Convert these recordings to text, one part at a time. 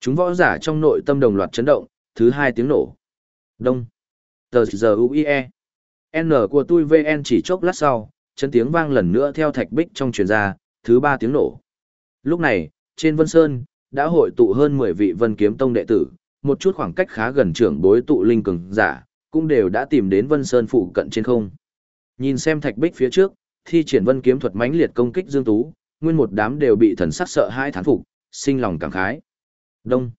Chúng võ giả trong nội tâm đồng loạt chấn động, thứ hai tiếng nổ. Đông. Tờ giờ UIE. N của tôi VN chỉ chốc lát sau, chân tiếng vang lần nữa theo thạch bích trong truyền ra, thứ ba tiếng nổ. Lúc này, trên Vân Sơn, đã hội tụ hơn 10 vị Vân Kiếm Tông đệ tử, một chút khoảng cách khá gần trưởng bối tụ linh cường giả, cũng đều đã tìm đến Vân Sơn phụ cận trên không. Nhìn xem thạch bích phía trước, thi triển Vân Kiếm thuật mãnh liệt công kích Dương Tú, nguyên một đám đều bị thần sắc sợ hai thán phục, sinh lòng cảm khái. Đông.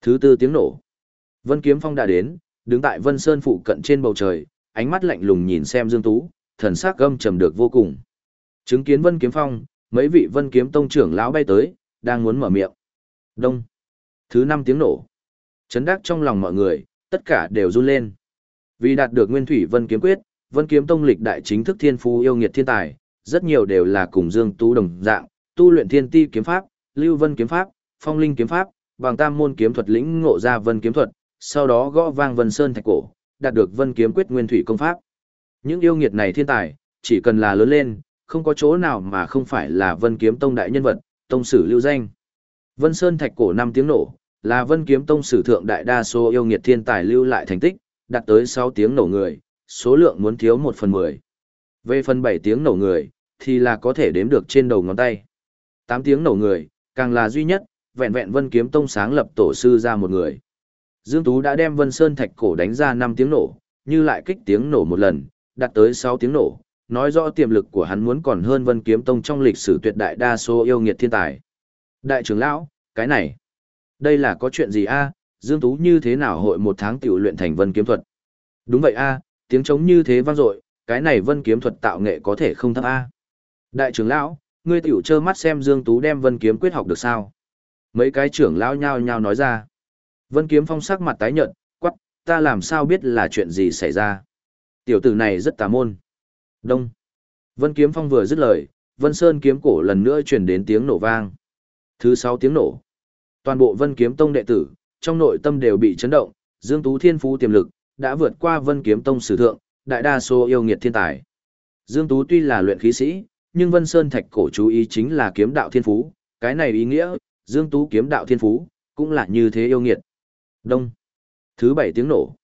Thứ tư tiếng nổ. Vân Kiếm Phong đã đến, đứng tại Vân Sơn phụ cận trên bầu trời, ánh mắt lạnh lùng nhìn xem Dương Tú, thần sắc gâm trầm được vô cùng. Chứng kiến Vân Kiếm Phong, mấy vị Vân Kiếm Tông trưởng lão bay tới, đang muốn mở miệng. Đông. Thứ năm tiếng nổ. Chấn đắc trong lòng mọi người, tất cả đều run lên. Vì đạt được Nguyên Thủy Vân Kiếm Quyết, Vân Kiếm Tông lịch đại chính thức thiên phú yêu nghiệt thiên tài, rất nhiều đều là cùng Dương Tú đồng dạng, tu luyện thiên ti kiếm pháp, lưu vân kiếm pháp, phong linh kiếm pháp, bằng tam môn kiếm thuật lĩnh ngộ ra vân kiếm thuật, sau đó gõ vang vân sơn thạch cổ, đạt được vân kiếm quyết nguyên thủy công pháp. Những yêu nghiệt này thiên tài, chỉ cần là lớn lên, không có chỗ nào mà không phải là vân kiếm tông đại nhân vật, tông sử lưu danh. Vân sơn thạch cổ năm tiếng nổ, là vân kiếm tông sử thượng đại đa số yêu nghiệt thiên tài lưu lại thành tích, đạt tới 6 tiếng nổ người, số lượng muốn thiếu 1 phần 10. Về phần 7 tiếng nổ người, thì là có thể đếm được trên đầu ngón tay. 8 tiếng nổ người, càng là duy nhất, vẹn vẹn Vân Kiếm Tông sáng lập tổ sư ra một người. Dương Tú đã đem Vân Sơn Thạch cổ đánh ra 5 tiếng nổ, như lại kích tiếng nổ một lần, đạt tới 6 tiếng nổ, nói rõ tiềm lực của hắn muốn còn hơn Vân Kiếm Tông trong lịch sử tuyệt đại đa số yêu nghiệt thiên tài. Đại trưởng lão, cái này, đây là có chuyện gì a? Dương Tú như thế nào hội một tháng tiểu luyện thành Vân Kiếm thuật? Đúng vậy a, tiếng trống như thế vang dội, cái này Vân Kiếm thuật tạo nghệ có thể không thấp a. Đại trưởng lão, ngươi tiểu trơ mắt xem Dương Tú đem Vân Kiếm quyết học được sao? Mấy cái trưởng lão nhao nhao nói ra. Vân Kiếm Phong sắc mặt tái nhợt, quắc, ta làm sao biết là chuyện gì xảy ra? Tiểu tử này rất tà môn. Đông. Vân Kiếm Phong vừa dứt lời, Vân Sơn kiếm cổ lần nữa truyền đến tiếng nổ vang. Thứ sáu tiếng nổ. Toàn bộ Vân Kiếm Tông đệ tử, trong nội tâm đều bị chấn động, Dương Tú thiên phú tiềm lực, đã vượt qua Vân Kiếm Tông sử thượng, đại đa số yêu nghiệt thiên tài. Dương Tú tuy là luyện khí sĩ, nhưng Vân Sơn Thạch cổ chú ý chính là kiếm đạo thiên phú, cái này ý nghĩa, Dương Tú kiếm đạo thiên phú, cũng là như thế yêu nghiệt. Đông. Thứ bảy tiếng nổ.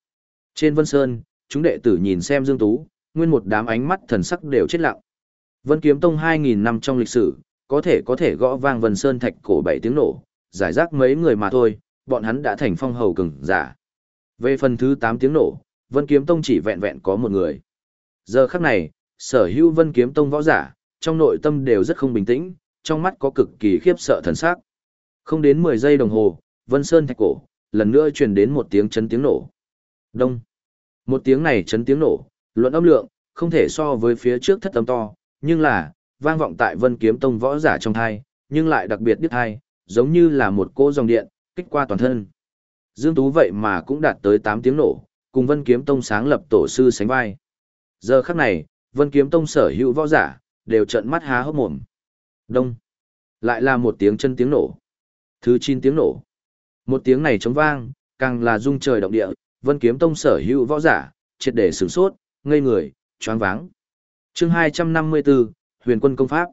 Trên Vân Sơn, chúng đệ tử nhìn xem Dương Tú, nguyên một đám ánh mắt thần sắc đều chết lặng. Vân Kiếm Tông 2.000 năm trong lịch sử, có thể có thể gõ vang Vân Sơn Thạch cổ bảy tiếng nổ, giải rác mấy người mà thôi, bọn hắn đã thành phong hầu cường giả. Về phần thứ 8 tiếng nổ, Vân Kiếm Tông chỉ vẹn vẹn có một người. Giờ khắc này, sở hữu Vân Kiếm Tông võ giả, trong nội tâm đều rất không bình tĩnh, trong mắt có cực kỳ khiếp sợ thần sắc. Không đến 10 giây đồng hồ, Vân Sơn thạch cổ, lần nữa truyền đến một tiếng chấn tiếng nổ. Đông. Một tiếng này chấn tiếng nổ, luận âm lượng, không thể so với phía trước thất âm to, nhưng là, vang vọng tại Vân Kiếm Tông võ giả trong thai, nhưng lại đặc biệt đứt thai, giống như là một cỗ dòng điện, kích qua toàn thân. Dương Tú vậy mà cũng đạt tới 8 tiếng nổ, cùng Vân Kiếm Tông sáng lập tổ sư sánh vai. Giờ khắc này, Vân Kiếm Tông sở hữu võ giả, đều trợn mắt há hốc mồm. Đông. Lại là một tiếng chân tiếng nổ. Thứ 9 tiếng nổ. Một tiếng này trống vang, càng là rung trời động địa, Vân Kiếm Tông sở hữu võ giả, triệt để sửng sốt, ngây người, choáng váng. Chương 254, Huyền Quân công pháp.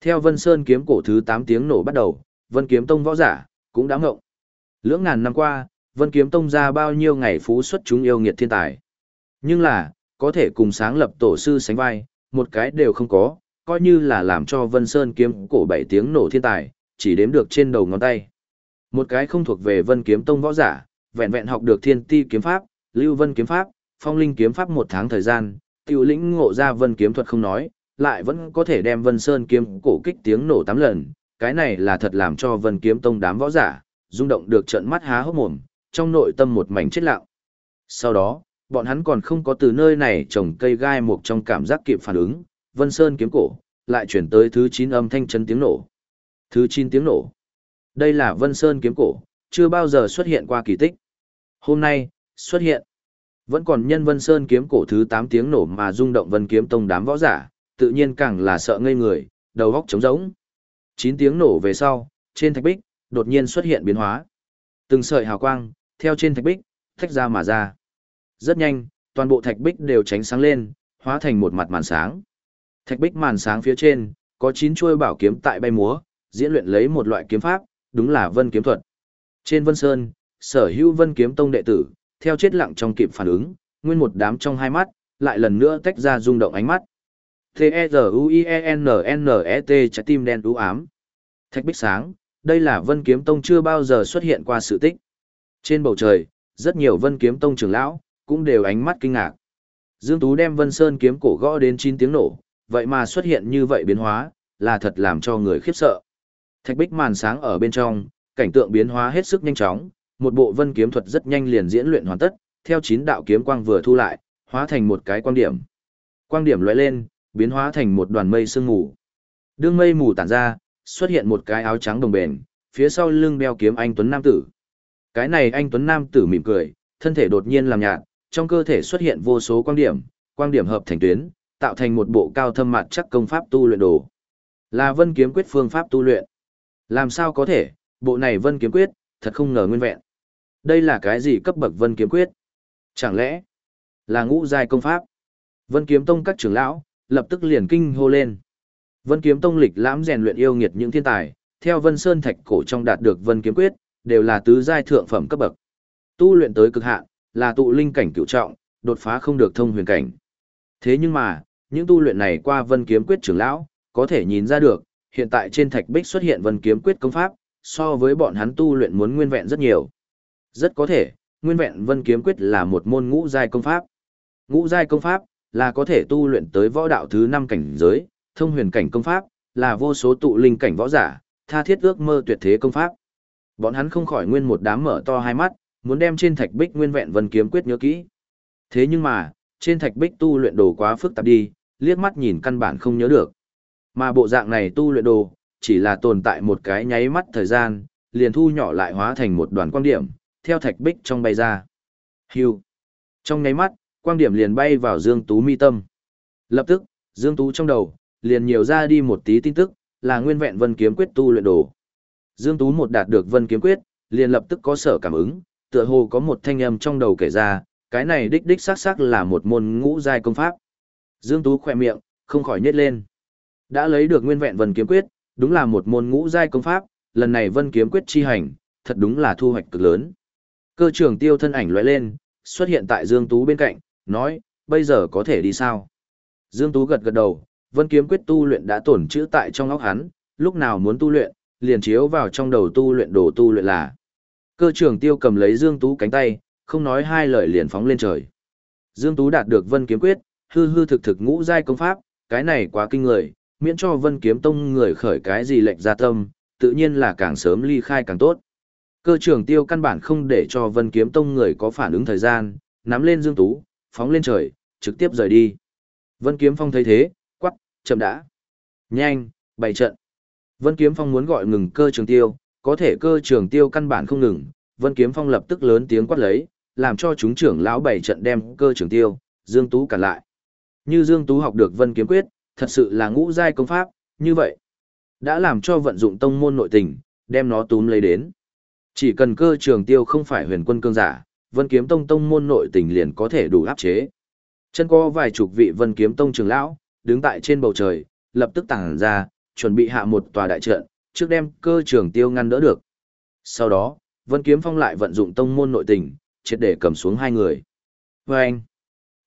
Theo Vân Sơn kiếm cổ thứ 8 tiếng nổ bắt đầu, Vân Kiếm Tông võ giả cũng đã ngộng. Lưỡng ngàn năm qua, Vân Kiếm Tông ra bao nhiêu ngày phú xuất chúng yêu nghiệt thiên tài. Nhưng là, có thể cùng sáng lập tổ sư sánh vai, một cái đều không có, coi như là làm cho Vân Sơn kiếm cổ bảy tiếng nổ thiên tài, chỉ đếm được trên đầu ngón tay. Một cái không thuộc về Vân Kiếm Tông võ giả, vẹn vẹn học được Thiên Ti kiếm pháp, Lưu Vân kiếm pháp, Phong Linh kiếm pháp một tháng thời gian, tiểu lĩnh ngộ ra Vân kiếm thuật không nói, lại vẫn có thể đem Vân Sơn kiếm cổ kích tiếng nổ 8 lần, cái này là thật làm cho Vân Kiếm Tông đám võ giả rung động được trận mắt há hốc mồm, trong nội tâm một mảnh chết lặng. Sau đó, bọn hắn còn không có từ nơi này trồng cây gai mục trong cảm giác kịp phản ứng, Vân Sơn kiếm cổ, lại chuyển tới thứ 9 âm thanh chấn tiếng nổ. Thứ 9 tiếng nổ. Đây là Vân Sơn kiếm cổ, chưa bao giờ xuất hiện qua kỳ tích. Hôm nay, xuất hiện. Vẫn còn nhân Vân Sơn kiếm cổ thứ 8 tiếng nổ mà rung động Vân kiếm tông đám võ giả, tự nhiên càng là sợ ngây người, đầu óc trống rỗng. 9 tiếng nổ về sau, trên thạch bích, đột nhiên xuất hiện biến hóa. Từng sợi hào quang, theo trên thạch bích, thách ra mà ra. Rất nhanh, toàn bộ thạch bích đều tránh sáng lên, hóa thành một mặt màn sáng. Thạch bích màn sáng phía trên, có chín chuôi bảo kiếm tại bay múa, diễn luyện lấy một loại kiếm pháp, đúng là vân kiếm thuật. Trên Vân Sơn, sở hữu Vân Kiếm Tông đệ tử, theo chết lặng trong kịp phản ứng, nguyên một đám trong hai mắt, lại lần nữa tách ra rung động ánh mắt. T-E-Z-U-I-E-N-N-E-T trái tim đen u ám. Thạch bích sáng, đây là Vân Kiếm Tông chưa bao giờ xuất hiện qua sự tích. Trên bầu trời, rất nhiều Vân Kiếm Tông trưởng lão, cũng đều ánh mắt kinh ngạc. Dương Tú đem Vân Sơn kiếm cổ gõ đến 9 tiếng nổ, vậy mà xuất hiện như vậy biến hóa, là thật làm cho người khiếp sợ. Thạch bích màn sáng ở bên trong, cảnh tượng biến hóa hết sức nhanh chóng, một bộ vân kiếm thuật rất nhanh liền diễn luyện hoàn tất, theo chín đạo kiếm quang vừa thu lại, hóa thành một cái quang điểm. Quang điểm lóe lên, biến hóa thành một đoàn mây sương mù. Đương mây mù tản ra, xuất hiện một cái áo trắng đồng bền, phía sau lưng đeo kiếm anh tuấn nam tử. Cái này anh tuấn nam tử mỉm cười, thân thể đột nhiên làm nhạt, trong cơ thể xuất hiện vô số quang điểm, quang điểm hợp thành tuyến, tạo thành một bộ cao thâm mặt chắc công pháp tu luyện đồ. Là Vân Kiếm Quyết phương pháp tu luyện. Làm sao có thể, bộ này Vân Kiếm Quyết, thật không ngờ nguyên vẹn. Đây là cái gì cấp bậc Vân Kiếm Quyết? Chẳng lẽ là ngũ giai công pháp? Vân Kiếm Tông các trưởng lão lập tức liền kinh hô lên. Vân Kiếm Tông lịch lãm rèn luyện yêu nghiệt những thiên tài, theo Vân Sơn Thạch cổ trong đạt được Vân Kiếm Quyết, đều là tứ giai thượng phẩm cấp bậc. Tu luyện tới cực hạn, là tụ linh cảnh cửu trọng, đột phá không được thông huyền cảnh. Thế nhưng mà, những tu luyện này qua Vân Kiếm Quyết trưởng lão, có thể nhìn ra được, hiện tại trên thạch bích xuất hiện Vân Kiếm Quyết công pháp, so với bọn hắn tu luyện muốn nguyên vẹn rất nhiều. Rất có thể, nguyên vẹn Vân Kiếm Quyết là một môn ngũ giai công pháp. Ngũ giai công pháp là có thể tu luyện tới võ đạo thứ 5 cảnh giới, thông huyền cảnh công pháp là vô số tụ linh cảnh võ giả, tha thiết ước mơ tuyệt thế công pháp. Bọn hắn không khỏi nguyên một đám mở to hai mắt, muốn đem trên thạch bích nguyên vẹn Vân Kiếm Quyết nhớ kỹ. Thế nhưng mà, trên thạch bích tu luyện đồ quá phức tạp đi, liếc mắt nhìn căn bản không nhớ được. Mà bộ dạng này tu luyện đồ, chỉ là tồn tại một cái nháy mắt thời gian, liền thu nhỏ lại hóa thành một đoàn quang điểm, theo thạch bích trong bay ra. Hưu. Trong nháy mắt, quang điểm liền bay vào Dương Tú mi tâm. Lập tức, Dương Tú trong đầu, liền nhiều ra đi một tí tin tức, là nguyên vẹn vân kiếm quyết tu luyện đồ. Dương Tú một đạt được vân kiếm quyết, liền lập tức có sở cảm ứng, tựa hồ có một thanh âm trong đầu kể ra, cái này đích đích xác xác là một môn ngũ giai công pháp. Dương Tú khỏe miệng, không khỏi nhếch lên. Đã lấy được nguyên vẹn vân kiếm quyết, đúng là một môn ngũ giai công pháp, lần này vân kiếm quyết chi hành, thật đúng là thu hoạch cực lớn. Cơ trưởng tiêu thân ảnh lóe lên, xuất hiện tại Dương Tú bên cạnh, nói, bây giờ có thể đi sao? Dương Tú gật gật đầu, vân kiếm quyết tu luyện đã tổn chữ tại trong óc hắn, lúc nào muốn tu luyện, liền chiếu vào trong đầu tu luyện đồ tu luyện là. Cơ trưởng tiêu cầm lấy Dương Tú cánh tay, không nói hai lời liền phóng lên trời. Dương Tú đạt được vân kiếm quyết, hư hư thực thực ngũ giai công pháp, cái này quá kinh người, miễn cho vân kiếm tông người khởi cái gì lệnh ra tâm, tự nhiên là càng sớm ly khai càng tốt. Cơ trưởng tiêu căn bản không để cho vân kiếm tông người có phản ứng thời gian, nắm lên Dương Tú, phóng lên trời, trực tiếp rời đi. Vân kiếm phong thấy thế, quắc, chậm đã. Nhanh, bày trận. Vân kiếm phong muốn gọi ngừng cơ trường tiêu, có thể cơ trường tiêu căn bản không ngừng, Vân kiếm phong lập tức lớn tiếng quát lấy, làm cho chúng trưởng lão bày trận đem cơ trường tiêu, Dương Tú cản lại. Như Dương Tú học được Vân kiếm quyết, thật sự là ngũ giai công pháp, như vậy. Đã làm cho vận dụng tông môn nội tình, đem nó túm lấy đến. Chỉ cần cơ trường tiêu không phải huyền quân cương giả, vân kiếm tông tông môn nội tình liền có thể đủ áp chế. Chân có vài chục vị vân kiếm tông trường lão, đứng tại trên bầu trời, lập tức tàng ra, chuẩn bị hạ một tòa đại trận, trước đem cơ trường tiêu ngăn đỡ được. Sau đó, vân kiếm phong lại vận dụng tông môn nội tình, triệt để cầm xuống hai người. Và anh,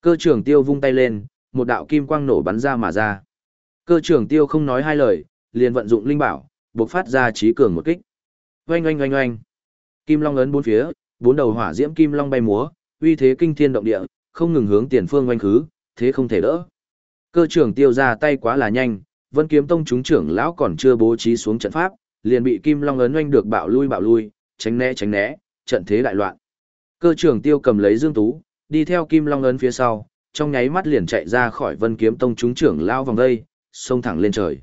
cơ trường tiêu vung tay lên, một đạo kim quang nổ bắn ra mà ra. Cơ trưởng tiêu không nói hai lời, liền vận dụng linh bảo, bộc phát ra trí cường một kích. Oanh oanh oanh oanh. Kim long ấn bốn phía, bốn đầu hỏa diễm kim long bay múa, uy thế kinh thiên động địa, không ngừng hướng tiền phương oanh khứ, thế không thể đỡ. Cơ trưởng tiêu ra tay quá là nhanh, Vân Kiếm Tông chúng trưởng lão còn chưa bố trí xuống trận pháp, liền bị Kim Long ấn oanh được bạo lui bạo lui, tránh né tránh né, trận thế đại loạn. Cơ trưởng tiêu cầm lấy Dương Tú, đi theo Kim Long ấn phía sau, trong nháy mắt liền chạy ra khỏi Vân Kiếm Tông chúng trưởng lao vòng đây, xông thẳng lên trời.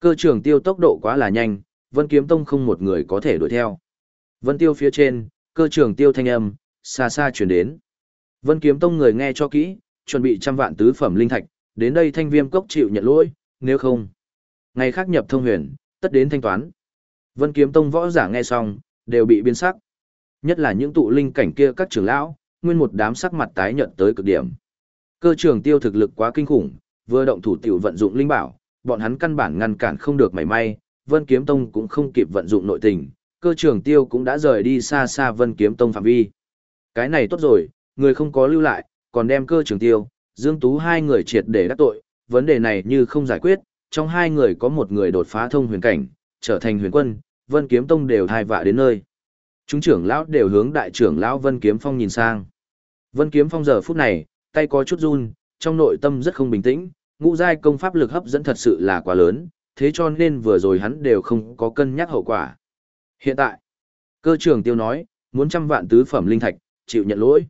Cơ trưởng tiêu tốc độ quá là nhanh, Vân Kiếm Tông không một người có thể đuổi theo. Vân Tiêu phía trên, cơ trưởng tiêu thanh âm, xa xa chuyển đến. Vân Kiếm Tông người nghe cho kỹ, chuẩn bị trăm vạn tứ phẩm linh thạch, đến đây thanh viêm cốc chịu nhận lỗi, nếu không. Ngày khác nhập thông huyền, tất đến thanh toán. Vân Kiếm Tông võ giả nghe xong, đều bị biến sắc. Nhất là những tụ linh cảnh kia các trưởng lão, nguyên một đám sắc mặt tái nhợt tới cực điểm. Cơ trưởng tiêu thực lực quá kinh khủng, vừa động thủ tiểu vận dụng linh bảo, bọn hắn căn bản ngăn cản không được mảy may, Vân Kiếm Tông cũng không kịp vận dụng nội tình, cơ trưởng tiêu cũng đã rời đi xa xa vân kiếm tông phạm vi. Cái này tốt rồi, người không có lưu lại, còn đem cơ trưởng tiêu, Dương Tú hai người triệt để đắc tội, vấn đề này như không giải quyết, trong hai người có một người đột phá thông huyền cảnh, trở thành huyền quân, vân kiếm tông đều thai vạ đến nơi. Chúng trưởng lão đều hướng đại trưởng lão vân kiếm phong nhìn sang. Vân kiếm phong giờ phút này, tay có chút run, trong nội tâm rất không bình tĩnh, ngũ giai công pháp lực hấp dẫn thật sự là quá lớn, thế cho nên vừa rồi hắn đều không có cân nhắc hậu quả. Hiện tại, cơ trưởng tiêu nói, muốn trăm vạn tứ phẩm linh thạch, chịu nhận lỗi.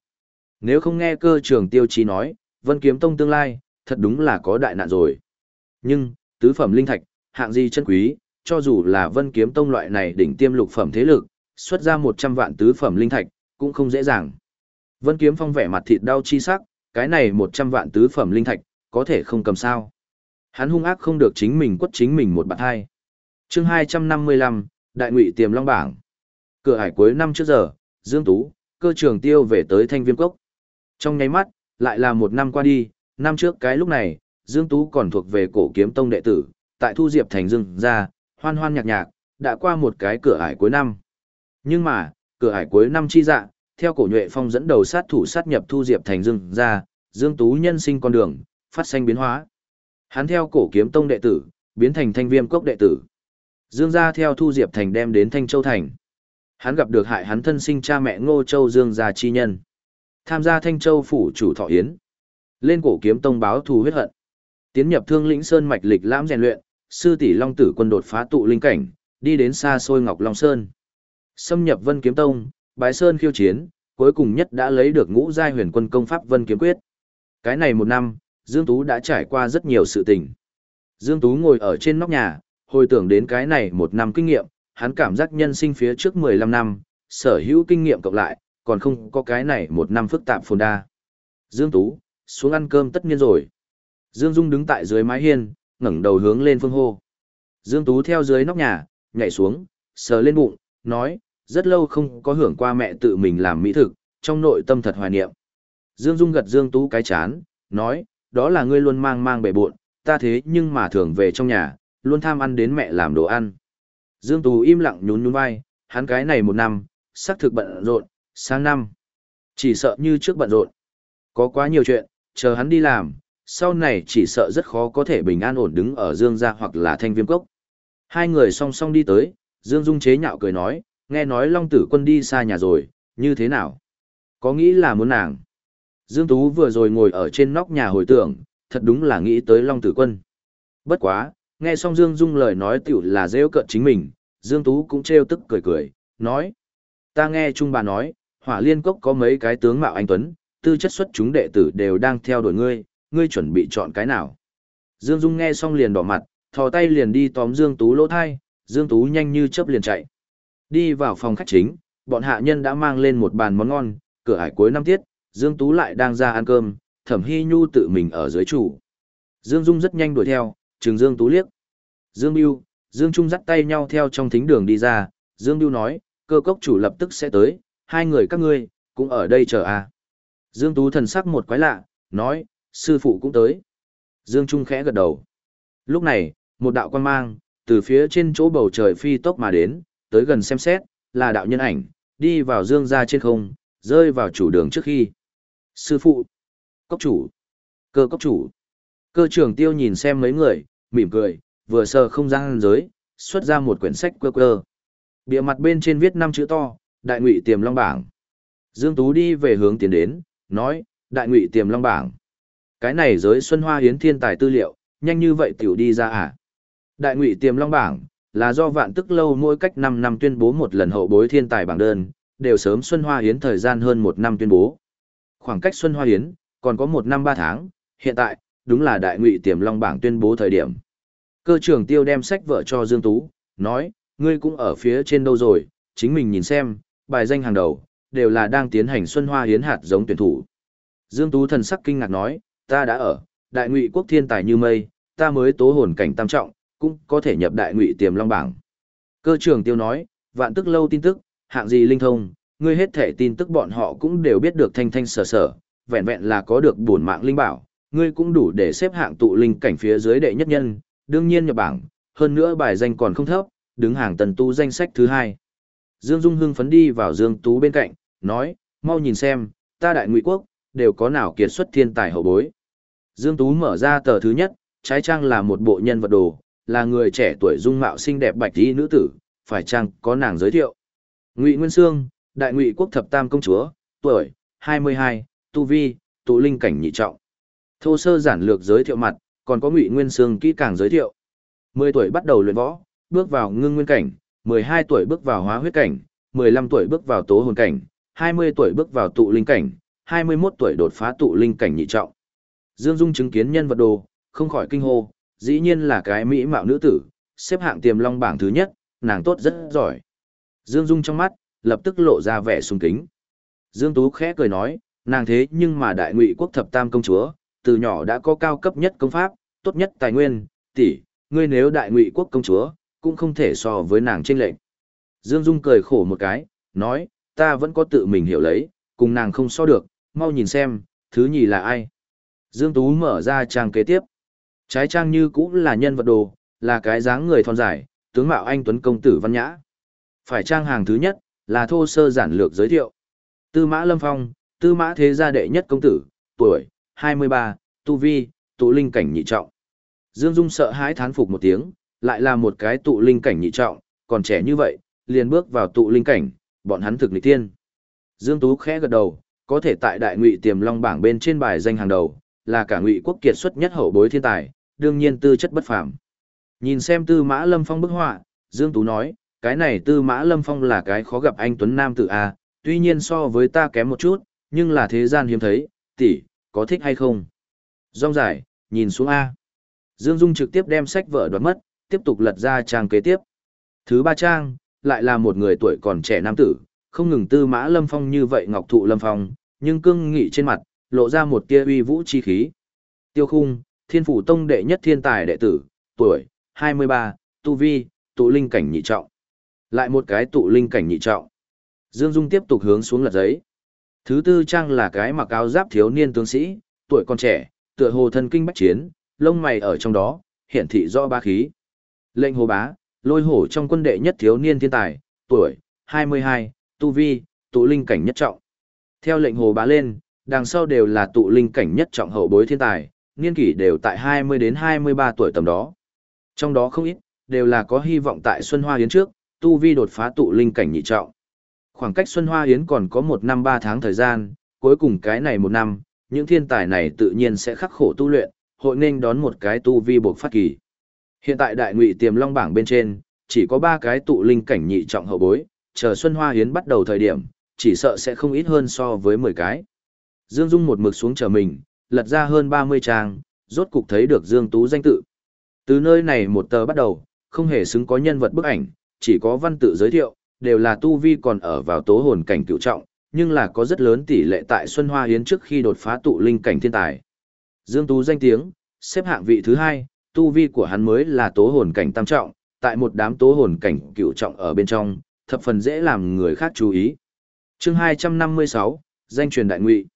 Nếu không nghe cơ trưởng tiêu chí nói, vân kiếm tông tương lai, thật đúng là có đại nạn rồi. Nhưng, tứ phẩm linh thạch, hạng gì chân quý, cho dù là vân kiếm tông loại này đỉnh tiêm lục phẩm thế lực, xuất ra 100 vạn tứ phẩm linh thạch, cũng không dễ dàng. Vân kiếm phong vẻ mặt thịt đau chi sắc, cái này 100 vạn tứ phẩm linh thạch, có thể không cầm sao. Hắn hung ác không được chính mình quất chính mình một bạn hai. chương 255, Đại ngụy tiềm long bảng. Cửa hải cuối năm trước giờ, Dương Tú, cơ trường tiêu về tới thanh viêm cốc. Trong nháy mắt, lại là một năm qua đi, năm trước cái lúc này, Dương Tú còn thuộc về cổ kiếm tông đệ tử, tại Thu Diệp Thành Dương ra, hoan hoan nhạc nhạc, đã qua một cái cửa ải cuối năm. Nhưng mà, cửa ải cuối năm chi dạ, theo cổ nhuệ phong dẫn đầu sát thủ sát nhập Thu Diệp Thành Dương ra, Dương Tú nhân sinh con đường, phát sanh biến hóa. Hắn theo cổ kiếm tông đệ tử, biến thành thanh viêm cốc đệ tử. Dương gia theo Thu Diệp Thành đem đến Thanh Châu Thành. Hắn gặp được hại hắn thân sinh cha mẹ Ngô Châu Dương gia chi nhân. Tham gia Thanh Châu phủ chủ thọ yến. Lên cổ kiếm tông báo thù huyết hận. Tiến nhập Thương Lĩnh Sơn mạch lịch lãm rèn luyện, sư tỷ Long tử quân đột phá tụ linh cảnh, đi đến xa xôi Ngọc Long Sơn. Xâm nhập Vân Kiếm Tông, Bái Sơn khiêu chiến, cuối cùng nhất đã lấy được ngũ giai huyền quân công pháp Vân Kiếm Quyết. Cái này một năm, Dương Tú đã trải qua rất nhiều sự tình. Dương Tú ngồi ở trên nóc nhà, hồi tưởng đến cái này một năm kinh nghiệm, hắn cảm giác nhân sinh phía trước 15 năm, sở hữu kinh nghiệm cộng lại, còn không có cái này một năm phức tạp phồn đa. Dương Tú, xuống ăn cơm tất nhiên rồi. Dương Dung đứng tại dưới mái hiên, ngẩng đầu hướng lên phương hô. Dương Tú theo dưới nóc nhà, nhảy xuống, sờ lên bụng, nói, rất lâu không có hưởng qua mẹ tự mình làm mỹ thực, trong nội tâm thật hoài niệm. Dương Dung gật Dương Tú cái chán, nói, đó là ngươi luôn mang mang bể buộn, ta thế nhưng mà thường về trong nhà, luôn tham ăn đến mẹ làm đồ ăn. Dương Tú im lặng nhún nhún vai, hắn cái này một năm, xác thực bận rộn, sang năm. Chỉ sợ như trước bận rộn. Có quá nhiều chuyện, chờ hắn đi làm, sau này chỉ sợ rất khó có thể bình an ổn đứng ở Dương gia hoặc là thanh viêm cốc. Hai người song song đi tới, Dương Dung chế nhạo cười nói, nghe nói Long Tử Quân đi xa nhà rồi, như thế nào? Có nghĩ là muốn nàng? Dương Tú vừa rồi ngồi ở trên nóc nhà hồi tưởng, thật đúng là nghĩ tới Long Tử Quân. Bất quá, nghe xong Dương Dung lời nói tiểu là rêu cận chính mình, Dương Tú cũng trêu tức cười cười, nói. Ta nghe Trung bà nói, hỏa liên cốc có mấy cái tướng mạo anh Tuấn, tư chất xuất chúng đệ tử đều đang theo đuổi ngươi, ngươi chuẩn bị chọn cái nào. Dương Dung nghe xong liền đỏ mặt, thò tay liền đi tóm Dương Tú lỗ thai, Dương Tú nhanh như chớp liền chạy. Đi vào phòng khách chính, bọn hạ nhân đã mang lên một bàn món ngon, cửa hải cuối năm tiết, Dương Tú lại đang ra ăn cơm, thẩm hy nhu tự mình ở dưới chủ. Dương Dung rất nhanh đuổi theo, trừng Dương Tú liếc. Dương Biêu, Dương Trung dắt tay nhau theo trong thính đường đi ra, Dương Biêu nói, cơ cốc chủ lập tức sẽ tới, hai người các ngươi, cũng ở đây chờ à. Dương Tú thần sắc một quái lạ, nói, sư phụ cũng tới. Dương Trung khẽ gật đầu. Lúc này, một đạo quan mang, từ phía trên chỗ bầu trời phi tốc mà đến, tới gần xem xét, là đạo nhân ảnh, đi vào dương ra trên không, rơi vào chủ đường trước khi. Sư phụ, cốc chủ, cơ cốc chủ. Cơ trưởng tiêu nhìn xem mấy người, mỉm cười, vừa sờ không gian giới, xuất ra một quyển sách quơ quơ. Bịa mặt bên trên viết năm chữ to, đại ngụy tiềm long bảng. Dương Tú đi về hướng tiến đến, nói, đại ngụy tiềm long bảng. Cái này giới Xuân Hoa Hiến thiên tài tư liệu, nhanh như vậy tiểu đi ra à? Đại ngụy tiềm long bảng, là do vạn tức lâu mỗi cách 5 năm tuyên bố một lần hậu bối thiên tài bảng đơn, đều sớm Xuân Hoa Hiến thời gian hơn một năm tuyên bố. Khoảng cách Xuân Hoa Hiến, còn có một năm ba tháng, hiện tại, đúng là đại ngụy tiềm long bảng tuyên bố thời điểm. Cơ trưởng tiêu đem sách vợ cho Dương Tú, nói, ngươi cũng ở phía trên đâu rồi, chính mình nhìn xem, bài danh hàng đầu, đều là đang tiến hành Xuân Hoa Hiến hạt giống tuyển thủ. Dương Tú thần sắc kinh ngạc nói, ta đã ở, đại ngụy quốc thiên tài như mây, ta mới tố hồn cảnh tam trọng, cũng có thể nhập đại ngụy tiềm long bảng. Cơ trưởng tiêu nói, vạn tức lâu tin tức, hạng gì linh thông, ngươi hết thể tin tức bọn họ cũng đều biết được thanh thanh sở sở, vẹn vẹn là có được bổn mạng linh bảo, ngươi cũng đủ để xếp hạng tụ linh cảnh phía dưới đệ nhất nhân, đương nhiên nhập bảng, hơn nữa bài danh còn không thấp, đứng hàng tần tu danh sách thứ hai. Dương Dung hưng phấn đi vào Dương Tú bên cạnh, nói, mau nhìn xem, ta đại ngụy quốc, đều có nào kiệt xuất thiên tài hậu bối. Dương Tú mở ra tờ thứ nhất, trái trang là một bộ nhân vật đồ, là người trẻ tuổi dung mạo xinh đẹp bạch y nữ tử, phải chăng có nàng giới thiệu. Ngụy Nguyên Sương, đại ngụy quốc thập tam công chúa, tuổi, 22, tu vi, tụ linh cảnh nhị trọng. Thô sơ giản lược giới thiệu mặt, còn có Ngụy Nguyên Sương kỹ càng giới thiệu. 10 tuổi bắt đầu luyện võ, bước vào ngưng nguyên cảnh, 12 tuổi bước vào hóa huyết cảnh, 15 tuổi bước vào tố hồn cảnh, 20 tuổi bước vào tụ linh cảnh, 21 tuổi đột phá tụ linh cảnh nhị trọng. Dương Dung chứng kiến nhân vật đồ, không khỏi kinh hô, dĩ nhiên là cái mỹ mạo nữ tử, xếp hạng tiềm long bảng thứ nhất, nàng tốt rất giỏi. Dương Dung trong mắt, lập tức lộ ra vẻ sung kính. Dương Tú khẽ cười nói, nàng thế nhưng mà đại ngụy quốc thập tam công chúa, từ nhỏ đã có cao cấp nhất công pháp, tốt nhất tài nguyên, tỷ, ngươi nếu đại ngụy quốc công chúa, cũng không thể so với nàng trên lệnh. Dương Dung cười khổ một cái, nói, ta vẫn có tự mình hiểu lấy, cùng nàng không so được, mau nhìn xem, thứ nhì là ai. Dương Tú mở ra trang kế tiếp. Trái trang như cũng là nhân vật đồ, là cái dáng người thon dài, tướng mạo anh Tuấn Công Tử Văn Nhã. Phải trang hàng thứ nhất, là thô sơ giản lược giới thiệu. Tư mã Lâm Phong, tư mã thế gia đệ nhất công tử, tuổi, 23, tu vi, tụ linh cảnh nhị trọng. Dương Dung sợ hãi thán phục một tiếng, lại là một cái tụ linh cảnh nhị trọng, còn trẻ như vậy, liền bước vào tụ linh cảnh, bọn hắn thực nghịch tiên. Dương Tú khẽ gật đầu, có thể tại đại ngụy tiềm long bảng bên trên bài danh hàng đầu, là cả ngụy quốc kiệt xuất nhất hậu bối thiên tài, đương nhiên tư chất bất phàm. Nhìn xem Tư Mã Lâm Phong bức họa, Dương Tú nói, cái này Tư Mã Lâm Phong là cái khó gặp anh tuấn nam tử a, tuy nhiên so với ta kém một chút, nhưng là thế gian hiếm thấy, tỷ, có thích hay không? Rong giải nhìn xuống a. Dương Dung trực tiếp đem sách vợ đoạt mất, tiếp tục lật ra trang kế tiếp. Thứ ba trang, lại là một người tuổi còn trẻ nam tử, không ngừng tư mã lâm phong như vậy ngọc thụ lâm phong, nhưng cương nghị trên mặt, lộ ra một tia uy vũ chi khí. Tiêu khung, thiên phủ tông đệ nhất thiên tài đệ tử, tuổi, 23, tu vi, tụ linh cảnh nhị trọng. Lại một cái tụ linh cảnh nhị trọng. Dương Dung tiếp tục hướng xuống lật giấy. Thứ tư trang là cái mặc áo giáp thiếu niên tướng sĩ, tuổi còn trẻ, tựa hồ thân kinh bách chiến, lông mày ở trong đó, hiển thị rõ ba khí. Lệnh hồ bá, lôi hổ trong quân đệ nhất thiếu niên thiên tài, tuổi, 22, tu vi, tụ linh cảnh nhất trọng. Theo lệnh hồ bá lên, đằng sau đều là tụ linh cảnh nhất trọng hậu bối thiên tài, niên kỷ đều tại 20 đến 23 tuổi tầm đó. Trong đó không ít, đều là có hy vọng tại Xuân Hoa Yến trước, tu vi đột phá tụ linh cảnh nhị trọng. Khoảng cách Xuân Hoa Yến còn có một năm ba tháng thời gian, cuối cùng cái này một năm, những thiên tài này tự nhiên sẽ khắc khổ tu luyện, hội nên đón một cái tu vi buộc phát kỳ. Hiện tại đại ngụy tiềm long bảng bên trên, chỉ có ba cái tụ linh cảnh nhị trọng hậu bối, chờ Xuân Hoa Yến bắt đầu thời điểm, chỉ sợ sẽ không ít hơn so với 10 cái. Dương Dung một mực xuống chờ mình, lật ra hơn 30 trang, rốt cục thấy được Dương Tú danh tự. Từ nơi này một tờ bắt đầu, không hề xứng có nhân vật bức ảnh, chỉ có văn tự giới thiệu, đều là tu vi còn ở vào tố hồn cảnh cựu trọng, nhưng là có rất lớn tỷ lệ tại Xuân Hoa Hiến trước khi đột phá tụ linh cảnh thiên tài. Dương Tú danh tiếng, xếp hạng vị thứ hai, tu vi của hắn mới là tố hồn cảnh tam trọng, tại một đám tố hồn cảnh cựu trọng ở bên trong, thập phần dễ làm người khác chú ý. chương 256, danh truyền đại ngụy.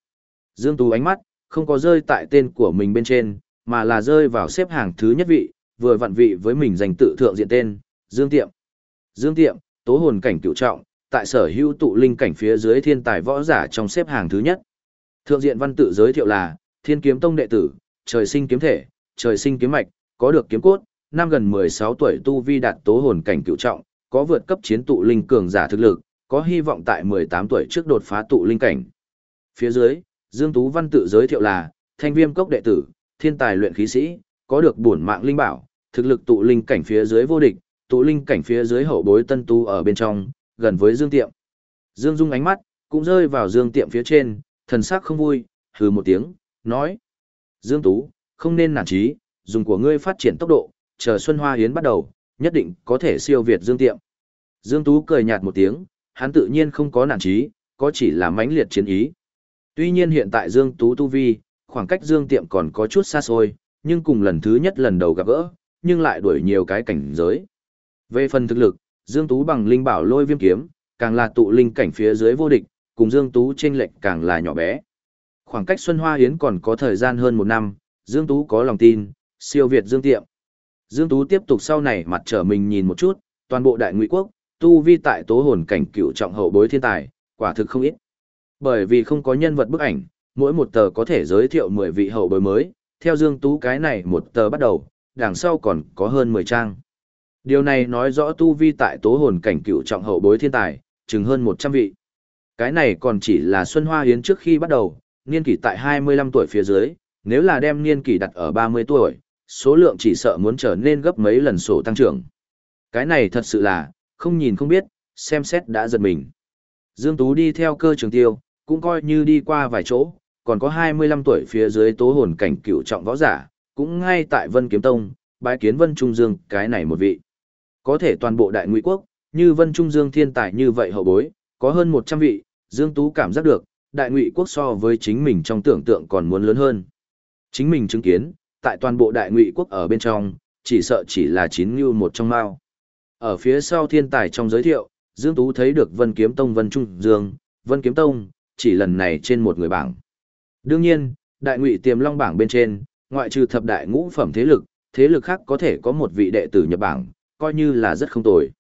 Dương Tú ánh mắt, không có rơi tại tên của mình bên trên, mà là rơi vào xếp hàng thứ nhất vị, vừa vặn vị với mình dành tự thượng diện tên, Dương Tiệm. Dương Tiệm, tố hồn cảnh cựu trọng, tại sở hữu tụ linh cảnh phía dưới thiên tài võ giả trong xếp hàng thứ nhất. Thượng diện văn tự giới thiệu là, thiên kiếm tông đệ tử, trời sinh kiếm thể, trời sinh kiếm mạch, có được kiếm cốt, năm gần 16 tuổi tu vi đạt tố hồn cảnh cựu trọng, có vượt cấp chiến tụ linh cường giả thực lực, có hy vọng tại 18 tuổi trước đột phá tụ linh cảnh. Phía dưới, Dương Tú Văn tự giới thiệu là, thanh viêm cốc đệ tử, thiên tài luyện khí sĩ, có được bổn mạng linh bảo, thực lực tụ linh cảnh phía dưới vô địch, tụ linh cảnh phía dưới hậu bối tân tu ở bên trong, gần với Dương Tiệm. Dương Dung ánh mắt, cũng rơi vào Dương Tiệm phía trên, thần sắc không vui, hừ một tiếng, nói. Dương Tú, không nên nản trí, dùng của ngươi phát triển tốc độ, chờ Xuân Hoa Hiến bắt đầu, nhất định có thể siêu việt Dương Tiệm. Dương Tú cười nhạt một tiếng, hắn tự nhiên không có nản trí, có chỉ là mãnh liệt chiến ý. Tuy nhiên hiện tại Dương Tú tu vi, khoảng cách Dương Tiệm còn có chút xa xôi, nhưng cùng lần thứ nhất lần đầu gặp gỡ, nhưng lại đuổi nhiều cái cảnh giới. Về phần thực lực, Dương Tú bằng linh bảo lôi viêm kiếm, càng là tụ linh cảnh phía dưới vô địch, cùng Dương Tú chênh lệch càng là nhỏ bé. Khoảng cách Xuân Hoa Hiến còn có thời gian hơn một năm, Dương Tú có lòng tin, siêu việt Dương Tiệm. Dương Tú tiếp tục sau này mặt trở mình nhìn một chút, toàn bộ đại ngụy quốc, tu vi tại tố hồn cảnh cựu trọng hậu bối thiên tài, quả thực không ít. Bởi vì không có nhân vật bức ảnh, mỗi một tờ có thể giới thiệu 10 vị hậu bối mới, theo Dương Tú cái này một tờ bắt đầu, đằng sau còn có hơn 10 trang. Điều này nói rõ tu vi tại tố hồn cảnh cựu trọng hậu bối thiên tài, chừng hơn 100 vị. Cái này còn chỉ là Xuân Hoa Hiến trước khi bắt đầu, niên kỷ tại 25 tuổi phía dưới, nếu là đem niên kỷ đặt ở 30 tuổi, số lượng chỉ sợ muốn trở nên gấp mấy lần sổ tăng trưởng. Cái này thật sự là, không nhìn không biết, xem xét đã giật mình. Dương Tú đi theo cơ trường tiêu, cũng coi như đi qua vài chỗ, còn có 25 tuổi phía dưới tố hồn cảnh cửu trọng võ giả, cũng ngay tại Vân Kiếm Tông, bái kiến Vân Trung Dương cái này một vị. Có thể toàn bộ đại ngụy quốc, như Vân Trung Dương thiên tài như vậy hậu bối, có hơn 100 vị, Dương Tú cảm giác được, đại ngụy quốc so với chính mình trong tưởng tượng còn muốn lớn hơn. Chính mình chứng kiến, tại toàn bộ đại ngụy quốc ở bên trong, chỉ sợ chỉ là chín như một trong mao. Ở phía sau thiên tài trong giới thiệu, Dương Tú thấy được Vân Kiếm Tông Vân Trung Dương, Vân Kiếm Tông, chỉ lần này trên một người bảng. Đương nhiên, đại ngụy tiềm long bảng bên trên, ngoại trừ thập đại ngũ phẩm thế lực, thế lực khác có thể có một vị đệ tử nhập bảng, coi như là rất không tồi.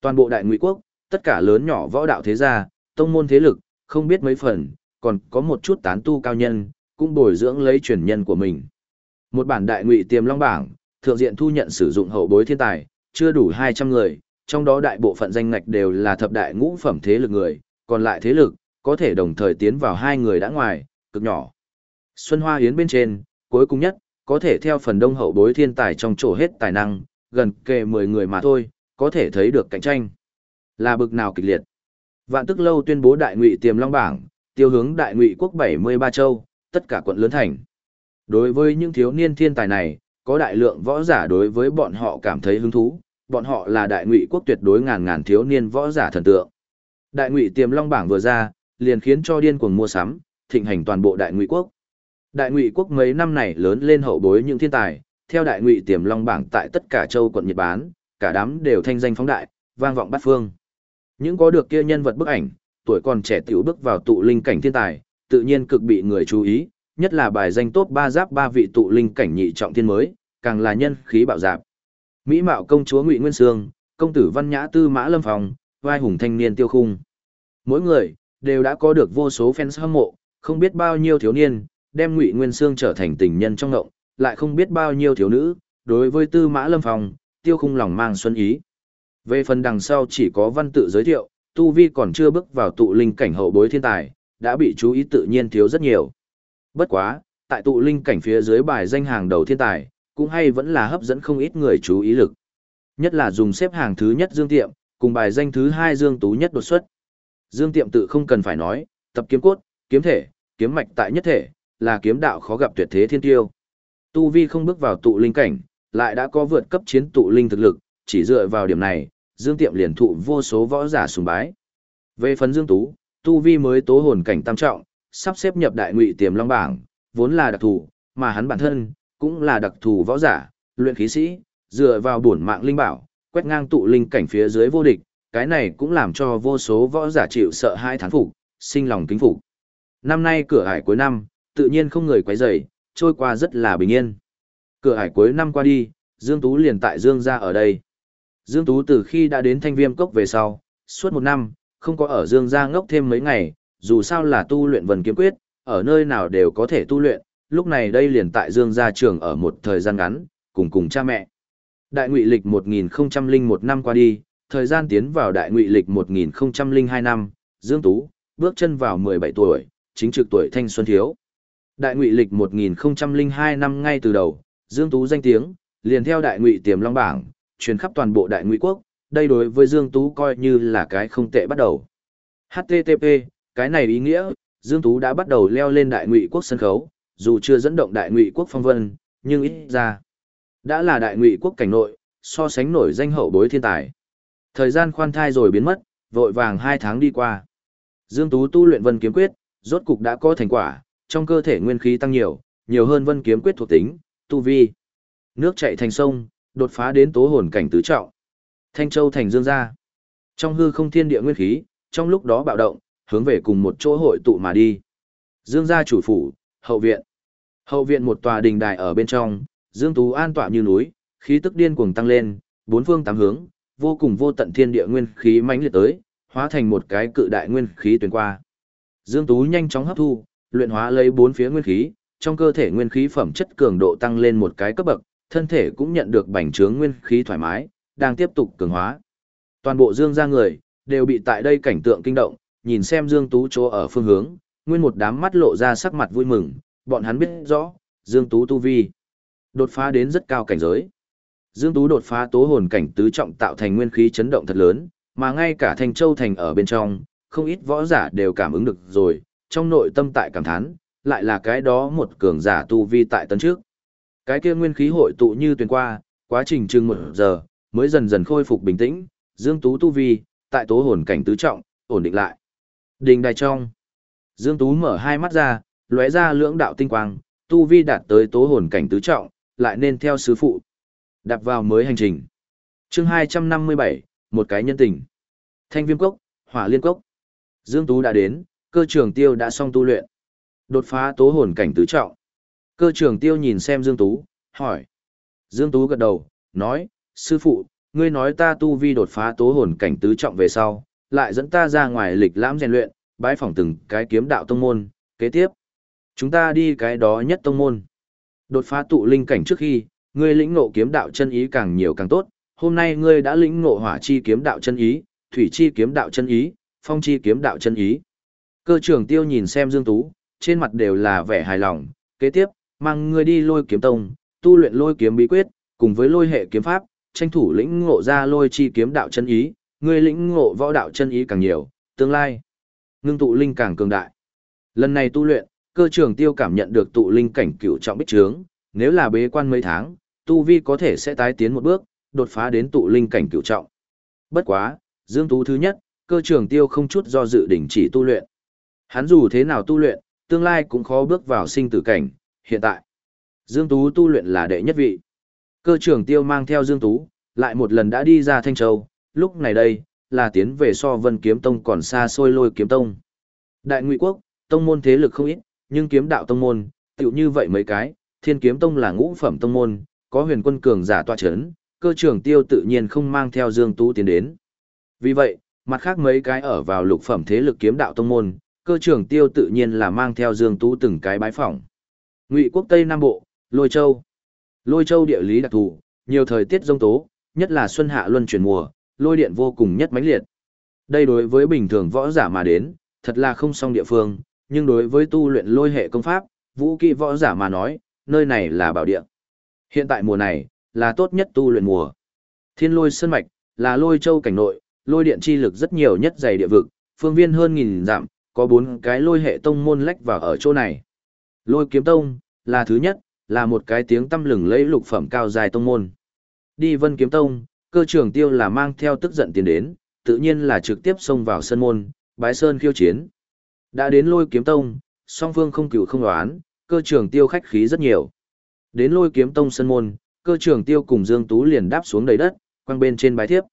Toàn bộ đại ngụy quốc, tất cả lớn nhỏ võ đạo thế gia, tông môn thế lực, không biết mấy phần, còn có một chút tán tu cao nhân, cũng bồi dưỡng lấy truyền nhân của mình. Một bản đại ngụy tiềm long bảng, thượng diện thu nhận sử dụng hậu bối thiên tài, chưa đủ 200 người, trong đó đại bộ phận danh ngạch đều là thập đại ngũ phẩm thế lực người, còn lại thế lực, có thể đồng thời tiến vào hai người đã ngoài, cực nhỏ. Xuân Hoa Yến bên trên, cuối cùng nhất, có thể theo phần đông hậu bối thiên tài trong chỗ hết tài năng, gần kề 10 người mà thôi, có thể thấy được cạnh tranh. Là bực nào kịch liệt. Vạn tức lâu tuyên bố đại ngụy tiềm long bảng, tiêu hướng đại ngụy quốc 73 châu, tất cả quận lớn thành. Đối với những thiếu niên thiên tài này, có đại lượng võ giả đối với bọn họ cảm thấy hứng thú, bọn họ là đại ngụy quốc tuyệt đối ngàn ngàn thiếu niên võ giả thần tượng. Đại ngụy tiềm long bảng vừa ra, liền khiến cho điên cuồng mua sắm, thịnh hành toàn bộ đại ngụy quốc. Đại ngụy quốc mấy năm này lớn lên hậu bối những thiên tài, theo đại ngụy tiềm long bảng tại tất cả châu quận Nhật Bán, cả đám đều thanh danh phóng đại, vang vọng bát phương. Những có được kia nhân vật bức ảnh, tuổi còn trẻ tiểu bước vào tụ linh cảnh thiên tài, tự nhiên cực bị người chú ý, nhất là bài danh top ba giáp ba vị tụ linh cảnh nhị trọng thiên mới, càng là nhân khí bạo dạp. Mỹ mạo công chúa Ngụy Nguyên Sương, công tử Văn Nhã Tư Mã Lâm Phòng, vai hùng thanh niên tiêu khung. Mỗi người đều đã có được vô số fans hâm mộ, không biết bao nhiêu thiếu niên đem Ngụy Nguyên Sương trở thành tình nhân trong ngộng, lại không biết bao nhiêu thiếu nữ đối với Tư Mã Lâm Phong tiêu khung lòng mang xuân ý. Về phần đằng sau chỉ có văn tự giới thiệu, tu vi còn chưa bước vào tụ linh cảnh hậu bối thiên tài, đã bị chú ý tự nhiên thiếu rất nhiều. Bất quá, tại tụ linh cảnh phía dưới bài danh hàng đầu thiên tài, cũng hay vẫn là hấp dẫn không ít người chú ý lực. Nhất là dùng xếp hàng thứ nhất Dương Tiệm, cùng bài danh thứ hai Dương Tú nhất đột xuất. Dương Tiệm tự không cần phải nói, tập kiếm cốt, kiếm thể, kiếm mạch tại nhất thể, là kiếm đạo khó gặp tuyệt thế thiên tiêu. Tu Vi không bước vào tụ linh cảnh, lại đã có vượt cấp chiến tụ linh thực lực, chỉ dựa vào điểm này, Dương Tiệm liền thụ vô số võ giả sùng bái. Về phần Dương Tú, Tu Vi mới tố hồn cảnh tam trọng, sắp xếp nhập đại ngụy tiềm long bảng, vốn là đặc thù, mà hắn bản thân cũng là đặc thù võ giả, luyện khí sĩ, dựa vào bổn mạng linh bảo, quét ngang tụ linh cảnh phía dưới vô địch, cái này cũng làm cho vô số võ giả chịu sợ hai thán phục, sinh lòng kính phục. Năm nay cửa hải cuối năm, tự nhiên không người quấy rầy, trôi qua rất là bình yên. Cửa hải cuối năm qua đi, Dương Tú liền tại Dương gia ở đây. Dương Tú từ khi đã đến Thanh Viêm Cốc về sau, suốt một năm, không có ở Dương gia ngốc thêm mấy ngày, dù sao là tu luyện vần kiếm quyết, ở nơi nào đều có thể tu luyện, lúc này đây liền tại Dương gia trường ở một thời gian ngắn, cùng cùng cha mẹ. Đại ngụy lịch 1001 năm qua đi, thời gian tiến vào đại ngụy lịch 1002 năm, Dương Tú, bước chân vào 17 tuổi, chính trực tuổi thanh xuân thiếu. Đại ngụy lịch 1002 năm ngay từ đầu, Dương Tú danh tiếng, liền theo đại ngụy tiềm long bảng, truyền khắp toàn bộ đại ngụy quốc, đây đối với Dương Tú coi như là cái không tệ bắt đầu. HTTP, cái này ý nghĩa, Dương Tú đã bắt đầu leo lên đại ngụy quốc sân khấu, dù chưa dẫn động đại ngụy quốc phong vân, nhưng ít ra đã là đại ngụy quốc cảnh nội, so sánh nổi danh hậu bối thiên tài. Thời gian khoan thai rồi biến mất, vội vàng hai tháng đi qua. Dương Tú tu luyện vân kiếm quyết, rốt cục đã có thành quả, trong cơ thể nguyên khí tăng nhiều, nhiều hơn vân kiếm quyết thuộc tính, tu vi. Nước chảy thành sông, đột phá đến tố hồn cảnh tứ trọng. Thanh Châu thành dương gia. Trong hư không thiên địa nguyên khí, trong lúc đó bạo động, hướng về cùng một chỗ hội tụ mà đi. Dương gia chủ phủ, hậu viện. Hậu viện một tòa đình đài ở bên trong, Dương Tú an tọa như núi, khí tức điên cuồng tăng lên, bốn phương tám hướng, vô cùng vô tận thiên địa nguyên khí mãnh liệt tới, hóa thành một cái cự đại nguyên khí tuyển qua. Dương Tú nhanh chóng hấp thu, luyện hóa lấy bốn phía nguyên khí, trong cơ thể nguyên khí phẩm chất cường độ tăng lên một cái cấp bậc, thân thể cũng nhận được bành trướng nguyên khí thoải mái, đang tiếp tục cường hóa. Toàn bộ Dương gia người đều bị tại đây cảnh tượng kinh động, nhìn xem Dương Tú chỗ ở phương hướng, nguyên một đám mắt lộ ra sắc mặt vui mừng, bọn hắn biết rõ, Dương Tú tu vi đột phá đến rất cao cảnh giới. Dương Tú đột phá tố hồn cảnh tứ trọng tạo thành nguyên khí chấn động thật lớn, mà ngay cả Thanh Châu thành ở bên trong, không ít võ giả đều cảm ứng được rồi, trong nội tâm tại cảm thán, lại là cái đó một cường giả tu vi tại tấn trước. Cái kia nguyên khí hội tụ như tuyển qua, quá trình chừng một giờ, mới dần dần khôi phục bình tĩnh, Dương Tú tu vi, tại tố hồn cảnh tứ trọng, ổn định lại. Đình đài trong. Dương Tú mở hai mắt ra, lóe ra lưỡng đạo tinh quang, tu vi đạt tới tố hồn cảnh tứ trọng, lại nên theo sứ phụ. Đạp vào mới hành trình. chương 257, một cái nhân tình. Thanh viêm cốc, hỏa liên cốc. Dương Tú đã đến, cơ trường tiêu đã xong tu luyện. Đột phá tố hồn cảnh tứ trọng. Cơ trường tiêu nhìn xem Dương Tú, hỏi. Dương Tú gật đầu, nói, sư phụ, ngươi nói ta tu vi đột phá tố hồn cảnh tứ trọng về sau, lại dẫn ta ra ngoài lịch lãm rèn luyện, bái phỏng từng cái kiếm đạo tông môn, kế tiếp. Chúng ta đi cái đó nhất tông môn. Đột phá tụ linh cảnh trước khi, ngươi lĩnh ngộ kiếm đạo chân ý càng nhiều càng tốt, hôm nay ngươi đã lĩnh ngộ hỏa chi kiếm đạo chân ý, thủy chi kiếm đạo chân ý, phong chi kiếm đạo chân ý. Cơ trưởng tiêu nhìn xem Dương Tú, trên mặt đều là vẻ hài lòng, kế tiếp, mang ngươi đi lôi kiếm tông, tu luyện lôi kiếm bí quyết, cùng với lôi hệ kiếm pháp, tranh thủ lĩnh ngộ ra lôi chi kiếm đạo chân ý, ngươi lĩnh ngộ võ đạo chân ý càng nhiều, tương lai, ngưng tụ linh càng cường đại. Lần này tu luyện, cơ trưởng tiêu cảm nhận được tụ linh cảnh cửu trọng bích trướng, nếu là bế quan mấy tháng, tu vi có thể sẽ tái tiến một bước, đột phá đến tụ linh cảnh cửu trọng. Bất quá, Dương Tú thứ nhất, cơ Trường tiêu không chút do dự đỉnh chỉ tu luyện. Hắn dù thế nào tu luyện, tương lai cũng khó bước vào sinh tử cảnh, hiện tại. Dương Tú tu luyện là đệ nhất vị. Cơ Trường tiêu mang theo Dương Tú, lại một lần đã đi ra Thanh Châu, lúc này đây, là tiến về so vân kiếm tông còn xa xôi lôi kiếm tông. Đại ngụy quốc, tông môn thế lực không ít, nhưng kiếm đạo tông môn, tựu như vậy mấy cái, thiên kiếm tông là ngũ phẩm tông môn, có huyền quân cường giả tọa chấn, cơ trưởng tiêu tự nhiên không mang theo Dương Tú tiến đến. Vì vậy, mặt khác mấy cái ở vào lục phẩm thế lực kiếm đạo tông môn, cơ trưởng tiêu tự nhiên là mang theo Dương Tú từng cái bái phỏng. Ngụy quốc Tây Nam Bộ, Lôi Châu. Lôi Châu địa lý đặc thù, nhiều thời tiết rông tố, nhất là xuân hạ luân chuyển mùa, lôi điện vô cùng nhất mãnh liệt. Đây đối với bình thường võ giả mà đến, thật là không song địa phương, nhưng đối với tu luyện lôi hệ công pháp, vũ kỵ võ giả mà nói, nơi này là bảo địa. Hiện tại mùa này, là tốt nhất tu luyện mùa. Thiên lôi sơn mạch, là lôi châu cảnh nội, lôi điện chi lực rất nhiều nhất dày địa vực, phương viên hơn nghìn dặm, có bốn cái lôi hệ tông môn lách vào ở chỗ này. Lôi kiếm tông, là thứ nhất, là một cái tiếng tâm lừng lấy lục phẩm cao dài tông môn. Đi vân kiếm tông, cơ trưởng tiêu là mang theo tức giận tiền đến, tự nhiên là trực tiếp xông vào sân môn, bái sơn khiêu chiến. Đã đến lôi kiếm tông, song phương không cửu không đoán, cơ trưởng tiêu khách khí rất nhiều. Đến lôi kiếm tông sân môn, cơ trưởng tiêu cùng Dương Tú liền đáp xuống đầy đất, quăng bên trên bái thiếp.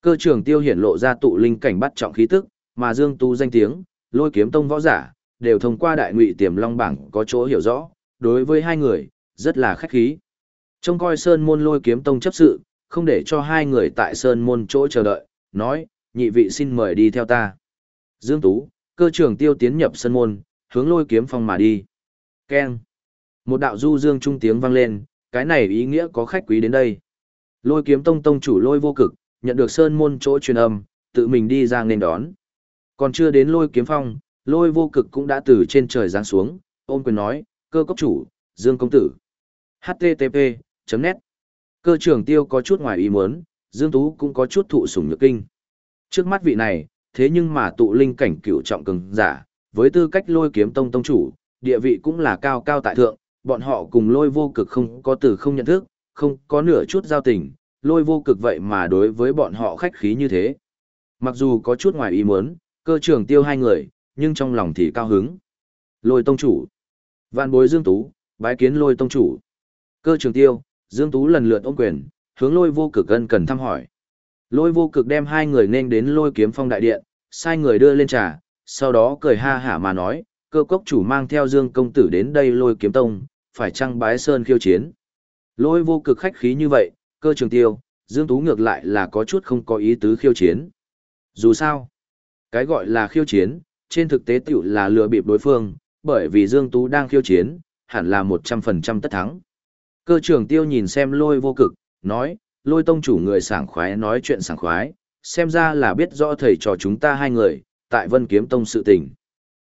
Cơ trưởng tiêu hiển lộ ra tụ linh cảnh bắt trọng khí tức, mà Dương Tú danh tiếng, lôi kiếm tông võ giả, đều thông qua đại ngụy tiềm long bảng có chỗ hiểu rõ, đối với hai người, rất là khách khí. Trông coi sơn môn lôi kiếm tông chấp sự, không để cho hai người tại sơn môn chỗ chờ đợi, nói, nhị vị xin mời đi theo ta. Dương Tú, cơ trưởng tiêu tiến nhập sơn môn, hướng lôi kiếm phong mà đi. Keng. Một đạo du dương trung tiếng vang lên, cái này ý nghĩa có khách quý đến đây. Lôi kiếm tông tông chủ lôi vô cực, nhận được sơn môn chỗ truyền âm, tự mình đi ra nên đón. Còn chưa đến lôi kiếm phong, lôi vô cực cũng đã từ trên trời giáng xuống, ôm quyền nói, cơ cốc chủ, dương công tử. HTTP, net. Cơ trưởng tiêu có chút ngoài ý muốn, Dương Tú cũng có chút thụ sủng nhược kinh. Trước mắt vị này, thế nhưng mà tụ linh cảnh cửu trọng cường giả, với tư cách lôi kiếm tông tông chủ, địa vị cũng là cao cao tại thượng, bọn họ cùng lôi vô cực không có từ không nhận thức, không có nửa chút giao tình, lôi vô cực vậy mà đối với bọn họ khách khí như thế. Mặc dù có chút ngoài ý muốn, cơ trưởng tiêu hai người, nhưng trong lòng thì cao hứng. Lôi tông chủ. Vạn bối Dương Tú, bái kiến lôi tông chủ. Cơ trưởng tiêu, Dương Tú lần lượt ôm quyền, hướng lôi vô cực ân cần thăm hỏi. Lôi vô cực đem hai người nên đến lôi kiếm phong đại điện, sai người đưa lên trà, sau đó cười ha hả mà nói, cơ cốc chủ mang theo Dương công tử đến đây lôi kiếm tông, phải chăng bái sơn khiêu chiến. Lôi vô cực khách khí như vậy, cơ trường tiêu, Dương Tú ngược lại là có chút không có ý tứ khiêu chiến. Dù sao, cái gọi là khiêu chiến, trên thực tế tiểu là lừa bịp đối phương, bởi vì Dương Tú đang khiêu chiến, hẳn là 100% tất thắng. Cơ trưởng tiêu nhìn xem lôi vô cực, nói, lôi tông chủ người sảng khoái nói chuyện sảng khoái, xem ra là biết rõ thầy trò chúng ta hai người, tại vân kiếm tông sự tình.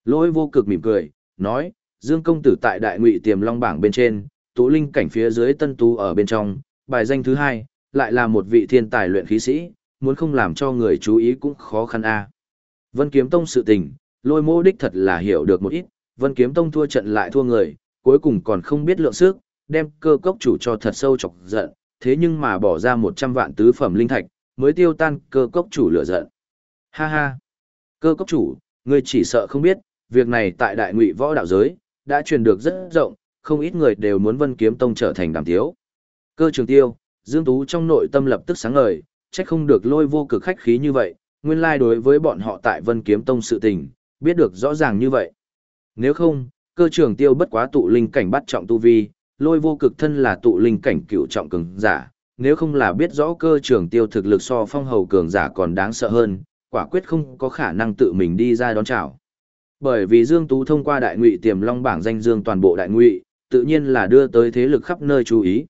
Lôi vô cực mỉm cười, nói, Dương công tử tại đại ngụy tiềm long bảng bên trên, tú linh cảnh phía dưới tân tú ở bên trong, bài danh thứ hai, lại là một vị thiên tài luyện khí sĩ, muốn không làm cho người chú ý cũng khó khăn a. Vân kiếm tông sự tình, lôi mô đích thật là hiểu được một ít, vân kiếm tông thua trận lại thua người, cuối cùng còn không biết lượng sức, đem cơ cốc chủ cho thật sâu chọc giận, thế nhưng mà bỏ ra 100 vạn tứ phẩm linh thạch, mới tiêu tan cơ cốc chủ lửa giận. Ha ha! Cơ cốc chủ, ngươi chỉ sợ không biết, việc này tại đại ngụy võ đạo giới, đã truyền được rất rộng, không ít người đều muốn vân kiếm tông trở thành đàm tiếu. Cơ trường tiêu, Dương Tú trong nội tâm lập tức sáng ngời, trách không được lôi vô cực khách khí như vậy, nguyên lai like đối với bọn họ tại vân kiếm tông sự tình, biết được rõ ràng như vậy. Nếu không, cơ trường tiêu bất quá tụ linh cảnh bắt trọng tu vi, lôi vô cực thân là tụ linh cảnh cựu trọng cường giả, nếu không là biết rõ cơ trường tiêu thực lực so phong hầu cường giả còn đáng sợ hơn, quả quyết không có khả năng tự mình đi ra đón chào. Bởi vì Dương Tú thông qua đại ngụy tiềm long bảng danh dương toàn bộ đại ngụy, tự nhiên là đưa tới thế lực khắp nơi chú ý.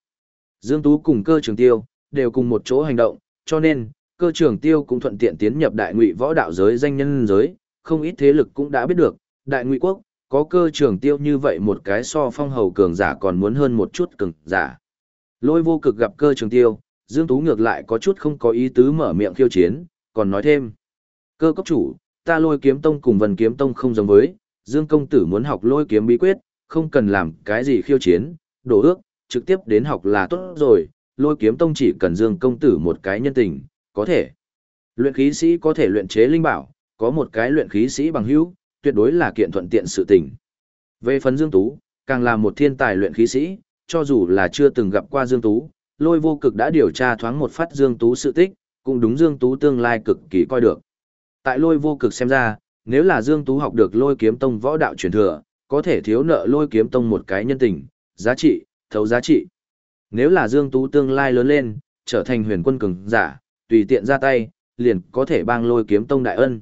Dương Tú cùng cơ trường tiêu, đều cùng một chỗ hành động, cho nên, cơ trường tiêu cũng thuận tiện tiến nhập đại ngụy võ đạo giới danh nhân giới, không ít thế lực cũng đã biết được, đại ngụy quốc, có cơ trường tiêu như vậy một cái so phong hầu cường giả còn muốn hơn một chút cường giả. Lôi vô cực gặp cơ trường tiêu, Dương Tú ngược lại có chút không có ý tứ mở miệng khiêu chiến, còn nói thêm. Cơ cấp chủ, ta lôi kiếm tông cùng vần kiếm tông không giống với, Dương công tử muốn học lôi kiếm bí quyết, không cần làm cái gì khiêu chiến, đổ ước, trực tiếp đến học là tốt rồi, lôi kiếm tông chỉ cần Dương công tử một cái nhân tình, có thể. Luyện khí sĩ có thể luyện chế linh bảo, có một cái luyện khí sĩ bằng hữu, tuyệt đối là kiện thuận tiện sự tình. Về phần Dương Tú, càng là một thiên tài luyện khí sĩ, cho dù là chưa từng gặp qua Dương Tú, lôi vô cực đã điều tra thoáng một phát Dương Tú sự tích, cũng đúng Dương Tú tương lai cực kỳ coi được. Tại lôi vô cực xem ra, nếu là Dương Tú học được lôi kiếm tông võ đạo truyền thừa, có thể thiếu nợ lôi kiếm tông một cái nhân tình, giá trị, thấu giá trị. Nếu là Dương Tú tương lai lớn lên, trở thành huyền quân cường giả, tùy tiện ra tay, liền có thể bang lôi kiếm tông đại ân.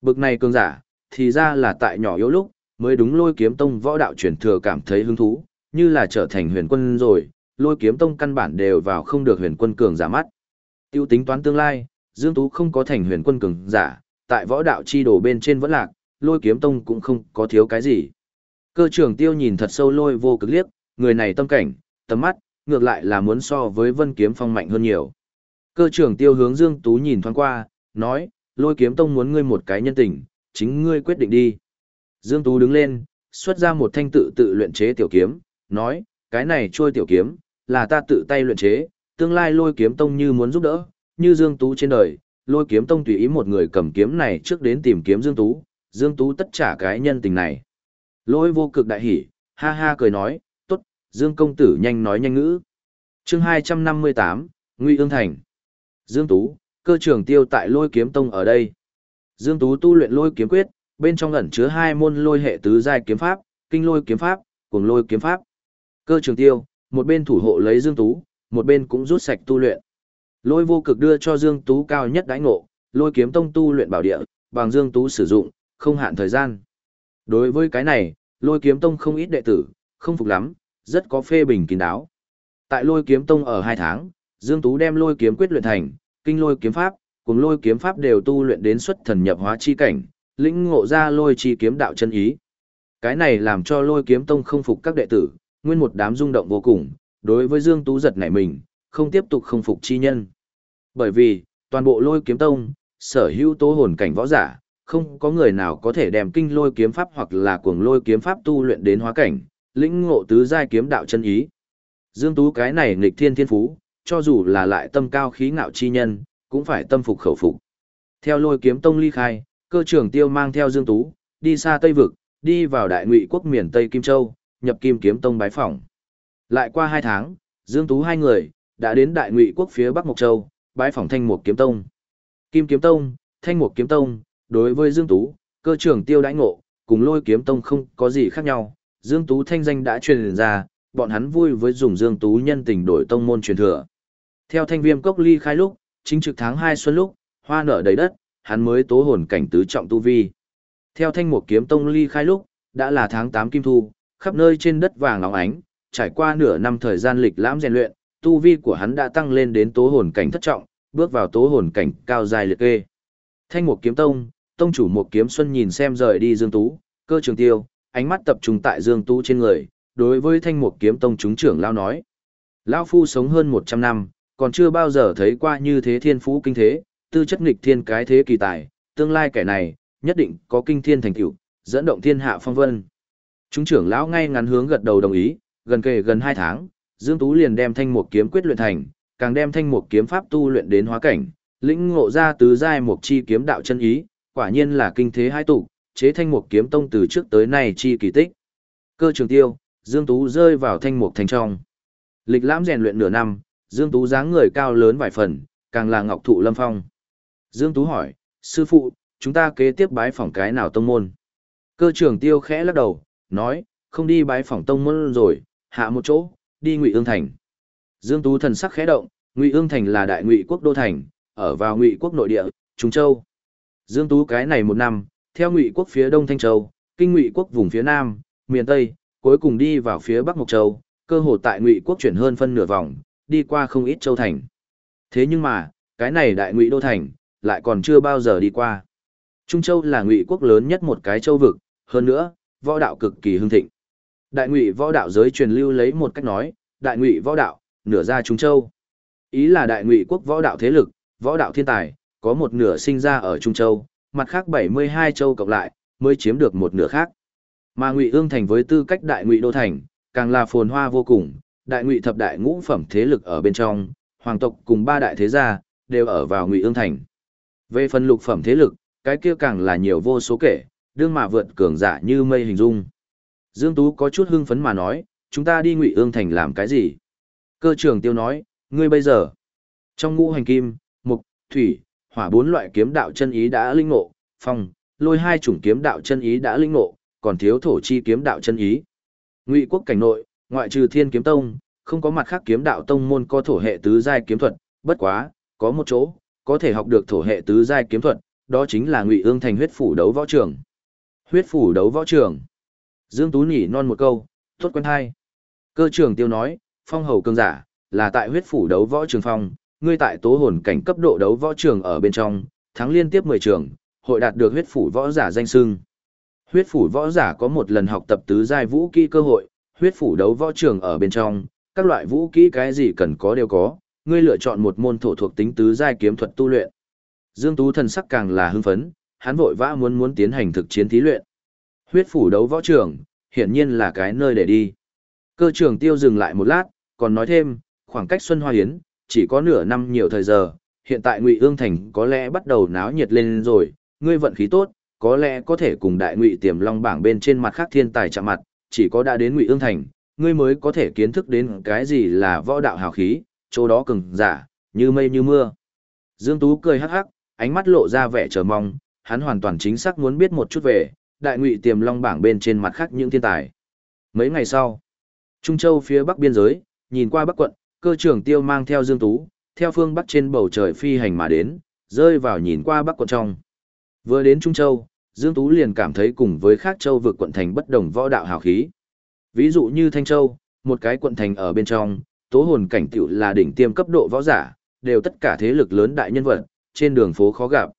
Bực này cường giả, thì ra là tại nhỏ yếu lúc, mới đúng lôi kiếm tông võ đạo truyền thừa cảm thấy hứng thú, như là trở thành huyền quân rồi, lôi kiếm tông căn bản đều vào không được huyền quân cường giả mắt. Tiêu tính toán tương lai, Dương Tú không có thành huyền quân cường giả, tại võ đạo chi đồ bên trên vẫn lạc, lôi kiếm tông cũng không có thiếu cái gì. Cơ trưởng tiêu nhìn thật sâu lôi vô cực liếc, người này tâm cảnh, tầm mắt, ngược lại là muốn so với vân kiếm phong mạnh hơn nhiều. Cơ trưởng tiêu hướng Dương Tú nhìn thoáng qua, nói, lôi kiếm tông muốn ngươi một cái nhân tình, chính ngươi quyết định đi. Dương Tú đứng lên, xuất ra một thanh tự tự luyện chế tiểu kiếm, nói, cái này trôi tiểu kiếm, là ta tự tay luyện chế, tương lai lôi kiếm tông như muốn giúp đỡ, như Dương Tú trên đời, lôi kiếm tông tùy ý một người cầm kiếm này trước đến tìm kiếm Dương Tú, Dương Tú tất trả cái nhân tình này. Lôi vô cực đại hỉ, ha ha cười nói, tốt, Dương công tử nhanh nói nhanh ngữ. chương 258, Nguy ương thành. Dương Tú, cơ trưởng tiêu tại lôi kiếm tông ở đây. Dương Tú tu luyện lôi kiếm quyết, bên trong ẩn chứa hai môn lôi hệ tứ giai kiếm pháp, kinh lôi kiếm pháp, cùng lôi kiếm pháp. Cơ trường tiêu, một bên thủ hộ lấy Dương Tú, một bên cũng rút sạch tu luyện. Lôi vô cực đưa cho Dương Tú cao nhất đãi ngộ, lôi kiếm tông tu luyện bảo địa, bằng Dương Tú sử dụng, không hạn thời gian. Đối với cái này, lôi kiếm tông không ít đệ tử, không phục lắm, rất có phê bình kín đáo. Tại lôi kiếm tông ở hai tháng, Dương Tú đem lôi kiếm quyết luyện thành, kinh lôi kiếm pháp, cùng lôi kiếm pháp đều tu luyện đến xuất thần nhập hóa chi cảnh, lĩnh ngộ ra lôi chi kiếm đạo chân ý. Cái này làm cho lôi kiếm tông không phục các đệ tử, nguyên một đám rung động vô cùng, đối với Dương Tú giật nảy mình, không tiếp tục không phục chi nhân. Bởi vì, toàn bộ lôi kiếm tông, sở hữu tố hồn cảnh võ giả, không có người nào có thể đem kinh lôi kiếm pháp hoặc là cuồng lôi kiếm pháp tu luyện đến hóa cảnh, lĩnh ngộ tứ giai kiếm đạo chân ý. Dương Tú cái này nghịch thiên thiên phú, cho dù là lại tâm cao khí ngạo chi nhân, cũng phải tâm phục khẩu phục. Theo lôi kiếm tông ly khai, cơ trưởng tiêu mang theo Dương Tú, đi xa Tây Vực, đi vào đại ngụy quốc miền Tây Kim Châu, nhập kim kiếm tông bái phỏng. Lại qua hai tháng, Dương Tú hai người, đã đến đại ngụy quốc phía Bắc Mộc Châu, bái phỏng thanh mục kiếm tông. Kim kiếm tông, thanh mục kiếm tông, đối với Dương Tú, cơ trưởng tiêu đãi ngộ, cùng lôi kiếm tông không có gì khác nhau. Dương Tú thanh danh đã truyền ra, bọn hắn vui với dùng Dương Tú nhân tình đổi tông môn truyền thừa. Theo thanh viêm cốc ly khai lúc, chính trực tháng 2 xuân lúc, hoa nở đầy đất, hắn mới tố hồn cảnh tứ trọng tu vi. Theo thanh Mục kiếm tông ly khai lúc, đã là tháng 8 kim thu, khắp nơi trên đất vàng óng ánh, trải qua nửa năm thời gian lịch lãm rèn luyện, tu vi của hắn đã tăng lên đến tố hồn cảnh thất trọng, bước vào tố hồn cảnh cao dài liệt kê. Thanh Mục kiếm tông, tông chủ Mục kiếm xuân nhìn xem rời đi Dương Tú, cơ trường tiêu, ánh mắt tập trung tại Dương Tú trên người, đối với thanh Mục kiếm tông chúng trưởng lao nói. Lao phu sống hơn 100 năm, còn chưa bao giờ thấy qua như thế thiên phú kinh thế, tư chất nghịch thiên cái thế kỳ tài, tương lai kẻ này, nhất định có kinh thiên thành tựu, dẫn động thiên hạ phong vân. Chúng trưởng lão ngay ngắn hướng gật đầu đồng ý, gần kề gần 2 tháng, Dương Tú liền đem thanh mục kiếm quyết luyện thành, càng đem thanh mục kiếm pháp tu luyện đến hóa cảnh, lĩnh ngộ ra tứ giai mục chi kiếm đạo chân ý, quả nhiên là kinh thế hai tụ, chế thanh mục kiếm tông từ trước tới nay chi kỳ tích. Cơ trường tiêu, Dương Tú rơi vào thanh mục thành trong. Lịch lãm rèn luyện nửa năm, Dương Tú dáng người cao lớn vài phần, càng là ngọc thụ lâm phong. Dương Tú hỏi, sư phụ, chúng ta kế tiếp bái phỏng cái nào tông môn? Cơ trưởng tiêu khẽ lắc đầu, nói, không đi bái phỏng tông môn rồi, hạ một chỗ, đi Ngụy Ương Thành. Dương Tú thần sắc khẽ động, Ngụy Ương Thành là đại ngụy quốc đô thành, ở vào ngụy quốc nội địa, Trung Châu. Dương Tú cái này một năm, theo ngụy quốc phía đông Thanh Châu, kinh ngụy quốc vùng phía nam, miền Tây, cuối cùng đi vào phía bắc Mộc Châu, cơ hồ tại ngụy quốc chuyển hơn phân nửa vòng, đi qua không ít châu thành. Thế nhưng mà, cái này đại ngụy đô thành, lại còn chưa bao giờ đi qua. Trung Châu là ngụy quốc lớn nhất một cái châu vực, hơn nữa, võ đạo cực kỳ hưng thịnh. Đại ngụy võ đạo giới truyền lưu lấy một cách nói, đại ngụy võ đạo, nửa ra Trung Châu. Ý là đại ngụy quốc võ đạo thế lực, võ đạo thiên tài, có một nửa sinh ra ở Trung Châu, mặt khác 72 châu cộng lại, mới chiếm được một nửa khác. Mà Ngụy Ương thành với tư cách đại ngụy đô thành, càng là phồn hoa vô cùng, đại ngụy thập đại ngũ phẩm thế lực ở bên trong, hoàng tộc cùng ba đại thế gia đều ở vào Ngụy Ương thành. Về phần lục phẩm thế lực, cái kia càng là nhiều vô số kể, đương mà vượt cường giả như mây hình dung. Dương Tú có chút hưng phấn mà nói, chúng ta đi Ngụy Ương thành làm cái gì? Cơ trưởng Tiêu nói, ngươi bây giờ trong ngũ hành kim, mục, thủy, hỏa bốn loại kiếm đạo chân ý đã linh ngộ, phong, lôi hai chủng kiếm đạo chân ý đã linh ngộ, còn thiếu thổ chi kiếm đạo chân ý. Ngụy quốc cảnh nội, ngoại trừ Thiên Kiếm Tông, không có mặt khác kiếm đạo tông môn có thổ hệ tứ giai kiếm thuật, bất quá, có một chỗ có thể học được thổ hệ tứ giai kiếm thuật, đó chính là Ngụy Ương thành huyết phủ đấu võ trường. Huyết phủ đấu võ trường. Dương Tú nhỉ non một câu, tốt quen hai. Cơ trưởng tiêu nói, phong hầu cường giả, là tại huyết phủ đấu võ trường phong, ngươi tại tố hồn cảnh cấp độ đấu võ trường ở bên trong, thắng liên tiếp 10 trường, hội đạt được huyết phủ võ giả danh sưng. Huyết phủ võ giả có một lần học tập tứ giai vũ kỹ cơ hội, huyết phủ đấu võ trường ở bên trong, các loại vũ kỹ cái gì cần có đều có, ngươi lựa chọn một môn thổ thuộc tính tứ giai kiếm thuật tu luyện. Dương Tú thần sắc càng là hưng phấn, hắn vội vã muốn muốn tiến hành thực chiến thí luyện. Huyết phủ đấu võ trường, hiển nhiên là cái nơi để đi. Cơ trưởng tiêu dừng lại một lát, còn nói thêm, khoảng cách Xuân Hoa Hiến, chỉ có nửa năm nhiều thời giờ, hiện tại Ngụy Ương Thành có lẽ bắt đầu náo nhiệt lên rồi, ngươi vận khí tốt, có lẽ có thể cùng đại ngụy tiềm long bảng bên trên mặt khác thiên tài chạm mặt, chỉ có đã đến Ngụy Ương Thành, ngươi mới có thể kiến thức đến cái gì là võ đạo hào khí, chỗ đó cường giả, như mây như mưa. Dương Tú cười hắc hắc, ánh mắt lộ ra vẻ chờ mong, hắn hoàn toàn chính xác muốn biết một chút về, đại ngụy tiềm long bảng bên trên mặt khác những thiên tài. Mấy ngày sau, Trung Châu phía bắc biên giới, nhìn qua bắc quận, cơ trưởng tiêu mang theo Dương Tú, theo phương bắc trên bầu trời phi hành mà đến, rơi vào nhìn qua bắc quận trong. Vừa đến Trung Châu, Dương Tú liền cảm thấy cùng với khác châu vượt quận thành bất đồng võ đạo hào khí. Ví dụ như Thanh Châu, một cái quận thành ở bên trong, tố hồn cảnh tiểu là đỉnh tiêm cấp độ võ giả, đều tất cả thế lực lớn đại nhân vật, trên đường phố khó gặp.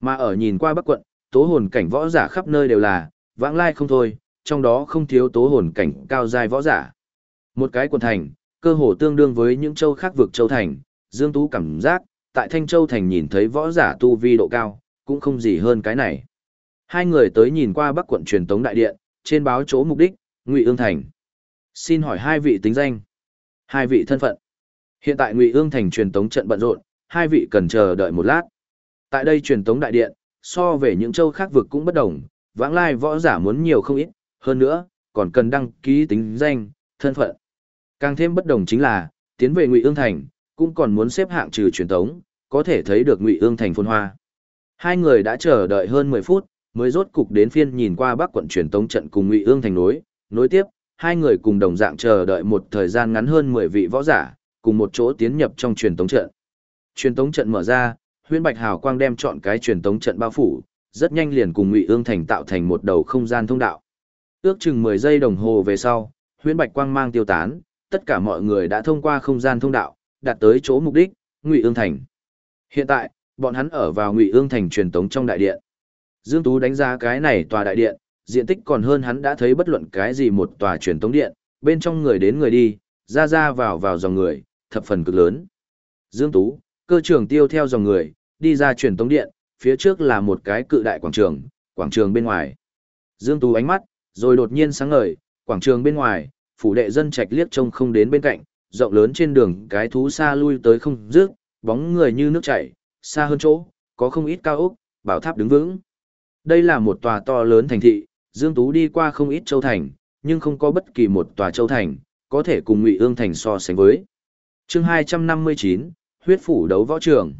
Mà ở nhìn qua bắc quận, tố hồn cảnh võ giả khắp nơi đều là, vãng lai không thôi, trong đó không thiếu tố hồn cảnh cao dài võ giả. Một cái quận thành, cơ hồ tương đương với những châu khác vực châu thành, Dương Tú cảm giác, tại Thanh Châu thành nhìn thấy võ giả tu vi độ cao, cũng không gì hơn cái này. Hai người tới nhìn qua Bắc quận truyền tống đại điện, trên báo chỗ mục đích, Ngụy Ương thành. Xin hỏi hai vị tính danh, hai vị thân phận. Hiện tại Ngụy Ương thành truyền tống trận bận rộn, hai vị cần chờ đợi một lát. Tại đây truyền tống đại điện, so về những châu khác vực cũng bất đồng, vãng lai võ giả muốn nhiều không ít, hơn nữa, còn cần đăng ký tính danh, thân phận. Càng thêm bất đồng chính là, tiến về Ngụy Ương Thành, cũng còn muốn xếp hạng trừ truyền tống, có thể thấy được Ngụy Ương Thành phồn hoa. Hai người đã chờ đợi hơn 10 phút, mới rốt cục đến phiên nhìn qua Bắc quận truyền tống trận cùng Ngụy Ương Thành nối, nối tiếp, hai người cùng đồng dạng chờ đợi một thời gian ngắn hơn 10 vị võ giả, cùng một chỗ tiến nhập trong truyền tống trận. Truyền tống trận mở ra, huyễn bạch hào quang đem chọn cái truyền tống trận bao phủ, rất nhanh liền cùng Ngụy Ương Thành tạo thành một đầu không gian thông đạo. Ước chừng 10 giây đồng hồ về sau, huyễn bạch quang mang tiêu tán, tất cả mọi người đã thông qua không gian thông đạo, đạt tới chỗ mục đích, Ngụy Ương Thành. Hiện tại, bọn hắn ở vào Ngụy Ương Thành truyền tống trong đại điện. Dương Tú đánh giá cái này tòa đại điện, diện tích còn hơn hắn đã thấy bất luận cái gì một tòa truyền tống điện, bên trong người đến người đi, ra ra vào vào dòng người, thập phần cực lớn. Dương Tú, cơ trưởng tiêu theo dòng người, đi ra truyền tống điện, phía trước là một cái cự đại quảng trường, quảng trường bên ngoài. Dương Tú ánh mắt, rồi đột nhiên sáng ngời, quảng trường bên ngoài, phủ đệ dân trạch liếc trông không đến bên cạnh, rộng lớn trên đường cái thú xa lui tới không dứt, bóng người như nước chảy, xa hơn chỗ, có không ít cao ốc, bảo tháp đứng vững. Đây là một tòa to lớn thành thị, Dương Tú đi qua không ít châu thành, nhưng không có bất kỳ một tòa châu thành, có thể cùng Ngụy Ương thành so sánh với. chương 259, huyết phủ đấu võ trường.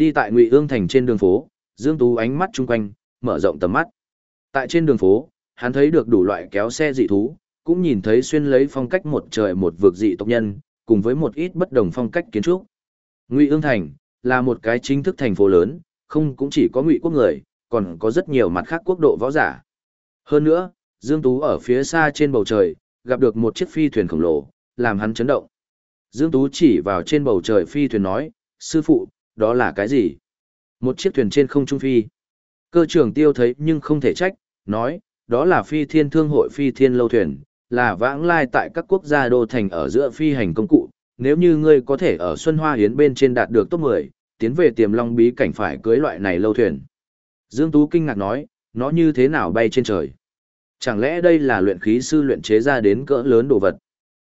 Đi tại Ngụy Ương thành trên đường phố, Dương Tú ánh mắt chung quanh, mở rộng tầm mắt. Tại trên đường phố, hắn thấy được đủ loại kéo xe dị thú, cũng nhìn thấy xuyên lấy phong cách một trời một vực dị tộc nhân, cùng với một ít bất đồng phong cách kiến trúc. Ngụy Ương thành là một cái chính thức thành phố lớn, không cũng chỉ có Ngụy quốc người, còn có rất nhiều mặt khác quốc độ võ giả. Hơn nữa, Dương Tú ở phía xa trên bầu trời, gặp được một chiếc phi thuyền khổng lồ, làm hắn chấn động. Dương Tú chỉ vào trên bầu trời phi thuyền nói, sư phụ, đó là cái gì? Một chiếc thuyền trên không trung phi. Cơ trưởng tiêu thấy nhưng không thể trách, nói, đó là phi thiên thương hội phi thiên lâu thuyền, là vãng lai tại các quốc gia đô thành ở giữa phi hành công cụ. Nếu như ngươi có thể ở Xuân Hoa Hiến bên trên đạt được top 10, tiến về tiềm long bí cảnh phải cưới loại này lâu thuyền. Dương Tú kinh ngạc nói, nó như thế nào bay trên trời? Chẳng lẽ đây là luyện khí sư luyện chế ra đến cỡ lớn đồ vật?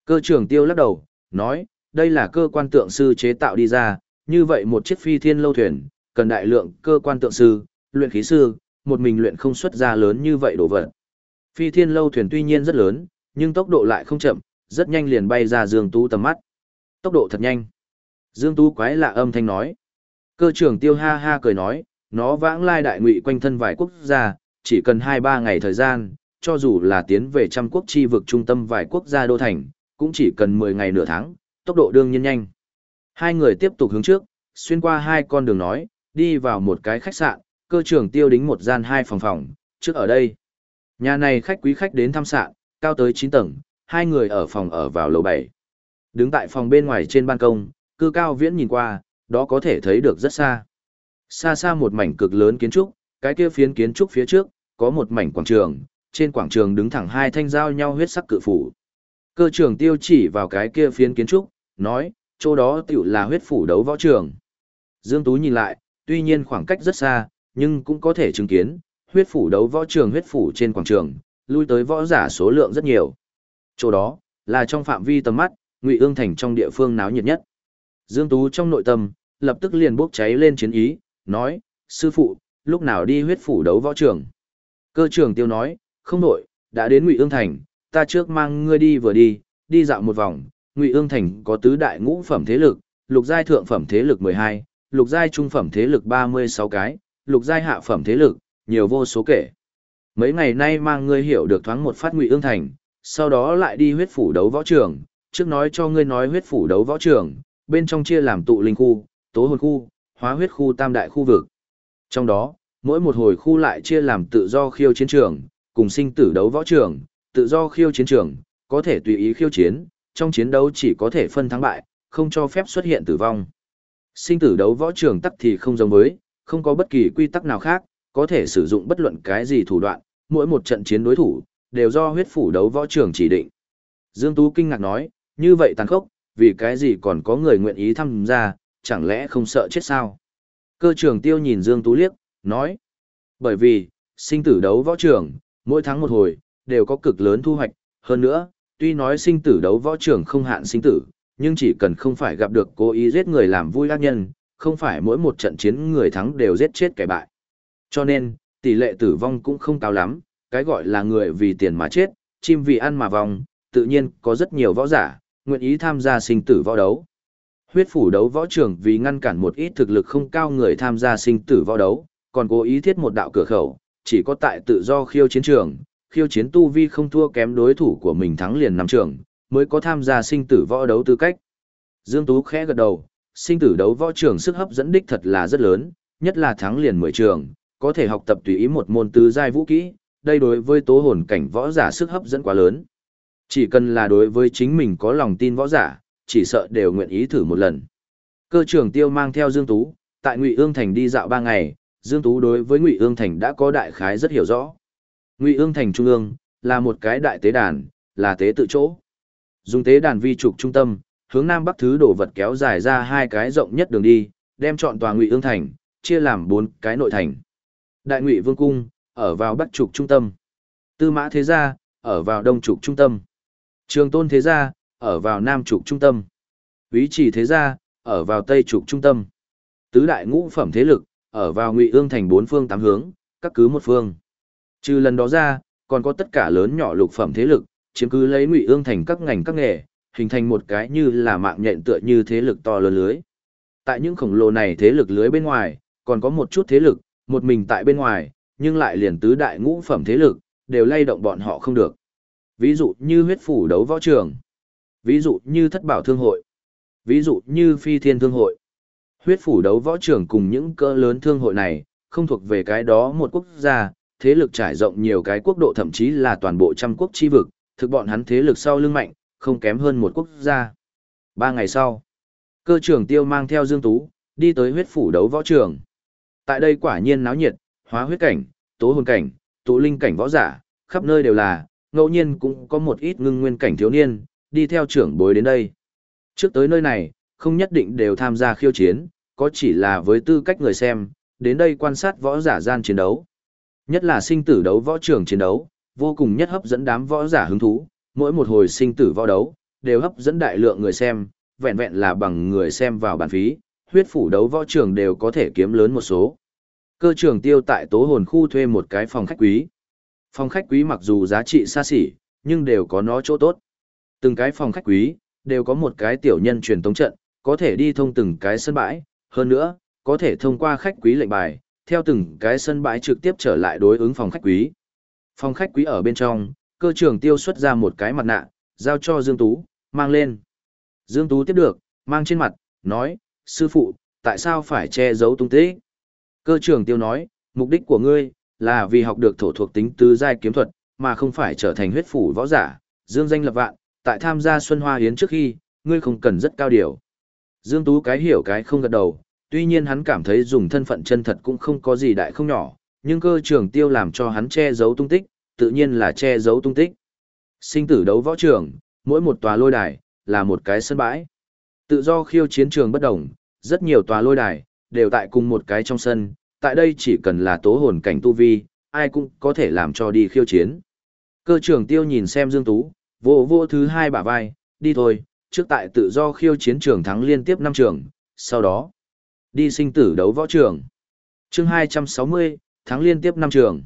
Cơ trưởng tiêu lắc đầu, nói, đây là cơ quan tượng sư chế tạo đi ra, như vậy một chiếc phi thiên lâu thuyền, cần đại lượng cơ quan tượng sư, luyện khí sư, một mình luyện không xuất ra lớn như vậy đồ vật. Phi thiên lâu thuyền tuy nhiên rất lớn, nhưng tốc độ lại không chậm, rất nhanh liền bay ra Dương Tú tầm mắt. Tốc độ thật nhanh. Dương Tú quái lạ âm thanh nói. Cơ trưởng tiêu ha ha cười nói, nó vãng lai đại ngụy quanh thân vài quốc gia, chỉ cần 2-3 ngày thời gian, cho dù là tiến về trăm quốc chi vực trung tâm vài quốc gia đô thành, cũng chỉ cần 10 ngày nửa tháng, tốc độ đương nhiên nhanh. Hai người tiếp tục hướng trước, xuyên qua hai con đường nói, đi vào một cái khách sạn, cơ trưởng tiêu đính một gian hai phòng phòng, trước ở đây. Nhà này khách quý khách đến thăm sạn, cao tới 9 tầng, hai người ở phòng ở vào lầu 7. Đứng tại phòng bên ngoài trên ban công, cư cao viễn nhìn qua, đó có thể thấy được rất xa. Xa xa một mảnh cực lớn kiến trúc, cái kia phiến kiến trúc phía trước, có một mảnh quảng trường, trên quảng trường đứng thẳng hai thanh giao nhau huyết sắc cự phủ. Cơ trưởng tiêu chỉ vào cái kia phiến kiến trúc, nói, chỗ đó tiểu là huyết phủ đấu võ trường. Dương Tú nhìn lại, tuy nhiên khoảng cách rất xa, nhưng cũng có thể chứng kiến, huyết phủ đấu võ trường huyết phủ trên quảng trường, lui tới võ giả số lượng rất nhiều. Chỗ đó, là trong phạm vi tầm mắt, Ngụy Ương Thành trong địa phương náo nhiệt nhất. Dương Tú trong nội tâm, lập tức liền bốc cháy lên chiến ý, nói, sư phụ, lúc nào đi huyết phủ đấu võ trường. Cơ trưởng tiêu nói, không nội, đã đến Ngụy Ương Thành, ta trước mang ngươi đi vừa đi, đi dạo một vòng, Ngụy Ương Thành có tứ đại ngũ phẩm thế lực, lục giai thượng phẩm thế lực 12, lục giai trung phẩm thế lực 36 cái, lục giai hạ phẩm thế lực, nhiều vô số kể. Mấy ngày nay mang ngươi hiểu được thoáng một phát Ngụy Ương Thành, sau đó lại đi huyết phủ đấu võ trường, trước nói cho ngươi nói huyết phủ đấu võ trường, bên trong chia làm tụ linh khu, tố hồn khu, hóa huyết khu tam đại khu vực. Trong đó, mỗi một hồi khu lại chia làm tự do khiêu chiến trường, cùng sinh tử đấu võ trường, tự do khiêu chiến trường, có thể tùy ý khiêu chiến, trong chiến đấu chỉ có thể phân thắng bại, không cho phép xuất hiện tử vong. Sinh tử đấu võ trường tắc thì không giống với, không có bất kỳ quy tắc nào khác, có thể sử dụng bất luận cái gì thủ đoạn, mỗi một trận chiến đối thủ, đều do huyết phủ đấu võ trường chỉ định. Dương Tú kinh ngạc nói, như vậy tàn khốc, vì cái gì còn có người nguyện ý tham gia, chẳng lẽ không sợ chết sao? Cơ trường tiêu nhìn Dương Tú liếc, nói, bởi vì, sinh tử đấu võ trường, mỗi tháng một hồi, đều có cực lớn thu hoạch, hơn nữa, tuy nói sinh tử đấu võ trường không hạn sinh tử, nhưng chỉ cần không phải gặp được cố ý giết người làm vui ác nhân, không phải mỗi một trận chiến người thắng đều giết chết kẻ bại. Cho nên, tỷ lệ tử vong cũng không cao lắm, cái gọi là người vì tiền mà chết, chim vì ăn mà vong, tự nhiên có rất nhiều võ giả, nguyện ý tham gia sinh tử võ đấu. Huyết phủ đấu võ trường vì ngăn cản một ít thực lực không cao người tham gia sinh tử võ đấu, còn cố ý thiết một đạo cửa khẩu, chỉ có tại tự do khiêu chiến trường, khiêu chiến tu vi không thua kém đối thủ của mình thắng liền năm trường, mới có tham gia sinh tử võ đấu tư cách. Dương Tú khẽ gật đầu, sinh tử đấu võ trường sức hấp dẫn đích thật là rất lớn, nhất là thắng liền 10 trường, có thể học tập tùy ý một môn tứ giai vũ kỹ, đây đối với tố hồn cảnh võ giả sức hấp dẫn quá lớn. Chỉ cần là đối với chính mình có lòng tin võ giả, chỉ sợ đều nguyện ý thử một lần. Cơ trưởng Tiêu mang theo Dương Tú, tại Ngụy Ương Thành đi dạo 3 ngày, Dương Tú đối với Ngụy Ương Thành đã có đại khái rất hiểu rõ. Ngụy Ương Thành trung ương là một cái đại tế đàn, là tế tự chỗ. Dùng tế đàn vi trục trung tâm, hướng nam bắc thứ đổ vật kéo dài ra hai cái rộng nhất đường đi, đem chọn tòa Ngụy Ương Thành, chia làm bốn cái nội thành. Đại Ngụy Vương cung ở vào bắc trục trung tâm. Tư Mã Thế gia ở vào đông trục trung tâm. Trường Tôn Thế gia ở vào nam trục trung tâm. Úy Chỉ Thế gia ở vào tây trục trung tâm. Tứ đại ngũ phẩm thế lực ở vào Ngụy Ương thành bốn phương tám hướng, các cứ một phương. Trừ lần đó ra, còn có tất cả lớn nhỏ lục phẩm thế lực, chiếm cứ lấy Ngụy Ương thành các ngành các nghề, hình thành một cái như là mạng nhện tựa như thế lực to lớn lưới. Tại những khổng lồ này thế lực lưới bên ngoài, còn có một chút thế lực, một mình tại bên ngoài, nhưng lại liền tứ đại ngũ phẩm thế lực, đều lay động bọn họ không được. Ví dụ như huyết phủ đấu võ trường, ví dụ như thất bảo thương hội, ví dụ như phi thiên thương hội. Huyết phủ đấu võ trường cùng những cỡ lớn thương hội này, không thuộc về cái đó một quốc gia, thế lực trải rộng nhiều cái quốc độ thậm chí là toàn bộ trăm quốc chi vực, thực bọn hắn thế lực sau lưng mạnh, không kém hơn một quốc gia. Ba ngày sau, cơ trưởng tiêu mang theo Dương Tú, đi tới huyết phủ đấu võ trường. Tại đây quả nhiên náo nhiệt, hóa huyết cảnh, tố hồn cảnh, tụ linh cảnh võ giả, khắp nơi đều là, ngẫu nhiên cũng có một ít ngưng nguyên cảnh thiếu niên, đi theo trưởng bối đến đây. Trước tới nơi này, không nhất định đều tham gia khiêu chiến, có chỉ là với tư cách người xem, đến đây quan sát võ giả gian chiến đấu. Nhất là sinh tử đấu võ trường chiến đấu, vô cùng nhất hấp dẫn đám võ giả hứng thú, mỗi một hồi sinh tử võ đấu, đều hấp dẫn đại lượng người xem, vẹn vẹn là bằng người xem vào bàn phí, huyết phủ đấu võ trường đều có thể kiếm lớn một số. Cơ trường tiêu tại tố hồn khu thuê một cái phòng khách quý. Phòng khách quý mặc dù giá trị xa xỉ, nhưng đều có nó chỗ tốt. Từng cái phòng khách quý, đều có một cái tiểu nhân truyền tống trận, có thể đi thông từng cái sân bãi, hơn nữa, có thể thông qua khách quý lệnh bài, theo từng cái sân bãi trực tiếp trở lại đối ứng phòng khách quý. Phòng khách quý ở bên trong, cơ trưởng tiêu xuất ra một cái mặt nạ, giao cho Dương Tú, mang lên. Dương Tú tiếp được, mang trên mặt, nói, sư phụ, tại sao phải che giấu tung tích? Cơ trưởng tiêu nói, mục đích của ngươi, là vì học được thổ thuộc tính tứ giai kiếm thuật, mà không phải trở thành huyết phủ võ giả, dương danh lập vạn, tại tham gia Xuân Hoa Yến trước khi, ngươi không cần rất cao điều. Dương Tú cái hiểu cái không gật đầu, tuy nhiên hắn cảm thấy dùng thân phận chân thật cũng không có gì đại không nhỏ, nhưng cơ trường tiêu làm cho hắn che giấu tung tích, tự nhiên là che giấu tung tích. Sinh tử đấu võ trường, mỗi một tòa lôi đài, là một cái sân bãi. Tự do khiêu chiến trường bất đồng, rất nhiều tòa lôi đài, đều tại cùng một cái trong sân, tại đây chỉ cần là tố hồn cảnh tu vi, ai cũng có thể làm cho đi khiêu chiến. Cơ trưởng tiêu nhìn xem Dương Tú, vô vô thứ hai bả vai, đi thôi, trước tại tự do khiêu chiến trường thắng liên tiếp 5 trường, sau đó, đi sinh tử đấu võ trường. chương 260, tháng liên tiếp 5 trường.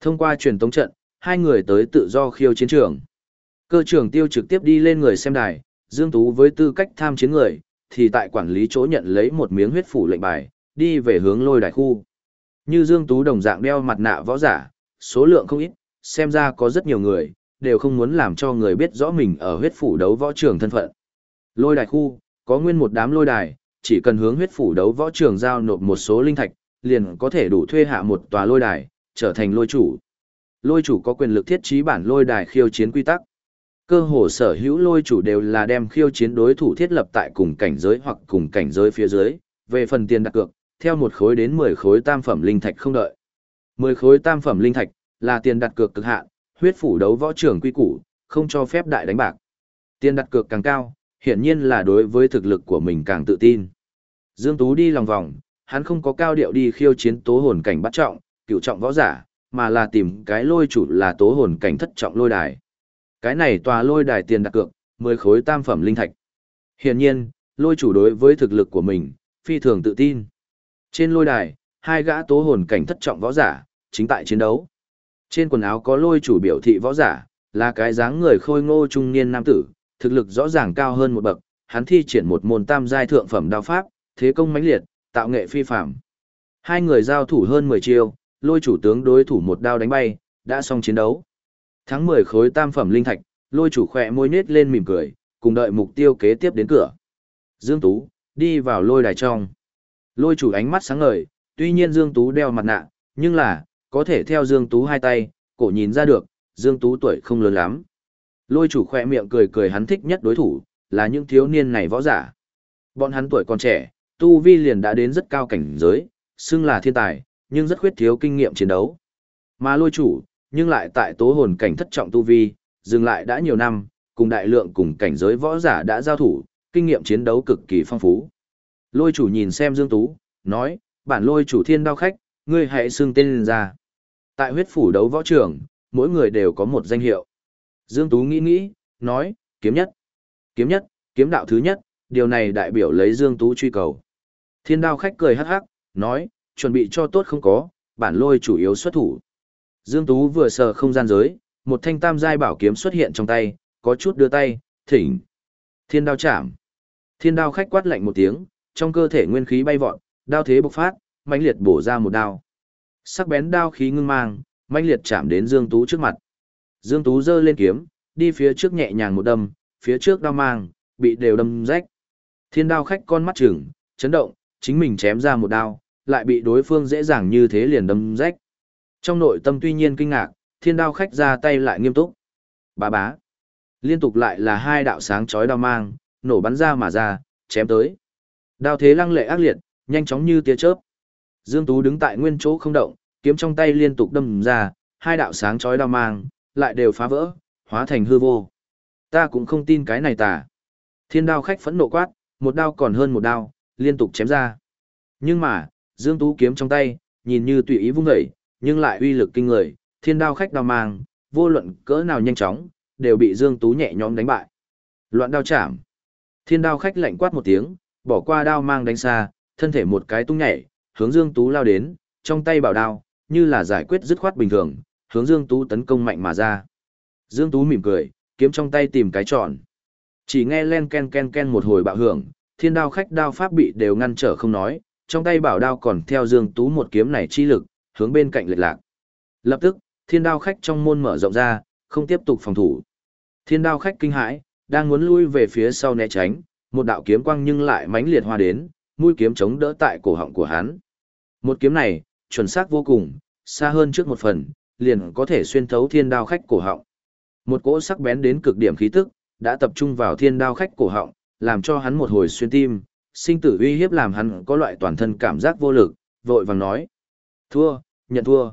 Thông qua truyền tống trận, hai người tới tự do khiêu chiến trường. Cơ trưởng tiêu trực tiếp đi lên người xem đài, Dương Tú với tư cách tham chiến người, thì tại quản lý chỗ nhận lấy một miếng huyết phủ lệnh bài, đi về hướng lôi đài khu. Như Dương Tú đồng dạng đeo mặt nạ võ giả, số lượng không ít, xem ra có rất nhiều người, đều không muốn làm cho người biết rõ mình ở huyết phủ đấu võ trường thân phận. Lôi đài khu, có nguyên một đám lôi đài, chỉ cần hướng huyết phủ đấu võ trường giao nộp một số linh thạch, liền có thể đủ thuê hạ một tòa lôi đài, trở thành lôi chủ. Lôi chủ có quyền lực thiết trí bản lôi đài khiêu chiến quy tắc. Cơ hồ sở hữu lôi chủ đều là đem khiêu chiến đối thủ thiết lập tại cùng cảnh giới hoặc cùng cảnh giới phía dưới, về phần tiền đặt cược, theo một khối đến 10 khối tam phẩm linh thạch không đợi. 10 khối tam phẩm linh thạch là tiền đặt cược cực hạn, huyết phủ đấu võ trưởng quy củ, không cho phép đại đánh bạc. Tiền đặt cược càng cao, hiển nhiên là đối với thực lực của mình càng tự tin. Dương Tú đi lòng vòng, hắn không có cao điệu đi khiêu chiến tố hồn cảnh bắt trọng, cựu trọng võ giả, mà là tìm cái lôi chủ là tố hồn cảnh thất trọng lôi đài. Cái này tòa lôi đài tiền đặt cược, 10 khối tam phẩm linh thạch. Hiển nhiên, lôi chủ đối với thực lực của mình, phi thường tự tin. Trên lôi đài, hai gã tố hồn cảnh thất trọng võ giả, chính tại chiến đấu. Trên quần áo có lôi chủ biểu thị võ giả, là cái dáng người khôi ngô trung niên nam tử, thực lực rõ ràng cao hơn một bậc, hắn thi triển một môn tam giai thượng phẩm đao pháp, thế công mãnh liệt, tạo nghệ phi phàm. Hai người giao thủ hơn 10 chiêu, lôi chủ tướng đối thủ một đao đánh bay, đã xong chiến đấu. Thắng 10 khối tam phẩm linh thạch, lôi chủ khỏe môi nết lên mỉm cười, cùng đợi mục tiêu kế tiếp đến cửa. Dương Tú, đi vào lôi đài trong. Lôi chủ ánh mắt sáng ngời, tuy nhiên Dương Tú đeo mặt nạ, nhưng là, có thể theo Dương Tú hai tay, cổ nhìn ra được, Dương Tú tuổi không lớn lắm. Lôi chủ khỏe miệng cười cười hắn thích nhất đối thủ, là những thiếu niên này võ giả. Bọn hắn tuổi còn trẻ, tu vi liền đã đến rất cao cảnh giới, xưng là thiên tài, nhưng rất khuyết thiếu kinh nghiệm chiến đấu. Mà lôi chủ, nhưng lại tại tố hồn cảnh thất trọng tu vi, dừng lại đã nhiều năm, cùng đại lượng cùng cảnh giới võ giả đã giao thủ, kinh nghiệm chiến đấu cực kỳ phong phú. Lôi chủ nhìn xem Dương Tú, nói, bản lôi chủ thiên đao khách, ngươi hãy xưng tên lên ra. Tại huyết phủ đấu võ trường, mỗi người đều có một danh hiệu. Dương Tú nghĩ nghĩ, nói, kiếm nhất. Kiếm nhất, kiếm đạo thứ nhất, điều này đại biểu lấy Dương Tú truy cầu. Thiên đao khách cười hắc hắc, nói, chuẩn bị cho tốt không có, bản lôi chủ yếu xuất thủ. Dương Tú vừa sờ không gian giới, một thanh tam giai bảo kiếm xuất hiện trong tay, có chút đưa tay, thỉnh. Thiên đao chạm. Thiên đao khách quát lạnh một tiếng, trong cơ thể nguyên khí bay vọt, đao thế bộc phát, mãnh liệt bổ ra một đao. Sắc bén đao khí ngưng mang, mãnh liệt chạm đến Dương Tú trước mặt. Dương Tú giơ lên kiếm, đi phía trước nhẹ nhàng một đâm, phía trước đao mang, bị đều đâm rách. Thiên đao khách con mắt trừng, chấn động, chính mình chém ra một đao, lại bị đối phương dễ dàng như thế liền đâm rách. Trong nội tâm tuy nhiên kinh ngạc, thiên đao khách ra tay lại nghiêm túc. Bá bá. Liên tục lại là hai đạo sáng chói đao mang, nổ bắn ra mà ra, chém tới. Đao thế lăng lệ ác liệt, nhanh chóng như tia chớp. Dương Tú đứng tại nguyên chỗ không động, kiếm trong tay liên tục đâm ra, hai đạo sáng chói đao mang, lại đều phá vỡ, hóa thành hư vô. Ta cũng không tin cái này tà. Thiên đao khách phẫn nộ quát, một đao còn hơn một đao, liên tục chém ra. Nhưng mà, Dương Tú kiếm trong tay, nhìn như tùy ý vung dậy, nhưng lại uy lực kinh người, thiên đao khách đao mang, vô luận cỡ nào nhanh chóng, đều bị Dương Tú nhẹ nhõm đánh bại. Loạn đao chạm. Thiên đao khách lạnh quát một tiếng, bỏ qua đao mang đánh xa, thân thể một cái tung nhảy, hướng Dương Tú lao đến, trong tay bảo đao, như là giải quyết dứt khoát bình thường, hướng Dương Tú tấn công mạnh mà ra. Dương Tú mỉm cười, kiếm trong tay tìm cái tròn. Chỉ nghe len ken ken ken một hồi bạo hưởng, thiên đao khách đao pháp bị đều ngăn trở không nói, trong tay bảo đao còn theo Dương Tú một kiếm này chi lực, hướng bên cạnh lệch lạc. Lập tức, thiên đao khách trong môn mở rộng ra, không tiếp tục phòng thủ. Thiên đao khách kinh hãi, đang muốn lui về phía sau né tránh, một đạo kiếm quang nhưng lại mãnh liệt hoa đến, mũi kiếm chống đỡ tại cổ họng của hắn. Một kiếm này, chuẩn xác vô cùng, xa hơn trước một phần, liền có thể xuyên thấu thiên đao khách cổ họng. Một cỗ sắc bén đến cực điểm khí tức, đã tập trung vào thiên đao khách cổ họng, làm cho hắn một hồi xuyên tim, sinh tử uy hiếp làm hắn có loại toàn thân cảm giác vô lực, vội vàng nói. Thua, nhận thua.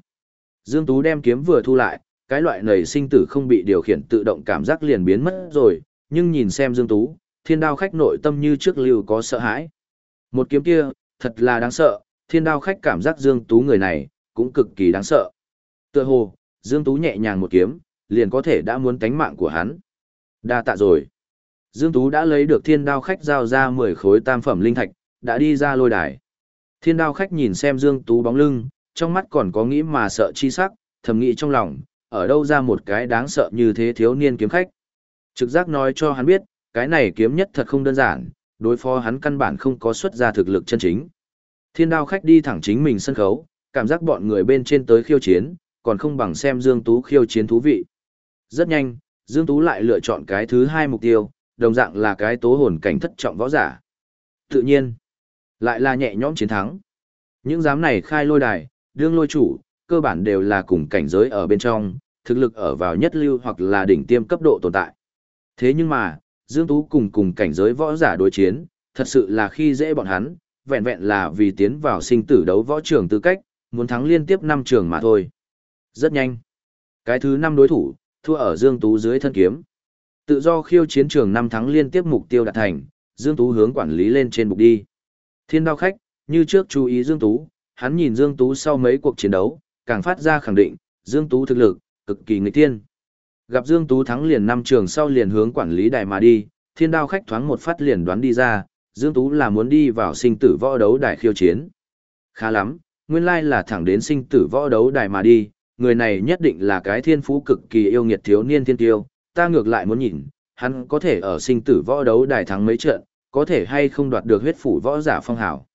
Dương Tú đem kiếm vừa thu lại, cái loại nầy sinh tử không bị điều khiển tự động cảm giác liền biến mất rồi, nhưng nhìn xem Dương Tú, thiên đao khách nội tâm như trước lưu có sợ hãi. Một kiếm kia, thật là đáng sợ, thiên đao khách cảm giác Dương Tú người này, cũng cực kỳ đáng sợ. Tựa hồ, Dương Tú nhẹ nhàng một kiếm, liền có thể đã muốn tánh mạng của hắn. Đa tạ rồi. Dương Tú đã lấy được thiên đao khách giao ra 10 khối tam phẩm linh thạch, đã đi ra lôi đài. Thiên đao khách nhìn xem Dương Tú bóng lưng, trong mắt còn có nghĩ mà sợ chi sắc, thầm nghĩ trong lòng, ở đâu ra một cái đáng sợ như thế thiếu niên kiếm khách. Trực giác nói cho hắn biết, cái này kiếm nhất thật không đơn giản, đối phó hắn căn bản không có xuất ra thực lực chân chính. Thiên đao khách đi thẳng chính mình sân khấu, cảm giác bọn người bên trên tới khiêu chiến, còn không bằng xem Dương Tú khiêu chiến thú vị. Rất nhanh, Dương Tú lại lựa chọn cái thứ hai mục tiêu, đồng dạng là cái tố hồn cảnh thất trọng võ giả. Tự nhiên, lại là nhẹ nhõm chiến thắng. Những giám này khai lôi đài, đương lôi chủ, cơ bản đều là cùng cảnh giới ở bên trong, thực lực ở vào nhất lưu hoặc là đỉnh tiêm cấp độ tồn tại. Thế nhưng mà, Dương Tú cùng cùng cảnh giới võ giả đối chiến, thật sự là khi dễ bọn hắn, vẹn vẹn là vì tiến vào sinh tử đấu võ trường tư cách, muốn thắng liên tiếp 5 trường mà thôi. Rất nhanh. Cái thứ năm đối thủ, thua ở Dương Tú dưới thân kiếm. Tự do khiêu chiến trường năm thắng liên tiếp mục tiêu đạt thành, Dương Tú hướng quản lý lên trên bục đi. Thiên đao khách, như trước chú ý Dương Tú, hắn nhìn Dương Tú sau mấy cuộc chiến đấu, càng phát ra khẳng định, Dương Tú thực lực, cực kỳ nghịch tiên. Gặp Dương Tú thắng liền năm trường sau liền hướng quản lý đài mà đi, thiên đao khách thoáng một phát liền đoán đi ra, Dương Tú là muốn đi vào sinh tử võ đấu đài khiêu chiến. Khá lắm, nguyên lai là thẳng đến sinh tử võ đấu đài mà đi, người này nhất định là cái thiên phú cực kỳ yêu nghiệt thiếu niên thiên tiêu, ta ngược lại muốn nhìn, hắn có thể ở sinh tử võ đấu đài thắng mấy trận, có thể hay không đoạt được huyết phủ võ giả phong hảo.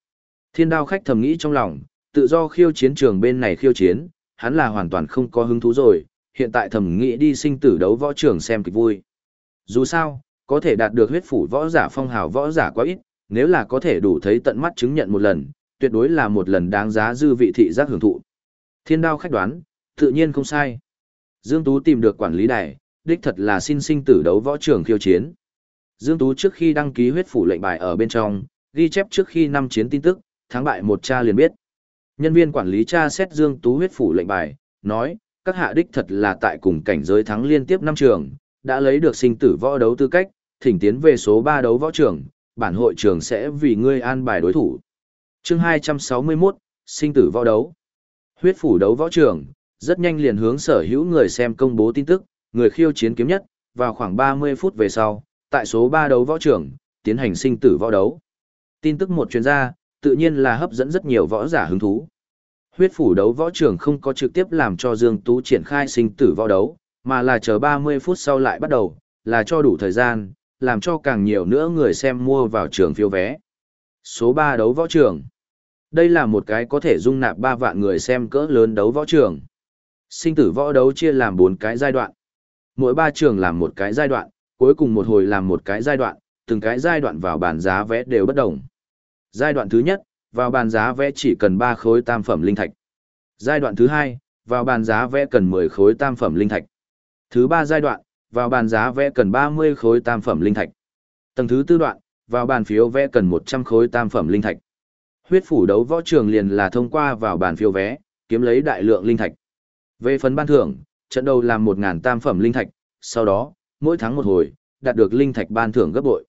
Thiên đao khách thầm nghĩ trong lòng, tự do khiêu chiến trường bên này khiêu chiến, hắn là hoàn toàn không có hứng thú rồi, hiện tại thầm nghĩ đi sinh tử đấu võ trường xem kịch vui. Dù sao, có thể đạt được huyết phủ võ giả phong hào võ giả quá ít, nếu là có thể đủ thấy tận mắt chứng nhận một lần, tuyệt đối là một lần đáng giá dư vị thị giác hưởng thụ. Thiên đao khách đoán, tự nhiên không sai. Dương Tú tìm được quản lý đài, đích thật là xin sinh tử đấu võ trường khiêu chiến. Dương Tú trước khi đăng ký huyết phủ lệnh bài ở bên trong, ghi chép trước khi năm chiến tin tức, thắng bại một cha liền biết. Nhân viên quản lý tra xét Dương Tú huyết phủ lệnh bài, nói, các hạ đích thật là tại cùng cảnh giới thắng liên tiếp năm trường, đã lấy được sinh tử võ đấu tư cách, thỉnh tiến về số 3 đấu võ trường, bản hội trường sẽ vì ngươi an bài đối thủ. chương 261, sinh tử võ đấu. Huyết phủ đấu võ trường, rất nhanh liền hướng sở hữu người xem công bố tin tức, người khiêu chiến kiếm nhất, vào khoảng 30 phút về sau, tại số 3 đấu võ trưởng tiến hành sinh tử võ đấu. Tin tức một chuyên gia, tự nhiên là hấp dẫn rất nhiều võ giả hứng thú. Huyết phủ đấu võ trưởng không có trực tiếp làm cho Dương Tú triển khai sinh tử võ đấu, mà là chờ 30 phút sau lại bắt đầu, là cho đủ thời gian, làm cho càng nhiều nữa người xem mua vào trường phiếu vé. Số 3 đấu võ trưởng Đây là một cái có thể dung nạp 3 vạn người xem cỡ lớn đấu võ trường. Sinh tử võ đấu chia làm 4 cái giai đoạn. Mỗi 3 trường làm một cái giai đoạn, cuối cùng một hồi làm một cái giai đoạn, từng cái giai đoạn vào bàn giá vé đều bất đồng. Giai đoạn thứ nhất, vào bàn giá vé chỉ cần 3 khối tam phẩm linh thạch. Giai đoạn thứ hai, vào bàn giá vé cần 10 khối tam phẩm linh thạch. Thứ ba giai đoạn, vào bàn giá vé cần 30 khối tam phẩm linh thạch. Tầng thứ tư đoạn, vào bàn phiếu vé cần 100 khối tam phẩm linh thạch. Huyết phủ đấu võ trường liền là thông qua vào bàn phiếu vé, kiếm lấy đại lượng linh thạch. Về phần ban thưởng, trận đầu làm 1000 tam phẩm linh thạch, sau đó, mỗi tháng một hồi, đạt được linh thạch ban thưởng gấp bội.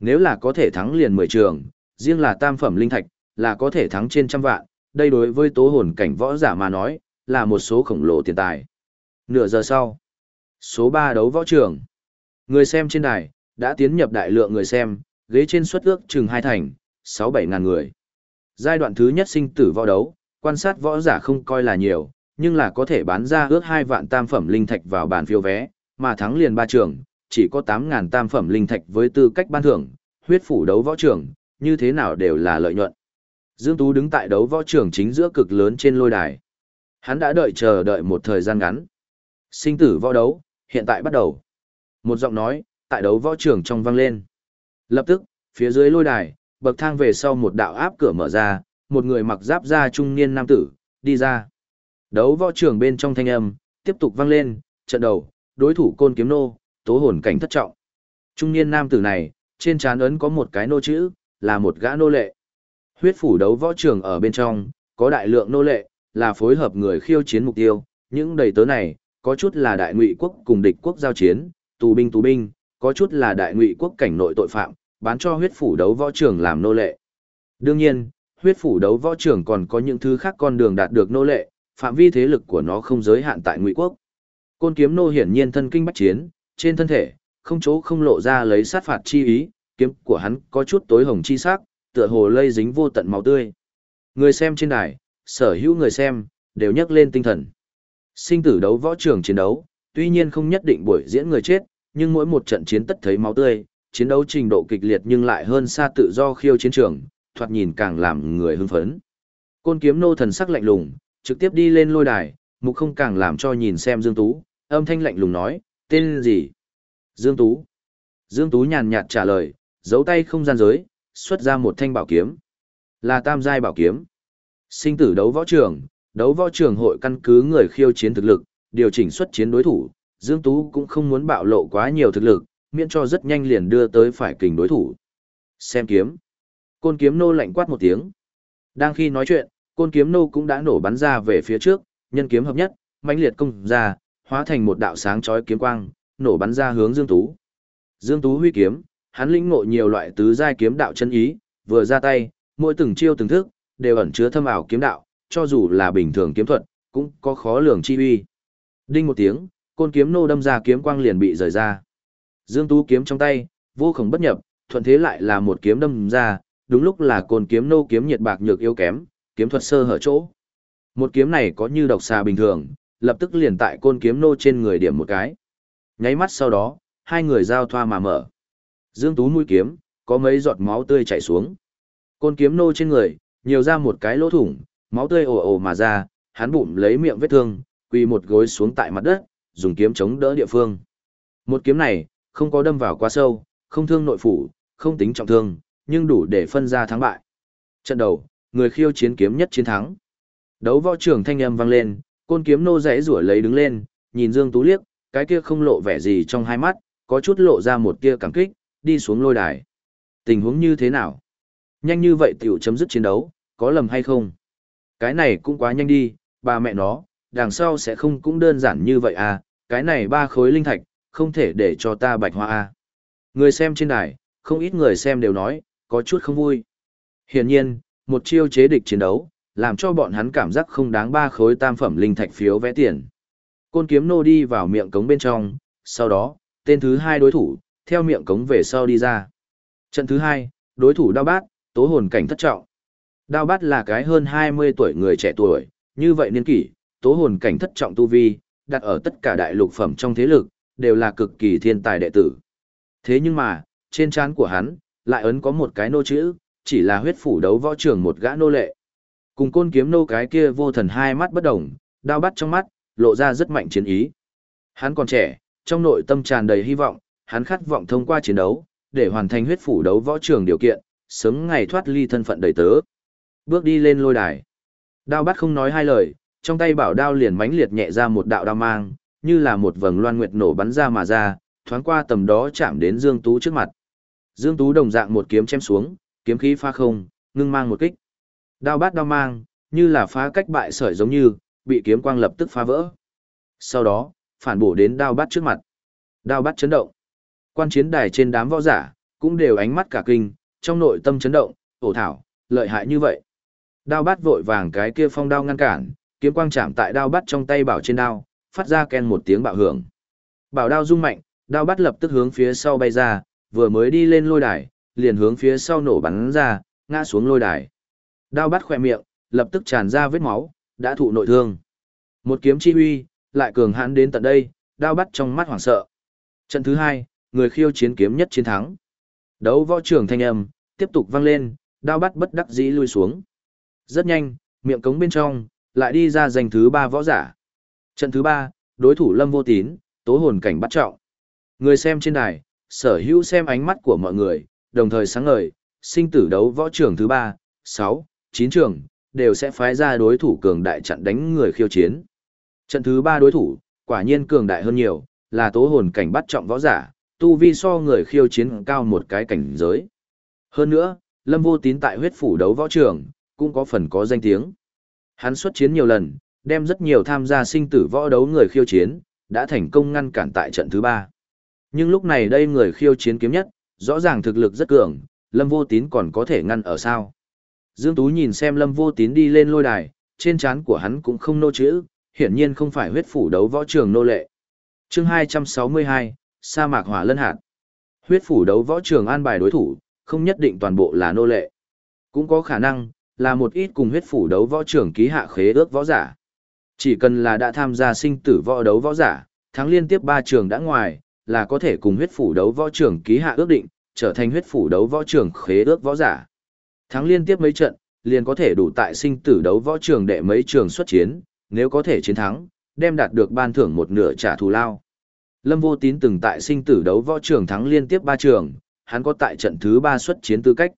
Nếu là có thể thắng liền 10 trường, riêng là tam phẩm linh thạch, là có thể thắng trên trăm vạn, đây đối với tố hồn cảnh võ giả mà nói, là một số khổng lồ tiền tài. Nửa giờ sau, số 3 đấu võ trường. Người xem trên đài, đã tiến nhập đại lượng người xem, ghế trên suất ước chừng hai thành, 6-7 ngàn người. Giai đoạn thứ nhất sinh tử võ đấu, quan sát võ giả không coi là nhiều, nhưng là có thể bán ra ước 2 vạn tam phẩm linh thạch vào bàn phiếu vé, mà thắng liền ba trường, chỉ có 8.000 tam phẩm linh thạch với tư cách ban thưởng, huyết phủ đấu võ trường, như thế nào đều là lợi nhuận. Dương Tú đứng tại đấu võ trường chính giữa cực lớn trên lôi đài. Hắn đã đợi chờ đợi một thời gian ngắn. Sinh tử võ đấu, hiện tại bắt đầu. Một giọng nói, tại đấu võ trường trong vang lên. Lập tức, phía dưới lôi đài, bậc thang về sau một đạo áp cửa mở ra, một người mặc giáp da trung niên nam tử, đi ra. Đấu võ trường bên trong thanh âm, tiếp tục vang lên, trận đầu, đối thủ côn kiếm nô, tố hồn cảnh thất trọng. Trung niên nam tử này, trên trán ấn có một cái nô chữ, là một gã nô lệ. Huyết phủ đấu võ trường ở bên trong, có đại lượng nô lệ, là phối hợp người khiêu chiến mục tiêu, những đầy tớ này, có chút là đại ngụy quốc cùng địch quốc giao chiến, tù binh tù binh, có chút là đại ngụy quốc cảnh nội tội phạm, bán cho huyết phủ đấu võ trường làm nô lệ. Đương nhiên, huyết phủ đấu võ trường còn có những thứ khác con đường đạt được nô lệ, phạm vi thế lực của nó không giới hạn tại ngụy quốc. Côn kiếm nô hiển nhiên thân kinh bách chiến, trên thân thể, không chỗ không lộ ra lấy sát phạt chi ý, kiếm của hắn có chút tối hồng chi sắc, tựa hồ lây dính vô tận máu tươi. Người xem trên đài, sở hữu người xem, đều nhắc lên tinh thần. Sinh tử đấu võ trường chiến đấu, tuy nhiên không nhất định buổi diễn người chết, nhưng mỗi một trận chiến tất thấy máu tươi, chiến đấu trình độ kịch liệt nhưng lại hơn xa tự do khiêu chiến trường, thoạt nhìn càng làm người hưng phấn. Côn kiếm nô thần sắc lạnh lùng, trực tiếp đi lên lôi đài, mục không càng làm cho nhìn xem Dương Tú, âm thanh lạnh lùng nói, tên gì? Dương Tú. Dương Tú nhàn nhạt trả lời, giấu tay không gian giới, xuất ra một thanh bảo kiếm. Là tam giai bảo kiếm. Sinh tử đấu võ trường, đấu võ trường hội căn cứ người khiêu chiến thực lực, điều chỉnh xuất chiến đối thủ. Dương Tú cũng không muốn bạo lộ quá nhiều thực lực, miễn cho rất nhanh liền đưa tới phải kình đối thủ. Xem kiếm. Côn kiếm nô lạnh quát một tiếng. Đang khi nói chuyện, côn kiếm nô cũng đã nổ bắn ra về phía trước, nhân kiếm hợp nhất, mãnh liệt công ra, hóa thành một đạo sáng chói kiếm quang, nổ bắn ra hướng Dương Tú. Dương Tú huy kiếm, hắn lĩnh ngộ nhiều loại tứ giai kiếm đạo chân ý, vừa ra tay, mỗi từng chiêu từng thức đều ẩn chứa thâm ảo kiếm đạo, cho dù là bình thường kiếm thuật, cũng có khó lường chi uy. Đinh một tiếng, côn kiếm nô đâm ra kiếm quang liền bị rời ra. Dương Tú kiếm trong tay, vô cùng bất nhập, thuận thế lại là một kiếm đâm ra, đúng lúc là côn kiếm nô kiếm nhiệt bạc nhược yếu kém, kiếm thuật sơ hở chỗ. Một kiếm này có như độc xà bình thường, lập tức liền tại côn kiếm nô trên người điểm một cái. Nháy mắt sau đó, hai người giao thoa mà mở. Dương Tú mũi kiếm, có mấy giọt máu tươi chảy xuống. Côn kiếm nô trên người, nhiều ra một cái lỗ thủng, máu tươi ồ ồ mà ra, hắn bụng lấy miệng vết thương, quỳ một gối xuống tại mặt đất, dùng kiếm chống đỡ địa phương. Một kiếm này, không có đâm vào quá sâu, không thương nội phủ, không tính trọng thương, nhưng đủ để phân ra thắng bại. Trận đầu, người khiêu chiến kiếm nhất chiến thắng. Đấu võ trưởng thanh âm vang lên, côn kiếm nô rẽ rủa lấy đứng lên, nhìn Dương Tú liếc, cái kia không lộ vẻ gì trong hai mắt, có chút lộ ra một tia cảm kích, đi xuống lôi đài. Tình huống như thế nào? Nhanh như vậy tiểu chấm dứt chiến đấu, có lầm hay không? Cái này cũng quá nhanh đi, bà mẹ nó, đằng sau sẽ không cũng đơn giản như vậy à, cái này ba khối linh thạch, không thể để cho ta bạch hoa à. Người xem trên đài, không ít người xem đều nói, có chút không vui. Hiển nhiên, một chiêu chế địch chiến đấu, làm cho bọn hắn cảm giác không đáng ba khối tam phẩm linh thạch phiếu vẽ tiền. Côn kiếm nô đi vào miệng cống bên trong, sau đó, tên thứ hai đối thủ, theo miệng cống về sau đi ra. Trận thứ hai, đối thủ đao bát, tố hồn cảnh thất trọng. Đao bát là cái hơn 20 tuổi người trẻ tuổi, như vậy niên kỷ, tố hồn cảnh thất trọng tu vi, đặt ở tất cả đại lục phẩm trong thế lực, đều là cực kỳ thiên tài đệ tử. Thế nhưng mà, trên trán của hắn, lại ấn có một cái nô chữ, chỉ là huyết phủ đấu võ trường một gã nô lệ. Cùng côn kiếm nô cái kia vô thần hai mắt bất động đao bắt trong mắt, lộ ra rất mạnh chiến ý. Hắn còn trẻ, trong nội tâm tràn đầy hy vọng, hắn khát vọng thông qua chiến đấu, để hoàn thành huyết phủ đấu võ trường điều kiện, sớm ngày thoát ly thân phận đầy tớ. Bước đi lên lôi đài. Đao bắt không nói hai lời, trong tay bảo đao liền mãnh liệt nhẹ ra một đạo đao mang, như là một vầng loan nguyệt nổ bắn ra mà ra, thoáng qua tầm đó chạm đến Dương Tú trước mặt. Dương Tú đồng dạng một kiếm chém xuống, kiếm khí pha không, ngưng mang một kích. Đao bát đao mang, như là phá cách bại sợi giống như, bị kiếm quang lập tức phá vỡ. Sau đó, phản bổ đến đao bát trước mặt. Đao bát chấn động. Quan chiến đài trên đám võ giả, cũng đều ánh mắt cả kinh, trong nội tâm chấn động, ổ thảo, lợi hại như vậy. Đao bát vội vàng cái kia phong đao ngăn cản, kiếm quang chạm tại đao bát trong tay bảo trên đao, phát ra ken một tiếng bạo hưởng. Bảo đao rung mạnh, đao bát lập tức hướng phía sau bay ra, vừa mới đi lên lôi đài, liền hướng phía sau nổ bắn ra, ngã xuống lôi đài. Đao bắt khỏe miệng, lập tức tràn ra vết máu, đã thụ nội thương. Một kiếm chi huy, lại cường hãn đến tận đây, đao bắt trong mắt hoảng sợ. Trận thứ hai, người khiêu chiến kiếm nhất chiến thắng. Đấu võ trưởng thanh âm, tiếp tục vang lên, đao bắt bất đắc dĩ lui xuống. Rất nhanh, miệng cống bên trong, lại đi ra giành thứ ba võ giả. Trận thứ ba, đối thủ lâm vô tín, tố hồn cảnh bắt trọng. Người xem trên đài, sở hữu xem ánh mắt của mọi người, đồng thời sáng ngời, sinh tử đấu võ trưởng thứ ba, sáu, chín trường, đều sẽ phái ra đối thủ cường đại chặn đánh người khiêu chiến. Trận thứ ba đối thủ, quả nhiên cường đại hơn nhiều, là tố hồn cảnh bắt trọng võ giả, tu vi so người khiêu chiến cao một cái cảnh giới. Hơn nữa, Lâm Vô Tín tại huyết phủ đấu võ trường, cũng có phần có danh tiếng. Hắn xuất chiến nhiều lần, đem rất nhiều tham gia sinh tử võ đấu người khiêu chiến, đã thành công ngăn cản tại trận thứ ba. Nhưng lúc này đây người khiêu chiến kiếm nhất, rõ ràng thực lực rất cường, Lâm Vô Tín còn có thể ngăn ở sao. Dương Tú nhìn xem Lâm Vô Tín đi lên lôi đài, trên trán của hắn cũng không nô chữ, hiển nhiên không phải huyết phủ đấu võ trường nô lệ. chương 262, Sa mạc hỏa lân hạt. Huyết phủ đấu võ trường an bài đối thủ, không nhất định toàn bộ là nô lệ. Cũng có khả năng, là một ít cùng huyết phủ đấu võ trường ký hạ khế ước võ giả. Chỉ cần là đã tham gia sinh tử võ đấu võ giả, thắng liên tiếp 3 trường đã ngoài, là có thể cùng huyết phủ đấu võ trưởng ký hạ ước định, trở thành huyết phủ đấu võ trưởng khế ước võ giả. Thắng liên tiếp mấy trận, liền có thể đủ tại sinh tử đấu võ trường đệ mấy trường xuất chiến, nếu có thể chiến thắng, đem đạt được ban thưởng một nửa trả thù lao. Lâm Vô Tín từng tại sinh tử đấu võ trường thắng liên tiếp 3 trường, hắn có tại trận thứ 3 xuất chiến tư cách.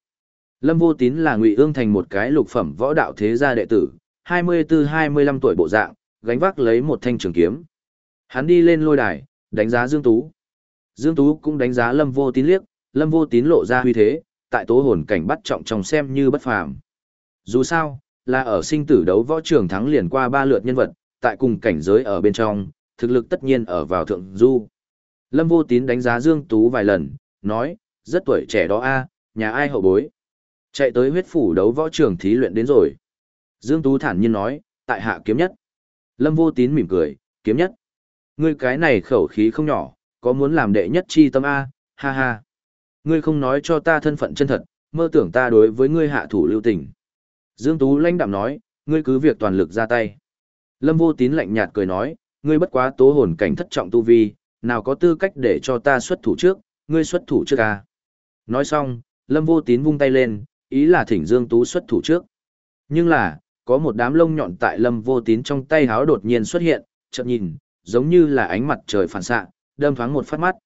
Lâm Vô Tín là Ngụy Ương thành một cái lục phẩm võ đạo thế gia đệ tử, 24-25 tuổi bộ dạng, gánh vác lấy một thanh trường kiếm. Hắn đi lên lôi đài, đánh giá Dương Tú. Dương Tú cũng đánh giá Lâm Vô Tín liếc, Lâm Vô Tín lộ ra huy thế, tại tố hồn cảnh bắt trọng trong xem như bất phàm. Dù sao, là ở sinh tử đấu võ trường thắng liền qua ba lượt nhân vật, tại cùng cảnh giới ở bên trong, thực lực tất nhiên ở vào thượng du. Lâm Vô Tín đánh giá Dương Tú vài lần, nói, rất tuổi trẻ đó a, nhà ai hậu bối. Chạy tới huyết phủ đấu võ trường thí luyện đến rồi. Dương Tú thản nhiên nói, tại hạ kiếm nhất. Lâm Vô Tín mỉm cười, kiếm nhất. Ngươi cái này khẩu khí không nhỏ, có muốn làm đệ nhất chi tâm A, ha ha. Ngươi không nói cho ta thân phận chân thật, mơ tưởng ta đối với ngươi hạ thủ lưu tình. Dương Tú lãnh đạm nói, ngươi cứ việc toàn lực ra tay. Lâm Vô Tín lạnh nhạt cười nói, ngươi bất quá tố hồn cảnh thất trọng tu vi, nào có tư cách để cho ta xuất thủ trước, ngươi xuất thủ trước à. Nói xong, Lâm Vô Tín vung tay lên, ý là thỉnh Dương Tú xuất thủ trước. Nhưng là, có một đám lông nhọn tại Lâm Vô Tín trong tay háo đột nhiên xuất hiện, chợt nhìn, giống như là ánh mặt trời phản xạ, đâm thoáng một phát mắt.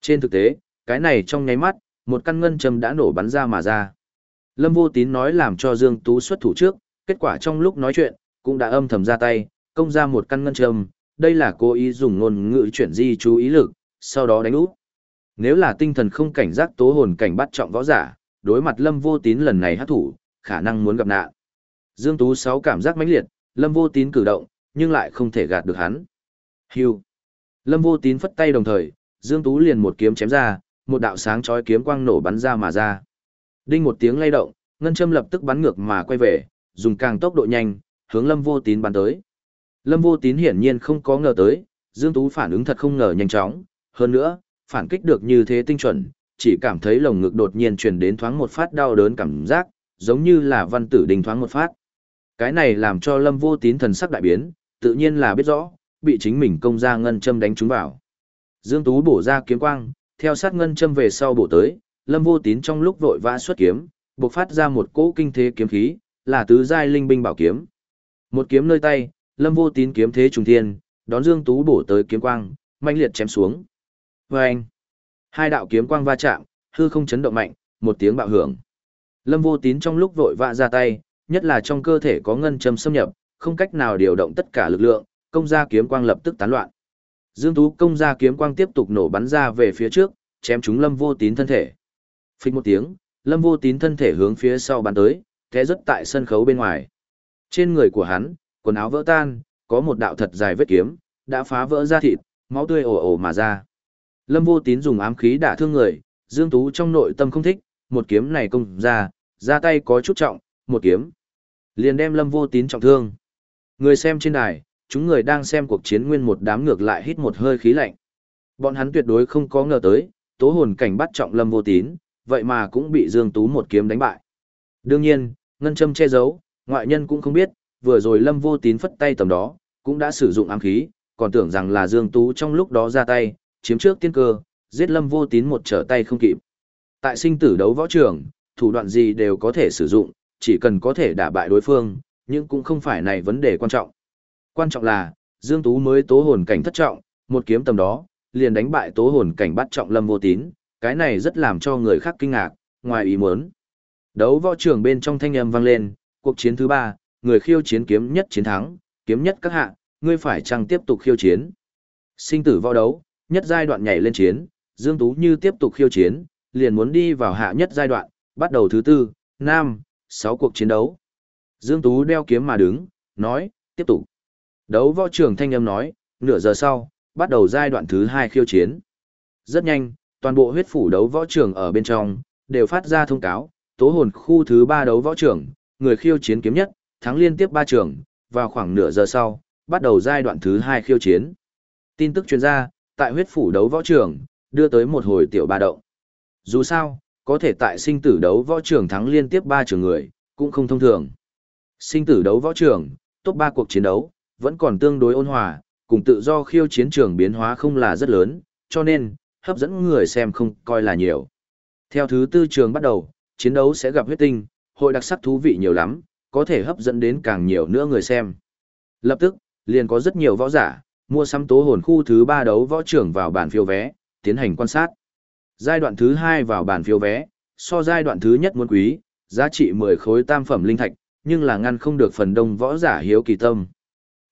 Trên thực tế, cái này trong nháy mắt, một căn ngân châm đã nổ bắn ra mà ra. Lâm Vô Tín nói làm cho Dương Tú xuất thủ trước, kết quả trong lúc nói chuyện, cũng đã âm thầm ra tay, công ra một căn ngân châm, đây là cố ý dùng ngôn ngữ chuyển di chú ý lực, sau đó đánh úp. Nếu là tinh thần không cảnh giác tố hồn cảnh bắt trọng võ giả, đối mặt Lâm Vô Tín lần này hát thủ, khả năng muốn gặp nạn. Dương Tú sáu cảm giác mãnh liệt, Lâm Vô Tín cử động, nhưng lại không thể gạt được hắn. Hưu. Lâm Vô Tín phất tay đồng thời, Dương Tú liền một kiếm chém ra, một đạo sáng chói kiếm quang nổ bắn ra mà ra. Đinh một tiếng lay động, ngân châm lập tức bắn ngược mà quay về, dùng càng tốc độ nhanh, hướng Lâm Vô Tín bắn tới. Lâm Vô Tín hiển nhiên không có ngờ tới, Dương Tú phản ứng thật không ngờ nhanh chóng, hơn nữa, phản kích được như thế tinh chuẩn, chỉ cảm thấy lồng ngực đột nhiên truyền đến thoáng một phát đau đớn cảm giác, giống như là văn tử đình thoáng một phát. Cái này làm cho Lâm Vô Tín thần sắc đại biến, tự nhiên là biết rõ, bị chính mình công ra ngân châm đánh trúng vào. Dương Tú bổ ra kiếm quang, theo sát ngân châm về sau bổ tới, Lâm Vô Tín trong lúc vội vã xuất kiếm, bộc phát ra một cỗ kinh thế kiếm khí, là tứ giai linh binh bảo kiếm. Một kiếm nơi tay, Lâm Vô Tín kiếm thế trùng thiên, đón Dương Tú bổ tới kiếm quang, mạnh liệt chém xuống. Vâng! Hai đạo kiếm quang va chạm, hư không chấn động mạnh, một tiếng bạo hưởng. Lâm Vô Tín trong lúc vội vã ra tay, nhất là trong cơ thể có ngân châm xâm nhập, không cách nào điều động tất cả lực lượng, công gia kiếm quang lập tức tán loạn. Dương Tú công gia kiếm quang tiếp tục nổ bắn ra về phía trước, chém trúng Lâm Vô Tín thân thể. Phịch một tiếng, Lâm Vô Tín thân thể hướng phía sau bắn tới, té rất tại sân khấu bên ngoài. Trên người của hắn, quần áo vỡ tan, có một đạo thật dài vết kiếm, đã phá vỡ ra thịt, máu tươi ồ ồ mà ra. Lâm Vô Tín dùng ám khí đả thương người, Dương Tú trong nội tâm không thích, một kiếm này công ra, ra tay có chút trọng, một kiếm. Liền đem Lâm Vô Tín trọng thương. Người xem trên đài, chúng người đang xem cuộc chiến nguyên một đám ngược lại hít một hơi khí lạnh. Bọn hắn tuyệt đối không có ngờ tới, tố hồn cảnh bắt trọng Lâm Vô Tín, vậy mà cũng bị Dương Tú một kiếm đánh bại. Đương nhiên, ngân châm che giấu, ngoại nhân cũng không biết, vừa rồi Lâm Vô Tín phất tay tầm đó, cũng đã sử dụng ám khí, còn tưởng rằng là Dương Tú trong lúc đó ra tay, chiếm trước tiên cơ, giết Lâm Vô Tín một trở tay không kịp. Tại sinh tử đấu võ trường, thủ đoạn gì đều có thể sử dụng, chỉ cần có thể đả bại đối phương, nhưng cũng không phải này vấn đề quan trọng. Quan trọng là, Dương Tú mới tố hồn cảnh thất trọng, một kiếm tầm đó, liền đánh bại tố hồn cảnh bắt trọng Lâm Vô Tín, cái này rất làm cho người khác kinh ngạc, ngoài ý muốn. Đấu võ trường bên trong thanh âm vang lên, cuộc chiến thứ ba, người khiêu chiến kiếm nhất chiến thắng, kiếm nhất các hạ, ngươi phải chăng tiếp tục khiêu chiến. Sinh tử võ đấu, nhất giai đoạn nhảy lên chiến, Dương Tú như tiếp tục khiêu chiến, liền muốn đi vào hạ nhất giai đoạn, bắt đầu thứ tư, năm, sáu cuộc chiến đấu. Dương Tú đeo kiếm mà đứng, nói, tiếp tục. Đấu võ trường thanh âm nói, nửa giờ sau, bắt đầu giai đoạn thứ hai khiêu chiến. Rất nhanh, toàn bộ huyết phủ đấu võ trường ở bên trong, đều phát ra thông cáo, tố hồn khu thứ ba đấu võ trường, người khiêu chiến kiếm nhất, thắng liên tiếp ba trường, vào khoảng nửa giờ sau, bắt đầu giai đoạn thứ hai khiêu chiến. Tin tức chuyên gia, tại huyết phủ đấu võ trường, đưa tới một hồi tiểu ba động. Dù sao, có thể tại sinh tử đấu võ trường thắng liên tiếp ba trường người, cũng không thông thường. Sinh tử đấu võ trường, top ba cuộc chiến đấu, vẫn còn tương đối ôn hòa, cùng tự do khiêu chiến trường biến hóa không là rất lớn, cho nên, hấp dẫn người xem không coi là nhiều. Theo thứ tư trường bắt đầu, chiến đấu sẽ gặp huyết tinh, hội đặc sắc thú vị nhiều lắm, có thể hấp dẫn đến càng nhiều nữa người xem. Lập tức, liền có rất nhiều võ giả, mua sắm tố hồn khu thứ ba đấu võ trưởng vào bản phiếu vé, tiến hành quan sát. Giai đoạn thứ hai vào bản phiếu vé, so giai đoạn thứ nhất muốn quý, giá trị 10 khối tam phẩm linh thạch, nhưng là ngăn không được phần đông võ giả hiếu kỳ tâm.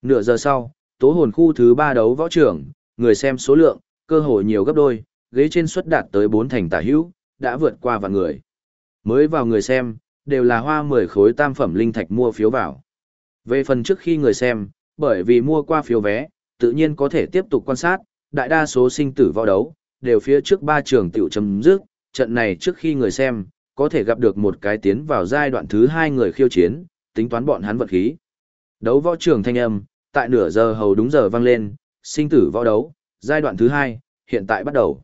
Nửa giờ sau, tố hồn khu thứ ba đấu võ trưởng, người xem số lượng, cơ hội nhiều gấp đôi, ghế trên suất đạt tới 4 thành tả hữu, đã vượt qua vạn người. Mới vào người xem, đều là hoa 10 khối tam phẩm linh thạch mua phiếu vào. Về phần trước khi người xem, bởi vì mua qua phiếu vé, tự nhiên có thể tiếp tục quan sát, đại đa số sinh tử võ đấu, đều phía trước ba trường tiểu chấm dứt, trận này trước khi người xem, có thể gặp được một cái tiến vào giai đoạn thứ hai người khiêu chiến, tính toán bọn hắn vật khí. Đấu võ trường thanh âm, tại nửa giờ hầu đúng giờ vang lên, sinh tử võ đấu, giai đoạn thứ hai, hiện tại bắt đầu.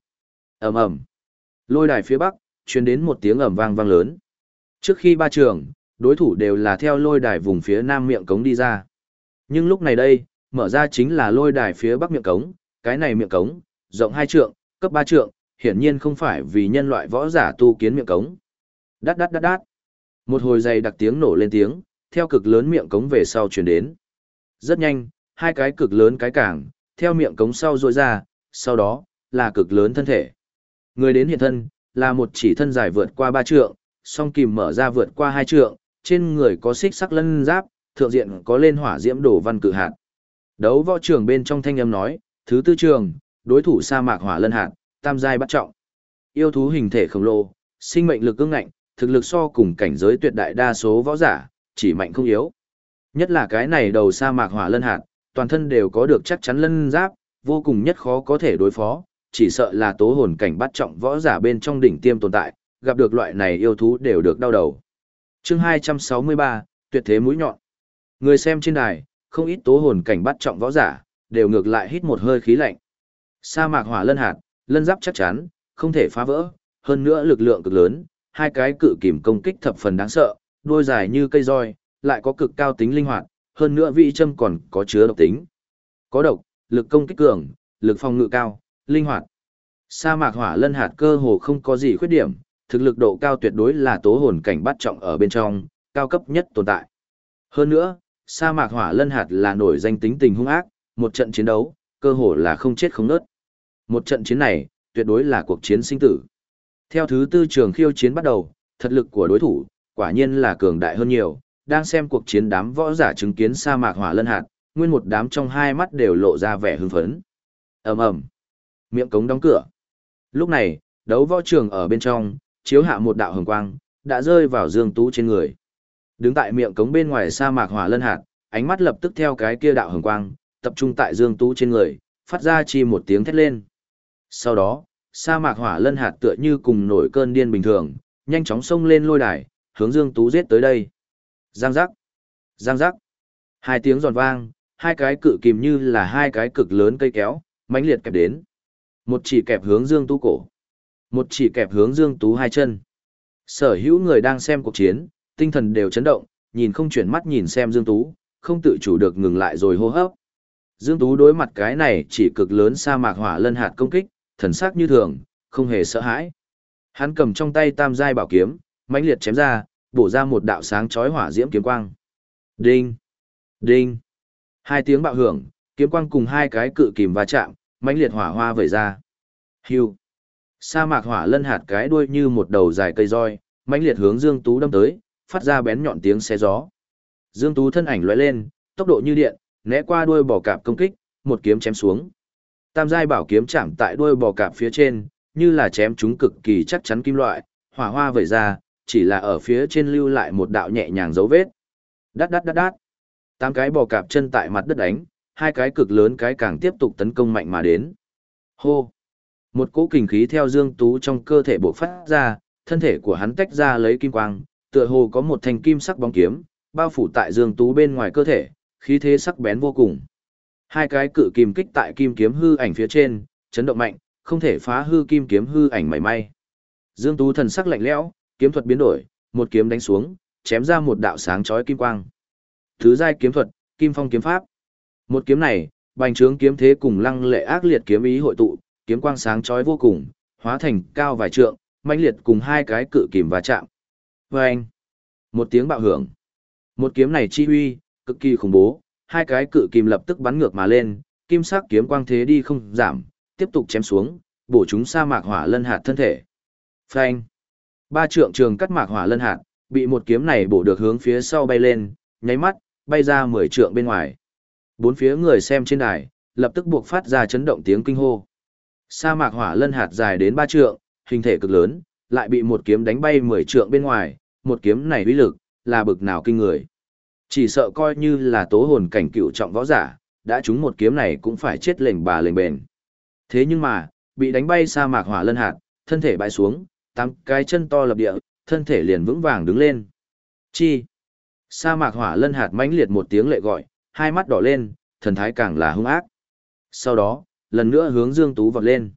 ầm ầm Lôi đài phía bắc, truyền đến một tiếng ầm vang vang lớn. Trước khi ba trường, đối thủ đều là theo lôi đài vùng phía nam miệng cống đi ra. Nhưng lúc này đây, mở ra chính là lôi đài phía bắc miệng cống, cái này miệng cống, rộng hai trượng, cấp ba trượng, hiển nhiên không phải vì nhân loại võ giả tu kiến miệng cống. Đát đát đát đát. Một hồi dày đặc tiếng nổ lên tiếng, theo cực lớn miệng cống về sau chuyển đến. Rất nhanh, hai cái cực lớn cái cảng, theo miệng cống sau rội ra, sau đó, là cực lớn thân thể. Người đến hiện thân, là một chỉ thân dài vượt qua ba trượng, song kìm mở ra vượt qua hai trượng, trên người có xích sắc lân giáp, thượng diện có lên hỏa diễm đổ văn cự hạt. Đấu võ trường bên trong thanh âm nói, thứ tư trường, đối thủ sa mạc hỏa lân hạt, tam giai bắt trọng. Yêu thú hình thể khổng lồ, sinh mệnh lực cương ngạnh, thực lực so cùng cảnh giới tuyệt đại đa số võ giả, chỉ mạnh không yếu. Nhất là cái này đầu sa mạc hỏa lân hạt, toàn thân đều có được chắc chắn lân giáp, vô cùng nhất khó có thể đối phó, chỉ sợ là tố hồn cảnh bắt trọng võ giả bên trong đỉnh tiêm tồn tại, gặp được loại này yêu thú đều được đau đầu. Chương 263, tuyệt thế mũi nhọn. Người xem trên đài, không ít tố hồn cảnh bắt trọng võ giả, đều ngược lại hít một hơi khí lạnh. Sa mạc hỏa lân hạt, lân giáp chắc chắn, không thể phá vỡ, hơn nữa lực lượng cực lớn, hai cái cự kìm công kích thập phần đáng sợ, đuôi dài như cây roi, lại có cực cao tính linh hoạt, hơn nữa vị châm còn có chứa độc tính. Có độc, lực công kích cường, lực phòng ngự cao, linh hoạt. Sa mạc hỏa lân hạt cơ hồ không có gì khuyết điểm, thực lực độ cao tuyệt đối là tố hồn cảnh bắt trọng ở bên trong, cao cấp nhất tồn tại. Hơn nữa, sa mạc hỏa lân hạt là nổi danh tính tình hung ác, một trận chiến đấu, cơ hồ là không chết không nớt. Một trận chiến này, tuyệt đối là cuộc chiến sinh tử. Theo thứ tư trường khiêu chiến bắt đầu, thật lực của đối thủ, quả nhiên là cường đại hơn nhiều, đang xem cuộc chiến đám võ giả chứng kiến sa mạc hỏa lân hạt, nguyên một đám trong hai mắt đều lộ ra vẻ hưng phấn. ầm ầm, miệng cống đóng cửa. Lúc này, đấu võ trường ở bên trong, chiếu hạ một đạo hồng quang, đã rơi vào Dương Tú trên người. Đứng tại miệng cống bên ngoài sa mạc hỏa lân hạt, ánh mắt lập tức theo cái kia đạo hồng quang, tập trung tại Dương Tú trên người, phát ra chi một tiếng thét lên. Sau đó, sa mạc hỏa lân hạt tựa như cùng nổi cơn điên bình thường, nhanh chóng xông lên lôi đài, hướng Dương Tú giết tới đây. Giang giác, giang giác. Hai tiếng giòn vang, hai cái cự kìm như là hai cái cực lớn cây kéo, mãnh liệt kẹp đến. Một chỉ kẹp hướng Dương Tú cổ, một chỉ kẹp hướng Dương Tú hai chân. Sở hữu người đang xem cuộc chiến, tinh thần đều chấn động, nhìn không chuyển mắt nhìn xem Dương Tú, không tự chủ được ngừng lại rồi hô hấp. Dương Tú đối mặt cái này chỉ cực lớn sa mạc hỏa lân hạt công kích, thần sắc như thường, không hề sợ hãi. Hắn cầm trong tay tam giai bảo kiếm, mãnh liệt chém ra, bổ ra một đạo sáng chói hỏa diễm kiếm quang. Đinh! Đinh! Hai tiếng bạo hưởng, kiếm quang cùng hai cái cự kìm va chạm, mãnh liệt hỏa hoa vẩy ra. Hưu! Sa mạc hỏa lân hạt cái đuôi như một đầu dài cây roi, mãnh liệt hướng Dương Tú đâm tới, phát ra bén nhọn tiếng xé gió. Dương Tú thân ảnh lóe lên, tốc độ như điện, né qua đuôi bò cạp công kích, một kiếm chém xuống. Tam giai bảo kiếm chạm tại đuôi bò cạp phía trên, như là chém chúng cực kỳ chắc chắn kim loại, hỏa hoa vẩy ra, chỉ là ở phía trên lưu lại một đạo nhẹ nhàng dấu vết. Đát đát đát đát. Tám cái bò cạp chân tại mặt đất đánh, hai cái cực lớn cái càng tiếp tục tấn công mạnh mà đến. Hô. Một cỗ kình khí theo Dương Tú trong cơ thể bộc phát ra, thân thể của hắn tách ra lấy kim quang, tựa hồ có một thanh kim sắc bóng kiếm, bao phủ tại Dương Tú bên ngoài cơ thể, khí thế sắc bén vô cùng. Hai cái cự kim kích tại kim kiếm hư ảnh phía trên, chấn động mạnh, không thể phá hư kim kiếm hư ảnh mảy may. Dương Tú thần sắc lạnh lẽo, kiếm thuật biến đổi, một kiếm đánh xuống, chém ra một đạo sáng chói kim quang. Thứ giai kiếm thuật, Kim Phong kiếm pháp. Một kiếm này, bành trướng kiếm thế cùng lăng lệ ác liệt kiếm ý hội tụ, kiếm quang sáng chói vô cùng, hóa thành cao vài trượng, mãnh liệt cùng hai cái cự kìm va chạm. Oeng! Một tiếng bạo hưởng. Một kiếm này chi uy, cực kỳ khủng bố, hai cái cự kìm lập tức bắn ngược mà lên, kim sắc kiếm quang thế đi không giảm, tiếp tục chém xuống, bổ chúng sa mạc hỏa lân hạt thân thể. Phanh! Ba trượng trường cắt mạc hỏa lân hạt, bị một kiếm này bổ được hướng phía sau bay lên, nháy mắt, bay ra mười trượng bên ngoài. Bốn phía người xem trên đài, lập tức buộc phát ra chấn động tiếng kinh hô. Sa mạc hỏa lân hạt dài đến ba trượng, hình thể cực lớn, lại bị một kiếm đánh bay mười trượng bên ngoài, một kiếm này uy lực, là bực nào kinh người. Chỉ sợ coi như là tố hồn cảnh cựu trọng võ giả, đã trúng một kiếm này cũng phải chết lệnh bà lệnh bền. Thế nhưng mà, bị đánh bay sa mạc hỏa lân hạt, thân thể bại xuống, tám cái chân to lập địa, thân thể liền vững vàng đứng lên. Chi? Sa mạc hỏa lân hạt mãnh liệt một tiếng lệ gọi, hai mắt đỏ lên, thần thái càng là hung ác. Sau đó, lần nữa hướng Dương Tú vọt lên.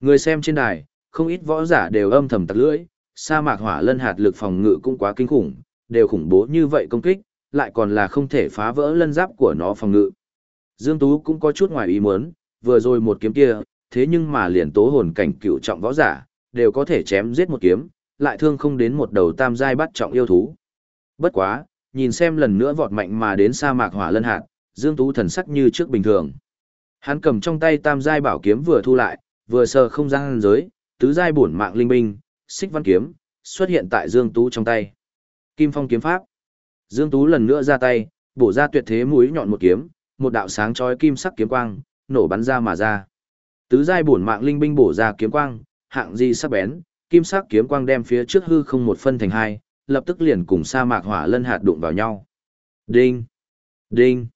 Người xem trên đài, không ít võ giả đều âm thầm tặc lưỡi, sa mạc hỏa lân hạt lực phòng ngự cũng quá kinh khủng, đều khủng bố như vậy công kích, lại còn là không thể phá vỡ lân giáp của nó phòng ngự. Dương Tú cũng có chút ngoài ý muốn, vừa rồi một kiếm kia, thế nhưng mà liền tố hồn cảnh cựu trọng võ giả, đều có thể chém giết một kiếm, lại thương không đến một đầu tam giai bắt trọng yêu thú. Bất quá, nhìn xem lần nữa vọt mạnh mà đến sa mạc hỏa lân hạt, Dương Tú thần sắc như trước bình thường. Hắn cầm trong tay tam giai bảo kiếm vừa thu lại, vừa sờ không gian giới, tứ giai bổn mạng linh binh, xích văn kiếm, xuất hiện tại Dương Tú trong tay. Kim phong kiếm pháp. Dương Tú lần nữa ra tay, bổ ra tuyệt thế mũi nhọn một kiếm, một đạo sáng chói kim sắc kiếm quang, nổ bắn ra mà ra. Tứ giai bổn mạng linh binh bổ ra kiếm quang, hạng di sắc bén, kim sắc kiếm quang đem phía trước hư không một phân thành hai, lập tức liền cùng sa mạc hỏa lân hạt đụng vào nhau. Đinh! Đinh!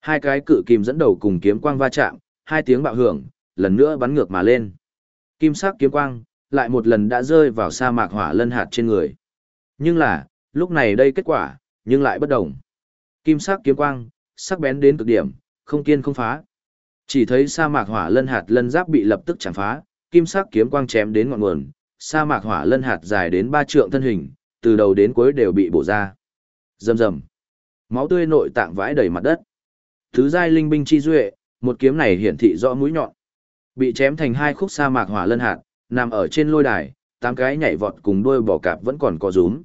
Hai cái cự kim dẫn đầu cùng kiếm quang va chạm, hai tiếng bạo hưởng, lần nữa bắn ngược mà lên. Kim sắc kiếm quang, lại một lần đã rơi vào sa mạc hỏa lân hạt trên người. Nhưng là, lúc này đây kết quả, nhưng lại bất đồng. Kim sắc kiếm quang, sắc bén đến cực điểm, không kiên không phá. Chỉ thấy sa mạc hỏa lân hạt lân giáp bị lập tức chạm phá, kim sắc kiếm quang chém đến ngọn nguồn, sa mạc hỏa lân hạt dài đến ba trượng thân hình, từ đầu đến cuối đều bị bổ ra. Rầm rầm. Máu tươi nội tạng vãi đầy mặt đất. Thứ giai linh binh chi duệ, một kiếm này hiển thị rõ mũi nhọn. Bị chém thành hai khúc sa mạc hỏa lân hạt, nằm ở trên lôi đài, tám cái nhảy vọt cùng đuôi bò cạp vẫn còn có rúm.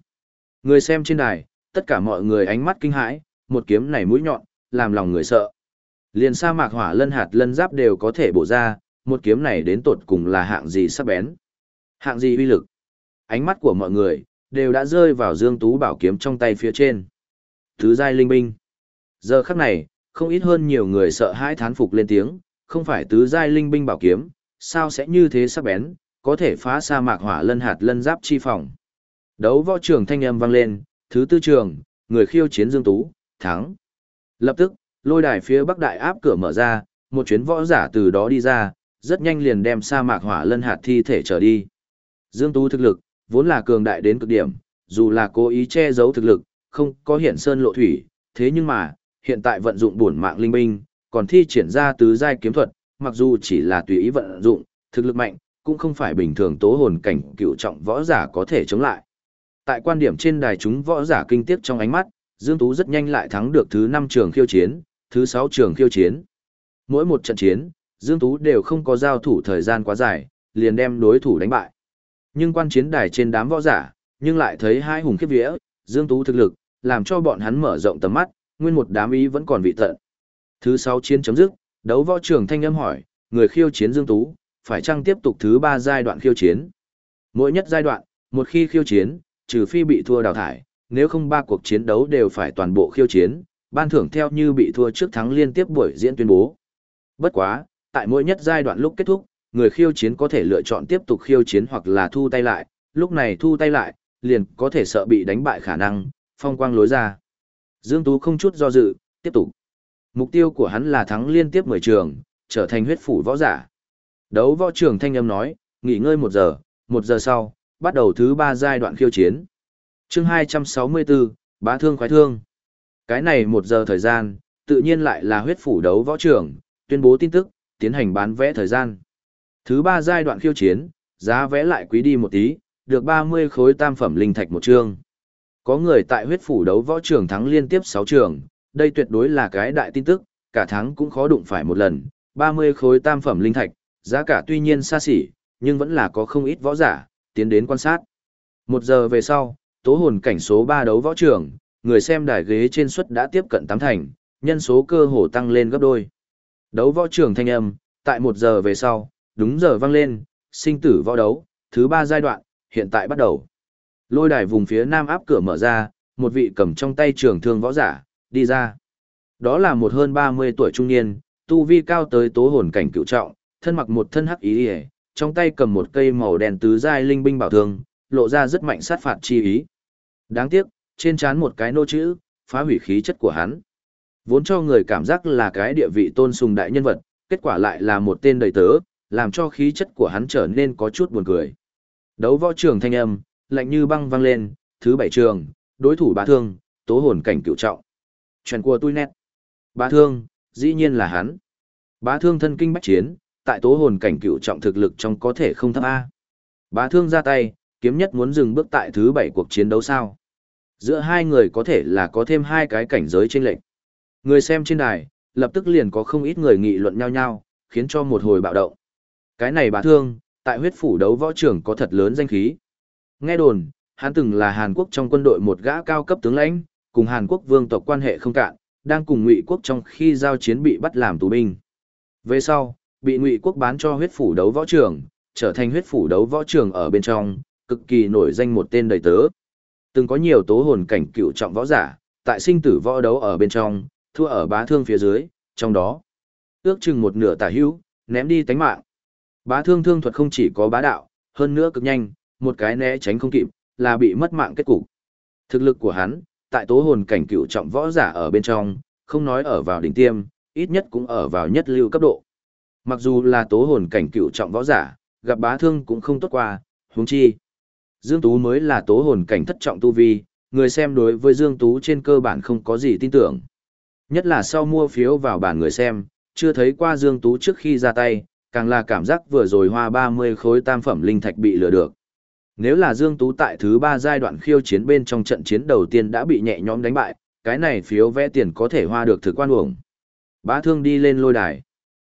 Người xem trên đài, tất cả mọi người ánh mắt kinh hãi, một kiếm này mũi nhọn, làm lòng người sợ. Liền sa mạc hỏa lân hạt lân giáp đều có thể bổ ra, một kiếm này đến tột cùng là hạng gì sắc bén. Hạng gì uy lực. Ánh mắt của mọi người, đều đã rơi vào Dương Tú bảo kiếm trong tay phía trên. Thứ giai linh binh. Giờ khắc này, không ít hơn nhiều người sợ hãi thán phục lên tiếng, không phải tứ giai linh binh bảo kiếm, sao sẽ như thế sắc bén, có thể phá sa mạc hỏa lân hạt lân giáp chi phòng. Đấu võ trường thanh âm vang lên, thứ tư trường, người khiêu chiến Dương Tú, thắng. Lập tức, lôi đài phía bắc đại áp cửa mở ra, một chuyến võ giả từ đó đi ra, rất nhanh liền đem sa mạc hỏa lân hạt thi thể trở đi. Dương Tú thực lực, vốn là cường đại đến cực điểm, dù là cố ý che giấu thực lực, không có hiện sơn lộ thủy, thế nhưng mà, hiện tại vận dụng bổn mạng linh binh, còn thi triển ra tứ giai kiếm thuật, mặc dù chỉ là tùy ý vận dụng, thực lực mạnh, cũng không phải bình thường tố hồn cảnh cựu trọng võ giả có thể chống lại. Tại quan điểm trên đài chúng võ giả kinh tiếc trong ánh mắt, Dương Tú rất nhanh lại thắng được thứ 5 trường khiêu chiến, thứ 6 trường khiêu chiến. Mỗi một trận chiến, Dương Tú đều không có giao thủ thời gian quá dài, liền đem đối thủ đánh bại. Nhưng quan chiến đài trên đám võ giả, nhưng lại thấy hai hùng khiếp vía, Dương Tú thực lực, làm cho bọn hắn mở rộng tầm mắt, nguyên một đám ý vẫn còn vị tận. Thứ 6 chiến chấm dứt, đấu võ trưởng thanh âm hỏi, người khiêu chiến Dương Tú, phải chăng tiếp tục thứ 3 giai đoạn khiêu chiến? Mỗi nhất giai đoạn, một khi khiêu chiến, trừ phi bị thua đào thải, nếu không ba cuộc chiến đấu đều phải toàn bộ khiêu chiến, ban thưởng theo như bị thua trước thắng liên tiếp buổi diễn tuyên bố. Bất quá, tại mỗi nhất giai đoạn lúc kết thúc, người khiêu chiến có thể lựa chọn tiếp tục khiêu chiến hoặc là thu tay lại, lúc này thu tay lại, liền có thể sợ bị đánh bại khả năng, phong quang lối ra. Dương Tú không chút do dự, tiếp tục. Mục tiêu của hắn là thắng liên tiếp 10 trường, trở thành huyết phủ võ giả. Đấu võ trường thanh âm nói, nghỉ ngơi một giờ, một giờ sau, bắt đầu thứ ba giai đoạn khiêu chiến. chương 264, bá thương khoái thương. Cái này một giờ thời gian, tự nhiên lại là huyết phủ đấu võ trường, tuyên bố tin tức, tiến hành bán vẽ thời gian. Thứ ba giai đoạn khiêu chiến, giá vẽ lại quý đi một tí, được 30 khối tam phẩm linh thạch một chương. Có người tại huyết phủ đấu võ trường thắng liên tiếp 6 trường, đây tuyệt đối là cái đại tin tức, cả tháng cũng khó đụng phải một lần, 30 khối tam phẩm linh thạch, giá cả tuy nhiên xa xỉ, nhưng vẫn là có không ít võ giả, tiến đến quan sát. Một giờ về sau, tố hồn cảnh số 3 đấu võ trường, người xem đài ghế trên suất đã tiếp cận tám thành, nhân số cơ hồ tăng lên gấp đôi. Đấu võ trường thanh âm, tại một giờ về sau, đúng giờ vang lên, sinh tử võ đấu, thứ ba giai đoạn, hiện tại bắt đầu. Lôi đài vùng phía nam áp cửa mở ra, một vị cầm trong tay trường thương võ giả, đi ra. Đó là một hơn 30 tuổi trung niên, tu vi cao tới tố hồn cảnh cựu trọng, thân mặc một thân hắc ý hề, trong tay cầm một cây màu đen tứ giai linh binh bảo thương, lộ ra rất mạnh sát phạt chi ý. Đáng tiếc, trên trán một cái nô chữ, phá hủy khí chất của hắn. Vốn cho người cảm giác là cái địa vị tôn sùng đại nhân vật, kết quả lại là một tên đầy tớ, làm cho khí chất của hắn trở nên có chút buồn cười. Đấu võ trường thanh âm, lạnh như băng vang lên, thứ bảy trường, đối thủ bá thương, tố hồn cảnh cựu trọng. Chuyện của tôi nét. Bá thương, dĩ nhiên là hắn. Bá thương thân kinh bách chiến, tại tố hồn cảnh cựu trọng thực lực trong có thể không thấp A. Bá thương ra tay, kiếm nhất muốn dừng bước tại thứ bảy cuộc chiến đấu sao. Giữa hai người có thể là có thêm hai cái cảnh giới trên lệnh. Người xem trên đài, lập tức liền có không ít người nghị luận nhau nhau, khiến cho một hồi bạo động. Cái này bá thương, tại huyết phủ đấu võ trưởng có thật lớn danh khí. Nghe đồn, hắn từng là Hàn Quốc trong quân đội một gã cao cấp tướng lãnh, cùng Hàn Quốc vương tộc quan hệ không cạn, đang cùng Ngụy quốc trong khi giao chiến bị bắt làm tù binh. Về sau, bị Ngụy quốc bán cho huyết phủ đấu võ trưởng, trở thành huyết phủ đấu võ trưởng ở bên trong, cực kỳ nổi danh một tên đầy tớ. Từng có nhiều tố hồn cảnh cựu trọng võ giả, tại sinh tử võ đấu ở bên trong, thua ở bá thương phía dưới, trong đó. Ước chừng một nửa tả hữu, ném đi tánh mạng. Bá thương thương thuật không chỉ có bá đạo, hơn nữa cực nhanh, một cái né tránh không kịp, là bị mất mạng kết cục. Thực lực của hắn, tại tố hồn cảnh cựu trọng võ giả ở bên trong, không nói ở vào đỉnh tiêm, ít nhất cũng ở vào nhất lưu cấp độ. Mặc dù là tố hồn cảnh cựu trọng võ giả, gặp bá thương cũng không tốt qua, huống chi. Dương Tú mới là tố hồn cảnh thất trọng tu vi, người xem đối với Dương Tú trên cơ bản không có gì tin tưởng. Nhất là sau mua phiếu vào bản người xem, chưa thấy qua Dương Tú trước khi ra tay, càng là cảm giác vừa rồi hoa 30 khối tam phẩm linh thạch bị lừa được. Nếu là Dương Tú tại thứ 3 giai đoạn khiêu chiến bên trong trận chiến đầu tiên đã bị nhẹ nhõm đánh bại, cái này phiếu vẽ tiền có thể hoa được thực quan uổng. Bá thương đi lên lôi đài.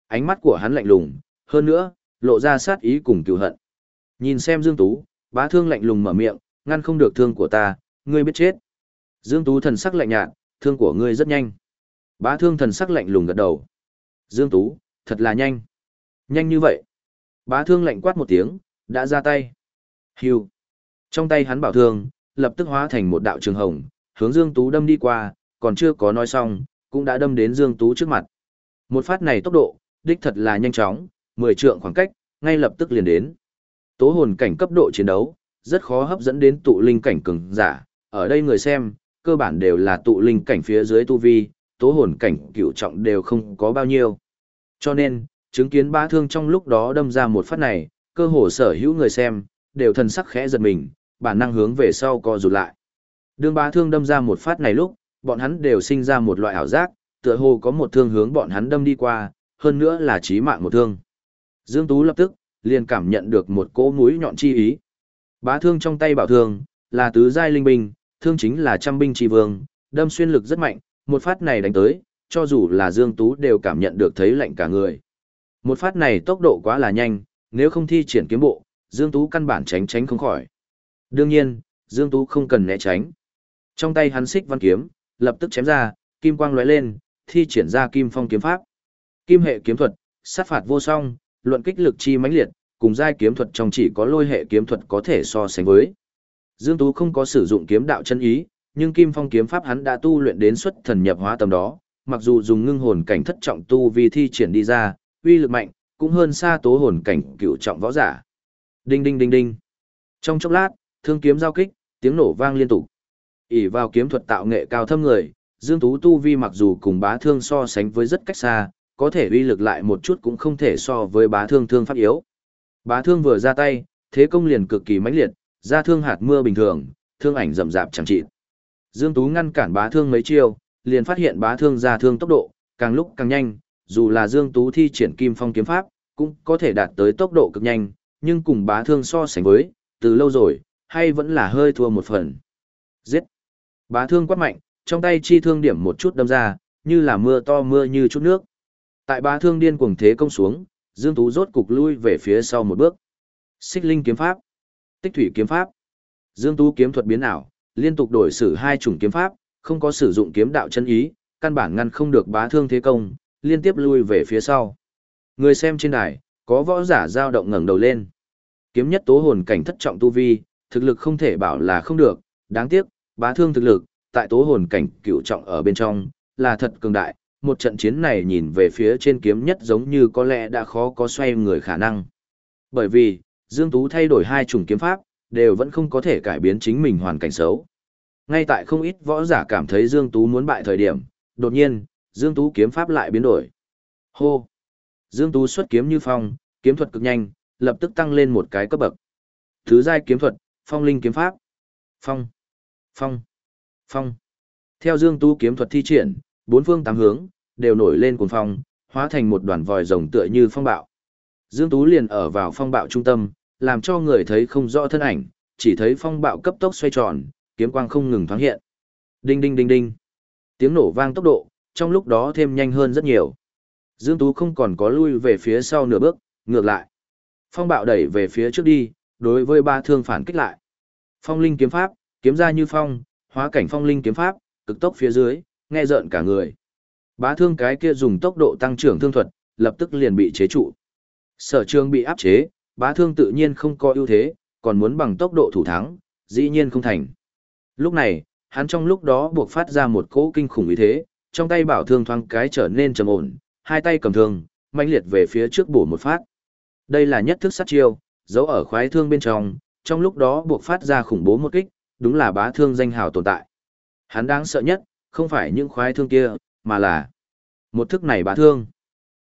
Ánh mắt của hắn lạnh lùng, hơn nữa, lộ ra sát ý cùng cựu hận. Nhìn xem Dương Tú, bá thương lạnh lùng mở miệng, ngăn không được thương của ta, ngươi biết chết. Dương Tú thần sắc lạnh nhạt, thương của ngươi rất nhanh. Bá thương thần sắc lạnh lùng gật đầu. Dương Tú, thật là nhanh. Nhanh như vậy. Bá thương lạnh quát một tiếng, đã ra tay. Hưu. Trong tay hắn bảo thương, lập tức hóa thành một đạo trường hồng, hướng Dương Tú đâm đi qua, còn chưa có nói xong, cũng đã đâm đến Dương Tú trước mặt. Một phát này tốc độ, đích thật là nhanh chóng, 10 trượng khoảng cách, ngay lập tức liền đến. Tố hồn cảnh cấp độ chiến đấu, rất khó hấp dẫn đến tụ linh cảnh cường giả, ở đây người xem, cơ bản đều là tụ linh cảnh phía dưới tu vi, tố hồn cảnh cựu trọng đều không có bao nhiêu. Cho nên, chứng kiến ba thương trong lúc đó đâm ra một phát này, cơ hồ sở hữu người xem, đều thần sắc khẽ giật mình, bản năng hướng về sau co rụt lại. Đường ba thương đâm ra một phát này lúc, bọn hắn đều sinh ra một loại ảo giác, tựa hồ có một thương hướng bọn hắn đâm đi qua, hơn nữa là chí mạng một thương. Dương Tú lập tức, liền cảm nhận được một cỗ mũi nhọn chi ý. Bá thương trong tay bảo thương, là tứ giai linh binh, thương chính là trăm binh chi vương, đâm xuyên lực rất mạnh, một phát này đánh tới, cho dù là Dương Tú đều cảm nhận được thấy lạnh cả người. Một phát này tốc độ quá là nhanh, nếu không thi triển kiếm bộ, Dương Tú căn bản tránh tránh không khỏi. Đương nhiên, Dương Tú không cần né tránh. Trong tay hắn xích văn kiếm, lập tức chém ra, kim quang lóe lên, thi triển ra kim phong kiếm pháp. Kim hệ kiếm thuật, sát phạt vô song, luận kích lực chi mãnh liệt, cùng giai kiếm thuật trong chỉ có lôi hệ kiếm thuật có thể so sánh với. Dương Tú không có sử dụng kiếm đạo chân ý, nhưng Kim Phong kiếm pháp hắn đã tu luyện đến xuất thần nhập hóa tầm đó, mặc dù dùng ngưng hồn cảnh thất trọng tu vì thi triển đi ra, uy lực mạnh, cũng hơn xa tố hồn cảnh cựu trọng võ giả. Đinh đinh đinh đinh. Trong chốc lát, thương kiếm giao kích, tiếng nổ vang liên tục. ỷ vào kiếm thuật tạo nghệ cao thâm người, Dương Tú tu vi mặc dù cùng bá thương so sánh với rất cách xa, có thể uy lực lại một chút cũng không thể so với bá thương thương pháp yếu. Bá thương vừa ra tay, thế công liền cực kỳ mãnh liệt, ra thương hạt mưa bình thường, thương ảnh rậm rạp chẳng trị. Dương Tú ngăn cản bá thương mấy chiêu, liền phát hiện bá thương ra thương tốc độ, càng lúc càng nhanh, dù là Dương Tú thi triển kim phong kiếm pháp, cũng có thể đạt tới tốc độ cực nhanh, nhưng cùng bá thương so sánh với, từ lâu rồi, hay vẫn là hơi thua một phần. Giết! Bá thương quát mạnh, trong tay chi thương điểm một chút đâm ra, như là mưa to mưa như chút nước. Tại bá thương điên cuồng thế công xuống, Dương Tú rốt cục lui về phía sau một bước. Xích linh kiếm pháp, tích thủy kiếm pháp. Dương Tú kiếm thuật biến ảo, liên tục đổi sử hai chủng kiếm pháp, không có sử dụng kiếm đạo chân ý, căn bản ngăn không được bá thương thế công, liên tiếp lui về phía sau. Người xem trên đài, có võ giả dao động ngẩng đầu lên. Kiếm nhất tố hồn cảnh thất trọng tu vi, thực lực không thể bảo là không được, đáng tiếc, bá thương thực lực, tại tố hồn cảnh cựu trọng ở bên trong, là thật cường đại, một trận chiến này nhìn về phía trên kiếm nhất giống như có lẽ đã khó có xoay người khả năng. Bởi vì, Dương Tú thay đổi hai chủng kiếm pháp, đều vẫn không có thể cải biến chính mình hoàn cảnh xấu. Ngay tại không ít võ giả cảm thấy Dương Tú muốn bại thời điểm, đột nhiên, Dương Tú kiếm pháp lại biến đổi. Hô! Dương Tú xuất kiếm như phong, kiếm thuật cực nhanh, lập tức tăng lên một cái cấp bậc. Thứ giai kiếm thuật, phong linh kiếm pháp. Phong! Phong! Phong! Theo Dương Tú kiếm thuật thi triển, bốn phương tám hướng, đều nổi lên cuồng phong, hóa thành một đoàn vòi rồng tựa như phong bạo. Dương Tú liền ở vào phong bạo trung tâm, làm cho người thấy không rõ thân ảnh, chỉ thấy phong bạo cấp tốc xoay tròn, kiếm quang không ngừng thoáng hiện. Đinh đinh đinh đinh. Tiếng nổ vang tốc độ, trong lúc đó thêm nhanh hơn rất nhiều. Dương Tú không còn có lui về phía sau nửa bước, ngược lại. Phong bạo đẩy về phía trước đi, đối với ba thương phản kích lại. Phong linh kiếm pháp, kiếm ra như phong, hóa cảnh phong linh kiếm pháp, cực tốc phía dưới, nghe rợn cả người. Bá thương cái kia dùng tốc độ tăng trưởng thương thuật, lập tức liền bị chế trụ. Sở trường bị áp chế, bá thương tự nhiên không có ưu thế, còn muốn bằng tốc độ thủ thắng, dĩ nhiên không thành. Lúc này, hắn trong lúc đó buộc phát ra một cỗ kinh khủng ý thế, trong tay bảo thương thoáng cái trở nên trầm ổn, hai tay cầm thương, mãnh liệt về phía trước bổ một phát. Đây là nhất thức sát chiêu, giấu ở khoái thương bên trong, trong lúc đó buộc phát ra khủng bố một kích, đúng là bá thương danh hào tồn tại. Hắn đáng sợ nhất, không phải những khoái thương kia, mà là một thức này bá thương.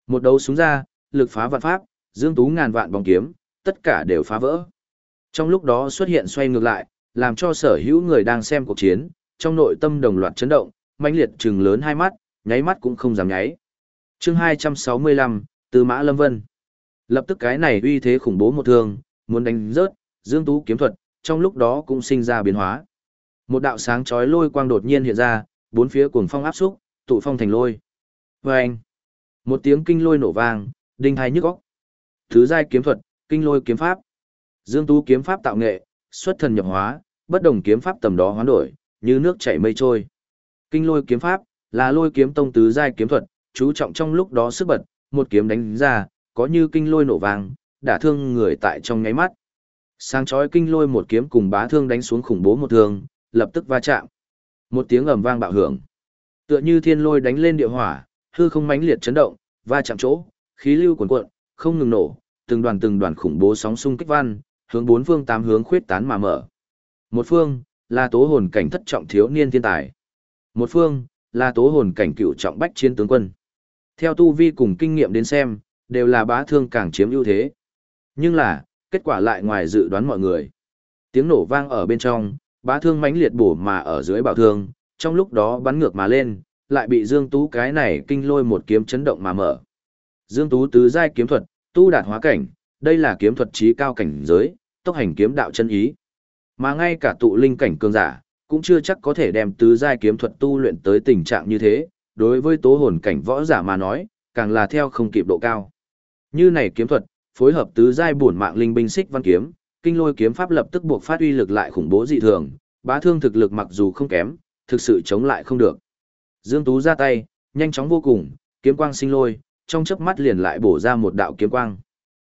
Một đấu súng ra, lực phá vạn pháp, dương tú ngàn vạn bóng kiếm, tất cả đều phá vỡ. Trong lúc đó xuất hiện xoay ngược lại, làm cho sở hữu người đang xem cuộc chiến, trong nội tâm đồng loạt chấn động, mãnh liệt trừng lớn hai mắt, nháy mắt cũng không dám nháy. Chương 265, Từ Mã Lâm Vân. Lập tức cái này uy thế khủng bố một thương, muốn đánh rớt, Dương Tú kiếm thuật, trong lúc đó cũng sinh ra biến hóa. Một đạo sáng chói lôi quang đột nhiên hiện ra, bốn phía cuồng phong áp xúc, tụ phong thành lôi. Vâng! Một tiếng kinh lôi nổ vang, đinh hai nhức óc. Thứ giai kiếm thuật, kinh lôi kiếm pháp. Dương Tú kiếm pháp tạo nghệ, xuất thần nhập hóa, bất đồng kiếm pháp tầm đó hoán đổi, như nước chảy mây trôi. Kinh lôi kiếm pháp là lôi kiếm tông tứ giai kiếm thuật, chú trọng trong lúc đó sức bật, một kiếm đánh ra, có như kinh lôi nổ vàng, đả thương người tại trong nháy mắt. Sáng chói kinh lôi một kiếm cùng bá thương đánh xuống khủng bố một thương, lập tức va chạm. Một tiếng ầm vang bạo hưởng. Tựa như thiên lôi đánh lên địa hỏa, hư không mãnh liệt chấn động, va chạm chỗ, khí lưu cuồn cuộn, không ngừng nổ, từng đoàn từng đoàn khủng bố sóng xung kích văn, hướng bốn phương tám hướng khuyết tán mà mở. Một phương là tố hồn cảnh thất trọng thiếu niên thiên tài. Một phương là tố hồn cảnh cựu trọng bách chiến tướng quân. Theo tu vi cùng kinh nghiệm đến xem, đều là bá thương càng chiếm ưu thế. Nhưng là, kết quả lại ngoài dự đoán mọi người. Tiếng nổ vang ở bên trong, bá thương mãnh liệt bổ mà ở dưới bảo thương, trong lúc đó bắn ngược mà lên, lại bị Dương Tú cái này kinh lôi một kiếm chấn động mà mở. Dương Tú tứ giai kiếm thuật, tu đạt hóa cảnh, đây là kiếm thuật trí cao cảnh giới, tốc hành kiếm đạo chân ý. Mà ngay cả tụ linh cảnh cường giả, cũng chưa chắc có thể đem tứ giai kiếm thuật tu luyện tới tình trạng như thế, đối với tố hồn cảnh võ giả mà nói, càng là theo không kịp độ cao. Như này kiếm thuật, phối hợp tứ giai bổn mạng linh binh xích văn kiếm, kinh lôi kiếm pháp lập tức buộc phát uy lực lại khủng bố dị thường, bá thương thực lực mặc dù không kém, thực sự chống lại không được. Dương Tú ra tay, nhanh chóng vô cùng, kiếm quang sinh lôi, trong chớp mắt liền lại bổ ra một đạo kiếm quang.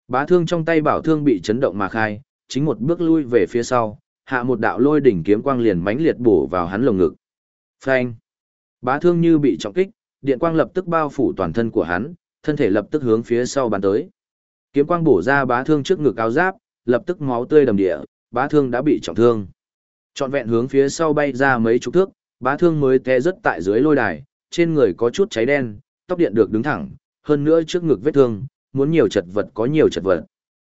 Bá thương trong tay bảo thương bị chấn động mà khai, chính một bước lui về phía sau, hạ một đạo lôi đỉnh kiếm quang liền mãnh liệt bổ vào hắn lồng ngực. Phanh! Bá thương như bị trọng kích, điện quang lập tức bao phủ toàn thân của hắn, thân thể lập tức hướng phía sau bắn tới. Kiếm quang bổ ra bá thương trước ngực áo giáp, lập tức máu tươi đầm địa, bá thương đã bị trọng thương. Trọn vẹn hướng phía sau bay ra mấy chục thước, bá thương mới té rất tại dưới lôi đài, trên người có chút cháy đen, tóc điện được đứng thẳng, hơn nữa trước ngực vết thương, muốn nhiều chật vật có nhiều chật vật.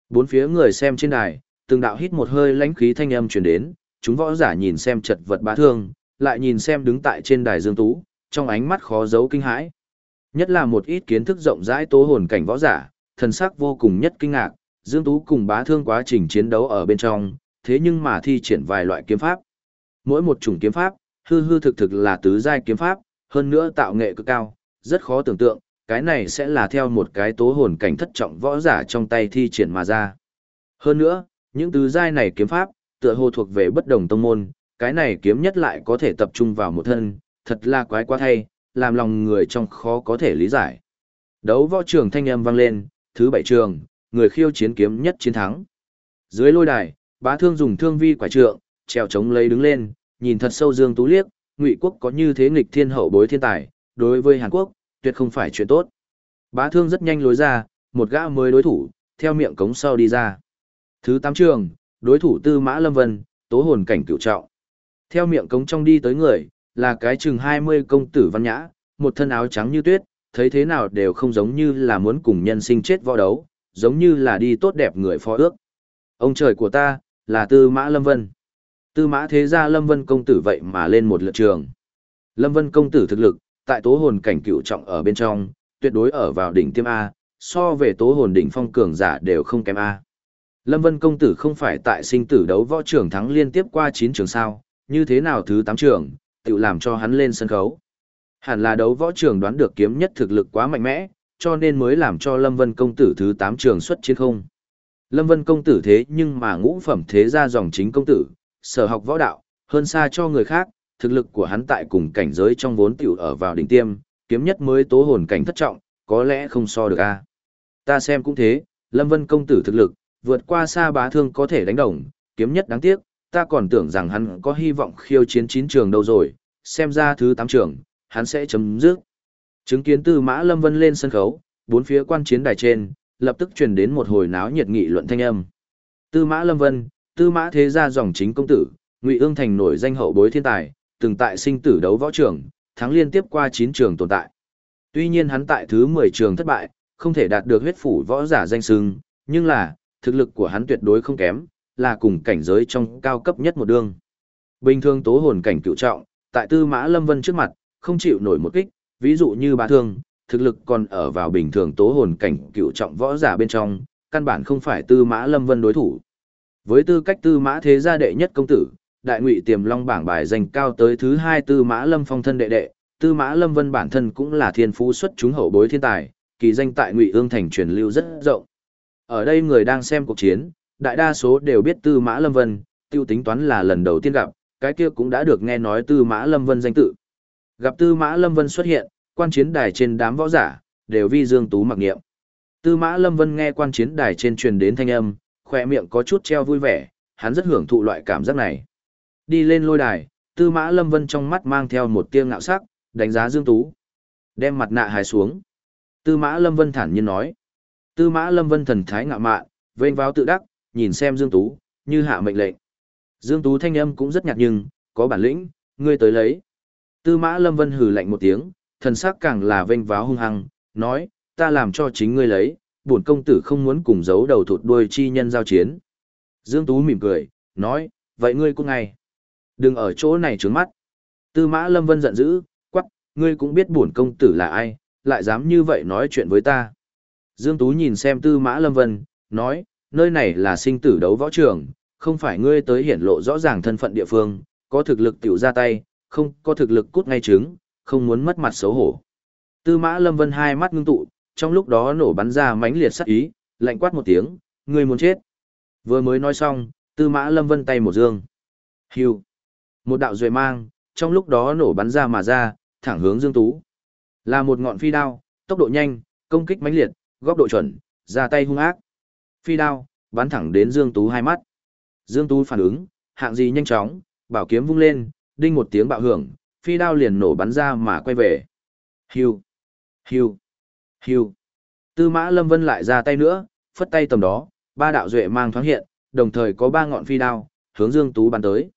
Bốn phía người xem trên đài, từng đạo hít một hơi lãnh khí thanh âm truyền đến, chúng võ giả nhìn xem chật vật bá thương, lại nhìn xem đứng tại trên đài Dương Tú, trong ánh mắt khó giấu kinh hãi. Nhất là một ít kiến thức rộng rãi tố hồn cảnh võ giả, thần sắc vô cùng nhất kinh ngạc, Dương Tú cùng bá thương quá trình chiến đấu ở bên trong, thế nhưng mà thi triển vài loại kiếm pháp. Mỗi một chủng kiếm pháp, hư hư thực thực là tứ giai kiếm pháp, hơn nữa tạo nghệ cực cao, rất khó tưởng tượng, cái này sẽ là theo một cái tố hồn cảnh thất trọng võ giả trong tay thi triển mà ra. Hơn nữa, những tứ giai này kiếm pháp, tựa hồ thuộc về bất đồng tông môn, cái này kiếm nhất lại có thể tập trung vào một thân, thật là quái quá thay, làm lòng người trong khó có thể lý giải. Đấu võ trường thanh âm vang lên, thứ bảy trường, người khiêu chiến kiếm nhất chiến thắng. Dưới lôi đài, bá thương dùng thương vi quả trượng, treo chống lấy đứng lên, nhìn thật sâu Dương Tú liếc, Ngụy quốc có như thế nghịch thiên hậu bối thiên tài, đối với Hàn Quốc, tuyệt không phải chuyện tốt. Bá thương rất nhanh lối ra, một gã mới đối thủ, theo miệng cống sau đi ra. Thứ tám trường, đối thủ tư mã lâm vân, tố hồn cảnh cửu trọng. Theo miệng cống trong đi tới người, là cái chừng 20 công tử văn nhã, một thân áo trắng như tuyết, thấy thế nào đều không giống như là muốn cùng nhân sinh chết võ đấu, giống như là đi tốt đẹp người phó ước. Ông trời của ta, là tư mã lâm vân. Tư mã thế gia lâm vân công tử vậy mà lên một lượt trường. Lâm vân công tử thực lực, tại tố hồn cảnh cựu trọng ở bên trong, tuyệt đối ở vào đỉnh tiêm A, so về tố hồn đỉnh phong cường giả đều không kém A. Lâm Vân công tử không phải tại sinh tử đấu võ trường thắng liên tiếp qua 9 trường sao, như thế nào thứ 8 trường, tự làm cho hắn lên sân khấu. Hẳn là đấu võ trường đoán được kiếm nhất thực lực quá mạnh mẽ, cho nên mới làm cho Lâm Vân công tử thứ 8 trường xuất chiến không. Lâm Vân công tử thế nhưng mà ngũ phẩm thế gia dòng chính công tử, sở học võ đạo, hơn xa cho người khác, thực lực của hắn tại cùng cảnh giới trong vốn tiểu ở vào đỉnh tiêm, kiếm nhất mới tố hồn cảnh thất trọng, có lẽ không so được a. Ta xem cũng thế, Lâm Vân công tử thực lực, vượt qua xa bá thương có thể đánh đồng, kiếm nhất đáng tiếc, ta còn tưởng rằng hắn có hy vọng khiêu chiến chín trường đâu rồi, xem ra thứ tám trường, hắn sẽ chấm dứt. Chứng kiến Tư Mã Lâm Vân lên sân khấu, bốn phía quan chiến đài trên, lập tức truyền đến một hồi náo nhiệt nghị luận thanh âm. Tư Mã Lâm Vân, Tư Mã thế gia dòng chính công tử, Ngụy Ương thành nổi danh hậu bối thiên tài, từng tại sinh tử đấu võ trường, thắng liên tiếp qua 9 trường tồn tại. Tuy nhiên hắn tại thứ 10 trường thất bại, không thể đạt được huyết phủ võ giả danh xưng, nhưng là, thực lực của hắn tuyệt đối không kém, là cùng cảnh giới trong cao cấp nhất một đương. Bình thường tố hồn cảnh cựu trọng, tại Tư Mã Lâm Vân trước mặt, không chịu nổi một kích, ví dụ như bà thương, thực lực còn ở vào bình thường tố hồn cảnh cựu trọng võ giả bên trong, căn bản không phải Tư Mã Lâm Vân đối thủ. Với tư cách Tư Mã thế gia đệ nhất công tử, đại ngụy tiềm long bảng bài dành cao tới thứ hai Tư Mã Lâm phong thân đệ đệ, Tư Mã Lâm Vân bản thân cũng là thiên phú xuất chúng hậu bối thiên tài, kỳ danh tại Ngụy Ương thành truyền lưu rất rộng. Ở đây người đang xem cuộc chiến, đại đa số đều biết Tư Mã Lâm Vân, tiêu tính toán là lần đầu tiên gặp, cái kia cũng đã được nghe nói Tư Mã Lâm Vân danh tự. Gặp Tư Mã Lâm Vân xuất hiện, quan chiến đài trên đám võ giả, đều vi Dương Tú mặc niệm. Tư Mã Lâm Vân nghe quan chiến đài trên truyền đến thanh âm, khoe miệng có chút treo vui vẻ, hắn rất hưởng thụ loại cảm giác này. Đi lên lôi đài, Tư Mã Lâm Vân trong mắt mang theo một tia ngạo sắc, đánh giá Dương Tú. Đem mặt nạ hài xuống. Tư Mã Lâm Vân thản nhiên nói. Tư Mã Lâm Vân thần thái ngạo mạn, vênh váo tự đắc, nhìn xem Dương Tú, như hạ mệnh lệnh. Dương Tú thanh âm cũng rất nhạt nhưng, có bản lĩnh, ngươi tới lấy. Tư Mã Lâm Vân hừ lạnh một tiếng, thần sắc càng là vênh váo hung hăng, nói, ta làm cho chính ngươi lấy, bổn công tử không muốn cùng giấu đầu thụt đuôi chi nhân giao chiến. Dương Tú mỉm cười, nói, vậy ngươi cũng ngay. Đừng ở chỗ này trướng mắt. Tư Mã Lâm Vân giận dữ, quắc, ngươi cũng biết bổn công tử là ai, lại dám như vậy nói chuyện với ta. Dương Tú nhìn xem Tư Mã Lâm Vân, nói, nơi này là sinh tử đấu võ trường, không phải ngươi tới hiển lộ rõ ràng thân phận địa phương, có thực lực tiểu ra tay, không có thực lực cút ngay trứng, không muốn mất mặt xấu hổ. Tư Mã Lâm Vân hai mắt ngưng tụ, trong lúc đó nổ bắn ra mãnh liệt sắc ý, lạnh quát một tiếng, ngươi muốn chết. Vừa mới nói xong, Tư Mã Lâm Vân tay một dương. Hưu. Một đạo duệ mang, trong lúc đó nổ bắn ra mà ra, thẳng hướng Dương Tú. Là một ngọn phi đao, tốc độ nhanh, công kích mãnh liệt, góc độ chuẩn, ra tay hung ác. Phi đao, bắn thẳng đến Dương Tú hai mắt. Dương Tú phản ứng, hạng gì nhanh chóng, bảo kiếm vung lên, đinh một tiếng bạo hưởng, phi đao liền nổ bắn ra mà quay về. Hưu, hưu, hưu. Tư mã Lâm Vân lại ra tay nữa, phất tay tầm đó, ba đạo duệ mang thoáng hiện, đồng thời có ba ngọn phi đao, hướng Dương Tú bắn tới.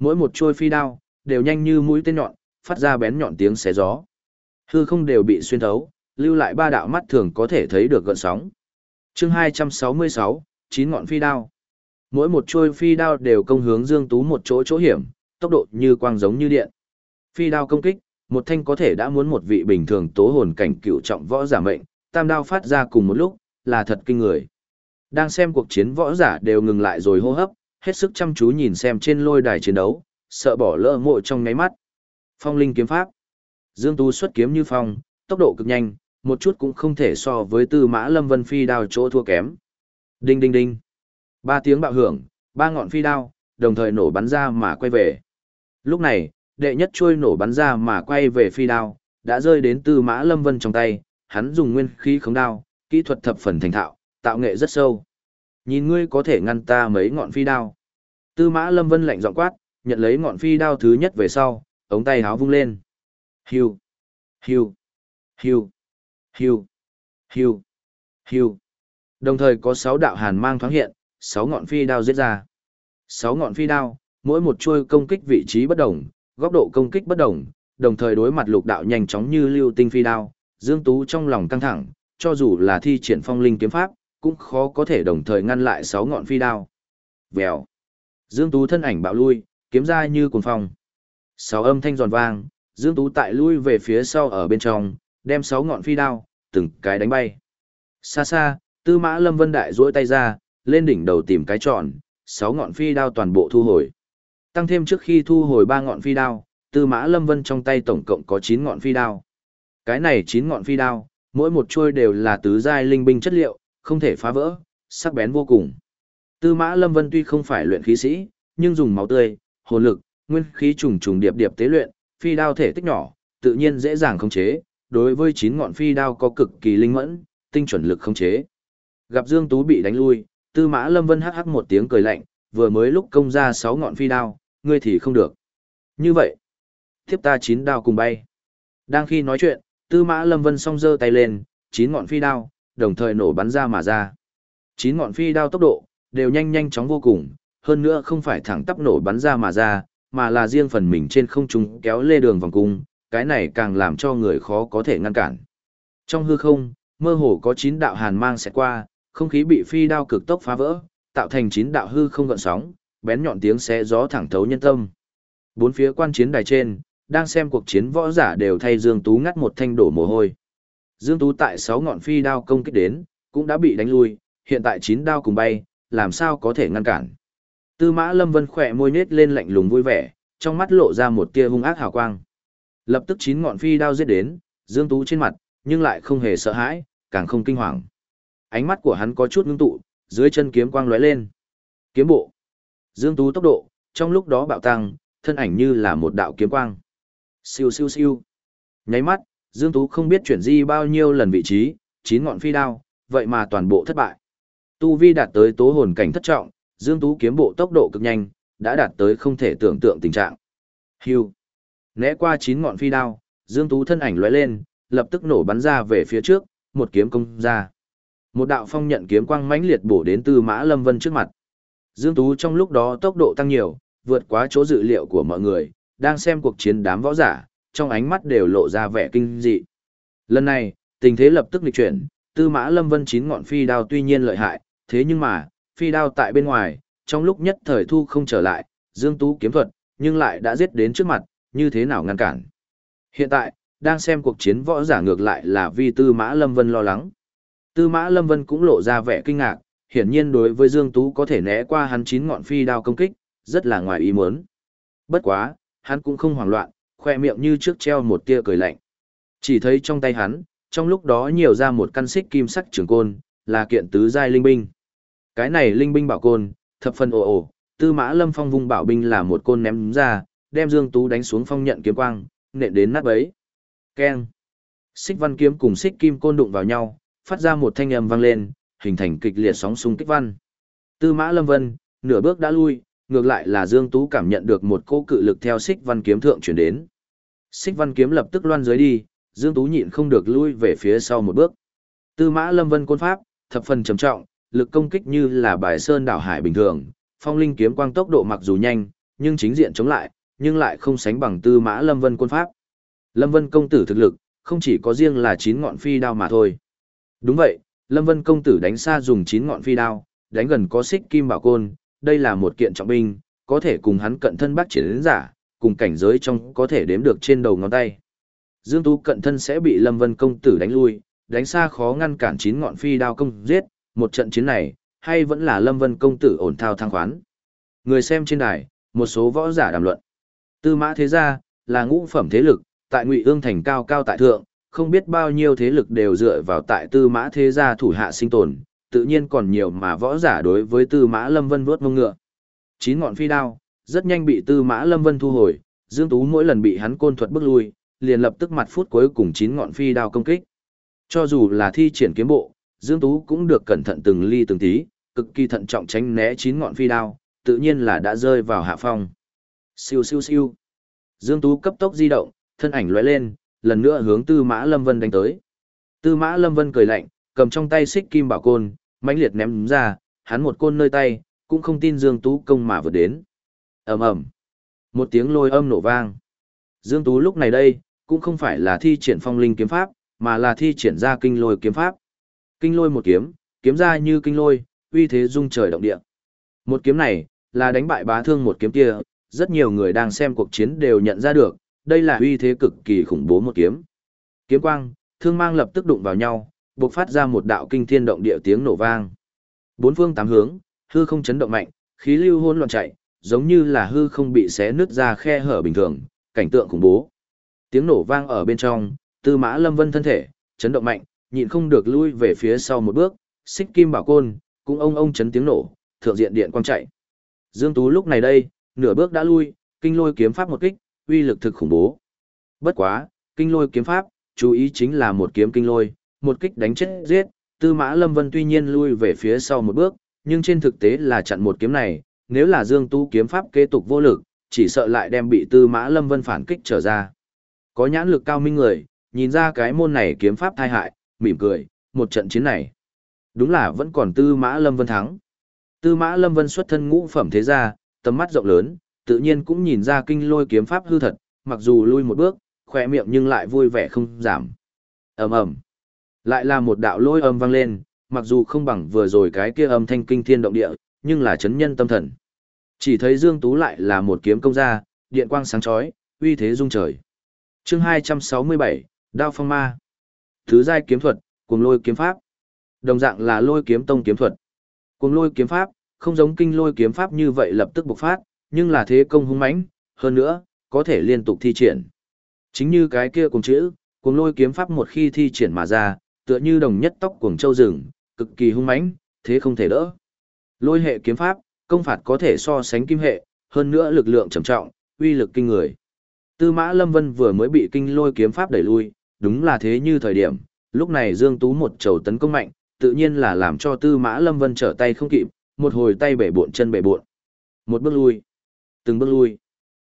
Mỗi một trôi phi đao, đều nhanh như mũi tên nhọn, phát ra bén nhọn tiếng xé gió. Hư không đều bị xuyên thấu, lưu lại ba đạo mắt thường có thể thấy được gợn sóng. chương 266, chín ngọn phi đao. Mỗi một trôi phi đao đều công hướng Dương Tú một chỗ chỗ hiểm, tốc độ như quang giống như điện. Phi đao công kích, một thanh có thể đã muốn một vị bình thường tố hồn cảnh cựu trọng võ giả mệnh, tam đao phát ra cùng một lúc, là thật kinh người. Đang xem cuộc chiến võ giả đều ngừng lại rồi hô hấp, hết sức chăm chú nhìn xem trên lôi đài chiến đấu, sợ bỏ lỡ mộ trong ngáy mắt. Phong linh kiếm pháp. Dương Tú xuất kiếm như phong, tốc độ cực nhanh, một chút cũng không thể so với tư mã lâm vân phi đao chỗ thua kém. Đinh đinh đinh. Ba tiếng bạo hưởng, ba ngọn phi đao, đồng thời nổ bắn ra mà quay về. Lúc này, đệ nhất chuôi nổ bắn ra mà quay về phi đao, đã rơi đến tư mã lâm vân trong tay, hắn dùng nguyên khí khống đao, kỹ thuật thập phần thành thạo, tạo nghệ rất sâu. Nhìn ngươi có thể ngăn ta mấy ngọn phi đao. Tư mã lâm vân lạnh giọng quát, nhận lấy ngọn phi đao thứ nhất về sau, ống tay háo vung lên. Hiu, hiu, hiu, hiu, hiu, hiu. Đồng thời có sáu đạo hàn mang thoáng hiện, sáu ngọn phi đao giết ra. Sáu ngọn phi đao, mỗi một chuôi công kích vị trí bất đồng, góc độ công kích bất đồng, đồng thời đối mặt lục đạo nhanh chóng như lưu tinh phi đao, Dương Tú trong lòng căng thẳng, cho dù là thi triển phong linh kiếm pháp, cũng khó có thể đồng thời ngăn lại sáu ngọn phi đao. Vèo. Dương Tú thân ảnh bạo lui, kiếm ra như cuồng phong. Sáu âm thanh giòn vang, Dương Tú tại lui về phía sau ở bên trong, đem sáu ngọn phi đao, từng cái đánh bay. Xa xa, Tư Mã Lâm Vân Đại duỗi tay ra, lên đỉnh đầu tìm cái tròn, sáu ngọn phi đao toàn bộ thu hồi. Tăng thêm trước khi thu hồi ba ngọn phi đao, Tư Mã Lâm Vân trong tay tổng cộng có 9 ngọn phi đao. Cái này 9 ngọn phi đao, mỗi một chuôi đều là tứ giai linh binh chất liệu, không thể phá vỡ, sắc bén vô cùng. Tư Mã Lâm Vân tuy không phải luyện khí sĩ, nhưng dùng máu tươi, hồn lực, nguyên khí trùng trùng điệp điệp tế luyện, phi đao thể tích nhỏ, tự nhiên dễ dàng khống chế, đối với chín ngọn phi đao có cực kỳ linh mẫn, tinh chuẩn lực khống chế. Gặp Dương Tú bị đánh lui, Tư Mã Lâm Vân hắc hắc một tiếng cười lạnh, vừa mới lúc công ra sáu ngọn phi đao, ngươi thì không được. Như vậy, tiếp ta chín đao cùng bay. Đang khi nói chuyện, Tư Mã Lâm Vân song giơ tay lên, chín ngọn phi đao, đồng thời nổ bắn ra mà ra. Chín ngọn phi đao tốc độ đều nhanh nhanh chóng vô cùng, hơn nữa không phải thẳng tắp nổ bắn ra mà ra, mà là riêng phần mình trên không trung kéo lê đường vòng cung, cái này càng làm cho người khó có thể ngăn cản. Trong hư không, mơ hồ có chín đạo hàn mang sẽ qua, không khí bị phi đao cực tốc phá vỡ, tạo thành chín đạo hư không gợn sóng, bén nhọn tiếng xé gió thẳng thấu nhân tâm. Bốn phía quan chiến đài trên, đang xem cuộc chiến võ giả đều thay Dương Tú ngắt một thanh đổ mồ hôi. Dương Tú tại 6 ngọn phi đao công kích đến, cũng đã bị đánh lui, hiện tại 9 đao cùng bay, làm sao có thể ngăn cản. Tư mã Lâm Vân khỏe môi nết lên lạnh lùng vui vẻ, trong mắt lộ ra một tia hung ác hào quang. Lập tức 9 ngọn phi đao giết đến, Dương Tú trên mặt, nhưng lại không hề sợ hãi, càng không kinh hoàng. Ánh mắt của hắn có chút ngưng tụ, dưới chân kiếm quang lóe lên. Kiếm bộ. Dương Tú tốc độ, trong lúc đó bạo tăng, thân ảnh như là một đạo kiếm quang. Siêu siêu siêu. Nháy mắt, Dương Tú không biết chuyển di bao nhiêu lần vị trí, chín ngọn phi đao, vậy mà toàn bộ thất bại. Tu vi đạt tới tố hồn cảnh thất trọng, Dương Tú kiếm bộ tốc độ cực nhanh, đã đạt tới không thể tưởng tượng tình trạng. Hưu. Né qua chín ngọn phi đao, Dương Tú thân ảnh lóe lên, lập tức nổ bắn ra về phía trước, một kiếm công ra. Một đạo phong nhận kiếm quang mãnh liệt bổ đến Tư Mã Lâm Vân trước mặt. Dương Tú trong lúc đó tốc độ tăng nhiều, vượt quá chỗ dự liệu của mọi người, đang xem cuộc chiến đám võ giả, trong ánh mắt đều lộ ra vẻ kinh dị. Lần này, tình thế lập tức nghịch chuyển, Tư Mã Lâm Vân chín ngọn phi đao tuy nhiên lợi hại, thế nhưng mà, phi đao tại bên ngoài, trong lúc nhất thời thu không trở lại, Dương Tú kiếm thuật, nhưng lại đã giết đến trước mặt, như thế nào ngăn cản. Hiện tại, đang xem cuộc chiến võ giả ngược lại là vì Tư Mã Lâm Vân lo lắng. Tư Mã Lâm Vân cũng lộ ra vẻ kinh ngạc, hiển nhiên đối với Dương Tú có thể né qua hắn chín ngọn phi đao công kích, rất là ngoài ý muốn. Bất quá, hắn cũng không hoảng loạn, khoe miệng như trước treo một tia cười lạnh. Chỉ thấy trong tay hắn, trong lúc đó nhiều ra một căn xích kim sắc trường côn, là kiện tứ giai linh binh. Cái này linh binh bảo côn, thập phần ồ ồ, tư mã lâm phong vung bảo binh là một côn ném ra, đem Dương Tú đánh xuống phong nhận kiếm quang, nện đến nát bấy. Keng. Xích văn kiếm cùng xích kim côn đụng vào nhau, phát ra một thanh âm vang lên, hình thành kịch liệt sóng xung kích văn. Tư mã lâm vân, nửa bước đã lui, ngược lại là Dương Tú cảm nhận được một cỗ cự lực theo xích văn kiếm thượng chuyển đến. Xích văn kiếm lập tức loan dưới đi, Dương Tú nhịn không được lui về phía sau một bước. Tư mã lâm vân côn pháp, thập phần trầm trọng, lực công kích như là bài sơn đảo hải bình thường, phong linh kiếm quang tốc độ mặc dù nhanh, nhưng chính diện chống lại, nhưng lại không sánh bằng tư mã lâm vân côn pháp. Lâm vân công tử thực lực, không chỉ có riêng là chín ngọn phi đao mà thôi. Đúng vậy, Lâm vân công tử đánh xa dùng chín ngọn phi đao, đánh gần có xích kim bảo côn, đây là một kiện trọng binh, có thể cùng hắn cận thân bác triển đến giả, cùng cảnh giới trong có thể đếm được trên đầu ngón tay. Dương Tú cận thân sẽ bị Lâm Vân công tử đánh lui, đánh xa khó ngăn cản chín ngọn phi đao công giết, một trận chiến này, hay vẫn là Lâm Vân công tử ổn thao thăng khoán. Người xem trên đài, một số võ giả đàm luận. Tư mã thế gia, là ngũ phẩm thế lực, tại Ngụy Ương thành cao cao tại thượng, không biết bao nhiêu thế lực đều dựa vào tại tư mã thế gia thủ hạ sinh tồn, tự nhiên còn nhiều mà võ giả đối với tư mã lâm vân vuốt mông ngựa. Chín ngọn phi đao, rất nhanh bị tư mã lâm vân thu hồi, Dương Tú mỗi lần bị hắn côn thuật bước lui, liền lập tức mặt phút cuối cùng chín ngọn phi đao công kích. Cho dù là thi triển kiếm bộ, Dương Tú cũng được cẩn thận từng ly từng tí, cực kỳ thận trọng tránh né chín ngọn phi đao, tự nhiên là đã rơi vào hạ phong. Siêu siêu siêu. Dương Tú cấp tốc di động, thân ảnh lóe lên, lần nữa hướng Tư Mã Lâm Vân đánh tới. Tư Mã Lâm Vân cười lạnh, cầm trong tay xích kim bảo côn, mãnh liệt ném ra, hắn một côn nơi tay, cũng không tin Dương Tú công mà vượt đến ầm ầm Một tiếng lôi âm nổ vang. Dương Tú lúc này đây, cũng không phải là thi triển phong linh kiếm pháp, mà là thi triển ra kinh lôi kiếm pháp. Kinh lôi một kiếm, kiếm ra như kinh lôi, uy thế dung trời động địa. Một kiếm này, là đánh bại bá thương một kiếm kia, rất nhiều người đang xem cuộc chiến đều nhận ra được, đây là uy thế cực kỳ khủng bố một kiếm. Kiếm quang, thương mang lập tức đụng vào nhau, bộc phát ra một đạo kinh thiên động địa tiếng nổ vang. Bốn phương tám hướng, hư không chấn động mạnh, khí lưu hôn loạn chạy, giống như là hư không bị xé nứt ra khe hở bình thường, cảnh tượng khủng bố. Tiếng nổ vang ở bên trong, Tư Mã Lâm Vân thân thể chấn động mạnh, nhịn không được lui về phía sau một bước, xích kim bảo côn, cũng ông ông chấn tiếng nổ, thượng diện điện quang chạy. Dương Tú lúc này đây, nửa bước đã lui, kinh lôi kiếm pháp một kích, uy lực thực khủng bố. Bất quá, kinh lôi kiếm pháp, chú ý chính là một kiếm kinh lôi, một kích đánh chết giết, Tư Mã Lâm Vân tuy nhiên lui về phía sau một bước, nhưng trên thực tế là chặn một kiếm này, nếu là Dương Tú kiếm pháp kế tục vô lực, chỉ sợ lại đem bị Tư Mã Lâm Vân phản kích trở ra. Có nhãn lực cao minh người, nhìn ra cái môn này kiếm pháp thai hại, mỉm cười, một trận chiến này. Đúng là vẫn còn Tư Mã Lâm Vân thắng. Tư Mã Lâm Vân xuất thân ngũ phẩm thế gia, tầm mắt rộng lớn, tự nhiên cũng nhìn ra kinh lôi kiếm pháp hư thật, mặc dù lui một bước, khỏe miệng nhưng lại vui vẻ không giảm. ầm ầm, lại là một đạo lôi âm vang lên, mặc dù không bằng vừa rồi cái kia âm thanh kinh thiên động địa, nhưng là chấn nhân tâm thần. Chỉ thấy Dương Tú lại là một kiếm công ra, điện quang sáng chói, uy thế rung trời. Chương 267, Đao phong ma. Thứ giai kiếm thuật, cuồng lôi kiếm pháp. Đồng dạng là lôi kiếm tông kiếm thuật. Cuồng lôi kiếm pháp, không giống kinh lôi kiếm pháp như vậy lập tức bộc phát, nhưng là thế công hung mãnh, hơn nữa, có thể liên tục thi triển. Chính như cái kia cùng chữ, cuồng lôi kiếm pháp một khi thi triển mà ra, tựa như đồng nhất tóc cuồng châu rừng, cực kỳ hung mãnh, thế không thể đỡ. Lôi hệ kiếm pháp, công phạt có thể so sánh kim hệ, hơn nữa lực lượng trầm trọng, uy lực kinh người. Tư Mã Lâm Vân vừa mới bị kinh lôi kiếm pháp đẩy lui, đúng là thế như thời điểm, lúc này Dương Tú một trầu tấn công mạnh, tự nhiên là làm cho Tư Mã Lâm Vân trở tay không kịp, một hồi tay bể buộn chân bể buộn. Một bước lui, từng bước lui.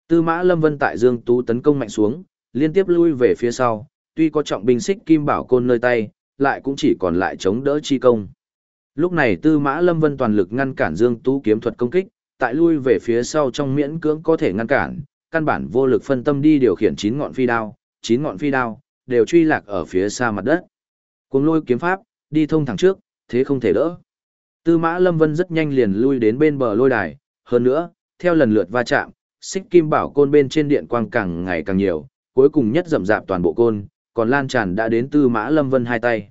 Tư Mã Lâm Vân tại Dương Tú tấn công mạnh xuống, liên tiếp lui về phía sau, tuy có trọng binh xích kim bảo côn nơi tay, lại cũng chỉ còn lại chống đỡ chi công. Lúc này Tư Mã Lâm Vân toàn lực ngăn cản Dương Tú kiếm thuật công kích, tại lui về phía sau trong miễn cưỡng có thể ngăn cản, căn bản vô lực phân tâm đi điều khiển chín ngọn phi đao, chín ngọn phi đao đều truy lạc ở phía xa mặt đất. Cuồng lôi kiếm pháp, đi thông thẳng trước, thế không thể đỡ. Tư Mã Lâm Vân rất nhanh liền lui đến bên bờ lôi đài, hơn nữa, theo lần lượt va chạm, xích kim bảo côn bên trên điện quang càng ngày càng nhiều, cuối cùng nhất rậm rạp toàn bộ côn, còn lan tràn đã đến Tư Mã Lâm Vân hai tay.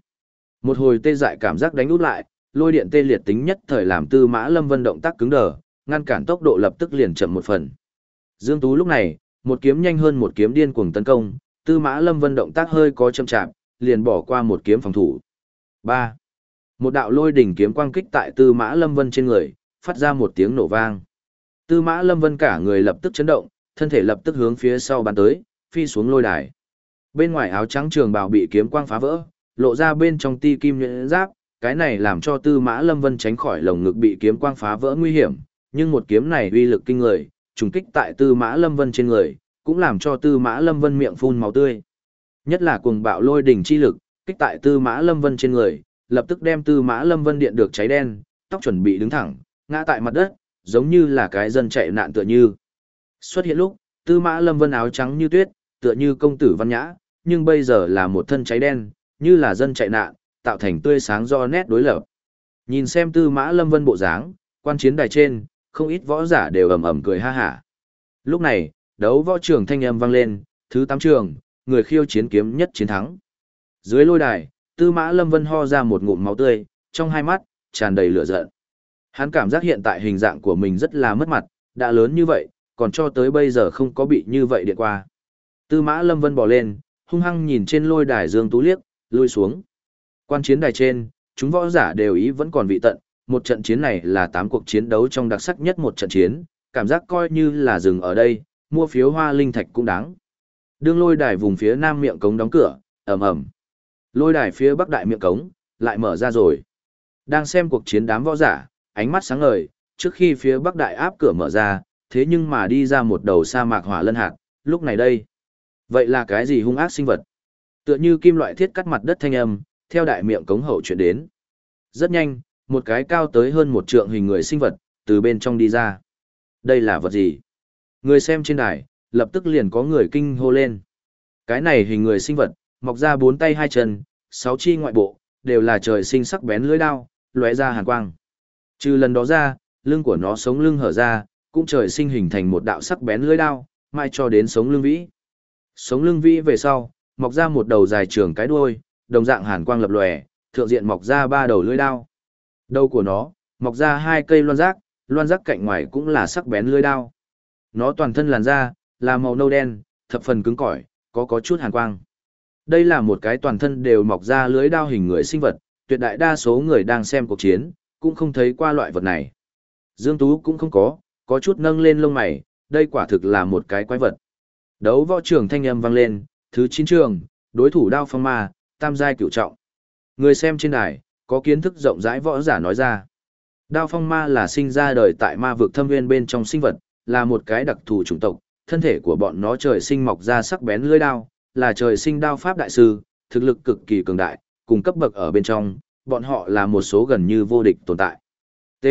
Một hồi tê dại cảm giác đánh út lại, lôi điện tê liệt tính nhất thời làm Tư Mã Lâm Vân động tác cứng đờ, ngăn cản tốc độ lập tức liền chậm một phần. Dương Tú lúc này, một kiếm nhanh hơn một kiếm điên cuồng tấn công, Tư Mã Lâm Vân động tác hơi có chậm chạp, liền bỏ qua một kiếm phòng thủ. 3. Một đạo lôi đỉnh kiếm quang kích tại Tư Mã Lâm Vân trên người, phát ra một tiếng nổ vang. Tư Mã Lâm Vân cả người lập tức chấn động, thân thể lập tức hướng phía sau bắn tới, phi xuống lôi đài. Bên ngoài áo trắng trường bào bị kiếm quang phá vỡ, lộ ra bên trong ti kim nhuyễn giáp, cái này làm cho Tư Mã Lâm Vân tránh khỏi lồng ngực bị kiếm quang phá vỡ nguy hiểm, nhưng một kiếm này uy lực kinh người, trùng kích tại Tư Mã Lâm Vân trên người, cũng làm cho Tư Mã Lâm Vân miệng phun máu tươi. Nhất là cuồng bạo lôi đỉnh chi lực, kích tại Tư Mã Lâm Vân trên người, lập tức đem Tư Mã Lâm Vân điện được cháy đen, tóc chuẩn bị đứng thẳng, ngã tại mặt đất, giống như là cái dân chạy nạn tựa như. Xuất hiện lúc, Tư Mã Lâm Vân áo trắng như tuyết, tựa như công tử văn nhã, nhưng bây giờ là một thân cháy đen, như là dân chạy nạn, tạo thành tươi sáng do nét đối lập. Nhìn xem Tư Mã Lâm Vân bộ dáng, quan chiến đài trên, không ít võ giả đều ầm ầm cười ha hả. Lúc này, đấu võ trường thanh âm vang lên, thứ tám trường, người khiêu chiến kiếm nhất chiến thắng. Dưới lôi đài, Tư Mã Lâm Vân ho ra một ngụm máu tươi, trong hai mắt tràn đầy lửa giận. Hắn cảm giác hiện tại hình dạng của mình rất là mất mặt, đã lớn như vậy, còn cho tới bây giờ không có bị như vậy điện qua. Tư Mã Lâm Vân bỏ lên, hung hăng nhìn trên lôi đài Dương Tú liếc, lui xuống. Quan chiến đài trên, chúng võ giả đều ý vẫn còn vị tận, một trận chiến này là tám cuộc chiến đấu trong đặc sắc nhất một trận chiến, cảm giác coi như là dừng ở đây, mua phiếu hoa linh thạch cũng đáng. Đương lôi đài vùng phía nam miệng cống đóng cửa, ầm ầm. Lôi đài phía bắc đại miệng cống lại mở ra rồi. Đang xem cuộc chiến đám võ giả, ánh mắt sáng ngời, trước khi phía bắc đại áp cửa mở ra, thế nhưng mà đi ra một đầu sa mạc hỏa lân hạt, lúc này đây. Vậy là cái gì hung ác sinh vật? Tựa như kim loại thiết cắt mặt đất thanh âm, theo đại miệng cống hậu chuyển đến. Rất nhanh, một cái cao tới hơn một trượng hình người sinh vật, từ bên trong đi ra. Đây là vật gì? Người xem trên đài, lập tức liền có người kinh hô lên. Cái này hình người sinh vật, mọc ra bốn tay hai chân, sáu chi ngoại bộ, đều là trời sinh sắc bén lưỡi đao, lóe ra hàn quang. Trừ lần đó ra, lưng của nó sống lưng hở ra, cũng trời sinh hình thành một đạo sắc bén lưỡi đao, mai cho đến sống lưng vĩ. Sống lưng vĩ về sau, mọc ra một đầu dài trường cái đuôi, đồng dạng hàn quang lập lòe, thượng diện mọc ra ba đầu lưỡi đao. Đầu của nó, mọc ra hai cây loan giác, loan giác cạnh ngoài cũng là sắc bén lưỡi đao. Nó toàn thân làn da, là màu nâu đen, thập phần cứng cỏi, có có chút hàn quang. Đây là một cái toàn thân đều mọc ra lưới đao hình người sinh vật, tuyệt đại đa số người đang xem cuộc chiến, cũng không thấy qua loại vật này. Dương Tú cũng không có, có chút nâng lên lông mày, đây quả thực là một cái quái vật. Đấu võ trường thanh âm vang lên, thứ 9 trường, đối thủ đao phong ma, tam giai cửu trọng. Người xem trên đài, có kiến thức rộng rãi võ giả nói ra. Đao phong ma là sinh ra đời tại ma vực thâm nguyên bên trong sinh vật, là một cái đặc thù chủng tộc, thân thể của bọn nó trời sinh mọc ra sắc bén lưỡi đao, là trời sinh đao pháp đại sư, thực lực cực kỳ cường đại, cùng cấp bậc ở bên trong, bọn họ là một số gần như vô địch tồn tại. T.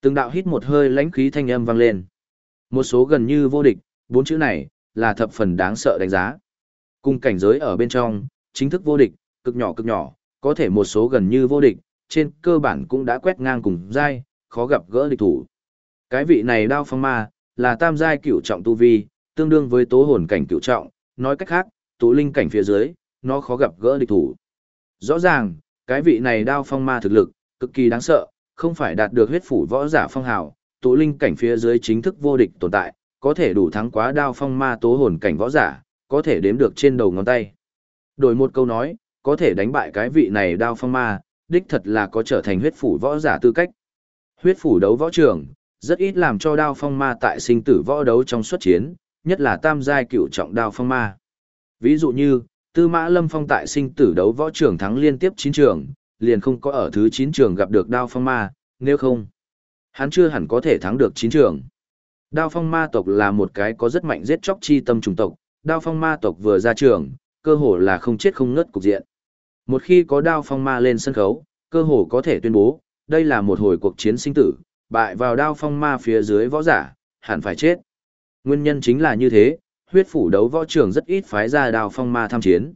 Từng đạo hít một hơi lãnh khí thanh âm vang lên. Một số gần như vô địch, bốn chữ này, là thập phần đáng sợ đánh giá. Cùng cảnh giới ở bên trong, chính thức vô địch, cực nhỏ cực nhỏ, có thể một số gần như vô địch, trên cơ bản cũng đã quét ngang cùng giai, khó gặp gỡ địch thủ. Cái vị này đao phong ma, là tam giai cửu trọng tu vi, tương đương với tố hồn cảnh cửu trọng, nói cách khác, Tố linh cảnh phía dưới, nó khó gặp gỡ địch thủ. Rõ ràng, cái vị này đao phong ma thực lực, cực kỳ đáng sợ, không phải đạt được huyết phủ võ giả phong hào, Tố linh cảnh phía dưới chính thức vô địch tồn tại, có thể đủ thắng quá đao phong ma tố hồn cảnh võ giả, có thể đếm được trên đầu ngón tay. Đổi một câu nói, có thể đánh bại cái vị này đao phong ma, đích thật là có trở thành huyết phủ võ giả tư cách. Huyết phủ đấu võ trường, rất ít làm cho đao phong ma tại sinh tử võ đấu trong xuất chiến, nhất là tam giai cựu trọng đao phong ma. Ví dụ như, Tư Mã Lâm Phong tại sinh tử đấu võ trường thắng liên tiếp 9 trường, liền không có ở thứ 9 trường gặp được đao phong ma, nếu không, hắn chưa hẳn có thể thắng được 9 trường. Đao phong ma tộc là một cái có rất mạnh giết chóc chi tâm trùng tộc, đao phong ma tộc vừa ra trường, cơ hồ là không chết không ngất cục diện. Một khi có đao phong ma lên sân khấu, cơ hồ có thể tuyên bố, đây là một hồi cuộc chiến sinh tử, bại vào đao phong ma phía dưới võ giả, hẳn phải chết. Nguyên nhân chính là như thế, huyết phủ đấu võ trường rất ít phái ra đao phong ma tham chiến.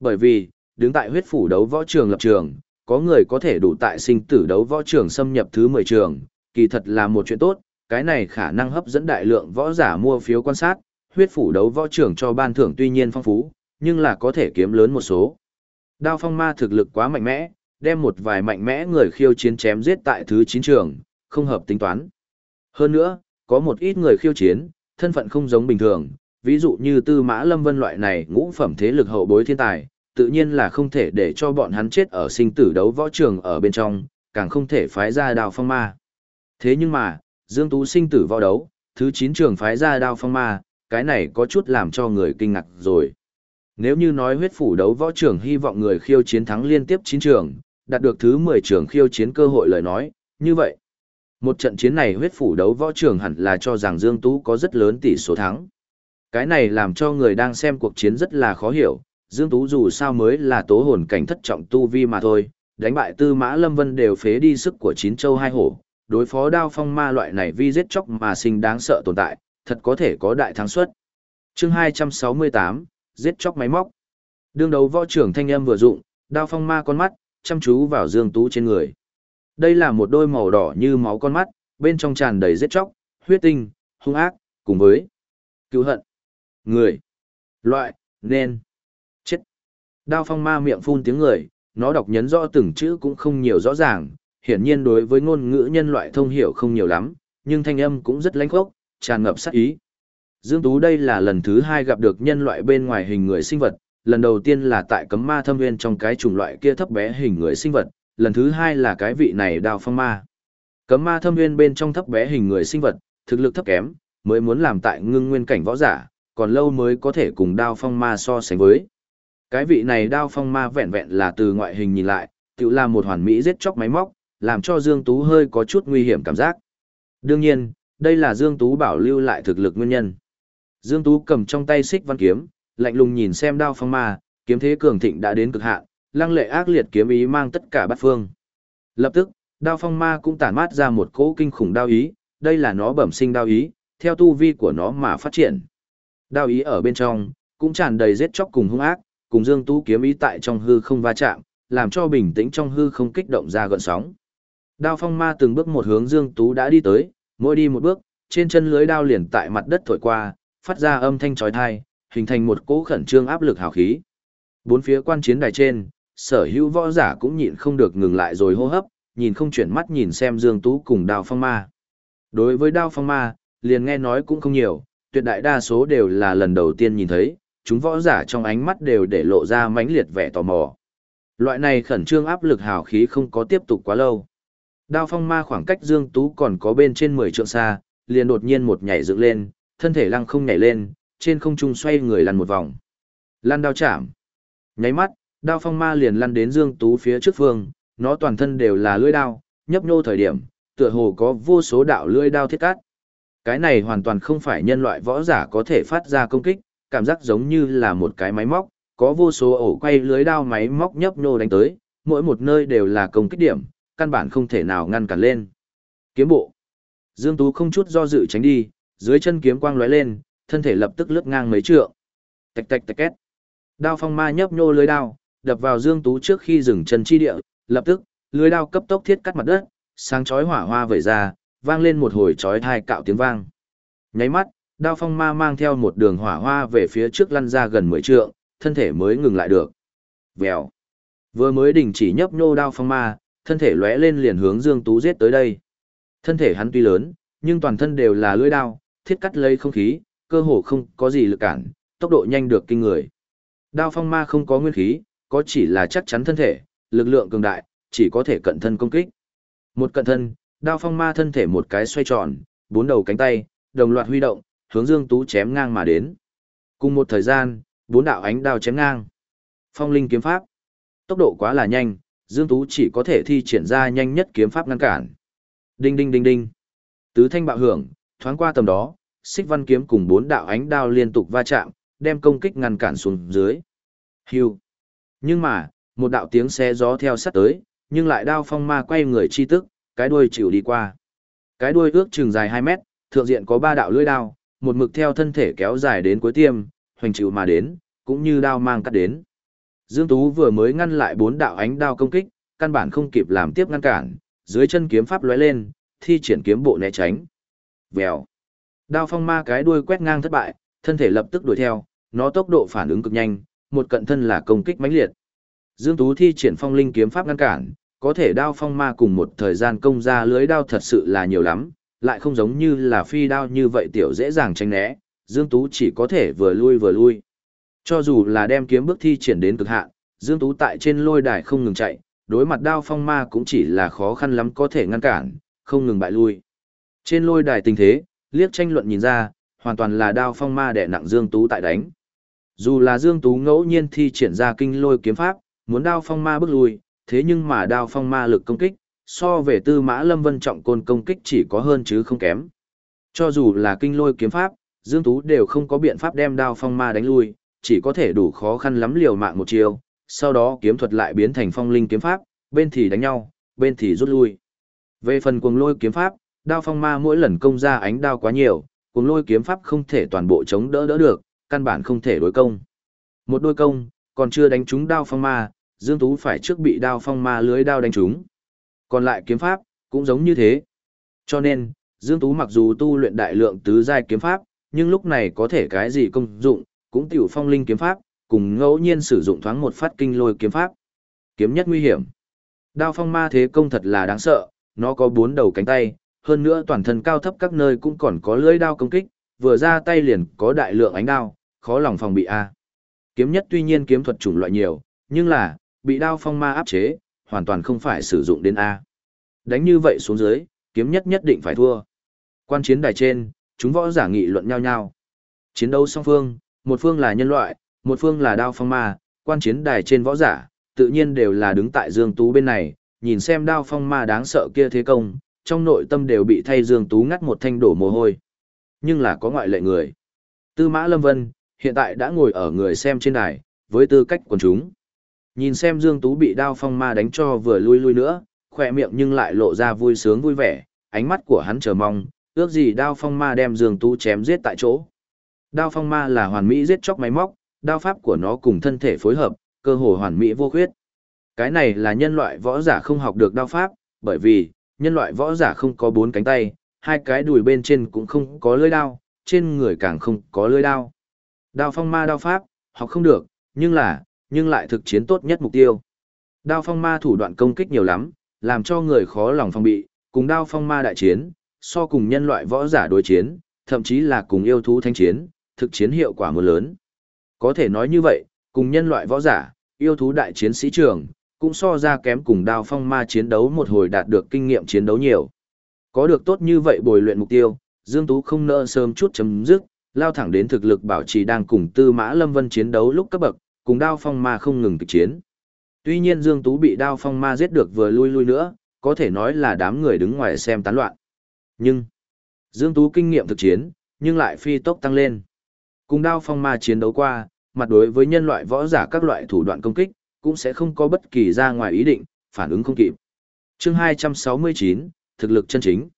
Bởi vì, đứng tại huyết phủ đấu võ trường lập trường, có người có thể đủ tại sinh tử đấu võ trường xâm nhập thứ 10 trường, kỳ thật là một chuyện tốt, cái này khả năng hấp dẫn đại lượng võ giả mua phiếu quan sát, huyết phủ đấu võ trường cho ban thưởng tuy nhiên phong phú, nhưng là có thể kiếm lớn một số. Đao phong ma thực lực quá mạnh mẽ, đem một vài mạnh mẽ người khiêu chiến chém giết tại thứ 9 trường, không hợp tính toán. Hơn nữa, có một ít người khiêu chiến, thân phận không giống bình thường, ví dụ như tư mã lâm vân loại này ngũ phẩm thế lực hậu bối thiên tài, tự nhiên là không thể để cho bọn hắn chết ở sinh tử đấu võ trường ở bên trong, càng không thể phái ra đao phong ma. Thế nhưng mà, Dương Tú sinh tử võ đấu, thứ 9 trường phái ra đao phong ma, cái này có chút làm cho người kinh ngạc rồi. Nếu như nói huyết phủ đấu võ trưởng hy vọng người khiêu chiến thắng liên tiếp 9 trường, đạt được thứ 10 trường khiêu chiến cơ hội lời nói, như vậy. Một trận chiến này huyết phủ đấu võ trưởng hẳn là cho rằng Dương Tú có rất lớn tỷ số thắng. Cái này làm cho người đang xem cuộc chiến rất là khó hiểu, Dương Tú dù sao mới là tố hồn cảnh thất trọng tu vi mà thôi, đánh bại tư mã lâm vân đều phế đi sức của chín châu hai hổ, đối phó đao phong ma loại này vi giết chóc mà sinh đáng sợ tồn tại, thật có thể có đại thắng suất. chương 268, giết chóc máy móc. Đương đấu võ trưởng thanh âm vừa dụng, đao phong ma con mắt, chăm chú vào Dương Tú trên người. Đây là một đôi màu đỏ như máu con mắt, bên trong tràn đầy giết chóc, huyết tinh, hung ác, cùng với cứu hận. Người, loại, nên, chết. Đao phong ma miệng phun tiếng người, nó đọc nhấn rõ từng chữ cũng không nhiều rõ ràng, hiển nhiên đối với ngôn ngữ nhân loại thông hiểu không nhiều lắm, nhưng thanh âm cũng rất lãnh khốc, tràn ngập sát ý. Dương Tú đây là lần thứ hai gặp được nhân loại bên ngoài hình người sinh vật, lần đầu tiên là tại cấm ma thâm nguyên trong cái chủng loại kia thấp bé hình người sinh vật, lần thứ hai là cái vị này đao phong ma. Cấm ma thâm nguyên bên trong thấp bé hình người sinh vật, thực lực thấp kém, mới muốn làm tại ngưng nguyên cảnh võ giả, còn lâu mới có thể cùng đao phong ma so sánh với. Cái vị này đao phong ma vẹn vẹn là từ ngoại hình nhìn lại, tự là một hoàn mỹ giết chóc máy móc, làm cho Dương Tú hơi có chút nguy hiểm cảm giác. Đương nhiên, đây là Dương Tú bảo lưu lại thực lực nguyên nhân. Dương Tú cầm trong tay xích văn kiếm, lạnh lùng nhìn xem đao phong ma, kiếm thế cường thịnh đã đến cực hạn, lăng lệ ác liệt kiếm ý mang tất cả bát phương. Lập tức, đao phong ma cũng tản mát ra một cỗ kinh khủng đao ý, đây là nó bẩm sinh đao ý, theo tu vi của nó mà phát triển. Đao ý ở bên trong, cũng tràn đầy giết chóc cùng hung ác, cùng Dương Tú kiếm ý tại trong hư không va chạm, làm cho bình tĩnh trong hư không kích động ra gợn sóng. Đao phong ma từng bước một hướng Dương Tú đã đi tới, mỗi đi một bước, trên chân lưới đao liền tại mặt đất thổi qua, phát ra âm thanh trói tai, hình thành một cỗ khẩn trương áp lực hào khí. Bốn phía quan chiến đài trên, sở hữu võ giả cũng nhịn không được ngừng lại rồi hô hấp, nhìn không chuyển mắt nhìn xem Dương Tú cùng đao phong ma. Đối với đao phong ma, liền nghe nói cũng không nhiều, tuyệt đại đa số đều là lần đầu tiên nhìn thấy, chúng võ giả trong ánh mắt đều để lộ ra mãnh liệt vẻ tò mò. Loại này khẩn trương áp lực hào khí không có tiếp tục quá lâu. Đao phong ma khoảng cách Dương Tú còn có bên trên 10 trượng xa, liền đột nhiên một nhảy dựng lên, thân thể lăng không nhảy lên, trên không trung xoay người lăn một vòng. Lăn đao chạm. Nháy mắt, đao phong ma liền lăn đến Dương Tú phía trước phương, nó toàn thân đều là lưỡi đao, nhấp nhô thời điểm, tựa hồ có vô số đạo lưỡi đao thiết cắt. Cái này hoàn toàn không phải nhân loại võ giả có thể phát ra công kích, cảm giác giống như là một cái máy móc, có vô số ổ quay lưới đao máy móc nhấp nhô đánh tới, mỗi một nơi đều là công kích điểm, căn bản không thể nào ngăn cản lên. Kiếm bộ. Dương Tú không chút do dự tránh đi, dưới chân kiếm quang lóe lên, thân thể lập tức lướt ngang mấy trượng. Tạch tạch tạch két. Đao phong ma nhấp nhô lưới đao, đập vào Dương Tú trước khi dừng chân chi địa, lập tức, lưới đao cấp tốc thiết cắt mặt đất, sáng chói hỏa hoa vẩy ra, vang lên một hồi chói thai cạo tiếng vang. Nháy mắt, đao phong ma mang theo một đường hỏa hoa về phía trước lăn ra gần 10 trượng, thân thể mới ngừng lại được. Vèo. Vừa mới đình chỉ nhấp nhô đao phong ma, thân thể lóe lên liền hướng Dương Tú giết tới đây. Thân thể hắn tuy lớn, nhưng toàn thân đều là lưỡi đao, thiết cắt lấy không khí, cơ hồ không có gì lực cản, tốc độ nhanh được kinh người. Đao phong ma không có nguyên khí, có chỉ là chắc chắn thân thể, lực lượng cường đại, chỉ có thể cận thân công kích. Một cận thân, đao phong ma thân thể một cái xoay tròn, bốn đầu cánh tay, đồng loạt huy động, hướng Dương Tú chém ngang mà đến. Cùng một thời gian, bốn đạo ánh đao chém ngang. Phong linh kiếm pháp. Tốc độ quá là nhanh, Dương Tú chỉ có thể thi triển ra nhanh nhất kiếm pháp ngăn cản. Đinh đinh đinh đinh. Tứ thanh bạo hưởng, thoáng qua tầm đó, xích văn kiếm cùng bốn đạo ánh đao liên tục va chạm, đem công kích ngăn cản xuống dưới. Hưu. Nhưng mà, một đạo tiếng xe gió theo sát tới, nhưng lại đao phong ma quay người chi tức, cái đuôi chịu đi qua. Cái đuôi ước chừng dài 2 mét, thượng diện có ba đạo lưỡi đao, một mực theo thân thể kéo dài đến cuối tiêm, hoành chịu mà đến, cũng như đao mang cắt đến. Dương Tú vừa mới ngăn lại bốn đạo ánh đao công kích, căn bản không kịp làm tiếp ngăn cản, dưới chân kiếm pháp lóe lên, thi triển kiếm bộ né tránh. Vèo. Đao phong ma cái đuôi quét ngang thất bại, thân thể lập tức đuổi theo, nó tốc độ phản ứng cực nhanh, một cận thân là công kích mãnh liệt. Dương Tú thi triển phong linh kiếm pháp ngăn cản, có thể đao phong ma cùng một thời gian công ra lưới đao thật sự là nhiều lắm, lại không giống như là phi đao như vậy tiểu dễ dàng tránh né, Dương Tú chỉ có thể vừa lui vừa lui. Cho dù là đem kiếm bước thi triển đến cực hạn, Dương Tú tại trên lôi đài không ngừng chạy, đối mặt đao phong ma cũng chỉ là khó khăn lắm có thể ngăn cản, không ngừng bại lui. Trên lôi đài tình thế, liếc tranh luận nhìn ra, hoàn toàn là đao phong ma đè nặng Dương Tú tại đánh. Dù là Dương Tú ngẫu nhiên thi triển ra kinh lôi kiếm pháp, muốn đao phong ma bước lui, thế nhưng mà đao phong ma lực công kích, so về tư mã lâm vân trọng côn công kích chỉ có hơn chứ không kém. Cho dù là kinh lôi kiếm pháp, Dương Tú đều không có biện pháp đem đao phong ma đánh lui, chỉ có thể đủ khó khăn lắm liều mạng một chiều, sau đó kiếm thuật lại biến thành phong linh kiếm pháp, bên thì đánh nhau, bên thì rút lui. Về phần cuồng lôi kiếm pháp, đao phong ma mỗi lần công ra ánh đao quá nhiều, cùng lôi kiếm pháp không thể toàn bộ chống đỡ đỡ được, căn bản không thể đối công. Một đôi công, còn chưa đánh trúng đao phong ma, Dương Tú phải trước bị đao phong ma lưới đao đánh trúng. Còn lại kiếm pháp, cũng giống như thế. Cho nên, Dương Tú mặc dù tu luyện đại lượng tứ giai kiếm pháp, nhưng lúc này có thể cái gì công dụng, cũng tiểu phong linh kiếm pháp, cùng ngẫu nhiên sử dụng thoáng một phát kinh lôi kiếm pháp. Kiếm nhất nguy hiểm. Đao phong ma thế công thật là đáng sợ, nó có bốn đầu cánh tay, hơn nữa toàn thân cao thấp các nơi cũng còn có lưỡi đao công kích, vừa ra tay liền có đại lượng ánh đao, khó lòng phòng bị a. Kiếm nhất tuy nhiên kiếm thuật chủng loại nhiều, nhưng là bị đao phong ma áp chế, hoàn toàn không phải sử dụng đến a. Đánh như vậy xuống dưới, kiếm nhất nhất định phải thua. Quan chiến đài trên, chúng võ giả nghị luận nhau nhau. Chiến đấu song phương, một phương là nhân loại, một phương là đao phong ma, quan chiến đài trên võ giả, tự nhiên đều là đứng tại Dương Tú bên này, nhìn xem đao phong ma đáng sợ kia thế công, trong nội tâm đều bị thay Dương Tú ngắt một thanh đổ mồ hôi. Nhưng là có ngoại lệ người. Tư Mã Lâm Vân, hiện tại đã ngồi ở người xem trên đài, với tư cách quần chúng. Nhìn xem Dương Tú bị đao phong ma đánh cho vừa lui lui nữa, khỏe miệng nhưng lại lộ ra vui sướng vui vẻ, ánh mắt của hắn chờ mong, ước gì đao phong ma đem Dương Tú chém giết tại chỗ. Đao phong ma là hoàn mỹ giết chóc máy móc, đao pháp của nó cùng thân thể phối hợp, cơ hồ hoàn mỹ vô khuyết. Cái này là nhân loại võ giả không học được đao pháp, bởi vì, nhân loại võ giả không có bốn cánh tay, hai cái đùi bên trên cũng không có lưỡi đao, trên người càng không có lưỡi đao. Đao phong ma đao pháp, học không được, nhưng là, nhưng lại thực chiến tốt nhất mục tiêu. Đao phong ma thủ đoạn công kích nhiều lắm, làm cho người khó lòng phòng bị, cùng đao phong ma đại chiến, so cùng nhân loại võ giả đối chiến, thậm chí là cùng yêu thú thanh chiến, thực chiến hiệu quả một lớn. Có thể nói như vậy, cùng nhân loại võ giả, yêu thú đại chiến sĩ trường, cũng so ra kém cùng đao phong ma chiến đấu một hồi đạt được kinh nghiệm chiến đấu nhiều. Có được tốt như vậy bồi luyện mục tiêu, Dương Tú không nỡ sớm chút chấm dứt, lao thẳng đến thực lực bảo trì đang cùng Tư Mã Lâm Vân chiến đấu lúc cấp bậc, cùng đao phong ma không ngừng kịch chiến. Tuy nhiên Dương Tú bị đao phong ma giết được vừa lui lui nữa, có thể nói là đám người đứng ngoài xem tán loạn. Nhưng, Dương Tú kinh nghiệm thực chiến, nhưng lại phi tốc tăng lên. Cùng đao phong ma chiến đấu qua, mặt đối với nhân loại võ giả các loại thủ đoạn công kích, cũng sẽ không có bất kỳ ra ngoài ý định, phản ứng không kịp. chương 269, thực lực chân chính.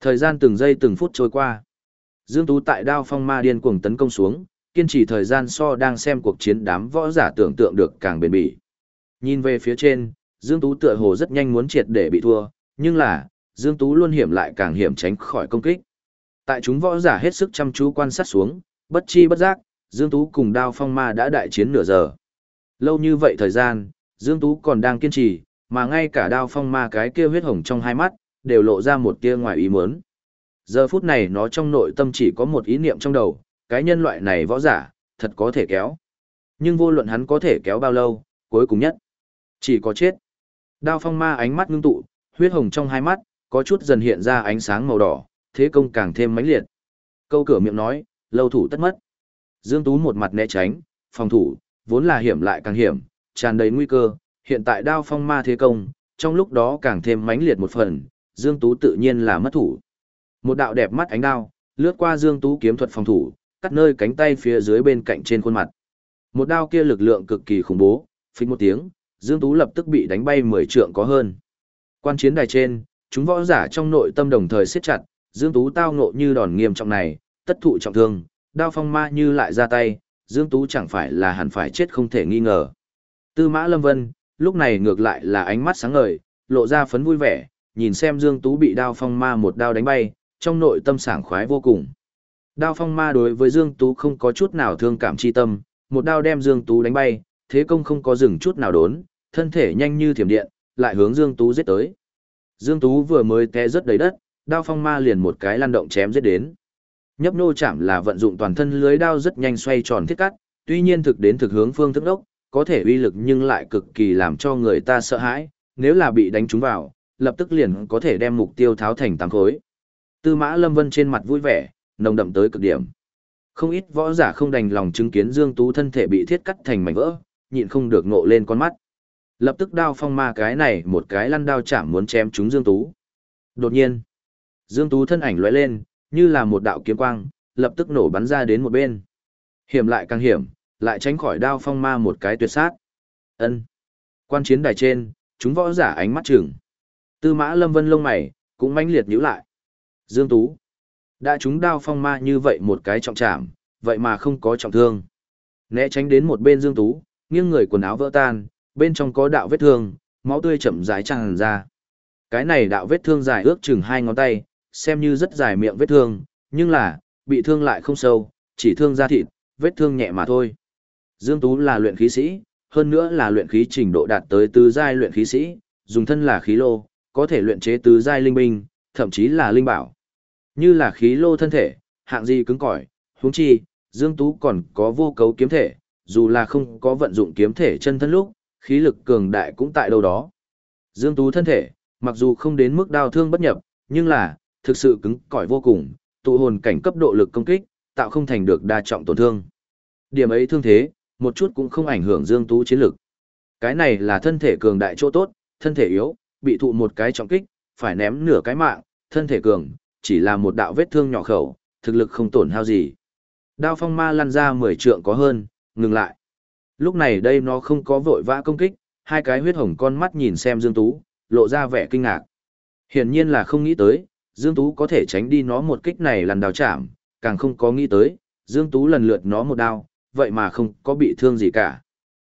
Thời gian từng giây từng phút trôi qua. Dương Tú tại đao phong ma điên cuồng tấn công xuống, kiên trì thời gian so đang xem cuộc chiến đám võ giả tưởng tượng được càng bền bỉ. Nhìn về phía trên, Dương Tú tựa hồ rất nhanh muốn triệt để bị thua, nhưng là, Dương Tú luôn hiểm lại càng hiểm tránh khỏi công kích. Tại chúng võ giả hết sức chăm chú quan sát xuống, bất chi bất giác, Dương Tú cùng đao phong ma đã đại chiến nửa giờ. Lâu như vậy thời gian, Dương Tú còn đang kiên trì, mà ngay cả đao phong ma cái kia huyết hồng trong hai mắt, đều lộ ra một tia ngoài ý muốn. Giờ phút này nó trong nội tâm chỉ có một ý niệm trong đầu, cái nhân loại này võ giả, thật có thể kéo. Nhưng vô luận hắn có thể kéo bao lâu, cuối cùng nhất, chỉ có chết. Đao phong ma ánh mắt ngưng tụ, huyết hồng trong hai mắt, có chút dần hiện ra ánh sáng màu đỏ, thế công càng thêm mãnh liệt. Câu cửa miệng nói, lâu thủ tất mất. Dương Tú một mặt né tránh, phòng thủ, vốn là hiểm lại càng hiểm, tràn đầy nguy cơ, hiện tại đao phong ma thế công, trong lúc đó càng thêm mãnh liệt một phần, Dương Tú tự nhiên là mất thủ. Một đạo đẹp mắt ánh đao, lướt qua Dương Tú kiếm thuật phòng thủ, cắt nơi cánh tay phía dưới bên cạnh trên khuôn mặt. Một đao kia lực lượng cực kỳ khủng bố, phình một tiếng, Dương Tú lập tức bị đánh bay 10 trượng có hơn. Quan chiến đài trên, chúng võ giả trong nội tâm đồng thời siết chặt, Dương Tú tao ngộ như đòn nghiêm trọng này, tất thụ trọng thương, đao phong ma như lại ra tay, Dương Tú chẳng phải là hẳn phải chết không thể nghi ngờ. Tư mã Lâm Vân, lúc này ngược lại là ánh mắt sáng ngời, lộ ra phấn vui vẻ, nhìn xem Dương Tú bị đao phong ma một đao đánh bay, trong nội tâm sảng khoái vô cùng. Đao phong ma đối với Dương Tú không có chút nào thương cảm chi tâm, một đao đem Dương Tú đánh bay, thế công không có dừng chút nào đốn, thân thể nhanh như thiểm điện, lại hướng Dương Tú giết tới. Dương Tú vừa mới té rất đầy đất, đao phong ma liền một cái lăn động chém giết đến. Nhấp nô chạm là vận dụng toàn thân lưới đao rất nhanh xoay tròn thiết cắt, tuy nhiên thực đến thực hướng phương thức đốc, có thể uy lực nhưng lại cực kỳ làm cho người ta sợ hãi, nếu là bị đánh trúng vào, lập tức liền có thể đem mục tiêu tháo thành tám khối. Tư mã Lâm Vân trên mặt vui vẻ, nồng đậm tới cực điểm. Không ít võ giả không đành lòng chứng kiến Dương Tú thân thể bị thiết cắt thành mảnh vỡ, nhịn không được nộ lên con mắt. Lập tức đao phong ma cái này một cái lăn đao chạm muốn chém trúng Dương Tú. Đột nhiên, Dương Tú thân ảnh lóe lên, như là một đạo kiếm quang, lập tức nổ bắn ra đến một bên. Hiểm lại càng hiểm, lại tránh khỏi đao phong ma một cái tuyệt sát. Ân. Quan chiến đài trên, chúng võ giả ánh mắt trừng. Tư mã lâm vân lông mày, cũng mãnh liệt nhíu lại. Dương Tú. Đã chúng đao phong ma như vậy một cái trọng trảm, vậy mà không có trọng thương. Né tránh đến một bên Dương Tú, nghiêng người quần áo vỡ tan, bên trong có đạo vết thương, máu tươi chậm rãi tràn ra. Cái này đạo vết thương dài ước chừng hai ngón tay, xem như rất dài miệng vết thương, nhưng là, bị thương lại không sâu, chỉ thương da thịt, vết thương nhẹ mà thôi. Dương Tú là luyện khí sĩ, hơn nữa là luyện khí trình độ đạt tới tứ giai luyện khí sĩ, dùng thân là khí lô, có thể luyện chế tứ giai linh binh, thậm chí là linh bảo. Như là khí lô thân thể, hạng gì cứng cỏi, huống chi, Dương Tú còn có vô cấu kiếm thể, dù là không có vận dụng kiếm thể chân thân lúc, khí lực cường đại cũng tại đâu đó. Dương Tú thân thể, mặc dù không đến mức đau thương bất nhập, nhưng là, thực sự cứng cỏi vô cùng, tụ hồn cảnh cấp độ lực công kích, tạo không thành được đa trọng tổn thương. Điểm ấy thương thế, một chút cũng không ảnh hưởng Dương Tú chiến lực. Cái này là thân thể cường đại chỗ tốt, thân thể yếu, bị thụ một cái trọng kích, phải ném nửa cái mạng, thân thể cường, chỉ là một đạo vết thương nhỏ khẩu, thực lực không tổn hao gì. Đao phong ma lăn ra 10 trượng có hơn, ngừng lại. Lúc này đây nó không có vội vã công kích, hai cái huyết hồng con mắt nhìn xem Dương Tú, lộ ra vẻ kinh ngạc. Hiển nhiên là không nghĩ tới, Dương Tú có thể tránh đi nó một kích này lần đào chạm, càng không có nghĩ tới, Dương Tú lần lượt nó một đao, vậy mà không có bị thương gì cả.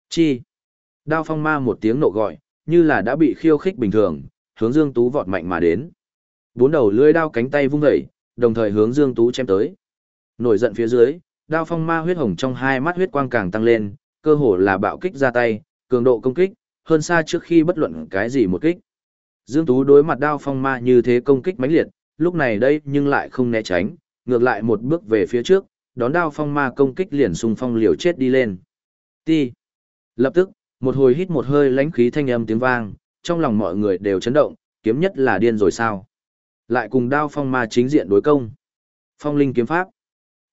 Chi? Đao phong ma một tiếng nộ gọi, như là đã bị khiêu khích bình thường, hướng Dương Tú vọt mạnh mà đến. Bốn đầu lưỡi đao cánh tay vung dậy, đồng thời hướng Dương Tú chém tới. Nổi giận phía dưới, đao phong ma huyết hồng trong hai mắt huyết quang càng tăng lên, cơ hồ là bạo kích ra tay, cường độ công kích, hơn xa trước khi bất luận cái gì một kích. Dương Tú đối mặt đao phong ma như thế công kích mãnh liệt, lúc này đây nhưng lại không né tránh, ngược lại một bước về phía trước, đón đao phong ma công kích liền xung phong liều chết đi lên. Ti. Lập tức, một hồi hít một hơi lãnh khí thanh âm tiếng vang, trong lòng mọi người đều chấn động, kiếm nhất là điên rồi sao? Lại cùng đao phong ma chính diện đối công. Phong linh kiếm pháp.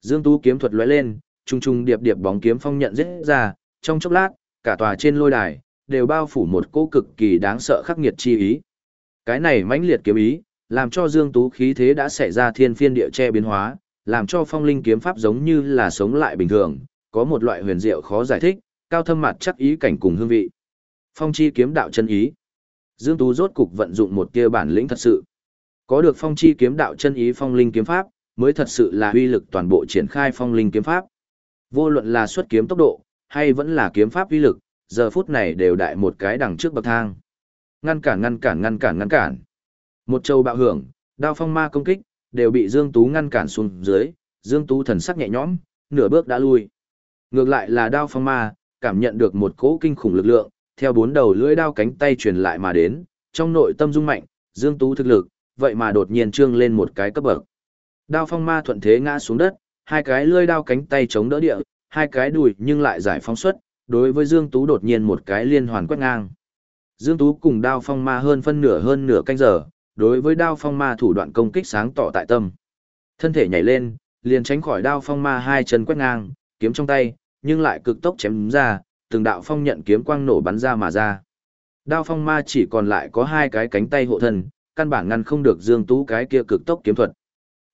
Dương Tú kiếm thuật lóe lên, trung trung điệp điệp bóng kiếm phong nhận giết ra, trong chốc lát, cả tòa trên lôi đài đều bao phủ một cỗ cực kỳ đáng sợ khắc nghiệt chi ý. Cái này mãnh liệt kiếm ý, làm cho Dương Tú khí thế đã xảy ra thiên phiên địa che biến hóa, làm cho phong linh kiếm pháp giống như là sống lại bình thường, có một loại huyền diệu khó giải thích, cao thâm mặt chắc ý cảnh cùng hương vị. Phong chi kiếm đạo chân ý. Dương Tú rốt cục vận dụng một tia bản lĩnh thật sự. Có được phong chi kiếm đạo chân ý phong linh kiếm pháp, mới thật sự là uy lực toàn bộ triển khai phong linh kiếm pháp. Vô luận là xuất kiếm tốc độ, hay vẫn là kiếm pháp uy lực, giờ phút này đều đại một cái đằng trước bậc thang. Ngăn cản ngăn cản ngăn cản ngăn cản. Một châu bạo hưởng, đao phong ma công kích, đều bị Dương Tú ngăn cản xuống dưới, Dương Tú thần sắc nhẹ nhõm, nửa bước đã lui. Ngược lại là đao phong ma, cảm nhận được một cỗ kinh khủng lực lượng, theo bốn đầu lưỡi đao cánh tay truyền lại mà đến, trong nội tâm rung mạnh, Dương Tú thực lực, vậy mà đột nhiên trương lên một cái cấp bậc. Đao phong ma thuận thế ngã xuống đất, hai cái lưỡi đao cánh tay chống đỡ địa, hai cái đùi nhưng lại giải phóng xuất, đối với Dương Tú đột nhiên một cái liên hoàn quét ngang. Dương Tú cùng đao phong ma hơn phân nửa hơn nửa canh giờ, đối với đao phong ma thủ đoạn công kích sáng tỏ tại tâm. Thân thể nhảy lên, liền tránh khỏi đao phong ma hai chân quét ngang, kiếm trong tay, nhưng lại cực tốc chém ra, từng đạo phong nhận kiếm quang nổ bắn ra mà ra. Đao phong ma chỉ còn lại có hai cái cánh tay hộ thân, căn bản ngăn không được Dương Tú cái kia cực tốc kiếm thuật.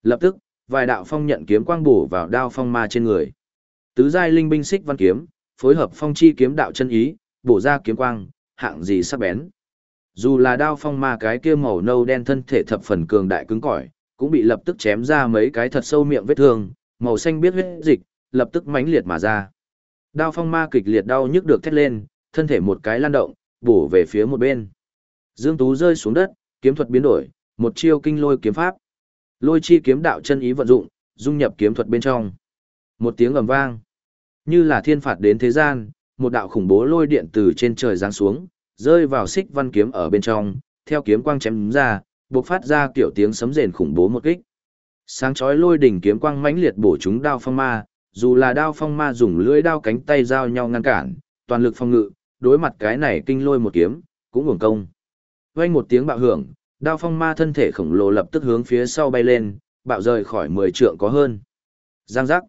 Lập tức, vài đạo phong nhận kiếm quang bổ vào đao phong ma trên người. Tứ giai linh binh xích văn kiếm, phối hợp phong chi kiếm đạo chân ý, bổ ra kiếm quang, hạng gì sắc bén. Dù là đao phong ma cái kia màu nâu đen thân thể thập phần cường đại cứng cỏi, cũng bị lập tức chém ra mấy cái thật sâu miệng vết thương, màu xanh biết huyết dịch, lập tức mãnh liệt mà ra. Đao phong ma kịch liệt đau nhức được thét lên, thân thể một cái lan động, bổ về phía một bên. Dương Tú rơi xuống đất, kiếm thuật biến đổi, một chiêu kinh lôi kiếm pháp. Lôi chi kiếm đạo chân ý vận dụng, dung nhập kiếm thuật bên trong. Một tiếng ầm vang, như là thiên phạt đến thế gian, một đạo khủng bố lôi điện từ trên trời giáng xuống, rơi vào xích văn kiếm ở bên trong, theo kiếm quang chém ra, bộc phát ra kiểu tiếng sấm rền khủng bố một kích. Sáng chói lôi đỉnh kiếm quang mãnh liệt bổ chúng đao phong ma, dù là đao phong ma dùng lưỡi đao cánh tay giao nhau ngăn cản, toàn lực phong ngự, đối mặt cái này kinh lôi một kiếm, cũng uổng công. Vang một tiếng bạo hưởng, đao phong ma thân thể khổng lồ lập tức hướng phía sau bay lên, bạo rời khỏi 10 trượng có hơn. Giang giác,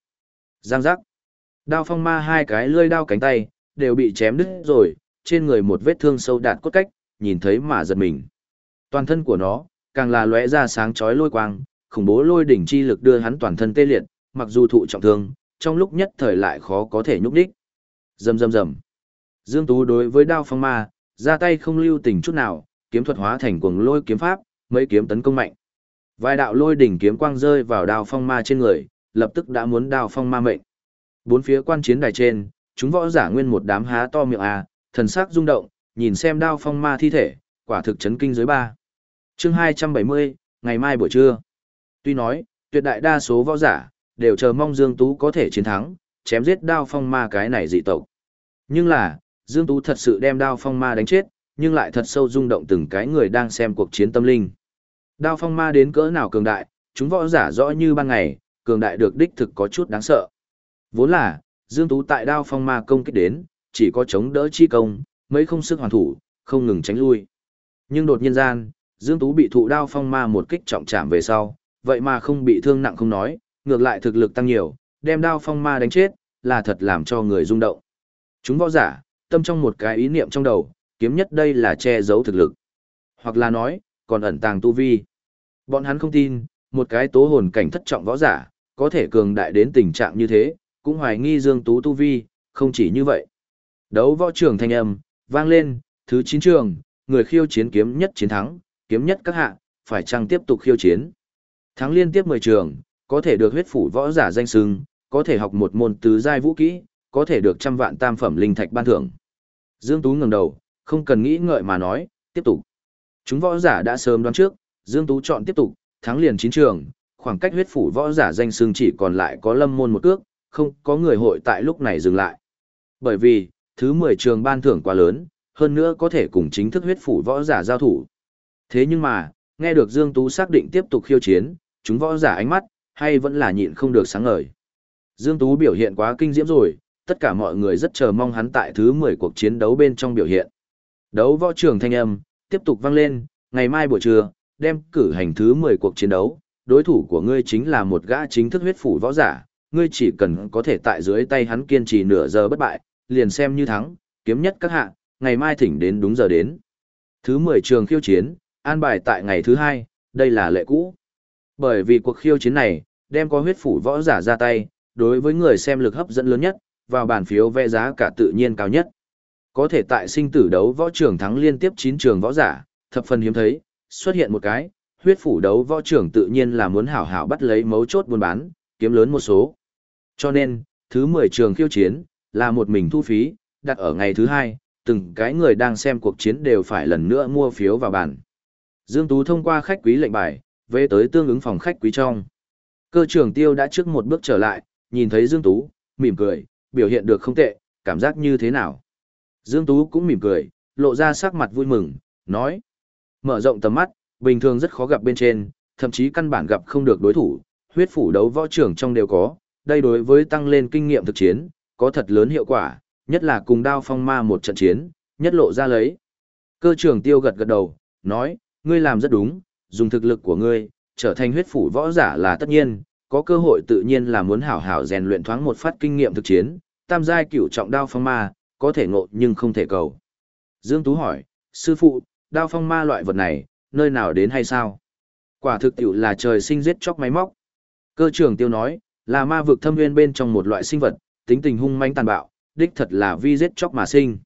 giang giác. Đao phong ma hai cái lưỡi đao cánh tay, đều bị chém đứt rồi, trên người một vết thương sâu đạt cốt cách, nhìn thấy mà giật mình. Toàn thân của nó, càng là lóe ra sáng chói lôi quang, khủng bố lôi đỉnh chi lực đưa hắn toàn thân tê liệt, mặc dù thụ trọng thương, trong lúc nhất thời lại khó có thể nhúc đích. Rầm rầm rầm. Dương Tú đối với đao phong ma, ra tay không lưu tình chút nào, kiếm thuật hóa thành cuồng lôi kiếm pháp, mấy kiếm tấn công mạnh. Vài đạo lôi đỉnh kiếm quang rơi vào đao phong ma trên người, lập tức đã muốn đao phong ma mệnh. Bốn phía quan chiến đài trên, chúng võ giả nguyên một đám há to miệng à, thần sắc rung động, nhìn xem đao phong ma thi thể, quả thực chấn kinh dưới ba. chương 270, ngày mai buổi trưa. Tuy nói, tuyệt đại đa số võ giả, đều chờ mong Dương Tú có thể chiến thắng, chém giết đao phong ma cái này dị tộc. Nhưng là, Dương Tú thật sự đem đao phong ma đánh chết, nhưng lại thật sâu rung động từng cái người đang xem cuộc chiến tâm linh. Đao phong ma đến cỡ nào cường đại, chúng võ giả rõ như ban ngày, cường đại được đích thực có chút đáng sợ. Vốn là, Dương Tú tại đao phong ma công kích đến, chỉ có chống đỡ chi công, mấy không sức hoàn thủ, không ngừng tránh lui. Nhưng đột nhiên gian, Dương Tú bị thụ đao phong ma một kích trọng chạm về sau, vậy mà không bị thương nặng không nói, ngược lại thực lực tăng nhiều, đem đao phong ma đánh chết, là thật làm cho người rung động. Chúng võ giả, tâm trong một cái ý niệm trong đầu, kiếm nhất đây là che giấu thực lực. Hoặc là nói, còn ẩn tàng tu vi. Bọn hắn không tin, một cái tố hồn cảnh thất trọng võ giả, có thể cường đại đến tình trạng như thế, cũng hoài nghi Dương Tú tu vi, không chỉ như vậy. Đấu võ trường thanh âm, vang lên, thứ 9 trường, người khiêu chiến kiếm nhất chiến thắng, kiếm nhất các hạ, phải chăng tiếp tục khiêu chiến. Thắng liên tiếp 10 trường, có thể được huyết phủ võ giả danh sưng, có thể học một môn tứ giai vũ kỹ, có thể được trăm vạn tam phẩm linh thạch ban thưởng. Dương Tú ngẩng đầu, không cần nghĩ ngợi mà nói, tiếp tục. Chúng võ giả đã sớm đoán trước, Dương Tú chọn tiếp tục, thắng liền chín trường, khoảng cách huyết phủ võ giả danh sưng chỉ còn lại có lâm môn một cước, không có người hội tại lúc này dừng lại. Bởi vì, thứ 10 trường ban thưởng quá lớn, hơn nữa có thể cùng chính thức huyết phủ võ giả giao thủ. Thế nhưng mà, nghe được Dương Tú xác định tiếp tục khiêu chiến, chúng võ giả ánh mắt, hay vẫn là nhịn không được sáng ngời. Dương Tú biểu hiện quá kinh diễm rồi, tất cả mọi người rất chờ mong hắn tại thứ 10 cuộc chiến đấu bên trong biểu hiện. Đấu võ trường thanh âm, tiếp tục vang lên, ngày mai buổi trưa, đem cử hành thứ 10 cuộc chiến đấu, đối thủ của ngươi chính là một gã chính thức huyết phủ võ giả, ngươi chỉ cần có thể tại dưới tay hắn kiên trì nửa giờ bất bại, liền xem như thắng, kiếm nhất các hạ, ngày mai thỉnh đến đúng giờ đến. Thứ 10 trường khiêu chiến, an bài tại ngày thứ hai, đây là lệ cũ. Bởi vì cuộc khiêu chiến này, đem có huyết phủ võ giả ra tay, đối với người xem lực hấp dẫn lớn nhất, vào bàn phiếu vẽ giá cả tự nhiên cao nhất. Có thể tại sinh tử đấu võ trường thắng liên tiếp 9 trường võ giả, thập phần hiếm thấy, xuất hiện một cái, huyết phủ đấu võ trường tự nhiên là muốn hảo hảo bắt lấy mấu chốt buôn bán, kiếm lớn một số. Cho nên, thứ 10 trường khiêu chiến, là một mình thu phí, đặt ở ngày thứ hai, từng cái người đang xem cuộc chiến đều phải lần nữa mua phiếu vào bàn. Dương Tú thông qua khách quý lệnh bài, về tới tương ứng phòng khách quý trong. Cơ trưởng tiêu đã trước một bước trở lại, nhìn thấy Dương Tú, mỉm cười, biểu hiện được không tệ, cảm giác như thế nào. Dương Tú cũng mỉm cười, lộ ra sắc mặt vui mừng, nói. Mở rộng tầm mắt, bình thường rất khó gặp bên trên, thậm chí căn bản gặp không được đối thủ, huyết phủ đấu võ trưởng trong đều có, đây đối với tăng lên kinh nghiệm thực chiến, có thật lớn hiệu quả, nhất là cùng đao phong ma một trận chiến, nhất lộ ra lấy. Cơ trưởng tiêu gật gật đầu, nói, ngươi làm rất đúng, dùng thực lực của ngươi, trở thành huyết phủ võ giả là tất nhiên, có cơ hội tự nhiên là muốn hảo hảo rèn luyện thoáng một phát kinh nghiệm thực chiến, tam giai cửu trọng đao phong ma, có thể ngộ nhưng không thể cầu. Dương Tú hỏi, sư phụ, đao phong ma loại vật này, nơi nào đến hay sao? Quả thực tiểu là trời sinh giết chóc máy móc. Cơ trưởng tiêu nói, là ma vực thâm nguyên bên trong một loại sinh vật, tính tình hung manh tàn bạo, đích thật là vi giết chóc mà sinh.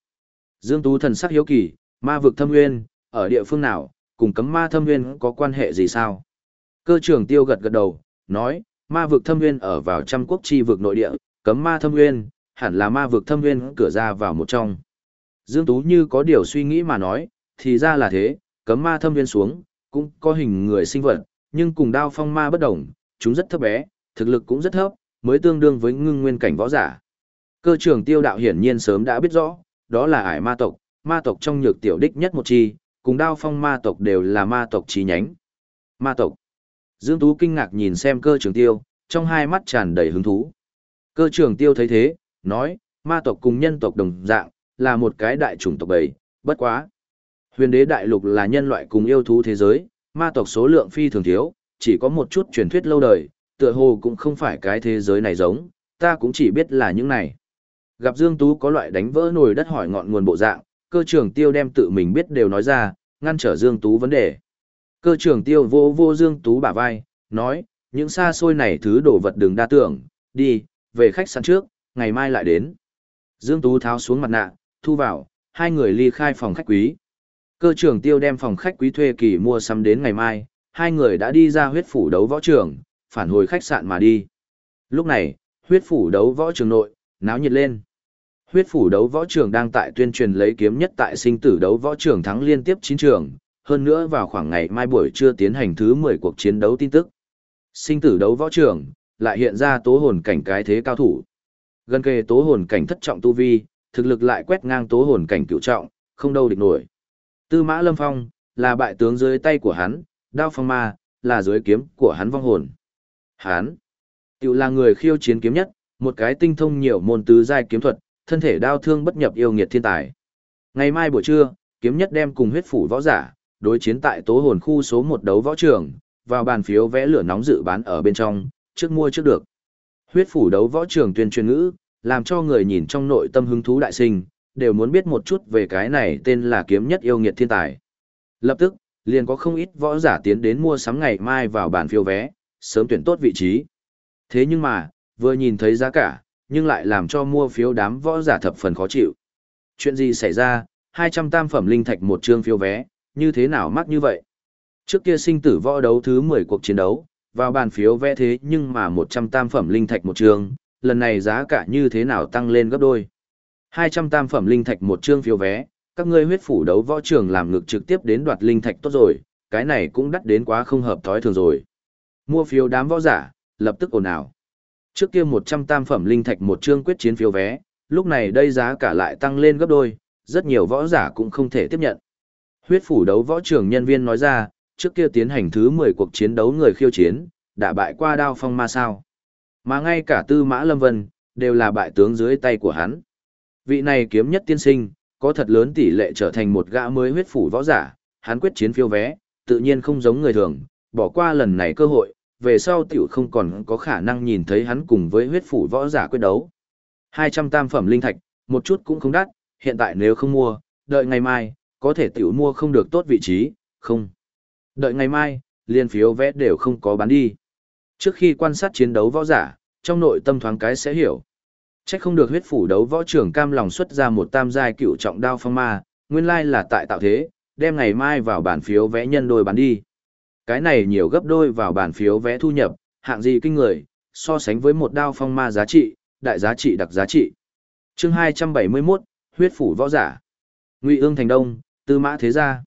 Dương Tú thần sắc hiếu kỳ, ma vực thâm nguyên, ở địa phương nào, cùng cấm ma thâm nguyên có quan hệ gì sao? Cơ trưởng tiêu gật gật đầu, nói, ma vực thâm nguyên ở vào trăm quốc chi vực nội địa, cấm ma thâm nguyên, hẳn là ma vực thâm nguyên cửa ra vào một trong. Dương Tú như có điều suy nghĩ mà nói, thì ra là thế, cấm ma thâm nguyên xuống, cũng có hình người sinh vật, nhưng cùng đao phong ma bất đồng, chúng rất thấp bé, thực lực cũng rất thấp, mới tương đương với ngưng nguyên cảnh võ giả. Cơ trưởng tiêu đạo hiển nhiên sớm đã biết rõ, đó là ải ma tộc, ma tộc trong nhược tiểu đích nhất một chi, cùng đao phong ma tộc đều là ma tộc chi nhánh. Ma tộc. Dương Tú kinh ngạc nhìn xem cơ trưởng tiêu, trong hai mắt tràn đầy hứng thú. Cơ trưởng tiêu thấy thế, nói, ma tộc cùng nhân tộc đồng dạng, là một cái đại chủng tộc bầy, bất quá. Huyền đế đại lục là nhân loại cùng yêu thú thế giới, ma tộc số lượng phi thường thiếu, chỉ có một chút truyền thuyết lâu đời, tựa hồ cũng không phải cái thế giới này giống, ta cũng chỉ biết là những này. Gặp Dương Tú có loại đánh vỡ nồi đất hỏi ngọn nguồn bộ dạng, cơ trưởng tiêu đem tự mình biết đều nói ra, ngăn trở Dương Tú vấn đề. Cơ trưởng tiêu vô vô Dương Tú bả vai, nói, những xa xôi này thứ đồ vật đừng đa tưởng, đi, về khách sạn trước, ngày mai lại đến. Dương Tú tháo xuống mặt nạ, thu vào, hai người ly khai phòng khách quý. Cơ trưởng tiêu đem phòng khách quý thuê kỳ mua sắm đến ngày mai, hai người đã đi ra huyết phủ đấu võ trường, phản hồi khách sạn mà đi. Lúc này, huyết phủ đấu võ trường nội, náo nhiệt lên. Huyết phủ đấu võ trường đang tại tuyên truyền lấy kiếm nhất tại sinh tử đấu võ trường thắng liên tiếp 9 trường, hơn nữa vào khoảng ngày mai buổi trưa tiến hành thứ 10 cuộc chiến đấu tin tức. Sinh tử đấu võ trường, lại hiện ra tố hồn cảnh cái thế cao thủ. Gần kề tố hồn cảnh thất trọng tu vi, thực lực lại quét ngang tố hồn cảnh cửu trọng, không đâu địch nổi. Tư Mã Lâm Phong, là bại tướng dưới tay của hắn, Đao Phong Ma, là dưới kiếm của hắn vong hồn. Hán, tự là người khiêu chiến kiếm nhất, một cái tinh thông nhiều môn tứ giai kiếm thuật, thân thể đao thương bất nhập yêu nghiệt thiên tài. Ngày mai buổi trưa, kiếm nhất đem cùng huyết phủ võ giả, đối chiến tại tố hồn khu số một đấu võ trường, vào bàn phiếu vẽ lửa nóng dự bán ở bên trong, trước mua trước được. Huyết phủ đấu võ trường tuyên truyền ngữ, làm cho người nhìn trong nội tâm hứng thú đại sinh, đều muốn biết một chút về cái này tên là kiếm nhất yêu nghiệt thiên tài. Lập tức, liền có không ít võ giả tiến đến mua sắm ngày mai vào bàn phiếu vé, sớm tuyển tốt vị trí. Thế nhưng mà, vừa nhìn thấy giá cả, nhưng lại làm cho mua phiếu đám võ giả thập phần khó chịu. Chuyện gì xảy ra, 200 tam phẩm linh thạch một trương phiếu vé, như thế nào mắc như vậy? Trước kia sinh tử võ đấu thứ 10 cuộc chiến đấu, vào bàn phiếu vé thế nhưng mà 100 tam phẩm linh thạch một trương. lần này giá cả như thế nào tăng lên gấp đôi. 200 tam phẩm linh thạch một trương phiếu vé, các ngươi huyết phủ đấu võ trường làm ngược trực tiếp đến đoạt linh thạch tốt rồi, cái này cũng đắt đến quá không hợp thói thường rồi. Mua phiếu đám võ giả, lập tức ồn ào. Trước kia 100 tam phẩm linh thạch một chương quyết chiến phiếu vé, lúc này đây giá cả lại tăng lên gấp đôi, rất nhiều võ giả cũng không thể tiếp nhận. Huyết phủ đấu võ trường nhân viên nói ra, trước kia tiến hành thứ 10 cuộc chiến đấu người khiêu chiến, đã bại qua đao phong ma sao. Mà ngay cả tư mã lâm vân, đều là bại tướng dưới tay của hắn. Vị này kiếm nhất tiên sinh, có thật lớn tỷ lệ trở thành một gã mới huyết phủ võ giả, hắn quyết chiến phiêu vé, tự nhiên không giống người thường, bỏ qua lần này cơ hội, về sau tiểu không còn có khả năng nhìn thấy hắn cùng với huyết phủ võ giả quyết đấu. 200 tam phẩm linh thạch, một chút cũng không đắt, hiện tại nếu không mua, đợi ngày mai, có thể tiểu mua không được tốt vị trí, không. Đợi ngày mai, liên phiếu vé đều không có bán đi. Trước khi quan sát chiến đấu võ giả, trong nội tâm thoáng cái sẽ hiểu. Chắc không được huyết phủ đấu võ trưởng cam lòng xuất ra một tam giai cựu trọng đao phong ma, nguyên lai là tại tạo thế, đem ngày mai vào bản phiếu vẽ nhân đôi bán đi. Cái này nhiều gấp đôi vào bản phiếu vẽ thu nhập, hạng gì kinh người, so sánh với một đao phong ma giá trị, đại giá trị đặc giá trị. chương 271, huyết phủ võ giả. Ngụy ương thành đông, tư mã thế gia.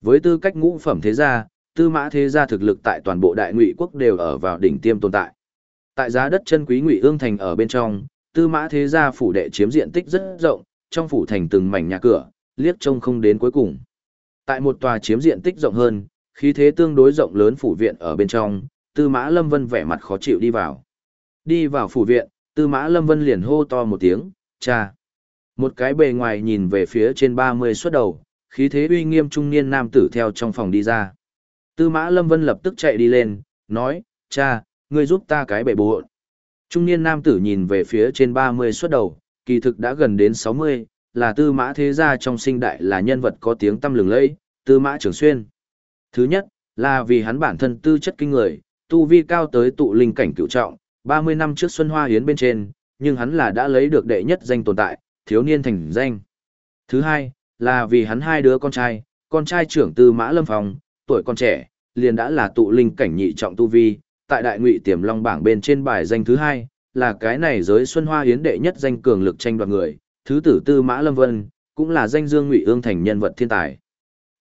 Với tư cách ngũ phẩm thế gia, tư mã thế gia thực lực tại toàn bộ đại ngụy quốc đều ở vào đỉnh tiêm tồn tại. Tại giá đất chân quý ngụy ương thành ở bên trong, tư mã thế gia phủ đệ chiếm diện tích rất rộng, trong phủ thành từng mảnh nhà cửa, liếc trông không đến cuối cùng. Tại một tòa chiếm diện tích rộng hơn, khí thế tương đối rộng lớn phủ viện ở bên trong, tư mã lâm vân vẻ mặt khó chịu đi vào. Đi vào phủ viện, tư mã lâm vân liền hô to một tiếng, cha. Một cái bề ngoài nhìn về phía trên 30 xuất đầu, khí thế uy nghiêm trung niên nam tử theo trong phòng đi ra. Tư mã lâm vân lập tức chạy đi lên, nói, cha, ngươi giúp ta cái bể bộ. Trung niên nam tử nhìn về phía trên 30 xuất đầu, kỳ thực đã gần đến 60, là tư mã thế gia trong sinh đại là nhân vật có tiếng tăm lừng lẫy, tư mã trường xuyên. Thứ nhất, là vì hắn bản thân tư chất kinh người, tu vi cao tới tụ linh cảnh cửu trọng, 30 năm trước Xuân Hoa Hiến bên trên, nhưng hắn là đã lấy được đệ nhất danh tồn tại, thiếu niên thành danh. Thứ hai, là vì hắn hai đứa con trai, con trai trưởng tư mã lâm phòng, tuổi con trẻ, liền đã là tụ linh cảnh nhị trọng tu vi, tại đại ngụy tiềm long bảng bên trên bài danh thứ hai, là cái này giới Xuân Hoa Hiến đệ nhất danh cường lực tranh đoạt người, thứ tử tư mã lâm vân, cũng là danh dương ngụy ương thành nhân vật thiên tài.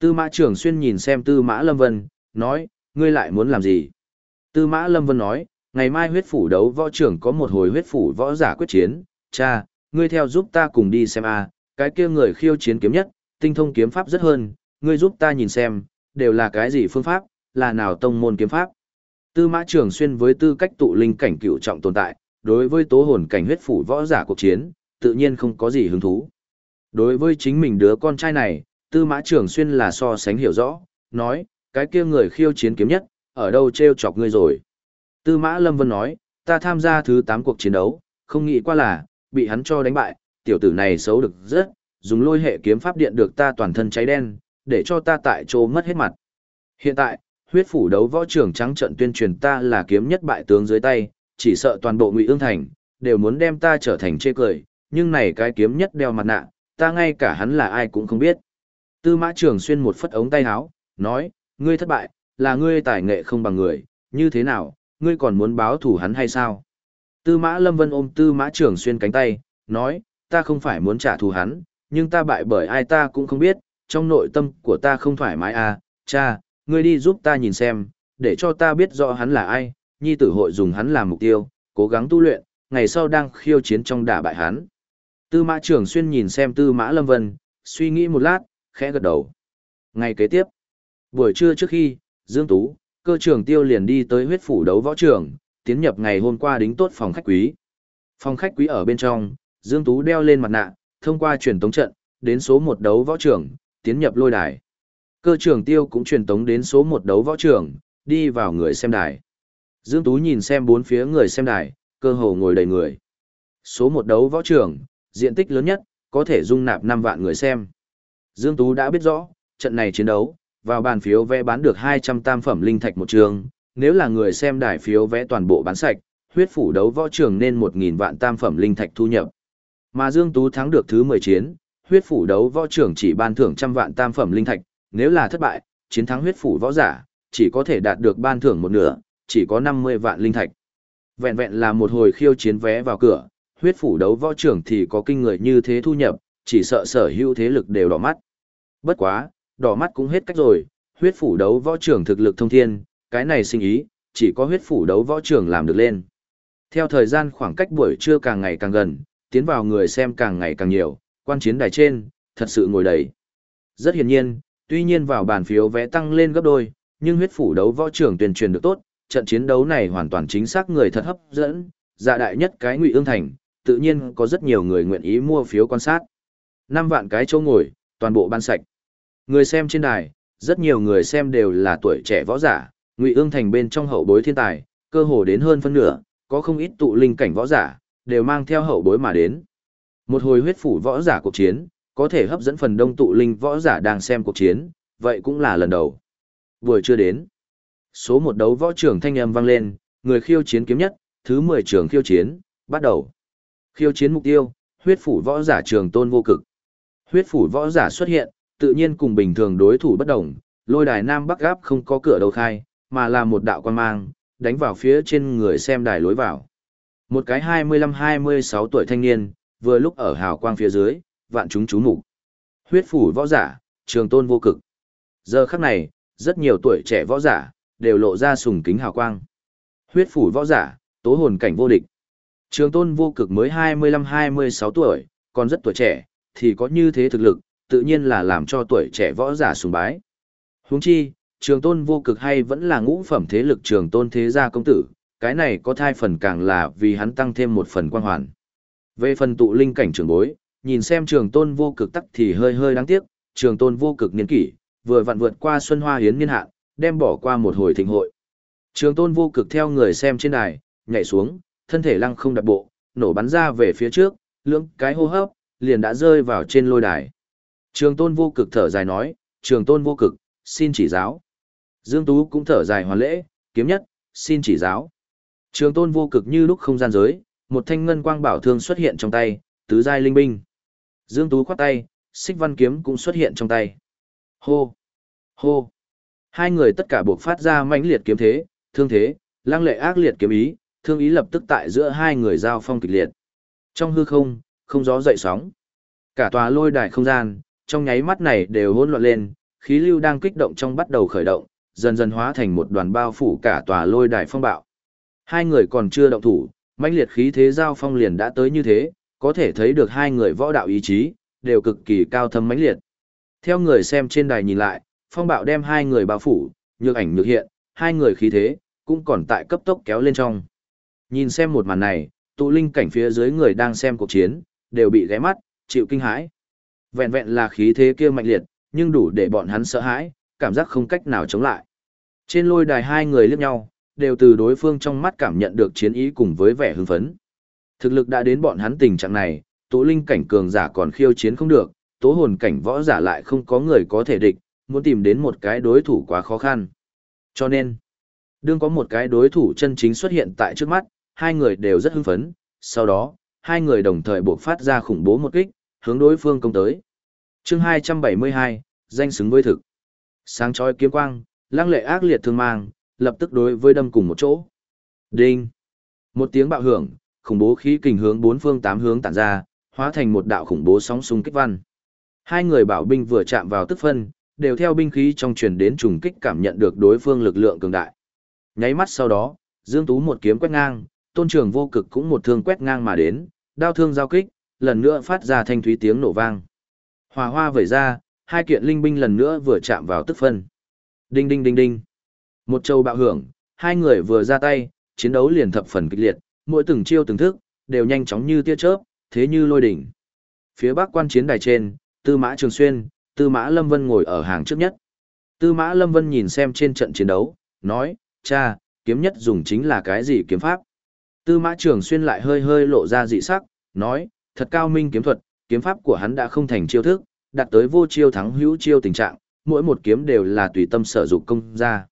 Tư mã trưởng xuyên nhìn xem tư mã lâm vân, nói, ngươi lại muốn làm gì? Tư mã lâm vân nói, ngày mai huyết phủ đấu võ trưởng có một hồi huyết phủ võ giả quyết chiến, cha, ngươi theo giúp ta cùng đi xem a, cái kia người khiêu chiến kiếm nhất, tinh thông kiếm pháp rất hơn, ngươi giúp ta nhìn xem, đều là cái gì phương pháp, là nào tông môn kiếm pháp. Tư mã trưởng xuyên với tư cách tụ linh cảnh cựu trọng tồn tại, đối với tố hồn cảnh huyết phủ võ giả cuộc chiến, tự nhiên không có gì hứng thú. Đối với chính mình đứa con trai này, tư mã trưởng xuyên là so sánh hiểu rõ, nói, cái kia người khiêu chiến kiếm nhất, ở đâu treo chọc ngươi rồi. Tư mã Lâm Vân nói, ta tham gia thứ 8 cuộc chiến đấu, không nghĩ qua là, bị hắn cho đánh bại, tiểu tử này xấu được rất, dùng lôi hệ kiếm pháp điện được ta toàn thân cháy đen, để cho ta tại chỗ mất hết mặt. Hiện tại, huyết phủ đấu võ trưởng trắng trận tuyên truyền ta là kiếm nhất bại tướng dưới tay, chỉ sợ toàn bộ ngụy ương thành, đều muốn đem ta trở thành chê cười, nhưng này cái kiếm nhất đeo mặt nạ, ta ngay cả hắn là ai cũng không biết. Tư mã trường xuyên một phất ống tay áo, nói, ngươi thất bại, là ngươi tài nghệ không bằng người, như thế nào, ngươi còn muốn báo thủ hắn hay sao? Tư mã lâm vân ôm tư mã trường xuyên cánh tay, nói, ta không phải muốn trả thù hắn, nhưng ta bại bởi ai ta cũng không biết, trong nội tâm của ta không thoải mái à, cha, ngươi đi giúp ta nhìn xem, để cho ta biết rõ hắn là ai, nhi tử hội dùng hắn làm mục tiêu, cố gắng tu luyện, ngày sau đang khiêu chiến trong đả bại hắn. Tư mã Trường xuyên nhìn xem tư mã lâm vân, suy nghĩ một lát, khẽ gật đầu. Ngày kế tiếp, buổi trưa trước khi, Dương Tú, cơ trưởng tiêu liền đi tới huyết phủ đấu võ trường, tiến nhập ngày hôm qua đính tốt phòng khách quý. Phòng khách quý ở bên trong, Dương Tú đeo lên mặt nạ, thông qua truyền tống trận, đến số một đấu võ trường, tiến nhập lôi đài. Cơ trưởng tiêu cũng truyền tống đến số một đấu võ trường, đi vào người xem đài. Dương Tú nhìn xem bốn phía người xem đài, cơ hồ ngồi đầy người. Số một đấu võ trường, diện tích lớn nhất, có thể dung nạp 5 vạn người xem. Dương Tú đã biết rõ, trận này chiến đấu, vào bàn phiếu vé bán được 200 tam phẩm linh thạch một trường, nếu là người xem đài phiếu vé toàn bộ bán sạch, huyết phủ đấu võ trường nên 1.000 vạn tam phẩm linh thạch thu nhập. Mà Dương Tú thắng được thứ 10 chiến, huyết phủ đấu võ trường chỉ ban thưởng trăm vạn tam phẩm linh thạch, nếu là thất bại, chiến thắng huyết phủ võ giả, chỉ có thể đạt được ban thưởng một nửa, chỉ có 50 vạn linh thạch. Vẹn vẹn là một hồi khiêu chiến vé vào cửa, huyết phủ đấu võ trưởng thì có kinh người như thế thu nhập, chỉ sợ sở hữu thế lực đều đỏ mắt. Bất quá, đỏ mắt cũng hết cách rồi, huyết phủ đấu võ trưởng thực lực thông thiên, cái này sinh ý, chỉ có huyết phủ đấu võ trưởng làm được lên. Theo thời gian khoảng cách buổi trưa càng ngày càng gần, tiến vào người xem càng ngày càng nhiều, quan chiến đài trên, thật sự ngồi đầy. Rất hiển nhiên, tuy nhiên vào bàn phiếu vé tăng lên gấp đôi, nhưng huyết phủ đấu võ trưởng tuyên truyền được tốt, trận chiến đấu này hoàn toàn chính xác người thật hấp dẫn, dạ đại nhất cái ngụy ương thành, tự nhiên có rất nhiều người nguyện ý mua phiếu quan sát. 5 vạn cái chỗ ngồi, toàn bộ ban sạch. Người xem trên đài, rất nhiều người xem đều là tuổi trẻ võ giả, Ngụy Ương thành bên trong hậu bối thiên tài, cơ hồ đến hơn phân nửa, có không ít tụ linh cảnh võ giả, đều mang theo hậu bối mà đến. Một hồi huyết phủ võ giả cuộc chiến, có thể hấp dẫn phần đông tụ linh võ giả đang xem cuộc chiến, vậy cũng là lần đầu. Vừa chưa đến. Số một đấu võ trưởng thanh âm vang lên, người khiêu chiến kiếm nhất, thứ 10 trường khiêu chiến, bắt đầu. Khiêu chiến mục tiêu, huyết phủ võ giả trường tôn vô cực. Huyết phủ võ giả xuất hiện, tự nhiên cùng bình thường đối thủ bất đồng, lôi đài nam bắc gáp không có cửa đầu khai, mà là một đạo quan mang, đánh vào phía trên người xem đài lối vào. Một cái 25-26 tuổi thanh niên, vừa lúc ở hào quang phía dưới, vạn chúng chú mục Huyết phủ võ giả, trường tôn vô cực. Giờ khắc này, rất nhiều tuổi trẻ võ giả, đều lộ ra sùng kính hào quang. Huyết phủ võ giả, tố hồn cảnh vô địch. Trường tôn vô cực mới 25-26 tuổi, còn rất tuổi trẻ, thì có như thế thực lực, tự nhiên là làm cho tuổi trẻ võ giả sùng bái. Huống chi, trường tôn vô cực hay vẫn là ngũ phẩm thế lực trường tôn thế gia công tử, cái này có thai phần càng là vì hắn tăng thêm một phần quan hoàn. Về phần tụ linh cảnh trường bối, nhìn xem trường tôn vô cực tắc thì hơi hơi đáng tiếc, trường tôn vô cực niên kỷ, vừa vặn vượt qua xuân hoa hiến niên hạn, đem bỏ qua một hồi thịnh hội. Trường tôn vô cực theo người xem trên đài, nhảy xuống, thân thể lăng không đặt bộ, nổ bắn ra về phía trước, lưỡng cái hô hấp, liền đã rơi vào trên lôi đài. Trường tôn vô cực thở dài nói, trường tôn vô cực, xin chỉ giáo. Dương Tú cũng thở dài hoàn lễ, kiếm nhất, xin chỉ giáo. Trường tôn vô cực như lúc không gian giới, một thanh ngân quang bảo thương xuất hiện trong tay, tứ giai linh binh. Dương Tú khoát tay, xích văn kiếm cũng xuất hiện trong tay. Hô! Hô! Hai người tất cả buộc phát ra mãnh liệt kiếm thế, thương thế, lang lệ ác liệt kiếm ý, thương ý lập tức tại giữa hai người giao phong kịch liệt. Trong hư không, không gió dậy sóng. Cả tòa lôi đài không gian, trong nháy mắt này đều hỗn loạn lên, khí lưu đang kích động trong bắt đầu khởi động, dần dần hóa thành một đoàn bao phủ cả tòa lôi đài phong bạo. Hai người còn chưa động thủ, mãnh liệt khí thế giao phong liền đã tới như thế, có thể thấy được hai người võ đạo ý chí đều cực kỳ cao thâm mãnh liệt. Theo người xem trên đài nhìn lại, phong bạo đem hai người bao phủ, nhược ảnh nhược hiện, hai người khí thế cũng còn tại cấp tốc kéo lên trong. Nhìn xem một màn này, tụ linh cảnh phía dưới người đang xem cuộc chiến, đều bị ghé mắt, chịu kinh hãi. Vẹn vẹn là khí thế kia mạnh liệt, nhưng đủ để bọn hắn sợ hãi, cảm giác không cách nào chống lại. Trên lôi đài hai người liếc nhau, đều từ đối phương trong mắt cảm nhận được chiến ý cùng với vẻ hưng phấn. Thực lực đã đến bọn hắn tình trạng này, tố linh cảnh cường giả còn khiêu chiến không được, tố hồn cảnh võ giả lại không có người có thể địch, muốn tìm đến một cái đối thủ quá khó khăn. Cho nên, đương có một cái đối thủ chân chính xuất hiện tại trước mắt, hai người đều rất hưng phấn, sau đó, hai người đồng thời buộc phát ra khủng bố một kích, hướng đối phương công tới. chương 272, danh xứng với thực. Sáng chói kiếm quang, lăng lệ ác liệt thương mang, lập tức đối với đâm cùng một chỗ. Đinh! Một tiếng bạo hưởng, khủng bố khí kình hướng bốn phương tám hướng tản ra, hóa thành một đạo khủng bố sóng xung kích văn. Hai người bảo binh vừa chạm vào tức phân, đều theo binh khí trong truyền đến trùng kích cảm nhận được đối phương lực lượng cường đại. Nháy mắt sau đó, Dương Tú một kiếm quét ngang, tôn trường vô cực cũng một thương quét ngang mà đến, đao thương giao kích, lần nữa phát ra thanh thúy tiếng nổ vang. Hòa hoa vẩy ra, hai kiện linh binh lần nữa vừa chạm vào tức phân. Đinh đinh đinh đinh. Một châu bạo hưởng, hai người vừa ra tay, chiến đấu liền thập phần kịch liệt, mỗi từng chiêu từng thức, đều nhanh chóng như tia chớp, thế như lôi đỉnh. Phía bắc quan chiến đài trên, Tư Mã Trường Xuyên, Tư Mã Lâm Vân ngồi ở hàng trước nhất. Tư Mã Lâm Vân nhìn xem trên trận chiến đấu, nói, cha, kiếm nhất dùng chính là cái gì kiếm pháp? Tư Mã Trường Xuyên lại hơi hơi lộ ra dị sắc, nói, thật cao minh kiếm thuật, kiếm pháp của hắn đã không thành chiêu thức, đạt tới vô chiêu thắng hữu chiêu tình trạng, mỗi một kiếm đều là tùy tâm sở dụng công ra.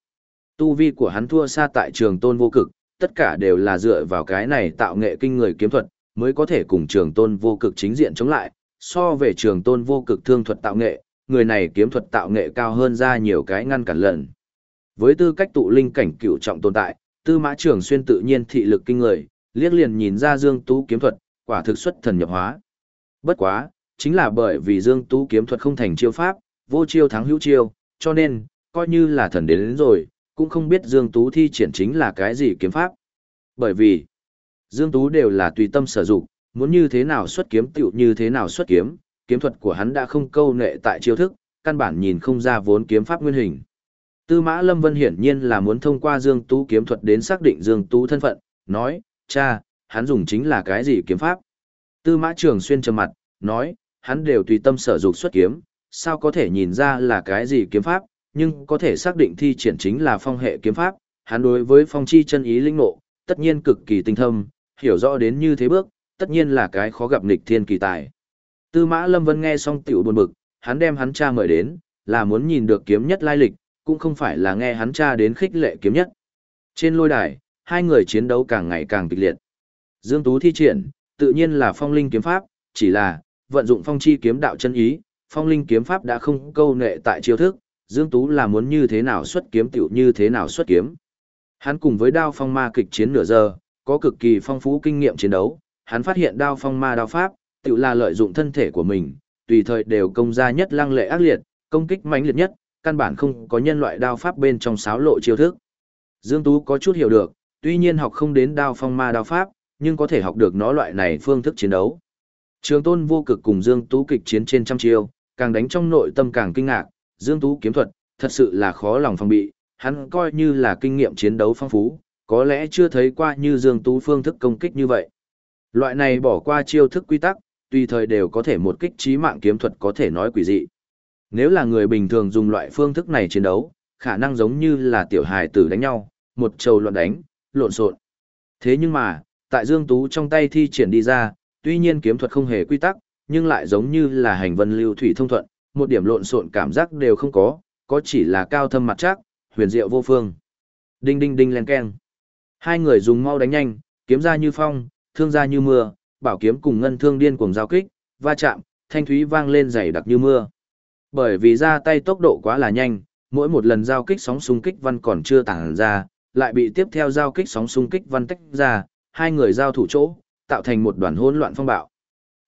Tu vi của hắn thua xa tại trường tôn vô cực, tất cả đều là dựa vào cái này tạo nghệ kinh người kiếm thuật, mới có thể cùng trường tôn vô cực chính diện chống lại. So về trường tôn vô cực thương thuật tạo nghệ, người này kiếm thuật tạo nghệ cao hơn ra nhiều cái ngăn cản lần. Với tư cách tụ linh cảnh cựu trọng tồn tại, tư mã trường xuyên tự nhiên thị lực kinh người, liếc liền nhìn ra Dương Tú kiếm thuật, quả thực xuất thần nhập hóa. Bất quá, chính là bởi vì Dương Tú kiếm thuật không thành chiêu pháp, vô chiêu thắng hữu chiêu, cho nên, coi như là thần đến, đến rồi, cũng không biết Dương Tú thi triển chính là cái gì kiếm pháp. Bởi vì, Dương Tú đều là tùy tâm sở dụng, muốn như thế nào xuất kiếm tiểu như thế nào xuất kiếm, kiếm thuật của hắn đã không câu nệ tại chiêu thức, căn bản nhìn không ra vốn kiếm pháp nguyên hình. Tư Mã Lâm Vân hiển nhiên là muốn thông qua Dương Tú kiếm thuật đến xác định Dương Tú thân phận, nói, cha, hắn dùng chính là cái gì kiếm pháp. Tư Mã Trường Xuyên trầm mặt, nói, hắn đều tùy tâm sở dục xuất kiếm, sao có thể nhìn ra là cái gì kiếm pháp, nhưng có thể xác định thi triển chính là phong hệ kiếm pháp, hắn đối với phong chi chân ý linh ngộ, tất nhiên cực kỳ tinh thâm, hiểu rõ đến như thế bước, tất nhiên là cái khó gặp nghịch thiên kỳ tài. Tư Mã Lâm Vân nghe xong tiểu buồn bực, hắn đem hắn cha mời đến, là muốn nhìn được kiếm nhất lai lịch, cũng không phải là nghe hắn cha đến khích lệ kiếm nhất. Trên lôi đài, hai người chiến đấu càng ngày càng kịch liệt. Dương Tú thi triển, tự nhiên là phong linh kiếm pháp, chỉ là, vận dụng phong chi kiếm đạo chân ý, phong linh kiếm pháp đã không câu nệ tại chiêu thức, Dương Tú là muốn như thế nào xuất kiếm tiểu như thế nào xuất kiếm. Hắn cùng với đao phong ma kịch chiến nửa giờ, có cực kỳ phong phú kinh nghiệm chiến đấu, hắn phát hiện đao phong ma đao pháp, tiểu là lợi dụng thân thể của mình, tùy thời đều công ra nhất lăng lệ ác liệt, công kích mãnh liệt nhất, căn bản không có nhân loại đao pháp bên trong sáo lộ chiêu thức. Dương Tú có chút hiểu được, tuy nhiên học không đến đao phong ma đao pháp, nhưng có thể học được nó loại này phương thức chiến đấu. Trường tôn vô cực cùng Dương Tú kịch chiến trên trăm chiêu, càng đánh trong nội tâm càng kinh ngạc, Dương Tú kiếm thuật, thật sự là khó lòng phòng bị, hắn coi như là kinh nghiệm chiến đấu phong phú, có lẽ chưa thấy qua như Dương Tú phương thức công kích như vậy. Loại này bỏ qua chiêu thức quy tắc, tùy thời đều có thể một kích trí mạng kiếm thuật có thể nói quỷ dị. Nếu là người bình thường dùng loại phương thức này chiến đấu, khả năng giống như là tiểu hài tử đánh nhau, một trầu loạn đánh, lộn xộn. Thế nhưng mà, tại Dương Tú trong tay thi triển đi ra, tuy nhiên kiếm thuật không hề quy tắc, nhưng lại giống như là hành vân lưu thủy thông thuận, một điểm lộn xộn cảm giác đều không có, có chỉ là cao thâm mặt chắc, huyền diệu vô phương. Đinh đinh đinh len keng. Hai người dùng mau đánh nhanh, kiếm ra như phong, thương ra như mưa, bảo kiếm cùng ngân thương điên cuồng giao kích, va chạm, thanh thúy vang lên dày đặc như mưa. Bởi vì ra tay tốc độ quá là nhanh, mỗi một lần giao kích sóng xung kích văn còn chưa tản ra, lại bị tiếp theo giao kích sóng xung kích văn tách ra, hai người giao thủ chỗ, tạo thành một đoàn hỗn loạn phong bạo.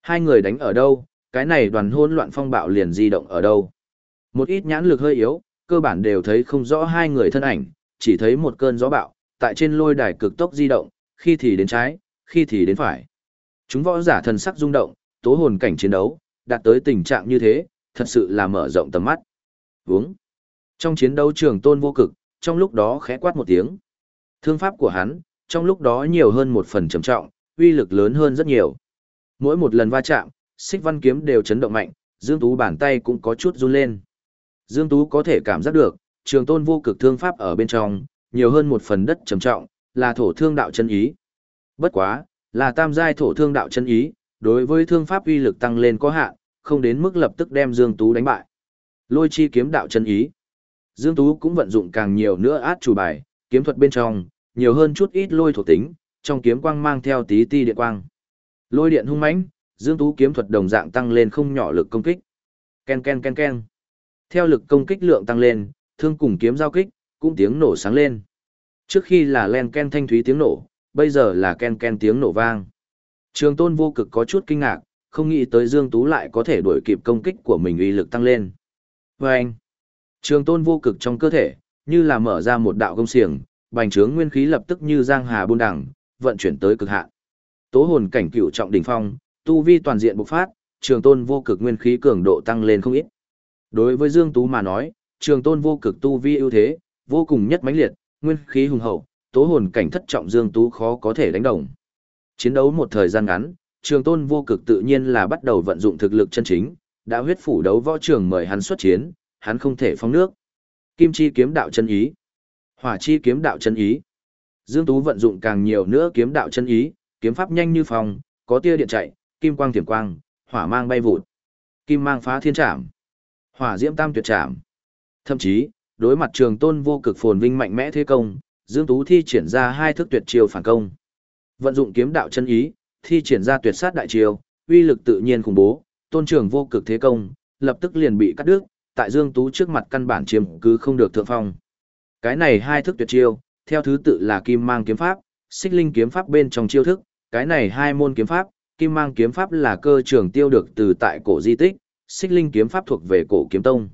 Hai người đánh ở đâu, cái này đoàn hỗn loạn phong bạo liền di động ở đâu. Một ít nhãn lực hơi yếu, cơ bản đều thấy không rõ hai người thân ảnh, chỉ thấy một cơn gió bạo, tại trên lôi đài cực tốc di động, khi thì đến trái, khi thì đến phải. Chúng võ giả thần sắc rung động, tố hồn cảnh chiến đấu, đạt tới tình trạng như thế, thật sự là mở rộng tầm mắt. Vúng. Trong chiến đấu trường tôn vô cực, trong lúc đó khẽ quát một tiếng. Thương pháp của hắn, trong lúc đó nhiều hơn một phần trầm trọng, uy lực lớn hơn rất nhiều. Mỗi một lần va chạm, xích văn kiếm đều chấn động mạnh, Dương Tú bàn tay cũng có chút run lên. Dương Tú có thể cảm giác được, trường tôn vô cực thương pháp ở bên trong, nhiều hơn một phần đất trầm trọng, là thổ thương đạo chân ý. Bất quá, là tam giai thổ thương đạo chân ý, đối với thương pháp uy lực tăng lên có hạn, không đến mức lập tức đem Dương Tú đánh bại. Lôi chi kiếm đạo chân ý. Dương Tú cũng vận dụng càng nhiều nữa át chủ bài, kiếm thuật bên trong, nhiều hơn chút ít lôi thuộc tính, trong kiếm quang mang theo tí ti điện quang. Lôi điện hung mãnh, Dương Tú kiếm thuật đồng dạng tăng lên không nhỏ lực công kích. Ken ken ken ken. Theo lực công kích lượng tăng lên, thương cùng kiếm giao kích, cũng tiếng nổ sáng lên. Trước khi là len ken thanh thúy tiếng nổ, bây giờ là ken ken tiếng nổ vang. Trường tôn vô cực có chút kinh ngạc, không nghĩ tới Dương Tú lại có thể đuổi kịp công kích của mình uy lực tăng lên. Và anh, trường tôn vô cực trong cơ thể, như là mở ra một đạo công xiềng, bành trướng nguyên khí lập tức như giang hà buôn đẳng, vận chuyển tới cực hạn. Tố hồn cảnh cựu trọng đỉnh phong, tu vi toàn diện bộc phát, trường tôn vô cực nguyên khí cường độ tăng lên không ít. Đối với Dương Tú mà nói, trường tôn vô cực tu vi ưu thế, vô cùng nhất mãnh liệt, nguyên khí hùng hậu, tố hồn cảnh thất trọng Dương Tú khó có thể đánh đồng. Chiến đấu một thời gian ngắn, trường tôn vô cực tự nhiên là bắt đầu vận dụng thực lực chân chính, đã huyết phủ đấu võ trường mời hắn xuất chiến, hắn không thể phong nước. Kim chi kiếm đạo chân ý, hỏa chi kiếm đạo chân ý. Dương Tú vận dụng càng nhiều nữa kiếm đạo chân ý, kiếm pháp nhanh như phòng, có tia điện chạy, kim quang thiểm quang, hỏa mang bay vụt, kim mang phá thiên trảm, hỏa diễm tam tuyệt trảm. Thậm chí, đối mặt trường tôn vô cực phồn vinh mạnh mẽ thế công, Dương Tú thi triển ra hai thức tuyệt chiêu phản công. Vận dụng kiếm đạo chân ý, thi triển ra tuyệt sát đại chiêu, uy lực tự nhiên khủng bố, tôn trưởng vô cực thế công, lập tức liền bị cắt đứt, tại Dương Tú trước mặt căn bản chiếm cứ không được thượng phong. Cái này hai thức tuyệt chiêu, theo thứ tự là kim mang kiếm pháp, xích linh kiếm pháp bên trong chiêu thức, cái này hai môn kiếm pháp, kim mang kiếm pháp là cơ trưởng tiêu được từ tại cổ di tích, xích linh kiếm pháp thuộc về cổ kiếm tông.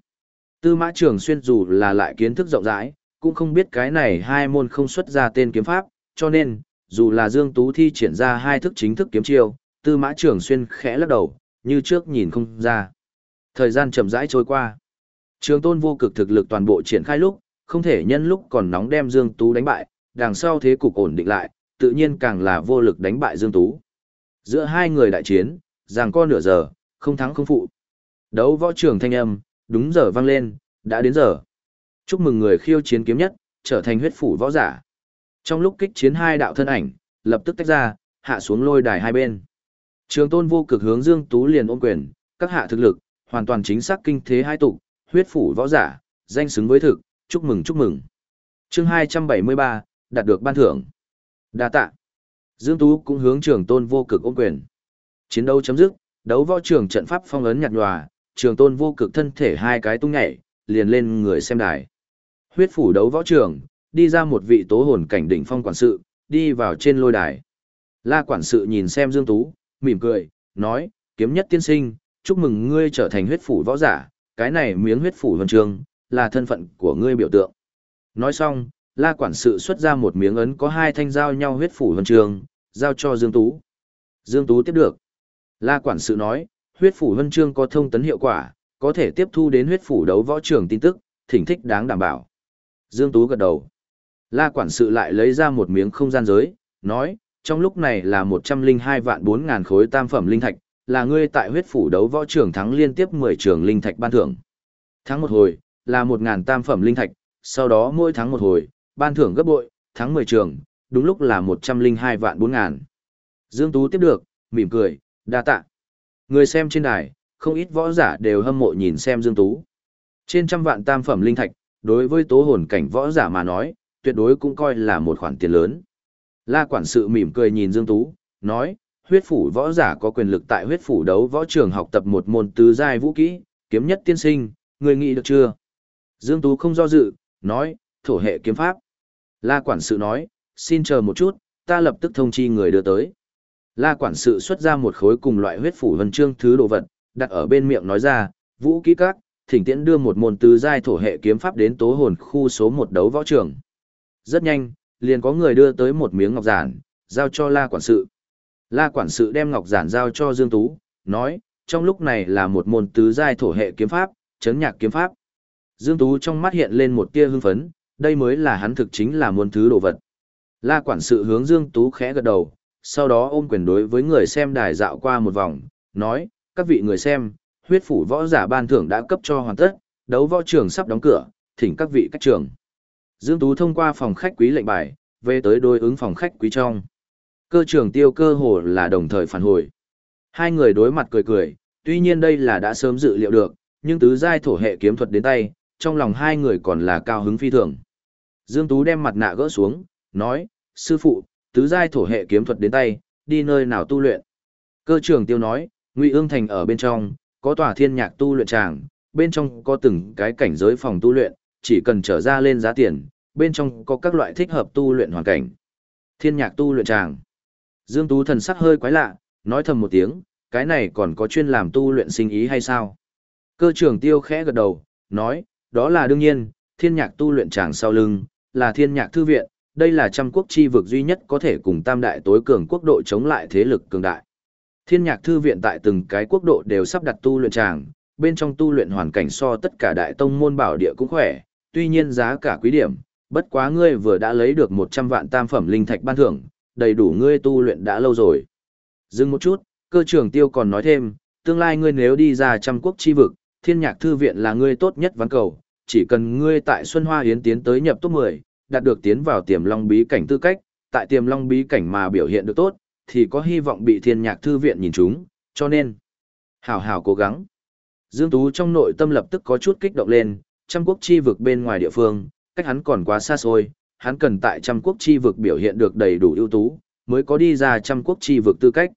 Tư mã trường xuyên dù là lại kiến thức rộng rãi, cũng không biết cái này hai môn không xuất ra tên kiếm pháp, cho nên, dù là Dương Tú thi triển ra hai thức chính thức kiếm chiêu, tư mã trường xuyên khẽ lắc đầu, như trước nhìn không ra. Thời gian chậm rãi trôi qua. Trường tôn vô cực thực lực toàn bộ triển khai lúc, không thể nhân lúc còn nóng đem Dương Tú đánh bại, đằng sau thế cục ổn định lại, tự nhiên càng là vô lực đánh bại Dương Tú. Giữa hai người đại chiến, rằng co nửa giờ, không thắng không phụ. Đấu võ trường thanh âm, đúng giờ vang lên, đã đến giờ. Chúc mừng người khiêu chiến kiếm nhất, trở thành huyết phủ võ giả. Trong lúc kích chiến hai đạo thân ảnh, lập tức tách ra, hạ xuống lôi đài hai bên. Trường tôn vô cực hướng Dương Tú liền ôm quyền, các hạ thực lực, hoàn toàn chính xác kinh thế hai tục, huyết phủ võ giả, danh xứng với thực, chúc mừng chúc mừng. chương 273, đạt được ban thưởng. đa tạ. Dương Tú cũng hướng trường tôn vô cực ôm quyền. Chiến đấu chấm dứt, đấu võ trường trận pháp phong ấn nhạt nhòa, trường tôn vô cực thân thể hai cái tung nhảy, liền lên người xem đài. Huyết phủ đấu võ trường, đi ra một vị tố hồn cảnh đỉnh phong quản sự, đi vào trên lôi đài. La quản sự nhìn xem Dương Tú, mỉm cười, nói, kiếm nhất tiên sinh, chúc mừng ngươi trở thành huyết phủ võ giả, cái này miếng huyết phủ huân trường, là thân phận của ngươi biểu tượng. Nói xong, la quản sự xuất ra một miếng ấn có hai thanh giao nhau huyết phủ huân trường, giao cho Dương Tú. Dương Tú tiếp được. La quản sự nói, huyết phủ huân chương có thông tấn hiệu quả, có thể tiếp thu đến huyết phủ đấu võ trường tin tức, thỉnh thích đáng đảm bảo. Dương Tú gật đầu. La quản sự lại lấy ra một miếng không gian giới, nói, trong lúc này là 102 vạn 4 ngàn khối tam phẩm linh thạch, là ngươi tại huyết phủ đấu võ trưởng thắng liên tiếp 10 trường linh thạch ban thưởng. Thắng một hồi, là 1 ngàn tam phẩm linh thạch, sau đó mỗi tháng một hồi, ban thưởng gấp bội, thắng 10 trường, đúng lúc là 102 vạn 4 ngàn. Dương Tú tiếp được, mỉm cười, đa tạ. Người xem trên đài, không ít võ giả đều hâm mộ nhìn xem Dương Tú. Trên trăm vạn tam phẩm linh thạch, đối với tố hồn cảnh võ giả mà nói, tuyệt đối cũng coi là một khoản tiền lớn. La quản sự mỉm cười nhìn Dương Tú, nói, huyết phủ võ giả có quyền lực tại huyết phủ đấu võ trường học tập một môn tứ giai vũ kỹ, kiếm nhất tiên sinh, người nghĩ được chưa? Dương Tú không do dự, nói, thổ hệ kiếm pháp. La quản sự nói, xin chờ một chút, ta lập tức thông chi người đưa tới. La quản sự xuất ra một khối cùng loại huyết phủ vân chương thứ đồ vật, đặt ở bên miệng nói ra, vũ kỹ các, thỉnh tiễn đưa một môn tứ giai thổ hệ kiếm pháp đến tố hồn khu số một đấu võ trường. Rất nhanh, liền có người đưa tới một miếng ngọc giản, giao cho La quản sự. La quản sự đem ngọc giản giao cho Dương Tú, nói, trong lúc này là một môn tứ giai thổ hệ kiếm pháp, chấn nhạc kiếm pháp. Dương Tú trong mắt hiện lên một tia hưng phấn, đây mới là hắn thực chính là môn thứ đồ vật. La quản sự hướng Dương Tú khẽ gật đầu, sau đó ôm quyền đối với người xem đài dạo qua một vòng, nói, các vị người xem, huyết phủ võ giả ban thưởng đã cấp cho hoàn tất, đấu võ trường sắp đóng cửa, thỉnh các vị cách trường. Dương Tú thông qua phòng khách quý lệnh bài, về tới đối ứng phòng khách quý trong. Cơ trưởng tiêu cơ hồ là đồng thời phản hồi. Hai người đối mặt cười cười, tuy nhiên đây là đã sớm dự liệu được, nhưng tứ giai thổ hệ kiếm thuật đến tay, trong lòng hai người còn là cao hứng phi thường. Dương Tú đem mặt nạ gỡ xuống, nói, sư phụ, tứ giai thổ hệ kiếm thuật đến tay, đi nơi nào tu luyện. Cơ trưởng tiêu nói, Ngụy Ương Thành ở bên trong, có tòa thiên nhạc tu luyện tràng, bên trong có từng cái cảnh giới phòng tu luyện, chỉ cần trở ra lên giá tiền, bên trong có các loại thích hợp tu luyện hoàn cảnh. Thiên nhạc tu luyện tràng. Dương Tú thần sắc hơi quái lạ, nói thầm một tiếng, cái này còn có chuyên làm tu luyện sinh ý hay sao? Cơ trưởng tiêu khẽ gật đầu, nói, đó là đương nhiên, thiên nhạc tu luyện tràng sau lưng, là thiên nhạc thư viện, đây là trăm quốc chi vực duy nhất có thể cùng tam đại tối cường quốc độ chống lại thế lực cường đại. Thiên nhạc thư viện tại từng cái quốc độ đều sắp đặt tu luyện tràng, bên trong tu luyện hoàn cảnh so tất cả đại tông môn bảo địa cũng khỏe, tuy nhiên giá cả quý điểm, bất quá ngươi vừa đã lấy được 100 vạn tam phẩm linh thạch ban thưởng, đầy đủ ngươi tu luyện đã lâu rồi. Dừng một chút, cơ trưởng tiêu còn nói thêm, tương lai ngươi nếu đi ra trăm quốc chi vực, thiên nhạc thư viện là ngươi tốt nhất ván cầu, chỉ cần ngươi tại Xuân Hoa Yến tiến tới nhập top 10, đạt được tiến vào tiềm long bí cảnh tư cách, tại tiềm long bí cảnh mà biểu hiện được tốt, thì có hy vọng bị thiên nhạc thư viện nhìn chúng, cho nên, hảo hảo cố gắng. Dương Tú trong nội tâm lập tức có chút kích động lên, trăm quốc chi vực bên ngoài địa phương, cách hắn còn quá xa xôi, hắn cần tại trăm quốc chi vực biểu hiện được đầy đủ ưu tú, mới có đi ra trăm quốc chi vực tư cách.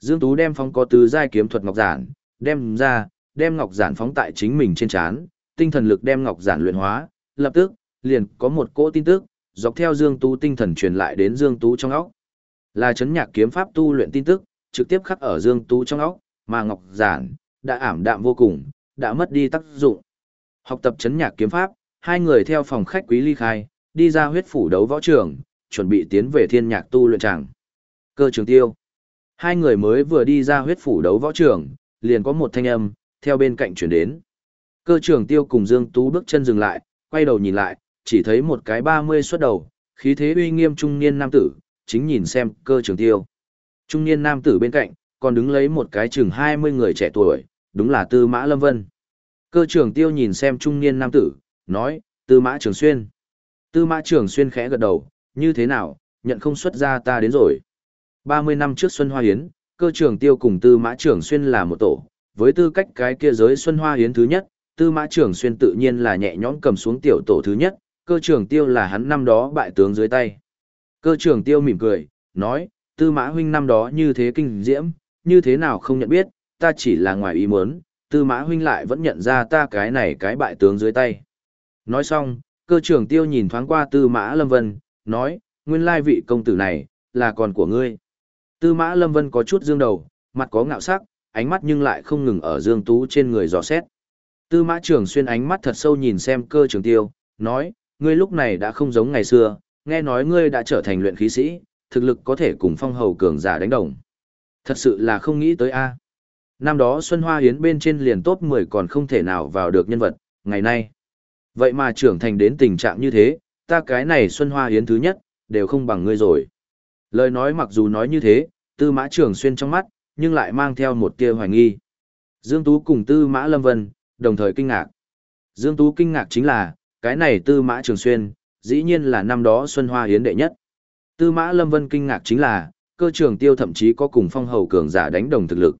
Dương Tú đem phóng có tứ giai kiếm thuật ngọc giản, đem ra, đem ngọc giản phóng tại chính mình trên chán, tinh thần lực đem ngọc giản luyện hóa, lập tức, liền có một cỗ tin tức, dọc theo Dương Tú tinh thần truyền lại đến Dương Tú trong óc. Là chấn nhạc kiếm pháp tu luyện tin tức, trực tiếp khắc ở Dương Tú trong óc, mà ngọc giản đã ảm đạm vô cùng, đã mất đi tác dụng. Học tập chấn nhạc kiếm pháp, hai người theo phòng khách quý ly khai, đi ra huyết phủ đấu võ trường, chuẩn bị tiến về thiên nhạc tu luyện tràng. Cơ trường tiêu. Hai người mới vừa đi ra huyết phủ đấu võ trường, liền có một thanh âm, theo bên cạnh chuyển đến. Cơ trường tiêu cùng Dương Tú bước chân dừng lại, quay đầu nhìn lại, chỉ thấy một cái 30 xuất đầu, khí thế uy nghiêm trung niên nam tử, chính nhìn xem cơ trường tiêu. Trung niên nam tử bên cạnh, còn đứng lấy một cái chừng 20 người trẻ tuổi, đúng là Tư Mã Lâm Vân. Cơ trưởng tiêu nhìn xem trung niên nam tử, nói, Tư Mã Trường Xuyên. Tư Mã Trường Xuyên khẽ gật đầu, như thế nào, nhận không xuất ra ta đến rồi. 30 năm trước Xuân Hoa Hiến, cơ trưởng tiêu cùng Tư Mã Trường Xuyên là một tổ, với tư cách cái kia giới Xuân Hoa Hiến thứ nhất, Tư Mã Trường Xuyên tự nhiên là nhẹ nhõm cầm xuống tiểu tổ thứ nhất, cơ trưởng tiêu là hắn năm đó bại tướng dưới tay. Cơ trưởng tiêu mỉm cười, nói, Tư Mã huynh năm đó như thế kinh diễm, như thế nào không nhận biết, ta chỉ là ngoài ý muốn, Tư Mã huynh lại vẫn nhận ra ta cái này cái bại tướng dưới tay. Nói xong, cơ trưởng tiêu nhìn thoáng qua Tư Mã Lâm Vân, nói, nguyên lai vị công tử này, là con của ngươi. Tư Mã Lâm Vân có chút dương đầu, mặt có ngạo sắc, ánh mắt nhưng lại không ngừng ở Dương Tú trên người dò xét. Tư Mã Trường xuyên ánh mắt thật sâu nhìn xem cơ trưởng tiêu, nói, ngươi lúc này đã không giống ngày xưa, nghe nói ngươi đã trở thành luyện khí sĩ, thực lực có thể cùng phong hầu cường giả đánh đồng. Thật sự là không nghĩ tới a. Năm đó Xuân Hoa Yến bên trên liền top 10 còn không thể nào vào được nhân vật, ngày nay. Vậy mà trưởng thành đến tình trạng như thế, ta cái này Xuân Hoa Yến thứ nhất, đều không bằng ngươi rồi. Lời nói mặc dù nói như thế, tư mã trường xuyên trong mắt, nhưng lại mang theo một tia hoài nghi. Dương Tú cùng tư mã Lâm Vân, đồng thời kinh ngạc. Dương Tú kinh ngạc chính là, cái này tư mã trường xuyên, dĩ nhiên là năm đó Xuân Hoa Hiến đệ nhất. Tư mã Lâm Vân kinh ngạc chính là, cơ trường tiêu thậm chí có cùng phong hầu cường giả đánh đồng thực lực.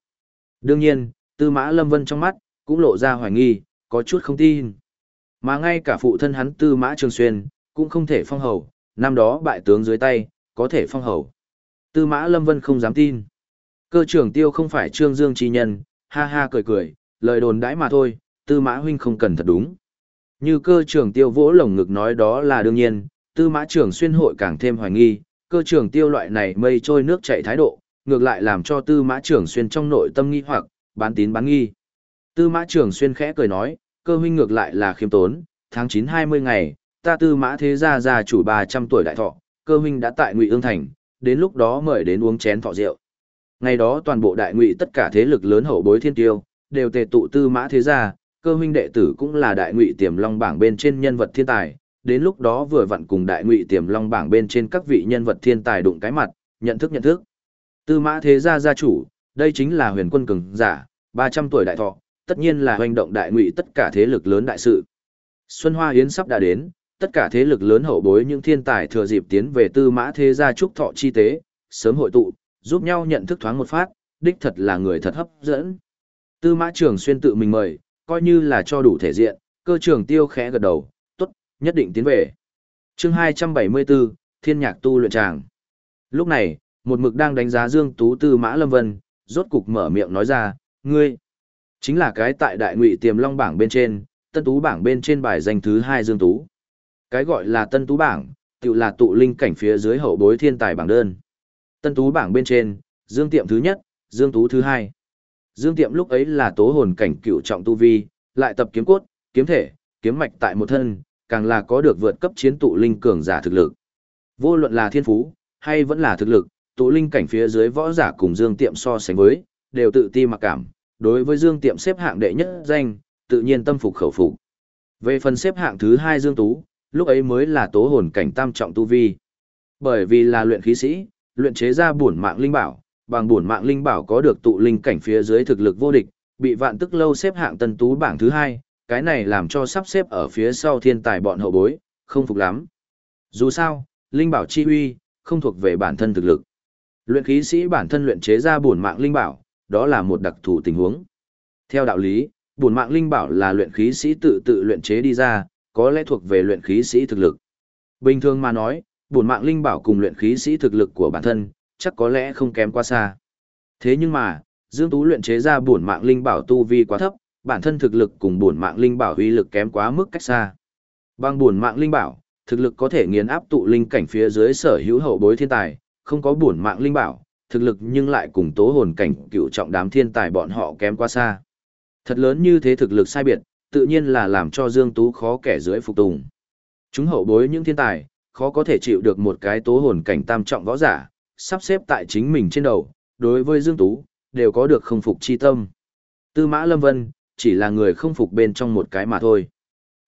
Đương nhiên, tư mã Lâm Vân trong mắt, cũng lộ ra hoài nghi, có chút không tin. Mà ngay cả phụ thân hắn tư mã trường xuyên, cũng không thể phong hầu, năm đó bại tướng dưới tay, có thể phong hầu. Tư mã Lâm Vân không dám tin. Cơ trưởng tiêu không phải trương dương chi nhân, ha ha cười cười, lời đồn đãi mà thôi, tư mã huynh không cần thật đúng. Như cơ trưởng tiêu vỗ lồng ngực nói đó là đương nhiên, tư mã trưởng xuyên hội càng thêm hoài nghi, cơ trưởng tiêu loại này mây trôi nước chảy thái độ, ngược lại làm cho tư mã trưởng xuyên trong nội tâm nghi hoặc, bán tín bán nghi. Tư mã trưởng xuyên khẽ cười nói, cơ huynh ngược lại là khiêm tốn, tháng 9 20 ngày, ta tư mã thế gia gia chủ 300 tuổi đại thọ, cơ huynh đã tại Ngụy Ương Thành, đến lúc đó mời đến uống chén thọ rượu. Ngày đó toàn bộ đại ngụy tất cả thế lực lớn hậu bối thiên tiêu, đều tề tụ tư mã thế gia, cơ huynh đệ tử cũng là đại ngụy tiềm long bảng bên trên nhân vật thiên tài, đến lúc đó vừa vặn cùng đại ngụy tiềm long bảng bên trên các vị nhân vật thiên tài đụng cái mặt, nhận thức nhận thức. Tư mã thế gia gia chủ, đây chính là huyền quân cường giả, 300 tuổi đại thọ, tất nhiên là hoành động đại ngụy tất cả thế lực lớn đại sự. Xuân Hoa Yến sắp đã đến, tất cả thế lực lớn hậu bối những thiên tài thừa dịp tiến về tư mã thế gia chúc thọ chi tế, sớm hội tụ, giúp nhau nhận thức thoáng một phát, đích thật là người thật hấp dẫn. Tư mã trường xuyên tự mình mời, coi như là cho đủ thể diện, cơ trường tiêu khẽ gật đầu, tốt, nhất định tiến về. chương 274, Thiên nhạc tu luyện tràng. Lúc này, một mực đang đánh giá Dương Tú Tư Mã Lâm Vân, rốt cục mở miệng nói ra, ngươi, chính là cái tại đại ngụy tiềm long bảng bên trên, tân tú bảng bên trên bài danh thứ hai Dương Tú. Cái gọi là tân tú bảng, tự là tụ linh cảnh phía dưới hậu bối thiên tài bảng đơn. Tân tú bảng bên trên, Dương Tiệm thứ nhất, Dương Tú thứ hai. Dương Tiệm lúc ấy là tố hồn cảnh cựu trọng tu vi, lại tập kiếm cốt, kiếm thể, kiếm mạch tại một thân, càng là có được vượt cấp chiến tụ linh cường giả thực lực. Vô luận là thiên phú, hay vẫn là thực lực, tụ linh cảnh phía dưới võ giả cùng Dương Tiệm so sánh với, đều tự ti mặc cảm, đối với Dương Tiệm xếp hạng đệ nhất danh, tự nhiên tâm phục khẩu phục. Về phần xếp hạng thứ hai Dương Tú, lúc ấy mới là tố hồn cảnh tam trọng tu vi. Bởi vì là luyện khí sĩ, luyện chế ra bổn mạng linh bảo, bằng bổn mạng linh bảo có được tụ linh cảnh phía dưới thực lực vô địch, bị vạn tức lâu xếp hạng tân tú bảng thứ hai, cái này làm cho sắp xếp ở phía sau thiên tài bọn hậu bối, không phục lắm. Dù sao, linh bảo chi uy, không thuộc về bản thân thực lực. Luyện khí sĩ bản thân luyện chế ra bổn mạng linh bảo, đó là một đặc thù tình huống. Theo đạo lý, bổn mạng linh bảo là luyện khí sĩ tự tự luyện chế đi ra, có lẽ thuộc về luyện khí sĩ thực lực. Bình thường mà nói, bổn mạng linh bảo cùng luyện khí sĩ thực lực của bản thân, chắc có lẽ không kém quá xa. Thế nhưng mà, Dương Tú luyện chế ra bổn mạng linh bảo tu vi quá thấp, bản thân thực lực cùng bổn mạng linh bảo uy lực kém quá mức cách xa. Bằng bổn mạng linh bảo, thực lực có thể nghiền áp tụ linh cảnh phía dưới sở hữu hậu bối thiên tài, không có bổn mạng linh bảo, thực lực nhưng lại cùng tố hồn cảnh cựu trọng đám thiên tài bọn họ kém quá xa. Thật lớn như thế thực lực sai biệt, tự nhiên là làm cho Dương Tú khó kẻ dưới phục tùng. Chúng hậu bối những thiên tài, khó có thể chịu được một cái tố hồn cảnh tam trọng võ giả, sắp xếp tại chính mình trên đầu, đối với Dương Tú, đều có được không phục chi tâm. Tư Mã Lâm Vân, chỉ là người không phục bên trong một cái mà thôi.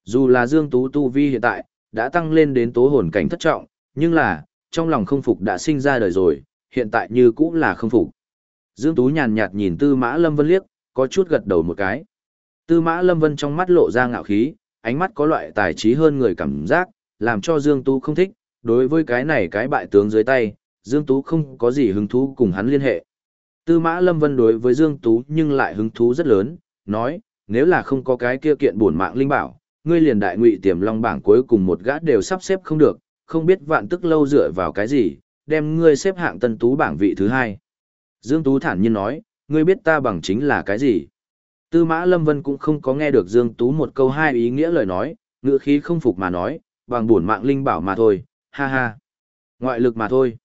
Dù là Dương Tú tu vi hiện tại, đã tăng lên đến tố hồn cảnh thất trọng, nhưng là, trong lòng không phục đã sinh ra đời rồi, hiện tại như cũng là không phục. Dương Tú nhàn nhạt nhìn Tư Mã Lâm Vân liếc, có chút gật đầu một cái. Tư Mã Lâm Vân trong mắt lộ ra ngạo khí, ánh mắt có loại tài trí hơn người cảm giác, làm cho Dương Tú không thích, đối với cái này cái bại tướng dưới tay, Dương Tú không có gì hứng thú cùng hắn liên hệ. Tư Mã Lâm Vân đối với Dương Tú nhưng lại hứng thú rất lớn, nói, nếu là không có cái kia kiện bổn mạng linh bảo, ngươi liền đại ngụy tiềm long bảng cuối cùng một gã đều sắp xếp không được, không biết vạn tức lâu dựa vào cái gì, đem ngươi xếp hạng tân tú bảng vị thứ hai. Dương Tú thản nhiên nói, ngươi biết ta bằng chính là cái gì? Tư mã Lâm Vân cũng không có nghe được Dương Tú một câu hai ý nghĩa lời nói, ngựa khí không phục mà nói, bằng buồn mạng linh bảo mà thôi, ha ha. Ngoại lực mà thôi.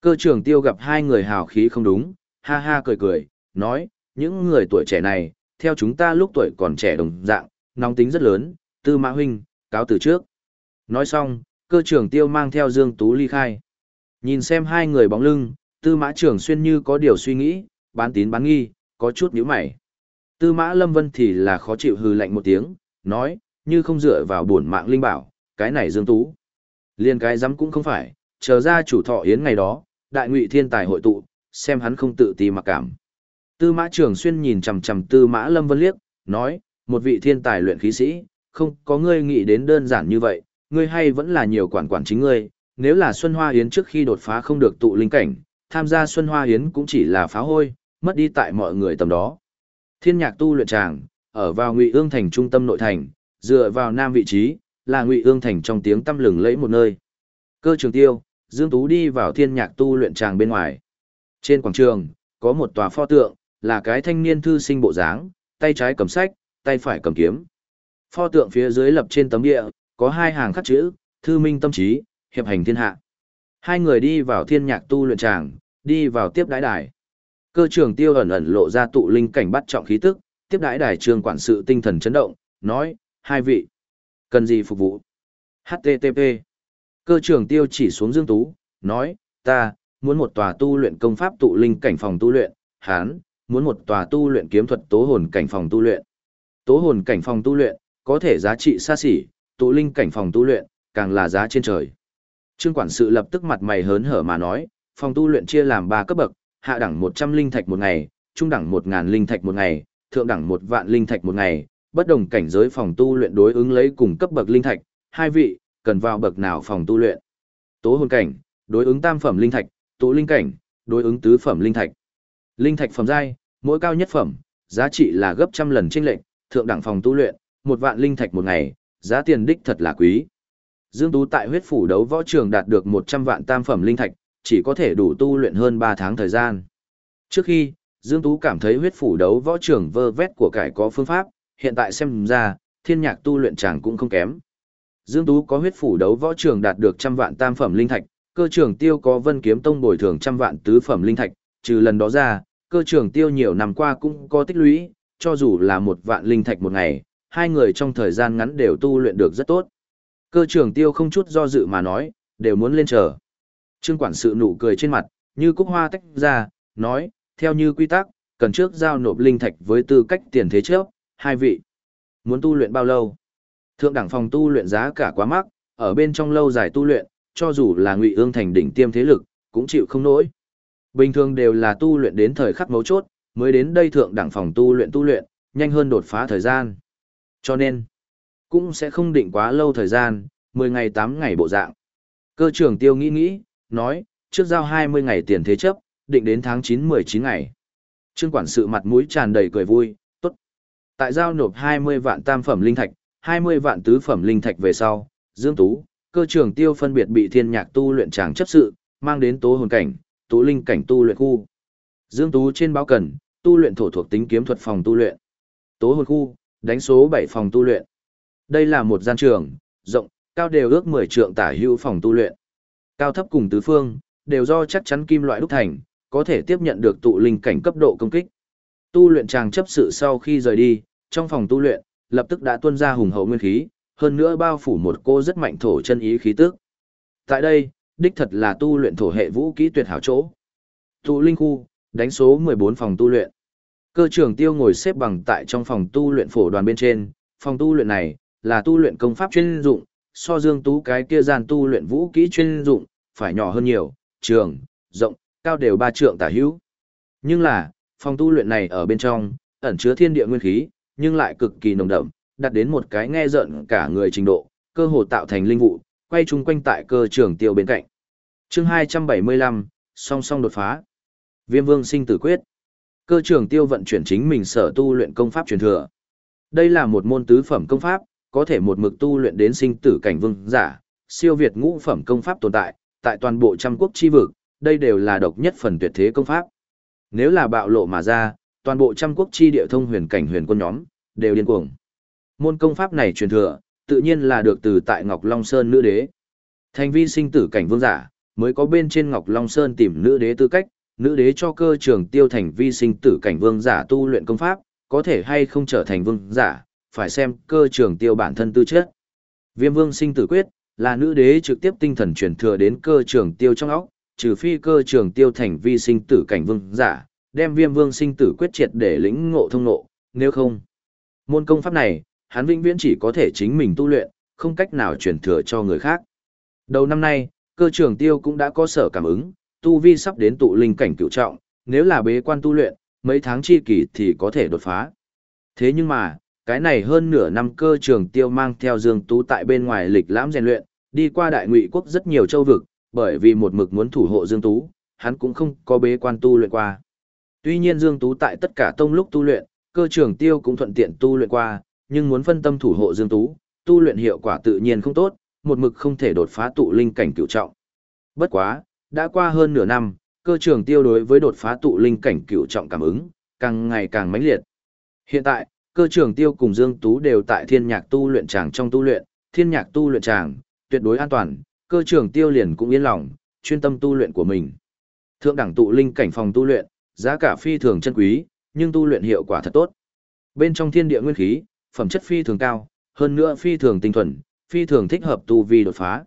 Cơ trưởng tiêu gặp hai người hào khí không đúng, ha ha cười cười, nói, những người tuổi trẻ này, theo chúng ta lúc tuổi còn trẻ đồng dạng, nóng tính rất lớn, tư mã huynh, cáo từ trước. Nói xong, cơ trưởng tiêu mang theo Dương Tú ly khai. Nhìn xem hai người bóng lưng, tư mã trưởng xuyên như có điều suy nghĩ, bán tín bán nghi, có chút nhíu mày. Tư mã lâm vân thì là khó chịu hừ lạnh một tiếng, nói, như không dựa vào buồn mạng linh bảo, cái này Dương Tú. Liên cái dám cũng không phải, chờ ra chủ thọ yến ngày đó, đại ngụy thiên tài hội tụ, xem hắn không tự ti mặc cảm. Tư mã trưởng xuyên nhìn chằm chằm tư mã lâm vân liếc, nói, một vị thiên tài luyện khí sĩ, không có ngươi nghĩ đến đơn giản như vậy, ngươi hay vẫn là nhiều quản quản chính ngươi, nếu là Xuân Hoa Yến trước khi đột phá không được tụ linh cảnh, tham gia Xuân Hoa Yến cũng chỉ là phá hôi, mất đi tại mọi người tầm đó. Thiên nhạc tu luyện tràng, ở vào Ngụy Ương thành trung tâm nội thành, dựa vào nam vị trí, là Ngụy Ương thành trong tiếng tăm lừng lẫy một nơi. Cơ trường tiêu, Dương Tú đi vào thiên nhạc tu luyện tràng bên ngoài. Trên quảng trường, có một tòa pho tượng, là cái thanh niên thư sinh bộ dáng, tay trái cầm sách, tay phải cầm kiếm. Pho tượng phía dưới lập trên tấm địa, có hai hàng khắc chữ, thư minh tâm trí, hiệp hành thiên hạ. Hai người đi vào thiên nhạc tu luyện tràng, đi vào tiếp đái đài. Cơ trưởng tiêu ẩn ẩn lộ ra tụ linh cảnh bắt trọng khí tức, tiếp đái đài trường quản sự tinh thần chấn động, nói, hai vị, cần gì phục vụ? HTTP. Cơ trưởng tiêu chỉ xuống Dương Tú, nói, ta, muốn một tòa tu luyện công pháp tụ linh cảnh phòng tu luyện, hán, muốn một tòa tu luyện kiếm thuật tố hồn cảnh phòng tu luyện. Tố hồn cảnh phòng tu luyện, có thể giá trị xa xỉ, tụ linh cảnh phòng tu luyện, càng là giá trên trời. Trương quản sự lập tức mặt mày hớn hở mà nói, phòng tu luyện chia làm 3 cấp bậc, hạ đẳng 100 linh thạch một ngày, trung đẳng 1000 linh thạch một ngày, thượng đẳng 1 vạn linh thạch một ngày, bất đồng cảnh giới phòng tu luyện đối ứng lấy cùng cấp bậc linh thạch, hai vị, cần vào bậc nào phòng tu luyện. Tố hồn cảnh, đối ứng tam phẩm linh thạch, tụ linh cảnh, đối ứng tứ phẩm linh thạch. Linh thạch phẩm giai, mỗi cao nhất phẩm, giá trị là gấp trăm lần chênh lệnh, thượng đẳng phòng tu luyện, một vạn linh thạch một ngày, giá tiền đích thật là quý. Dương Tú tại huyết phủ đấu võ trường đạt được 100 vạn tam phẩm linh thạch, chỉ có thể đủ tu luyện hơn 3 tháng thời gian. Trước khi, Dương Tú cảm thấy huyết phủ đấu võ trường vơ vét của cải có phương pháp, hiện tại xem ra, thiên nhạc tu luyện chẳng cũng không kém. Dương Tú có huyết phủ đấu võ trường đạt được trăm vạn tam phẩm linh thạch, cơ trưởng tiêu có vân kiếm tông bồi thường trăm vạn tứ phẩm linh thạch, trừ lần đó ra, cơ trưởng tiêu nhiều năm qua cũng có tích lũy, cho dù là một vạn linh thạch một ngày, hai người trong thời gian ngắn đều tu luyện được rất tốt. Cơ trưởng tiêu không chút do dự mà nói, đều muốn lên chờ. Trương quản sự nụ cười trên mặt, như cúc hoa tách ra, nói, theo như quy tắc, cần trước giao nộp linh thạch với tư cách tiền thế trước, hai vị. Muốn tu luyện bao lâu? Thượng đẳng phòng tu luyện giá cả quá mắc, ở bên trong lâu dài tu luyện, cho dù là ngụy ương thành đỉnh tiêm thế lực, cũng chịu không nổi. Bình thường đều là tu luyện đến thời khắc mấu chốt, mới đến đây thượng đẳng phòng tu luyện tu luyện, nhanh hơn đột phá thời gian. Cho nên, cũng sẽ không định quá lâu thời gian, 10 ngày 8 ngày bộ dạng. Cơ trưởng tiêu nghĩ nghĩ, nói, trước giao 20 ngày tiền thế chấp, định đến tháng 9 19 ngày. Trương quản sự mặt mũi tràn đầy cười vui, tốt. Tại giao nộp 20 vạn tam phẩm linh thạch, 20 vạn tứ phẩm linh thạch về sau, Dương Tú, cơ trưởng tiêu phân biệt bị thiên nhạc tu luyện tràng chấp sự, mang đến tố hồn cảnh, tố linh cảnh tu luyện khu. Dương Tú trên báo cần, tu luyện thổ thuộc tính kiếm thuật phòng tu luyện. Tố hồn khu, đánh số 7 phòng tu luyện. Đây là một gian trường, rộng, cao đều ước 10 trượng tả hữu phòng tu luyện. Cao thấp cùng tứ phương, đều do chắc chắn kim loại đúc thành, có thể tiếp nhận được tụ linh cảnh cấp độ công kích. Tu luyện chàng chấp sự sau khi rời đi, trong phòng tu luyện, lập tức đã tuôn ra hùng hậu nguyên khí, hơn nữa bao phủ một cô rất mạnh thổ chân ý khí tức. Tại đây, đích thật là tu luyện thổ hệ vũ kỹ tuyệt hảo chỗ. Tụ linh khu, đánh số 14 phòng tu luyện. Cơ trưởng tiêu ngồi xếp bằng tại trong phòng tu luyện phổ đoàn bên trên, phòng tu luyện này là tu luyện công pháp chuyên dụng, so Dương Tú cái kia gian tu luyện vũ kỹ chuyên dụng, phải nhỏ hơn nhiều, trường, rộng, cao đều ba trượng tả hữu. Nhưng là, phòng tu luyện này ở bên trong, ẩn chứa thiên địa nguyên khí, nhưng lại cực kỳ nồng đậm, đạt đến một cái nghe giận cả người trình độ, cơ hồ tạo thành linh vụ, quay chung quanh tại cơ trưởng tiêu bên cạnh. chương 275, song song đột phá. Viêm vương sinh tử quyết. Cơ trường tiêu vận chuyển chính mình sở tu luyện công pháp truyền thừa. Đây là một môn tứ phẩm công pháp, có thể một mực tu luyện đến sinh tử cảnh vương giả, siêu việt ngũ phẩm công pháp tồn tại, tại toàn bộ trăm quốc chi vực, đây đều là độc nhất phần tuyệt thế công pháp. Nếu là bạo lộ mà ra, toàn bộ trăm quốc chi địa thông huyền cảnh huyền quân nhóm, đều điên cuồng. Môn công pháp này truyền thừa, tự nhiên là được từ tại Ngọc Long Sơn nữ đế. Thành vi sinh tử cảnh vương giả, mới có bên trên Ngọc Long Sơn tìm nữ đế tư cách, nữ đế cho cơ trường tiêu thành vi sinh tử cảnh vương giả tu luyện công pháp, có thể hay không trở thành vương giả, phải xem cơ trường tiêu bản thân tư chất. Viêm vương sinh tử quyết, là nữ đế trực tiếp tinh thần truyền thừa đến cơ trường tiêu trong óc, trừ phi cơ trường tiêu thành vi sinh tử cảnh vương giả, đem viêm vương sinh tử quyết triệt để lĩnh ngộ thông ngộ, nếu không. Môn công pháp này, hắn vĩnh viễn chỉ có thể chính mình tu luyện, không cách nào truyền thừa cho người khác. Đầu năm nay, cơ trường tiêu cũng đã có sở cảm ứng, tu vi sắp đến tụ linh cảnh cựu trọng, nếu là bế quan tu luyện, mấy tháng chi kỳ thì có thể đột phá. Thế nhưng mà, cái này hơn nửa năm cơ trường tiêu mang theo Dương Tú tại bên ngoài lịch lãm rèn luyện, đi qua đại ngụy quốc rất nhiều châu vực, bởi vì một mực muốn thủ hộ Dương Tú, hắn cũng không có bế quan tu luyện qua. Tuy nhiên Dương Tú tại tất cả tông lúc tu luyện, cơ trường tiêu cũng thuận tiện tu luyện qua, nhưng muốn phân tâm thủ hộ Dương Tú, tu luyện hiệu quả tự nhiên không tốt, một mực không thể đột phá tụ linh cảnh cửu trọng. Bất quá, đã qua hơn nửa năm, cơ trường tiêu đối với đột phá tụ linh cảnh cựu trọng cảm ứng, càng ngày càng mãnh liệt. Hiện tại, cơ trường tiêu cùng Dương Tú đều tại thiên nhạc tu luyện tràng trong tu luyện, thiên nhạc tu luyện tràng, tuyệt đối an toàn, cơ trường tiêu liền cũng yên lòng, chuyên tâm tu luyện của mình. Thượng đẳng tụ linh cảnh phòng tu luyện, giá cả phi thường chân quý, nhưng tu luyện hiệu quả thật tốt. Bên trong thiên địa nguyên khí, phẩm chất phi thường cao, hơn nữa phi thường tinh thuần, phi thường thích hợp tu vi đột phá.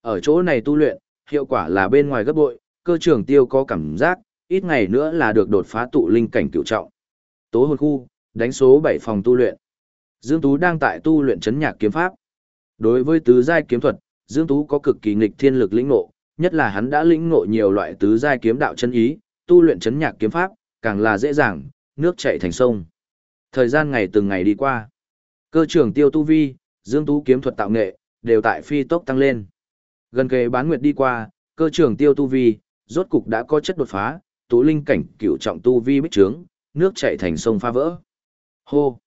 Ở chỗ này tu luyện, hiệu quả là bên ngoài gấp bội, cơ trường tiêu có cảm giác, ít ngày nữa là được đột phá tụ linh cảnh cựu trọng. Tố hồn khu, đánh số 7 phòng tu luyện. Dương Tú đang tại tu luyện chấn nhạc kiếm pháp. Đối với tứ giai kiếm thuật, Dương Tú có cực kỳ nghịch thiên lực lĩnh ngộ, nhất là hắn đã lĩnh ngộ nhiều loại tứ giai kiếm đạo chân ý, tu luyện chấn nhạc kiếm pháp, càng là dễ dàng, nước chảy thành sông. Thời gian ngày từng ngày đi qua. Cơ trưởng tiêu tu vi, Dương Tú kiếm thuật tạo nghệ, đều tại phi tốc tăng lên. Gần kề bán nguyệt đi qua, cơ trưởng tiêu tu vi, rốt cục đã có chất đột phá, tú linh cảnh cửu trọng tu vi bích trướng, nước chảy thành sông pha vỡ. Hô!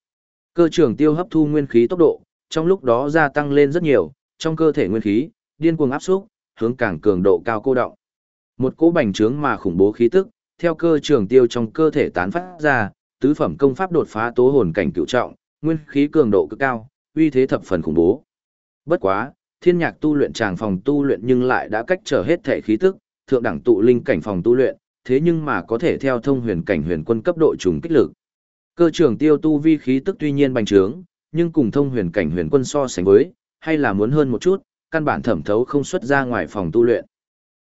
Cơ trưởng tiêu hấp thu nguyên khí tốc độ, trong lúc đó gia tăng lên rất nhiều, trong cơ thể nguyên khí, điên cuồng áp xúc, hướng càng cường độ cao cô động. Một cỗ bành trướng mà khủng bố khí tức, theo cơ trường tiêu trong cơ thể tán phát ra, tứ phẩm công pháp đột phá tố hồn cảnh cửu trọng, nguyên khí cường độ cực cao, uy thế thập phần khủng bố. Bất quá, thiên nhạc tu luyện tràng phòng tu luyện nhưng lại đã cách trở hết thể khí tức, thượng đẳng tụ linh cảnh phòng tu luyện, thế nhưng mà có thể theo thông huyền cảnh huyền quân cấp độ trùng kích lực. Cơ trường tiêu tu vi khí tức tuy nhiên bành trướng, nhưng cùng thông huyền cảnh huyền quân so sánh với, hay là muốn hơn một chút, căn bản thẩm thấu không xuất ra ngoài phòng tu luyện.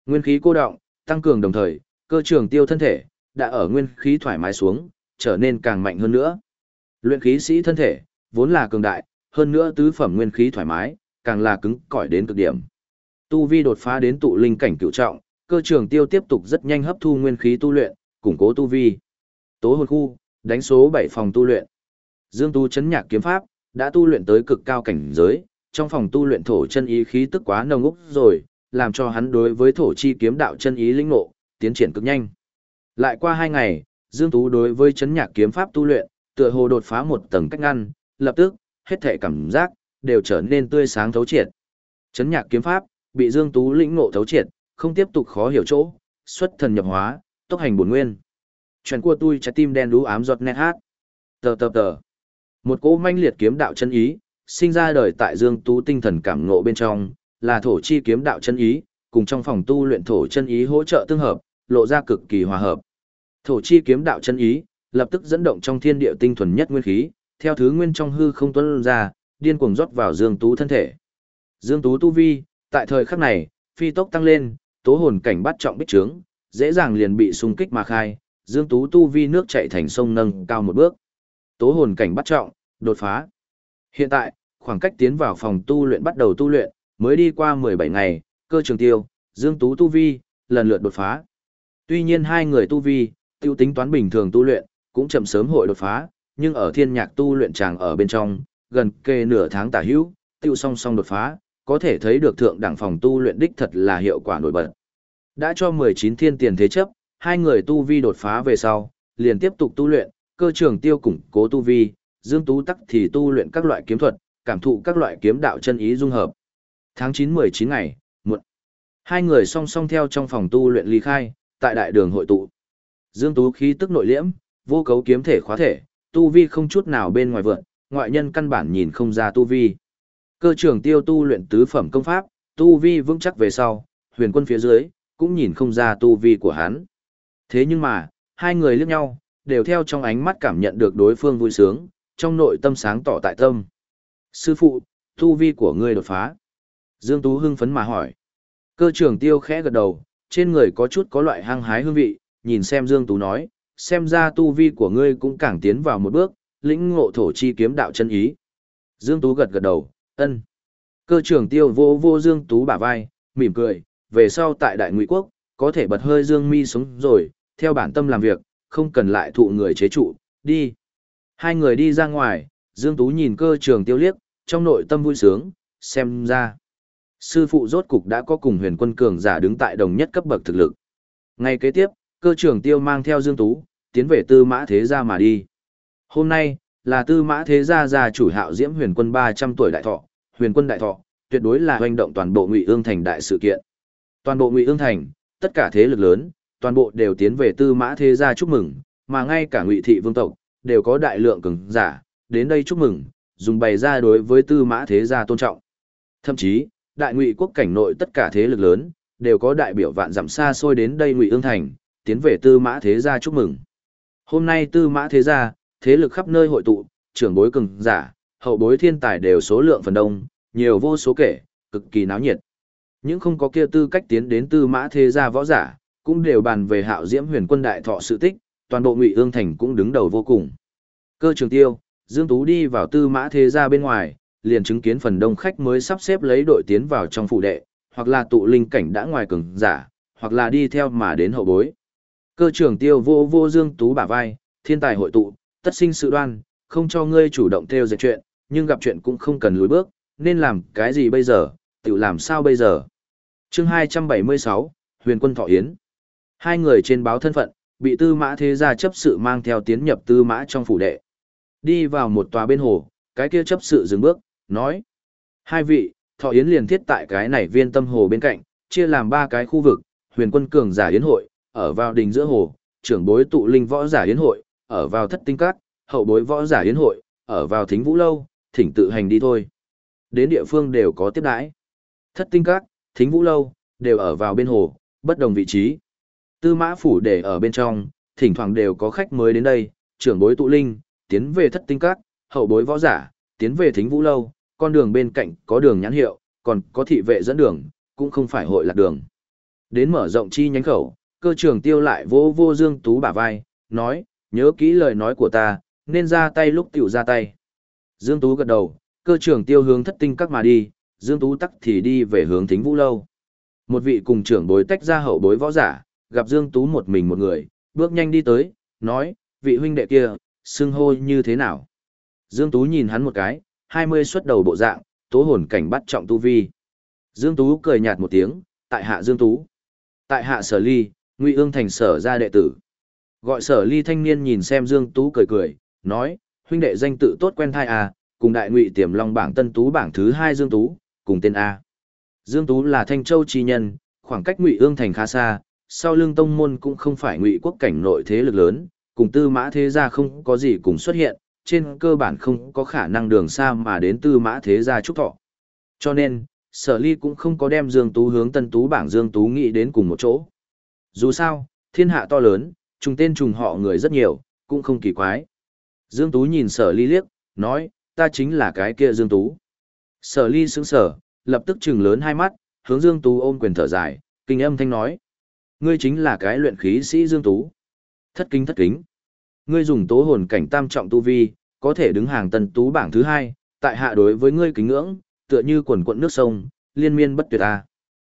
Nguyên khí cô động, tăng cường đồng thời, cơ trường tiêu thân thể, đã ở nguyên khí thoải mái xuống, trở nên càng mạnh hơn nữa. Luyện khí sĩ thân thể, vốn là cường đại, hơn nữa tứ phẩm nguyên khí thoải mái, càng là cứng cỏi đến cực điểm. Tu vi đột phá đến tụ linh cảnh cửu trọng, cơ trường tiêu tiếp tục rất nhanh hấp thu nguyên khí tu luyện, củng cố tu vi. Tố hồn khu, đánh số 7 phòng tu luyện. Dương tu chấn nhạc kiếm pháp, đã tu luyện tới cực cao cảnh giới, trong phòng tu luyện thổ chân ý khí tức quá nồng úc rồi, làm cho hắn đối với thổ chi kiếm đạo chân ý linh ngộ, tiến triển cực nhanh. Lại qua hai ngày, Dương Tú đối với chấn nhạc kiếm pháp tu luyện, tựa hồ đột phá một tầng cách ngăn, lập tức, hết thể cảm giác, đều trở nên tươi sáng thấu triệt. Chấn nhạc kiếm pháp, bị Dương Tú lĩnh ngộ thấu triệt, không tiếp tục khó hiểu chỗ, xuất thần nhập hóa, tốc hành bổn nguyên. Chuyện của tôi trái tim đen đú ám giọt nét hát. Tờ tờ tờ. Một cỗ manh liệt kiếm đạo chân ý, sinh ra đời tại Dương Tú tinh thần cảm ngộ bên trong, là thổ chi kiếm đạo chân ý, cùng trong phòng tu luyện thổ chân ý hỗ trợ tương hợp, lộ ra cực kỳ hòa hợp. Thổ chi kiếm đạo chân ý, lập tức dẫn động trong thiên địa tinh thuần nhất nguyên khí, theo thứ nguyên trong hư không tuôn ra, điên cuồng rót vào Dương Tú thân thể. Dương Tú tu vi, tại thời khắc này, phi tốc tăng lên, tố hồn cảnh bắt trọng bích trướng, dễ dàng liền bị xung kích mà khai, Dương Tú tu vi nước chảy thành sông nâng cao một bước. Tố hồn cảnh bắt trọng, đột phá. Hiện tại, khoảng cách tiến vào phòng tu luyện bắt đầu tu luyện, mới đi qua 17 ngày, cơ trường tiêu, Dương Tú tu vi, lần lượt đột phá. Tuy nhiên hai người tu vi, tiêu tính toán bình thường tu luyện, cũng chậm sớm hội đột phá, nhưng ở thiên nhạc tu luyện chàng ở bên trong, gần kề nửa tháng tả hữu, tiêu song song đột phá, có thể thấy được thượng đẳng phòng tu luyện đích thật là hiệu quả nổi bật. Đã cho 19 thiên tiền thế chấp, hai người tu vi đột phá về sau, liền tiếp tục tu luyện, cơ trường tiêu củng cố tu vi, Dương Tú tắc thì tu luyện các loại kiếm thuật, cảm thụ các loại kiếm đạo chân ý dung hợp. Tháng 9-19 ngày, muộn. Hai người song song theo trong phòng tu luyện ly khai, tại đại đường hội tụ. Dương Tú khí tức nội liễm, vô cấu kiếm thể khóa thể, tu vi không chút nào bên ngoài vượn, ngoại nhân căn bản nhìn không ra tu vi. Cơ trưởng tiêu tu luyện tứ phẩm công pháp, tu vi vững chắc về sau, huyền quân phía dưới, cũng nhìn không ra tu vi của hắn. Thế nhưng mà, hai người liếc nhau, đều theo trong ánh mắt cảm nhận được đối phương vui sướng, trong nội tâm sáng tỏ tại tâm. Sư phụ, tu vi của ngươi đột phá. Dương Tú hưng phấn mà hỏi. Cơ trưởng tiêu khẽ gật đầu, trên người có chút có loại hăng hái hương vị, nhìn xem Dương Tú nói, xem ra tu vi của ngươi cũng càng tiến vào một bước, lĩnh ngộ thổ chi kiếm đạo chân ý. Dương Tú gật gật đầu, ân. Cơ trưởng tiêu vô vô Dương Tú bả vai, mỉm cười, về sau tại Đại Ngụy Quốc, có thể bật hơi Dương mi sống rồi, theo bản tâm làm việc, không cần lại thụ người chế trụ, đi. Hai người đi ra ngoài, Dương Tú nhìn cơ trường tiêu liếc, trong nội tâm vui sướng, xem ra. Sư phụ rốt cục đã có cùng huyền quân cường giả đứng tại đồng nhất cấp bậc thực lực. Ngay kế tiếp, cơ trưởng tiêu mang theo Dương Tú, tiến về tư mã thế gia mà đi. Hôm nay, là tư mã thế gia gia chủ hạo diễm huyền quân 300 tuổi đại thọ, huyền quân đại thọ, tuyệt đối là hoành động toàn bộ ngụy ương thành đại sự kiện. Toàn bộ ngụy ương thành, tất cả thế lực lớn, toàn bộ đều tiến về tư mã thế gia chúc mừng, mà ngay cả ngụy thị vương tộc, đều có đại lượng cường giả, đến đây chúc mừng, dùng bày ra đối với tư mã thế gia tôn trọng. Thậm chí, đại ngụy quốc cảnh nội tất cả thế lực lớn, đều có đại biểu vạn dặm xa xôi đến đây ngụy ương thành, tiến về tư mã thế gia chúc mừng. Hôm nay tư mã thế gia, thế lực khắp nơi hội tụ, trưởng bối cường giả, hậu bối thiên tài đều số lượng phần đông, nhiều vô số kể, cực kỳ náo nhiệt. Những không có kia tư cách tiến đến tư mã thế gia võ giả, cũng đều bàn về hạo diễm huyền quân đại thọ sự tích, toàn bộ ngụy ương thành cũng đứng đầu vô cùng. Cơ trường tiêu, Dương Tú đi vào tư mã thế gia bên ngoài, liền chứng kiến phần đông khách mới sắp xếp lấy đội tiến vào trong phủ đệ, hoặc là tụ linh cảnh đã ngoài cường giả, hoặc là đi theo mà đến hậu bối. Cơ trưởng tiêu vô vô Dương Tú bả vai, thiên tài hội tụ, tất sinh sự đoan, không cho ngươi chủ động theo dệt chuyện, nhưng gặp chuyện cũng không cần lùi bước, nên làm cái gì bây giờ, tự làm sao bây giờ. chương 276, Huyền quân Thọ Yến. Hai người trên báo thân phận, bị tư mã thế gia chấp sự mang theo tiến nhập tư mã trong phủ đệ. Đi vào một tòa bên hồ, cái kia chấp sự dừng bước, nói. Hai vị, thọ yến liền thiết tại cái này viên tâm hồ bên cạnh, chia làm ba cái khu vực, huyền quân cường giả yến hội, ở vào đình giữa hồ, trưởng bối tụ linh võ giả yến hội, ở vào thất tinh cát, hậu bối võ giả yến hội, ở vào thính vũ lâu, thỉnh tự hành đi thôi. Đến địa phương đều có tiếp đãi. Thất tinh cát, thính vũ lâu, đều ở vào bên hồ, bất đồng vị trí. Tư mã phủ để ở bên trong, thỉnh thoảng đều có khách mới đến đây, trưởng bối tụ linh, tiến về thất tinh cát, hậu bối võ giả, tiến về thính vũ lâu, con đường bên cạnh có đường nhãn hiệu, còn có thị vệ dẫn đường, cũng không phải hội lạc đường. Đến mở rộng chi nhánh khẩu, cơ trưởng tiêu lại vô vô Dương Tú bả vai, nói, nhớ kỹ lời nói của ta, nên ra tay lúc tiểu ra tay. Dương Tú gật đầu, cơ trưởng tiêu hướng thất tinh các mà đi, Dương Tú tắc thì đi về hướng thính vũ lâu. Một vị cùng trưởng bối tách ra hậu bối võ giả, gặp Dương Tú một mình một người, bước nhanh đi tới, nói, vị huynh đệ kia, xưng hô như thế nào? Dương Tú nhìn hắn một cái, 20 xuất đầu bộ dạng, tố hồn cảnh bắt trọng tu vi. Dương Tú cười nhạt một tiếng, tại hạ Dương Tú. Tại hạ sở ly, Ngụy ương thành sở ra đệ tử. Gọi sở ly thanh niên nhìn xem Dương Tú cười cười, nói, huynh đệ danh tự tốt quen thai à, cùng đại ngụy tiềm long bảng tân tú bảng thứ hai Dương Tú, cùng tên A. Dương Tú là thanh châu chi nhân, khoảng cách ngụy ương thành khá xa, sau lương tông môn cũng không phải ngụy quốc cảnh nội thế lực lớn, cùng tư mã thế gia không có gì cùng xuất hiện, trên cơ bản không có khả năng đường xa mà đến tư mã thế gia trúc thọ. Cho nên, sở ly cũng không có đem Dương Tú hướng tân tú bảng Dương Tú nghĩ đến cùng một chỗ. Dù sao, thiên hạ to lớn, trùng tên trùng họ người rất nhiều, cũng không kỳ quái. Dương Tú nhìn sở ly liếc, nói, ta chính là cái kia Dương Tú. Sở ly sững sở, lập tức trừng lớn hai mắt, hướng Dương Tú ôm quyền thở dài, kinh âm thanh nói. Ngươi chính là cái luyện khí sĩ Dương Tú. Thất kính thất kính. Ngươi dùng tố hồn cảnh tam trọng tu vi, có thể đứng hàng tần tú bảng thứ hai, tại hạ đối với ngươi kính ngưỡng, tựa như quần quận nước sông, liên miên bất tuyệt a.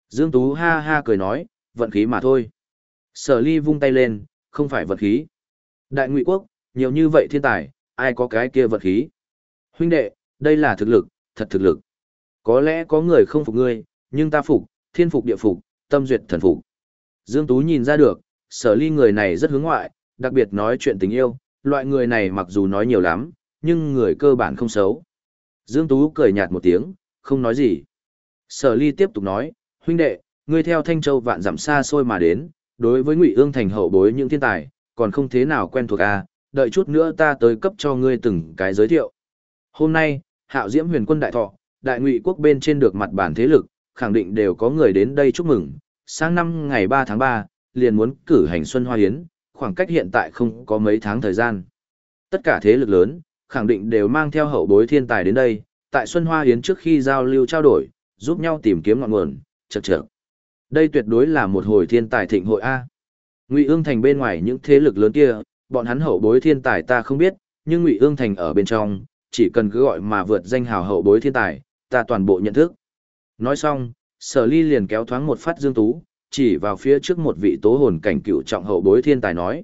Dương Tú ha ha cười nói, vận khí mà thôi. Sở ly vung tay lên, không phải vật khí. Đại ngụy quốc, nhiều như vậy thiên tài, ai có cái kia vật khí. Huynh đệ, đây là thực lực, thật thực lực. Có lẽ có người không phục ngươi, nhưng ta phục, thiên phục địa phục, tâm duyệt thần phục. Dương Tú nhìn ra được, sở ly người này rất hướng ngoại, đặc biệt nói chuyện tình yêu, loại người này mặc dù nói nhiều lắm, nhưng người cơ bản không xấu. Dương Tú cười nhạt một tiếng, không nói gì. Sở ly tiếp tục nói, huynh đệ, ngươi theo Thanh Châu vạn dặm xa xôi mà đến, đối với Ngụy Ương thành hậu bối những thiên tài, còn không thế nào quen thuộc à, đợi chút nữa ta tới cấp cho ngươi từng cái giới thiệu. Hôm nay, Hạo Diễm Huyền Quân đại thọ, đại ngụy quốc bên trên được mặt bản thế lực, khẳng định đều có người đến đây chúc mừng. Sang năm ngày ba tháng ba liền muốn cử hành Xuân Hoa Hiến, khoảng cách hiện tại không có mấy tháng thời gian. Tất cả thế lực lớn, khẳng định đều mang theo hậu bối thiên tài đến đây, tại Xuân Hoa Hiến trước khi giao lưu trao đổi, giúp nhau tìm kiếm ngọn nguồn, chật chược đây tuyệt đối là một hồi thiên tài thịnh hội A. Ngụy Ương Thành bên ngoài những thế lực lớn kia, bọn hắn hậu bối thiên tài ta không biết, nhưng Ngụy Ương Thành ở bên trong, chỉ cần cứ gọi mà vượt danh hào hậu bối thiên tài, ta toàn bộ nhận thức. Nói xong, sở ly liền kéo thoáng một phát dương tú, chỉ vào phía trước một vị tố hồn cảnh cựu trọng hậu bối thiên tài nói.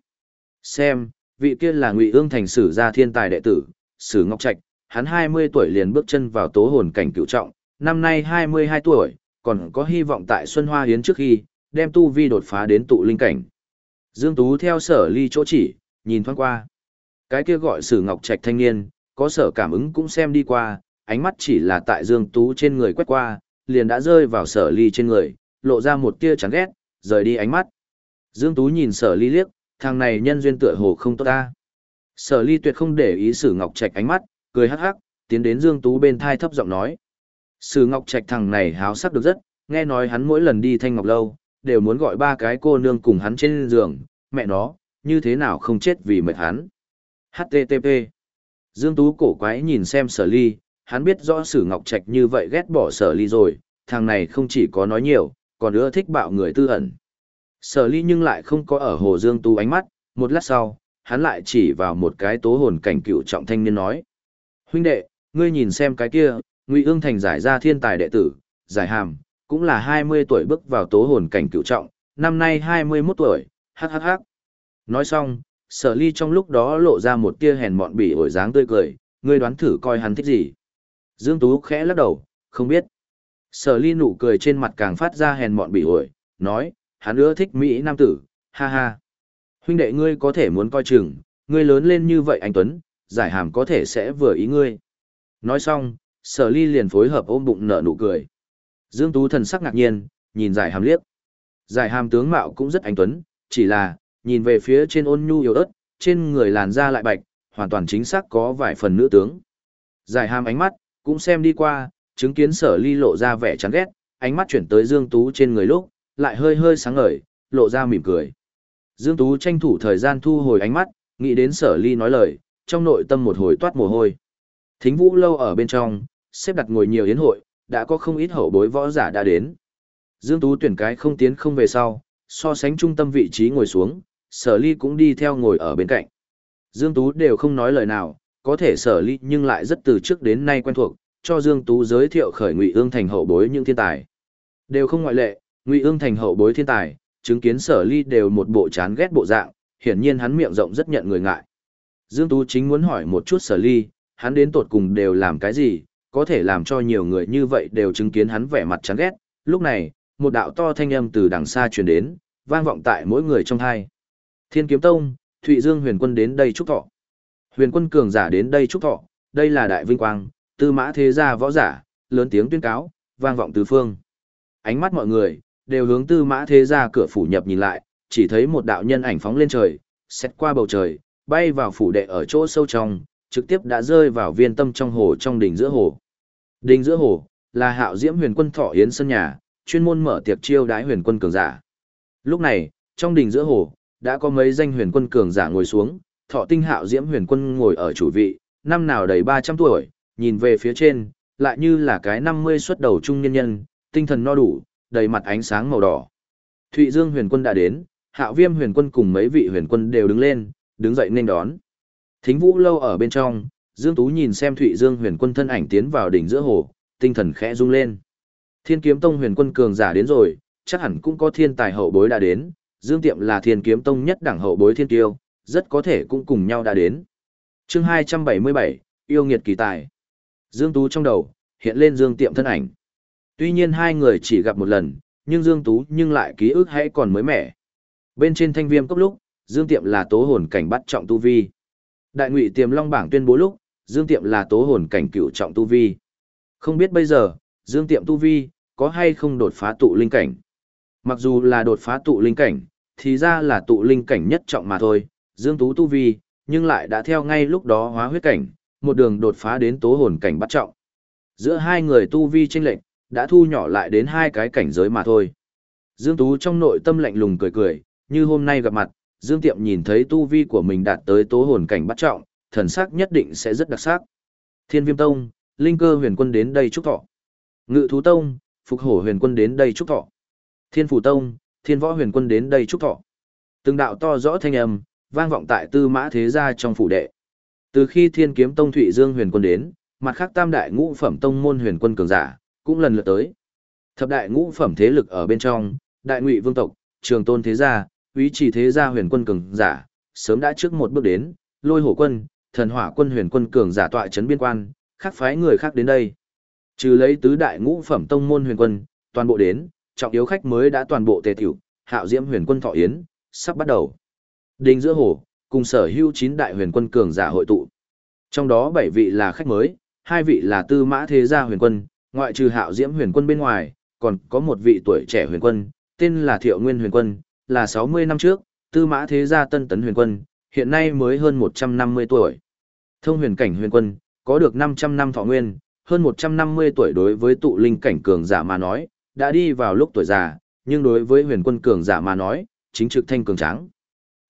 Xem, vị kia là ngụy ương thành sử gia thiên tài đệ tử, sử ngọc trạch, hắn 20 tuổi liền bước chân vào tố hồn cảnh cựu trọng, năm nay 22 tuổi, còn có hy vọng tại Xuân Hoa Hiến trước khi, đem tu vi đột phá đến tụ linh cảnh. Dương Tú theo sở ly chỗ chỉ, nhìn thoáng qua. Cái kia gọi sử ngọc trạch thanh niên, có sở cảm ứng cũng xem đi qua, ánh mắt chỉ là tại Dương Tú trên người quét qua, liền đã rơi vào sở ly trên người, lộ ra một tia chán ghét, rời đi ánh mắt. Dương Tú nhìn sở ly liếc, thằng này nhân duyên tựa hồ không tốt ta. Sở ly tuyệt không để ý sử ngọc trạch ánh mắt, cười hắc hắc, tiến đến Dương Tú bên thai thấp giọng nói. Sử ngọc trạch thằng này háo sắc được rất, nghe nói hắn mỗi lần đi thanh ngọc lâu, đều muốn gọi ba cái cô nương cùng hắn trên giường, mẹ nó, như thế nào không chết vì mệt hắn. HTTP Dương Tú cổ quái nhìn xem sở ly, hắn biết rõ sử ngọc trạch như vậy ghét bỏ sở ly rồi, thằng này không chỉ có nói nhiều, còn ưa thích bạo người tư ẩn. Sở ly nhưng lại không có ở hồ Dương Tú ánh mắt, một lát sau, hắn lại chỉ vào một cái tố hồn cảnh cựu trọng thanh niên nói. Huynh đệ, ngươi nhìn xem cái kia, Ngụy ương thành giải ra thiên tài đệ tử, giải hàm, cũng là 20 tuổi bước vào tố hồn cảnh cựu trọng, năm nay 21 tuổi, hắc hắc hắc. Nói xong, sở ly trong lúc đó lộ ra một tia hèn mọn bỉ ổi dáng tươi cười, ngươi đoán thử coi hắn thích gì. Dương Tú khẽ lắc đầu, không biết. Sở ly nụ cười trên mặt càng phát ra hèn mọn bỉ ổi, nói, hắn ưa thích Mỹ Nam tử, ha ha. Huynh đệ ngươi có thể muốn coi chừng, ngươi lớn lên như vậy anh Tuấn, giải hàm có thể sẽ vừa ý ngươi. Nói xong, sở ly liền phối hợp ôm bụng nở nụ cười. Dương Tú thần sắc ngạc nhiên, nhìn giải hàm liếc. Giải hàm tướng mạo cũng rất anh Tuấn, chỉ là, nhìn về phía trên ôn nhu yếu ớt, trên người làn da lại bạch, hoàn toàn chính xác có vài phần nữ tướng. Giải hàm ánh mắt, cũng xem đi qua, chứng kiến sở ly lộ ra vẻ chán ghét, ánh mắt chuyển tới Dương Tú trên người lúc, lại hơi hơi sáng ngời, lộ ra mỉm cười. Dương Tú tranh thủ thời gian thu hồi ánh mắt, nghĩ đến sở ly nói lời, trong nội tâm một hồi toát mồ hôi. Thính vũ lâu ở bên trong, xếp đặt ngồi nhiều yến hội, đã có không ít hậu bối võ giả đã đến. Dương Tú tuyển cái không tiến không về sau, so sánh trung tâm vị trí ngồi xuống, sở ly cũng đi theo ngồi ở bên cạnh. Dương Tú đều không nói lời nào, có thể sở ly nhưng lại rất từ trước đến nay quen thuộc, cho Dương Tú giới thiệu khởi Ngụy Ương thành hậu bối những thiên tài. Đều không ngoại lệ, Ngụy Ương thành hậu bối thiên tài, chứng kiến sở ly đều một bộ chán ghét bộ dạng, hiển nhiên hắn miệng rộng rất nhận người ngại. Dương Tú chính muốn hỏi một chút sở ly, hắn đến tột cùng đều làm cái gì, có thể làm cho nhiều người như vậy đều chứng kiến hắn vẻ mặt chán ghét. Lúc này, một đạo to thanh âm từ đằng xa truyền đến, vang vọng tại mỗi người trong hai. Thiên Kiếm Tông, Thụy Dương Huyền Quân đến đây chúc thọ. Huyền Quân cường giả đến đây chúc thọ, đây là đại vinh quang, tư mã thế gia võ giả, lớn tiếng tuyên cáo, vang vọng tứ phương. Ánh mắt mọi người đều hướng tư mã thế gia cửa phủ nhập nhìn lại, chỉ thấy một đạo nhân ảnh phóng lên trời, xét qua bầu trời, bay vào phủ đệ ở chỗ sâu trong, trực tiếp đã rơi vào viên tâm trong hồ trong đỉnh giữa hồ. Đinh giữa hồ là Hạo Diễm Huyền Quân thọ yến sân nhà, chuyên môn mở tiệc chiêu đái huyền quân cường giả. Lúc này, trong đình giữa hồ, đã có mấy danh huyền quân cường giả ngồi xuống, thọ tinh hạo diễm huyền quân ngồi ở chủ vị, năm nào đầy 300 tuổi, nhìn về phía trên, lại như là cái 50 xuất đầu trung nhân nhân, tinh thần no đủ, đầy mặt ánh sáng màu đỏ. Thụy Dương huyền quân đã đến, hạo viêm huyền quân cùng mấy vị huyền quân đều đứng lên, đứng dậy nên đón. Thính vũ lâu ở bên trong, Dương Tú nhìn xem Thụy Dương huyền quân thân ảnh tiến vào đỉnh giữa hồ, tinh thần khẽ rung lên. Thiên kiếm tông huyền quân cường giả đến rồi, chắc hẳn cũng có thiên tài hậu bối đã đến, Dương Tiệm là thiên kiếm tông nhất đẳng hậu bối thiên tiêu, rất có thể cũng cùng nhau đã đến. chương 277, yêu nghiệt kỳ tài. Dương Tú trong đầu, hiện lên Dương Tiệm thân ảnh. Tuy nhiên hai người chỉ gặp một lần, nhưng Dương Tú nhưng lại ký ức hãy còn mới mẻ. Bên trên thanh viêm cấp lúc, Dương Tiệm là tố hồn cảnh bắt trọng tu vi. Đại ngụy tiềm long bảng tuyên bố lúc, Dương Tiệm là tố hồn cảnh cựu trọng tu vi. Không biết bây giờ, Dương Tiệm tu vi, có hay không đột phá tụ linh cảnh. Mặc dù là đột phá tụ linh cảnh, thì ra là tụ linh cảnh nhất trọng mà thôi, Dương Tú tu vi, nhưng lại đã theo ngay lúc đó hóa huyết cảnh, một đường đột phá đến tố hồn cảnh bắt trọng. Giữa hai người tu vi chênh lệnh, đã thu nhỏ lại đến hai cái cảnh giới mà thôi. Dương Tú trong nội tâm lạnh lùng cười cười, như hôm nay gặp mặt, Dương Tiệm nhìn thấy tu vi của mình đạt tới tố hồn cảnh bắt trọng, thần sắc nhất định sẽ rất đặc sắc. Thiên Viêm Tông, Linh Cơ Huyền Quân đến đây chúc thọ. Ngự Thú Tông, Phục Hổ Huyền Quân đến đây chúc thọ. Thiên Phủ Tông, Thiên Võ Huyền Quân đến đây chúc thọ. Từng đạo to rõ thanh âm, vang vọng tại Tư Mã Thế gia trong phủ đệ. Từ khi Thiên Kiếm Tông Thụy Dương Huyền Quân đến, mặt khác Tam đại ngũ phẩm tông môn huyền quân cường giả, cũng lần lượt tới. Thập đại ngũ phẩm thế lực ở bên trong, Đại Ngụy Vương tộc, Trường Tôn Thế gia, Úy Chỉ Thế gia huyền quân cường giả, sớm đã trước một bước đến, Lôi Hổ quân, Thần Hỏa quân huyền quân cường giả tọa trấn biên quan, khác phái người khác đến đây. Trừ lấy tứ đại ngũ phẩm tông môn huyền quân, toàn bộ đến, trọng yếu khách mới đã toàn bộ tề tiểu, Hạo Diễm huyền quân thọ yến, sắp bắt đầu. Đình giữa hồ, cùng sở hữu chín đại huyền quân cường giả hội tụ. Trong đó bảy vị là khách mới, hai vị là tư mã thế gia huyền quân, ngoại trừ Hạo Diễm huyền quân bên ngoài, còn có một vị tuổi trẻ huyền quân, tên là Thiệu Nguyên huyền quân, là 60 năm trước, tư mã thế gia tân tấn huyền quân, hiện nay mới hơn 150 tuổi. Thông huyền cảnh huyền quân, có được 500 năm thọ nguyên, hơn 150 tuổi đối với tụ linh cảnh cường giả mà nói, đã đi vào lúc tuổi già, nhưng đối với huyền quân cường giả mà nói, chính trực thanh cường tráng.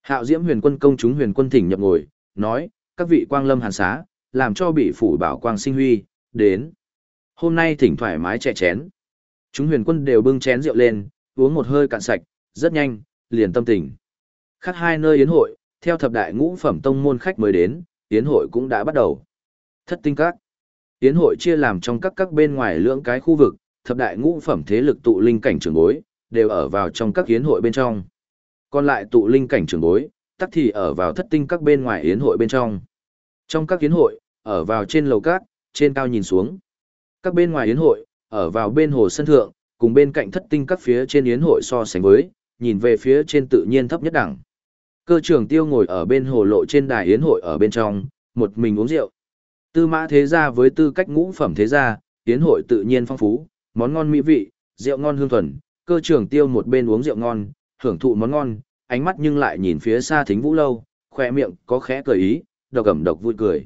Hạo Diễm huyền quân công chúng huyền quân thỉnh nhập ngồi, nói, các vị quang lâm hàn xá, làm cho bị phủ bảo quang sinh huy, đến. Hôm nay thỉnh thoải mái chè chén. Chúng huyền quân đều bưng chén rượu lên, uống một hơi cạn sạch, rất nhanh, liền tâm tình. Khác hai nơi yến hội, theo thập đại ngũ phẩm tông môn khách mới đến, yến hội cũng đã bắt đầu. Thất tinh các. Yến hội chia làm trong các các bên ngoài lưỡng cái khu vực, thập đại ngũ phẩm thế lực tụ linh cảnh trường bối, đều ở vào trong các yến hội bên trong. Còn lại tụ linh cảnh trường bối, tắc thì ở vào thất tinh các bên ngoài yến hội bên trong. Trong các yến hội, ở vào trên lầu cát, trên cao nhìn xuống. Các bên ngoài yến hội, ở vào bên hồ sân thượng, cùng bên cạnh thất tinh các phía trên yến hội so sánh với, nhìn về phía trên tự nhiên thấp nhất đẳng. Cơ trưởng tiêu ngồi ở bên hồ lộ trên đài yến hội ở bên trong, một mình uống rượu. Tư mã thế gia với tư cách ngũ phẩm thế gia, yến hội tự nhiên phong phú, món ngon mỹ vị, rượu ngon hương thuần, cơ trưởng tiêu một bên uống rượu ngon, hưởng thụ món ngon, ánh mắt nhưng lại nhìn phía xa thính vũ lâu, khỏe miệng có khẽ cười ý, độc ẩm độc vui cười.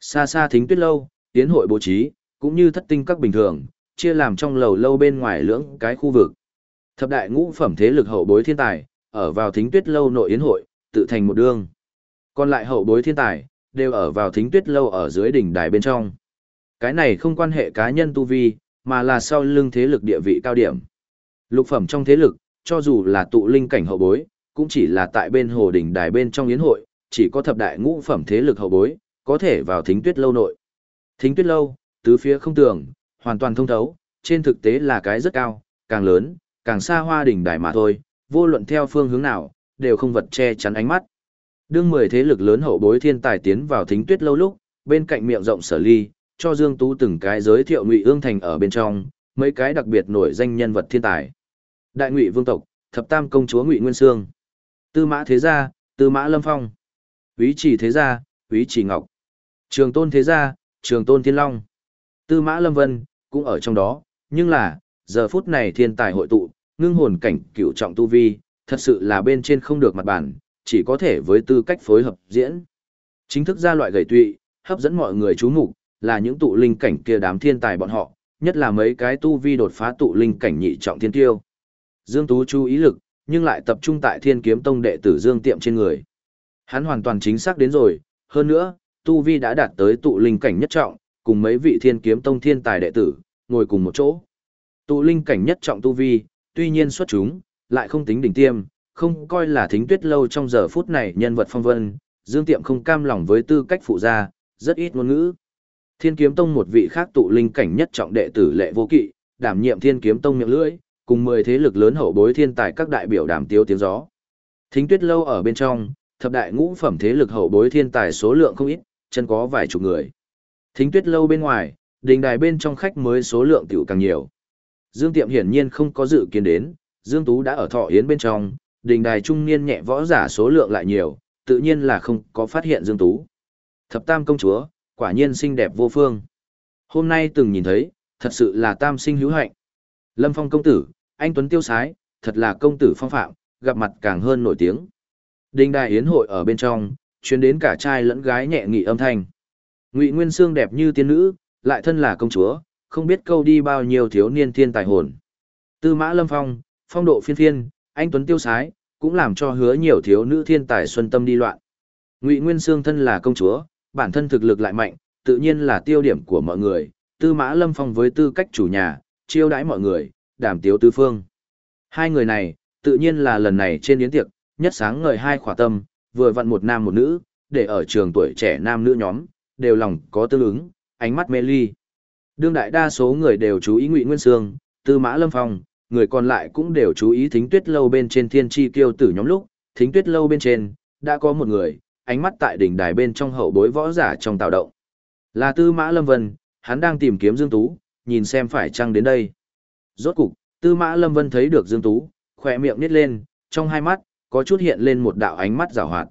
Xa xa thính tuyết lâu, yến hội bố trí, cũng như thất tinh các bình thường, chia làm trong lầu lâu bên ngoài lưỡng cái khu vực. Thập đại ngũ phẩm thế lực hậu bối thiên tài, ở vào thính tuyết lâu nội yến hội, tự thành một đương. Còn lại hậu bối thiên tài, đều ở vào thính tuyết lâu ở dưới đỉnh đài bên trong. Cái này không quan hệ cá nhân tu vi, mà là sau lưng thế lực địa vị cao điểm. Lục phẩm trong thế lực, cho dù là tụ linh cảnh hậu bối, cũng chỉ là tại bên hồ đỉnh đài bên trong yến hội, chỉ có thập đại ngũ phẩm thế lực hậu bối, có thể vào thính tuyết lâu nội. Thính tuyết lâu, tứ phía không tường, hoàn toàn thông thấu, trên thực tế là cái rất cao, càng lớn, càng xa hoa đỉnh đài mà thôi, vô luận theo phương hướng nào, đều không vật che chắn ánh mắt. Đương mười thế lực lớn hậu bối thiên tài tiến vào thính tuyết lâu lúc, bên cạnh miệng rộng sở ly, cho Dương Tú từng cái giới thiệu Ngụy Ương Thành ở bên trong, mấy cái đặc biệt nổi danh nhân vật thiên tài. Đại Ngụy Vương tộc, Thập Tam công chúa Ngụy Nguyên Sương, Tư Mã Thế gia, Tư Mã Lâm Phong, Úy Chỉ Thế gia, Úy Chỉ Ngọc, Trường Tôn Thế gia, Trường Tôn Thiên Long, Tư Mã Lâm Vân cũng ở trong đó, nhưng là, giờ phút này thiên tài hội tụ, ngưng hồn cảnh cựu trọng tu vi, thật sự là bên trên không được mặt bản, chỉ có thể với tư cách phối hợp diễn. Chính thức ra loại gầy tụy, hấp dẫn mọi người chú mục là những tụ linh cảnh kia đám thiên tài bọn họ, nhất là mấy cái tu vi đột phá tụ linh cảnh nhị trọng thiên tiêu. Dương Tú chú ý lực, nhưng lại tập trung tại Thiên Kiếm Tông đệ tử Dương Tiệm trên người. Hắn hoàn toàn chính xác đến rồi, hơn nữa, tu vi đã đạt tới tụ linh cảnh nhất trọng, cùng mấy vị Thiên Kiếm Tông thiên tài đệ tử, ngồi cùng một chỗ. Tụ linh cảnh nhất trọng tu vi, tuy nhiên xuất chúng, lại không tính đỉnh tiêm, không coi là thính tuyết lâu trong giờ phút này nhân vật phong vân, Dương Tiệm không cam lòng với tư cách phụ gia, rất ít ngôn ngữ. Thiên Kiếm Tông một vị khác tụ linh cảnh nhất trọng đệ tử lệ vô kỵ, đảm nhiệm Thiên Kiếm Tông miệng lưỡi, cùng 10 thế lực lớn hậu bối thiên tài các đại biểu đàm tiếu tiếng gió. Thính tuyết lâu ở bên trong, thập đại ngũ phẩm thế lực hậu bối thiên tài số lượng không ít, chân có vài chục người. Thính tuyết lâu bên ngoài, đình đài bên trong khách mới số lượng tiểu càng nhiều. Dương Tiệm hiển nhiên không có dự kiến đến, Dương Tú đã ở thọ yến bên trong, đình đài trung niên nhẹ võ giả số lượng lại nhiều, tự nhiên là không có phát hiện Dương Tú. Thập tam công chúa, quả nhiên xinh đẹp vô phương. Hôm nay từng nhìn thấy, thật sự là tam sinh hữu hạnh. Lâm Phong công tử, anh Tuấn Tiêu Sái, thật là công tử phong phạm, gặp mặt càng hơn nổi tiếng. Đình đài yến hội ở bên trong, chuyến đến cả trai lẫn gái nhẹ nghị âm thanh. Ngụy Nguyên Sương đẹp như tiên nữ, lại thân là công chúa, không biết câu đi bao nhiêu thiếu niên thiên tài hồn. Tư Mã Lâm Phong, phong độ phiên phiên, anh Tuấn Tiêu Sái, cũng làm cho hứa nhiều thiếu nữ thiên tài xuân tâm đi loạn. Ngụy Nguyên Sương thân là công chúa, bản thân thực lực lại mạnh, tự nhiên là tiêu điểm của mọi người, Tư Mã Lâm Phong với tư cách chủ nhà, chiêu đãi mọi người, đảm tiếu tứ phương. Hai người này, tự nhiên là lần này trên yến tiệc, nhất sáng ngời hai khỏa tâm, vừa vặn một nam một nữ, để ở trường tuổi trẻ nam nữ nhóm, đều lòng có tương ứng, ánh mắt mê ly. Đương đại đa số người đều chú ý Ngụy Nguyên Sương, Tư Mã Lâm Phong, người còn lại cũng đều chú ý Thính Tuyết lâu bên trên Thiên Chi Kiêu tử nhóm lúc, Thính Tuyết lâu bên trên đã có một người, ánh mắt tại đỉnh đài bên trong hậu bối võ giả trong tạo động. Là Tư Mã Lâm Vân, hắn đang tìm kiếm Dương Tú, nhìn xem phải chăng đến đây. Rốt cục, Tư Mã Lâm Vân thấy được Dương Tú, khỏe miệng nít lên, trong hai mắt, có chút hiện lên một đạo ánh mắt rào hoạt.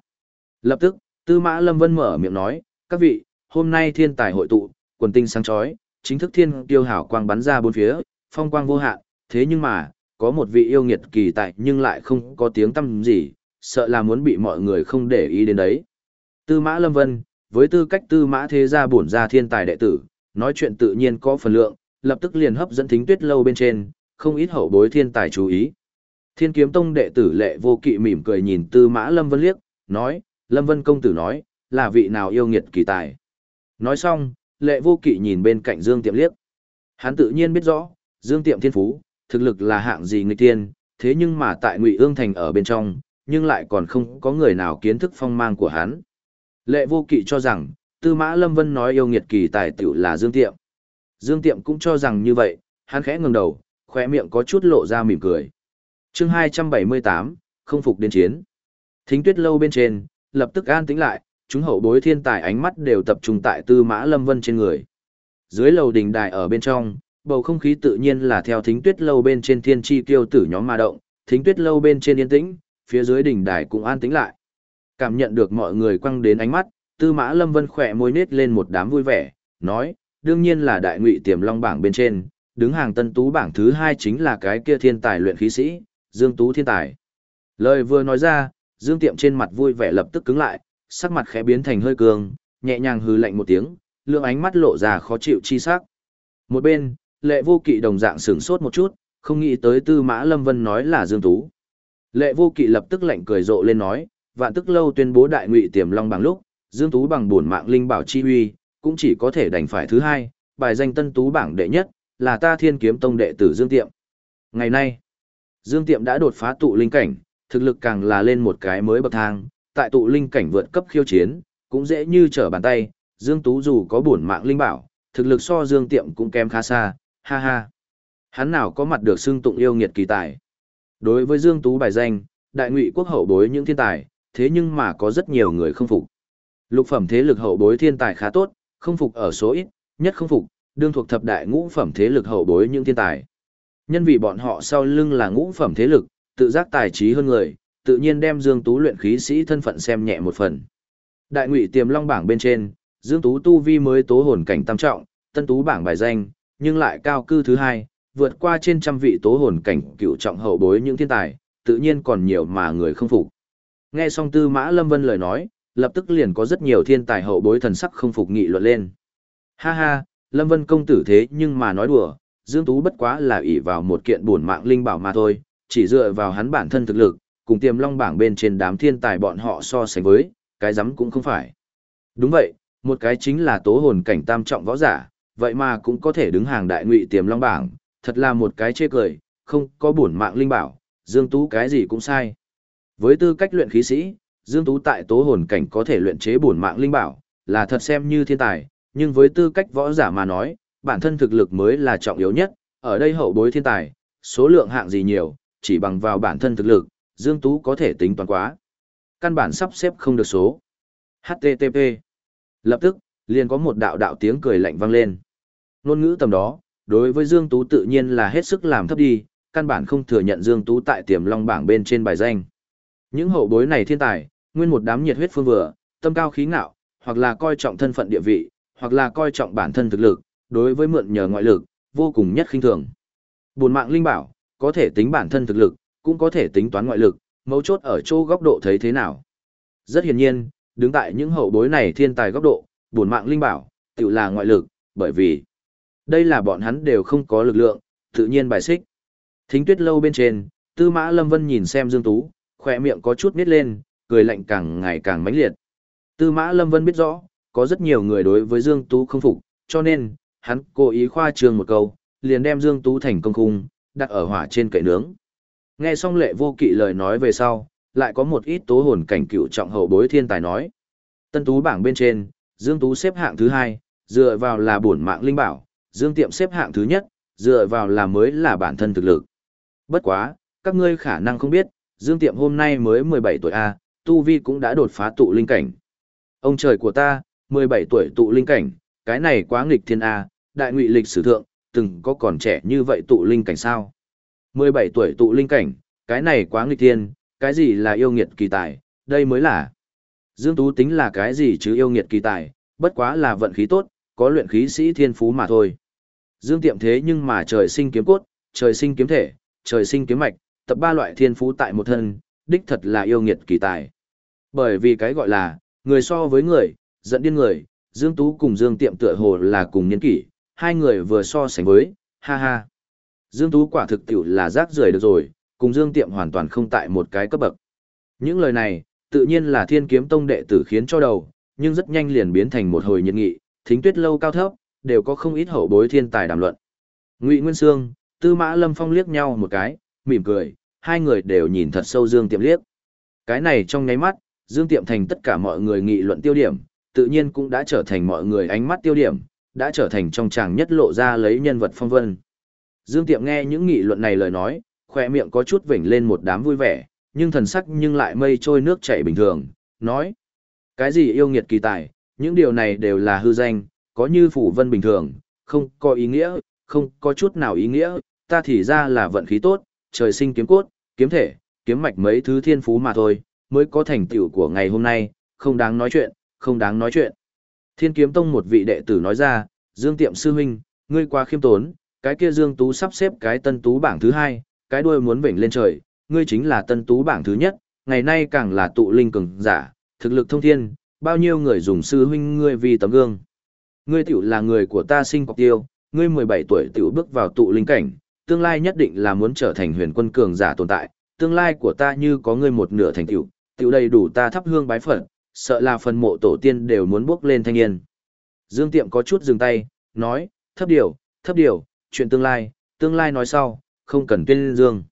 Lập tức, Tư Mã Lâm Vân mở miệng nói, các vị, hôm nay thiên tài hội tụ, quần tinh sáng chói, chính thức thiên tiêu hảo quang bắn ra bốn phía, phong quang vô hạn, thế nhưng mà, có một vị yêu nghiệt kỳ tại nhưng lại không có tiếng tâm gì, sợ là muốn bị mọi người không để ý đến đấy. Tư Mã Lâm Vân, với tư cách Tư Mã thế gia bổn gia thiên tài đệ tử, nói chuyện tự nhiên có phần lượng, lập tức liền hấp dẫn thính tuyết lâu bên trên, không ít hậu bối thiên tài chú ý. Thiên kiếm tông đệ tử lệ vô kỵ mỉm cười nhìn tư mã Lâm Vân liếc, nói, Lâm Vân công tử nói, là vị nào yêu nghiệt kỳ tài. Nói xong, lệ vô kỵ nhìn bên cạnh Dương Tiệm liếc. Hắn tự nhiên biết rõ, Dương Tiệm thiên phú, thực lực là hạng gì người tiên, thế nhưng mà tại Ngụy Ương Thành ở bên trong, nhưng lại còn không có người nào kiến thức phong mang của hắn. Lệ vô kỵ cho rằng, Tư Mã Lâm Vân nói yêu nghiệt kỳ tài tiểu là Dương Tiệm. Dương Tiệm cũng cho rằng như vậy, hắn khẽ ngẩng đầu, khóe miệng có chút lộ ra mỉm cười. Chương 278, không phục đến chiến. Thính Tuyết lâu bên trên, lập tức an tĩnh lại, chúng hậu bối thiên tài ánh mắt đều tập trung tại Tư Mã Lâm Vân trên người. Dưới lầu đình đài ở bên trong, bầu không khí tự nhiên là theo Thính Tuyết lâu bên trên thiên chi tiêu tử nhóm ma động, Thính Tuyết lâu bên trên yên tĩnh, phía dưới đỉnh đài cũng an tĩnh lại. Cảm nhận được mọi người quăng đến ánh mắt, Tư Mã Lâm Vân khỏe môi nết lên một đám vui vẻ, nói, đương nhiên là đại ngụy tiềm long bảng bên trên, đứng hàng tân tú bảng thứ hai chính là cái kia thiên tài luyện khí sĩ, Dương Tú thiên tài. Lời vừa nói ra, Dương Tiệm trên mặt vui vẻ lập tức cứng lại, sắc mặt khẽ biến thành hơi cường, nhẹ nhàng hừ lạnh một tiếng, lượng ánh mắt lộ ra khó chịu chi sắc. Một bên, lệ vô kỵ đồng dạng sửng sốt một chút, không nghĩ tới tư mã Lâm Vân nói là Dương Tú. Lệ vô kỵ lập tức lạnh cười rộ lên nói, vạn tức lâu tuyên bố đại ngụy tiềm long bằng lúc, Dương Tú bằng buồn mạng linh bảo chi huy, cũng chỉ có thể đành phải thứ hai, bài danh tân tú bảng đệ nhất, là ta thiên kiếm tông đệ tử Dương Tiệm. Ngày nay, Dương Tiệm đã đột phá tụ linh cảnh, thực lực càng là lên một cái mới bậc thang, tại tụ linh cảnh vượt cấp khiêu chiến, cũng dễ như trở bàn tay, Dương Tú dù có bổn mạng linh bảo, thực lực so Dương Tiệm cũng kém khá xa, ha ha. Hắn nào có mặt được xưng tụng yêu nghiệt kỳ tài. Đối với Dương Tú bài danh, đại ngụy quốc hậu bối những thiên tài, thế nhưng mà có rất nhiều người không phục. Lục phẩm thế lực hậu bối thiên tài khá tốt, không phục ở số ít, nhất không phục, đương thuộc thập đại ngũ phẩm thế lực hậu bối những thiên tài. Nhân vì bọn họ sau lưng là ngũ phẩm thế lực, tự giác tài trí hơn người, tự nhiên đem Dương Tú luyện khí sĩ thân phận xem nhẹ một phần. Đại ngụy tiềm long bảng bên trên, Dương Tú tu vi mới tố hồn cảnh tam trọng, tân tú bảng bài danh, nhưng lại cao cư thứ hai, vượt qua trên trăm vị tố hồn cảnh cựu trọng hậu bối những thiên tài, tự nhiên còn nhiều mà người không phục. Nghe xong Tư Mã Lâm Vân lời nói, lập tức liền có rất nhiều thiên tài hậu bối thần sắc không phục nghị luận lên. Ha ha, Lâm Vân công tử thế nhưng mà nói đùa, Dương Tú bất quá là ỷ vào một kiện buồn mạng linh bảo mà thôi, chỉ dựa vào hắn bản thân thực lực, cùng tiềm long bảng bên trên đám thiên tài bọn họ so sánh với, cái rắm cũng không phải. Đúng vậy, một cái chính là tố hồn cảnh tam trọng võ giả, vậy mà cũng có thể đứng hàng đại ngụy tiềm long bảng, thật là một cái chê cười, không có bổn mạng linh bảo, Dương Tú cái gì cũng sai. Với tư cách luyện khí sĩ, Dương Tú tại tố hồn cảnh có thể luyện chế bổn mạng linh bảo, là thật xem như thiên tài, nhưng với tư cách võ giả mà nói, bản thân thực lực mới là trọng yếu nhất, ở đây hậu bối thiên tài, số lượng hạng gì nhiều, chỉ bằng vào bản thân thực lực, Dương Tú có thể tính toán quá. Căn bản sắp xếp không được số. HTTP. Lập tức, liền có một đạo đạo tiếng cười lạnh vang lên. Nôn ngữ tầm đó, đối với Dương Tú tự nhiên là hết sức làm thấp đi, căn bản không thừa nhận Dương Tú tại tiềm long bảng bên trên bài danh. Những hậu bối này thiên tài, nguyên một đám nhiệt huyết phương vừa, tâm cao khí ngạo, hoặc là coi trọng thân phận địa vị, hoặc là coi trọng bản thân thực lực, đối với mượn nhờ ngoại lực, vô cùng nhất khinh thường. Buồn mạng linh bảo, có thể tính bản thân thực lực, cũng có thể tính toán ngoại lực, mấu chốt ở chỗ góc độ thấy thế nào. Rất hiển nhiên, đứng tại những hậu bối này thiên tài góc độ, buồn mạng linh bảo, tự là ngoại lực, bởi vì đây là bọn hắn đều không có lực lượng, tự nhiên bài xích. Thính tuyết lâu bên trên, tư mã lâm vân nhìn xem Dương Tú, khỏe miệng có chút nít lên, cười lạnh càng ngày càng mãnh liệt. Tư mã lâm vân biết rõ, có rất nhiều người đối với Dương Tú không phục, cho nên, hắn cố ý khoa trương một câu, liền đem Dương Tú thành công khung, đặt ở hỏa trên cậy nướng. Nghe xong lệ vô kỵ lời nói về sau, lại có một ít tố hồn cảnh cựu trọng hậu bối thiên tài nói. Tân Tú bảng bên trên, Dương Tú xếp hạng thứ hai, dựa vào là bổn mạng linh bảo, Dương Tiệm xếp hạng thứ nhất, dựa vào là mới là bản thân thực lực. Bất quá, các ngươi khả năng không biết, Dương Tiệm hôm nay mới 17 tuổi A, Tu Vi cũng đã đột phá tụ linh cảnh. Ông trời của ta, 17 tuổi tụ linh cảnh, cái này quá nghịch thiên A, đại ngụy lịch sử thượng, từng có còn trẻ như vậy tụ linh cảnh sao. 17 tuổi tụ linh cảnh, cái này quá nghịch thiên, cái gì là yêu nghiệt kỳ tài, đây mới là. Dương Tú tính là cái gì chứ yêu nghiệt kỳ tài, bất quá là vận khí tốt, có luyện khí sĩ thiên phú mà thôi. Dương Tiệm thế nhưng mà trời sinh kiếm cốt, trời sinh kiếm thể, trời sinh kiếm mạch, tập ba loại thiên phú tại một thân, đích thật là yêu nghiệt kỳ tài. Bởi vì cái gọi là, người so với người, giận điên người, Dương Tú cùng Dương Tiệm tựa hồ là cùng nhân kỷ, hai người vừa so sánh với, ha ha. Dương Tú quả thực tiểu là rác rưởi được rồi, cùng Dương Tiệm hoàn toàn không tại một cái cấp bậc. Những lời này, tự nhiên là thiên kiếm tông đệ tử khiến cho đầu, nhưng rất nhanh liền biến thành một hồi nhiệt nghị, thính tuyết lâu cao thấp, đều có không ít hậu bối thiên tài đàm luận. Ngụy Nguyên Sương, Tư Mã Lâm Phong liếc nhau một cái, mỉm cười, hai người đều nhìn thật sâu Dương Tiệm liếc. Cái này trong nháy mắt, Dương Tiệm thành tất cả mọi người nghị luận tiêu điểm, tự nhiên cũng đã trở thành mọi người ánh mắt tiêu điểm, đã trở thành trong tràng nhất lộ ra lấy nhân vật phong vân. Dương Tiệm nghe những nghị luận này lời nói, khỏe miệng có chút vểnh lên một đám vui vẻ, nhưng thần sắc nhưng lại mây trôi nước chảy bình thường, nói. Cái gì yêu nghiệt kỳ tài, những điều này đều là hư danh, có như phủ vân bình thường, không có ý nghĩa, không có chút nào ý nghĩa, ta thì ra là vận khí tốt, trời sinh kiếm cốt, kiếm thể, kiếm mạch mấy thứ thiên phú mà thôi, mới có thành tựu của ngày hôm nay, không đáng nói chuyện, không đáng nói chuyện. Thiên kiếm tông một vị đệ tử nói ra, Dương Tiệm Sư Huynh, ngươi quá khiêm tốn, cái kia Dương Tú sắp xếp cái tân tú bảng thứ hai, cái đuôi muốn vểnh lên trời, ngươi chính là tân tú bảng thứ nhất, ngày nay càng là tụ linh cường giả, thực lực thông thiên, bao nhiêu người dùng sư huynh ngươi vì tấm gương. Ngươi tiểu là người của ta sinh cọc tiêu, ngươi 17 tuổi tiểu bước vào tụ linh cảnh, tương lai nhất định là muốn trở thành huyền quân cường giả tồn tại, tương lai của ta như có ngươi một nửa thành tiểu tiểu đầy đủ ta thắp hương bái phật, sợ là phần mộ tổ tiên đều muốn bước lên thanh niên. Dương Tiệm có chút dừng tay, nói, thấp điều, thấp điều, chuyện tương lai, tương lai nói sau, không cần tuyên dương.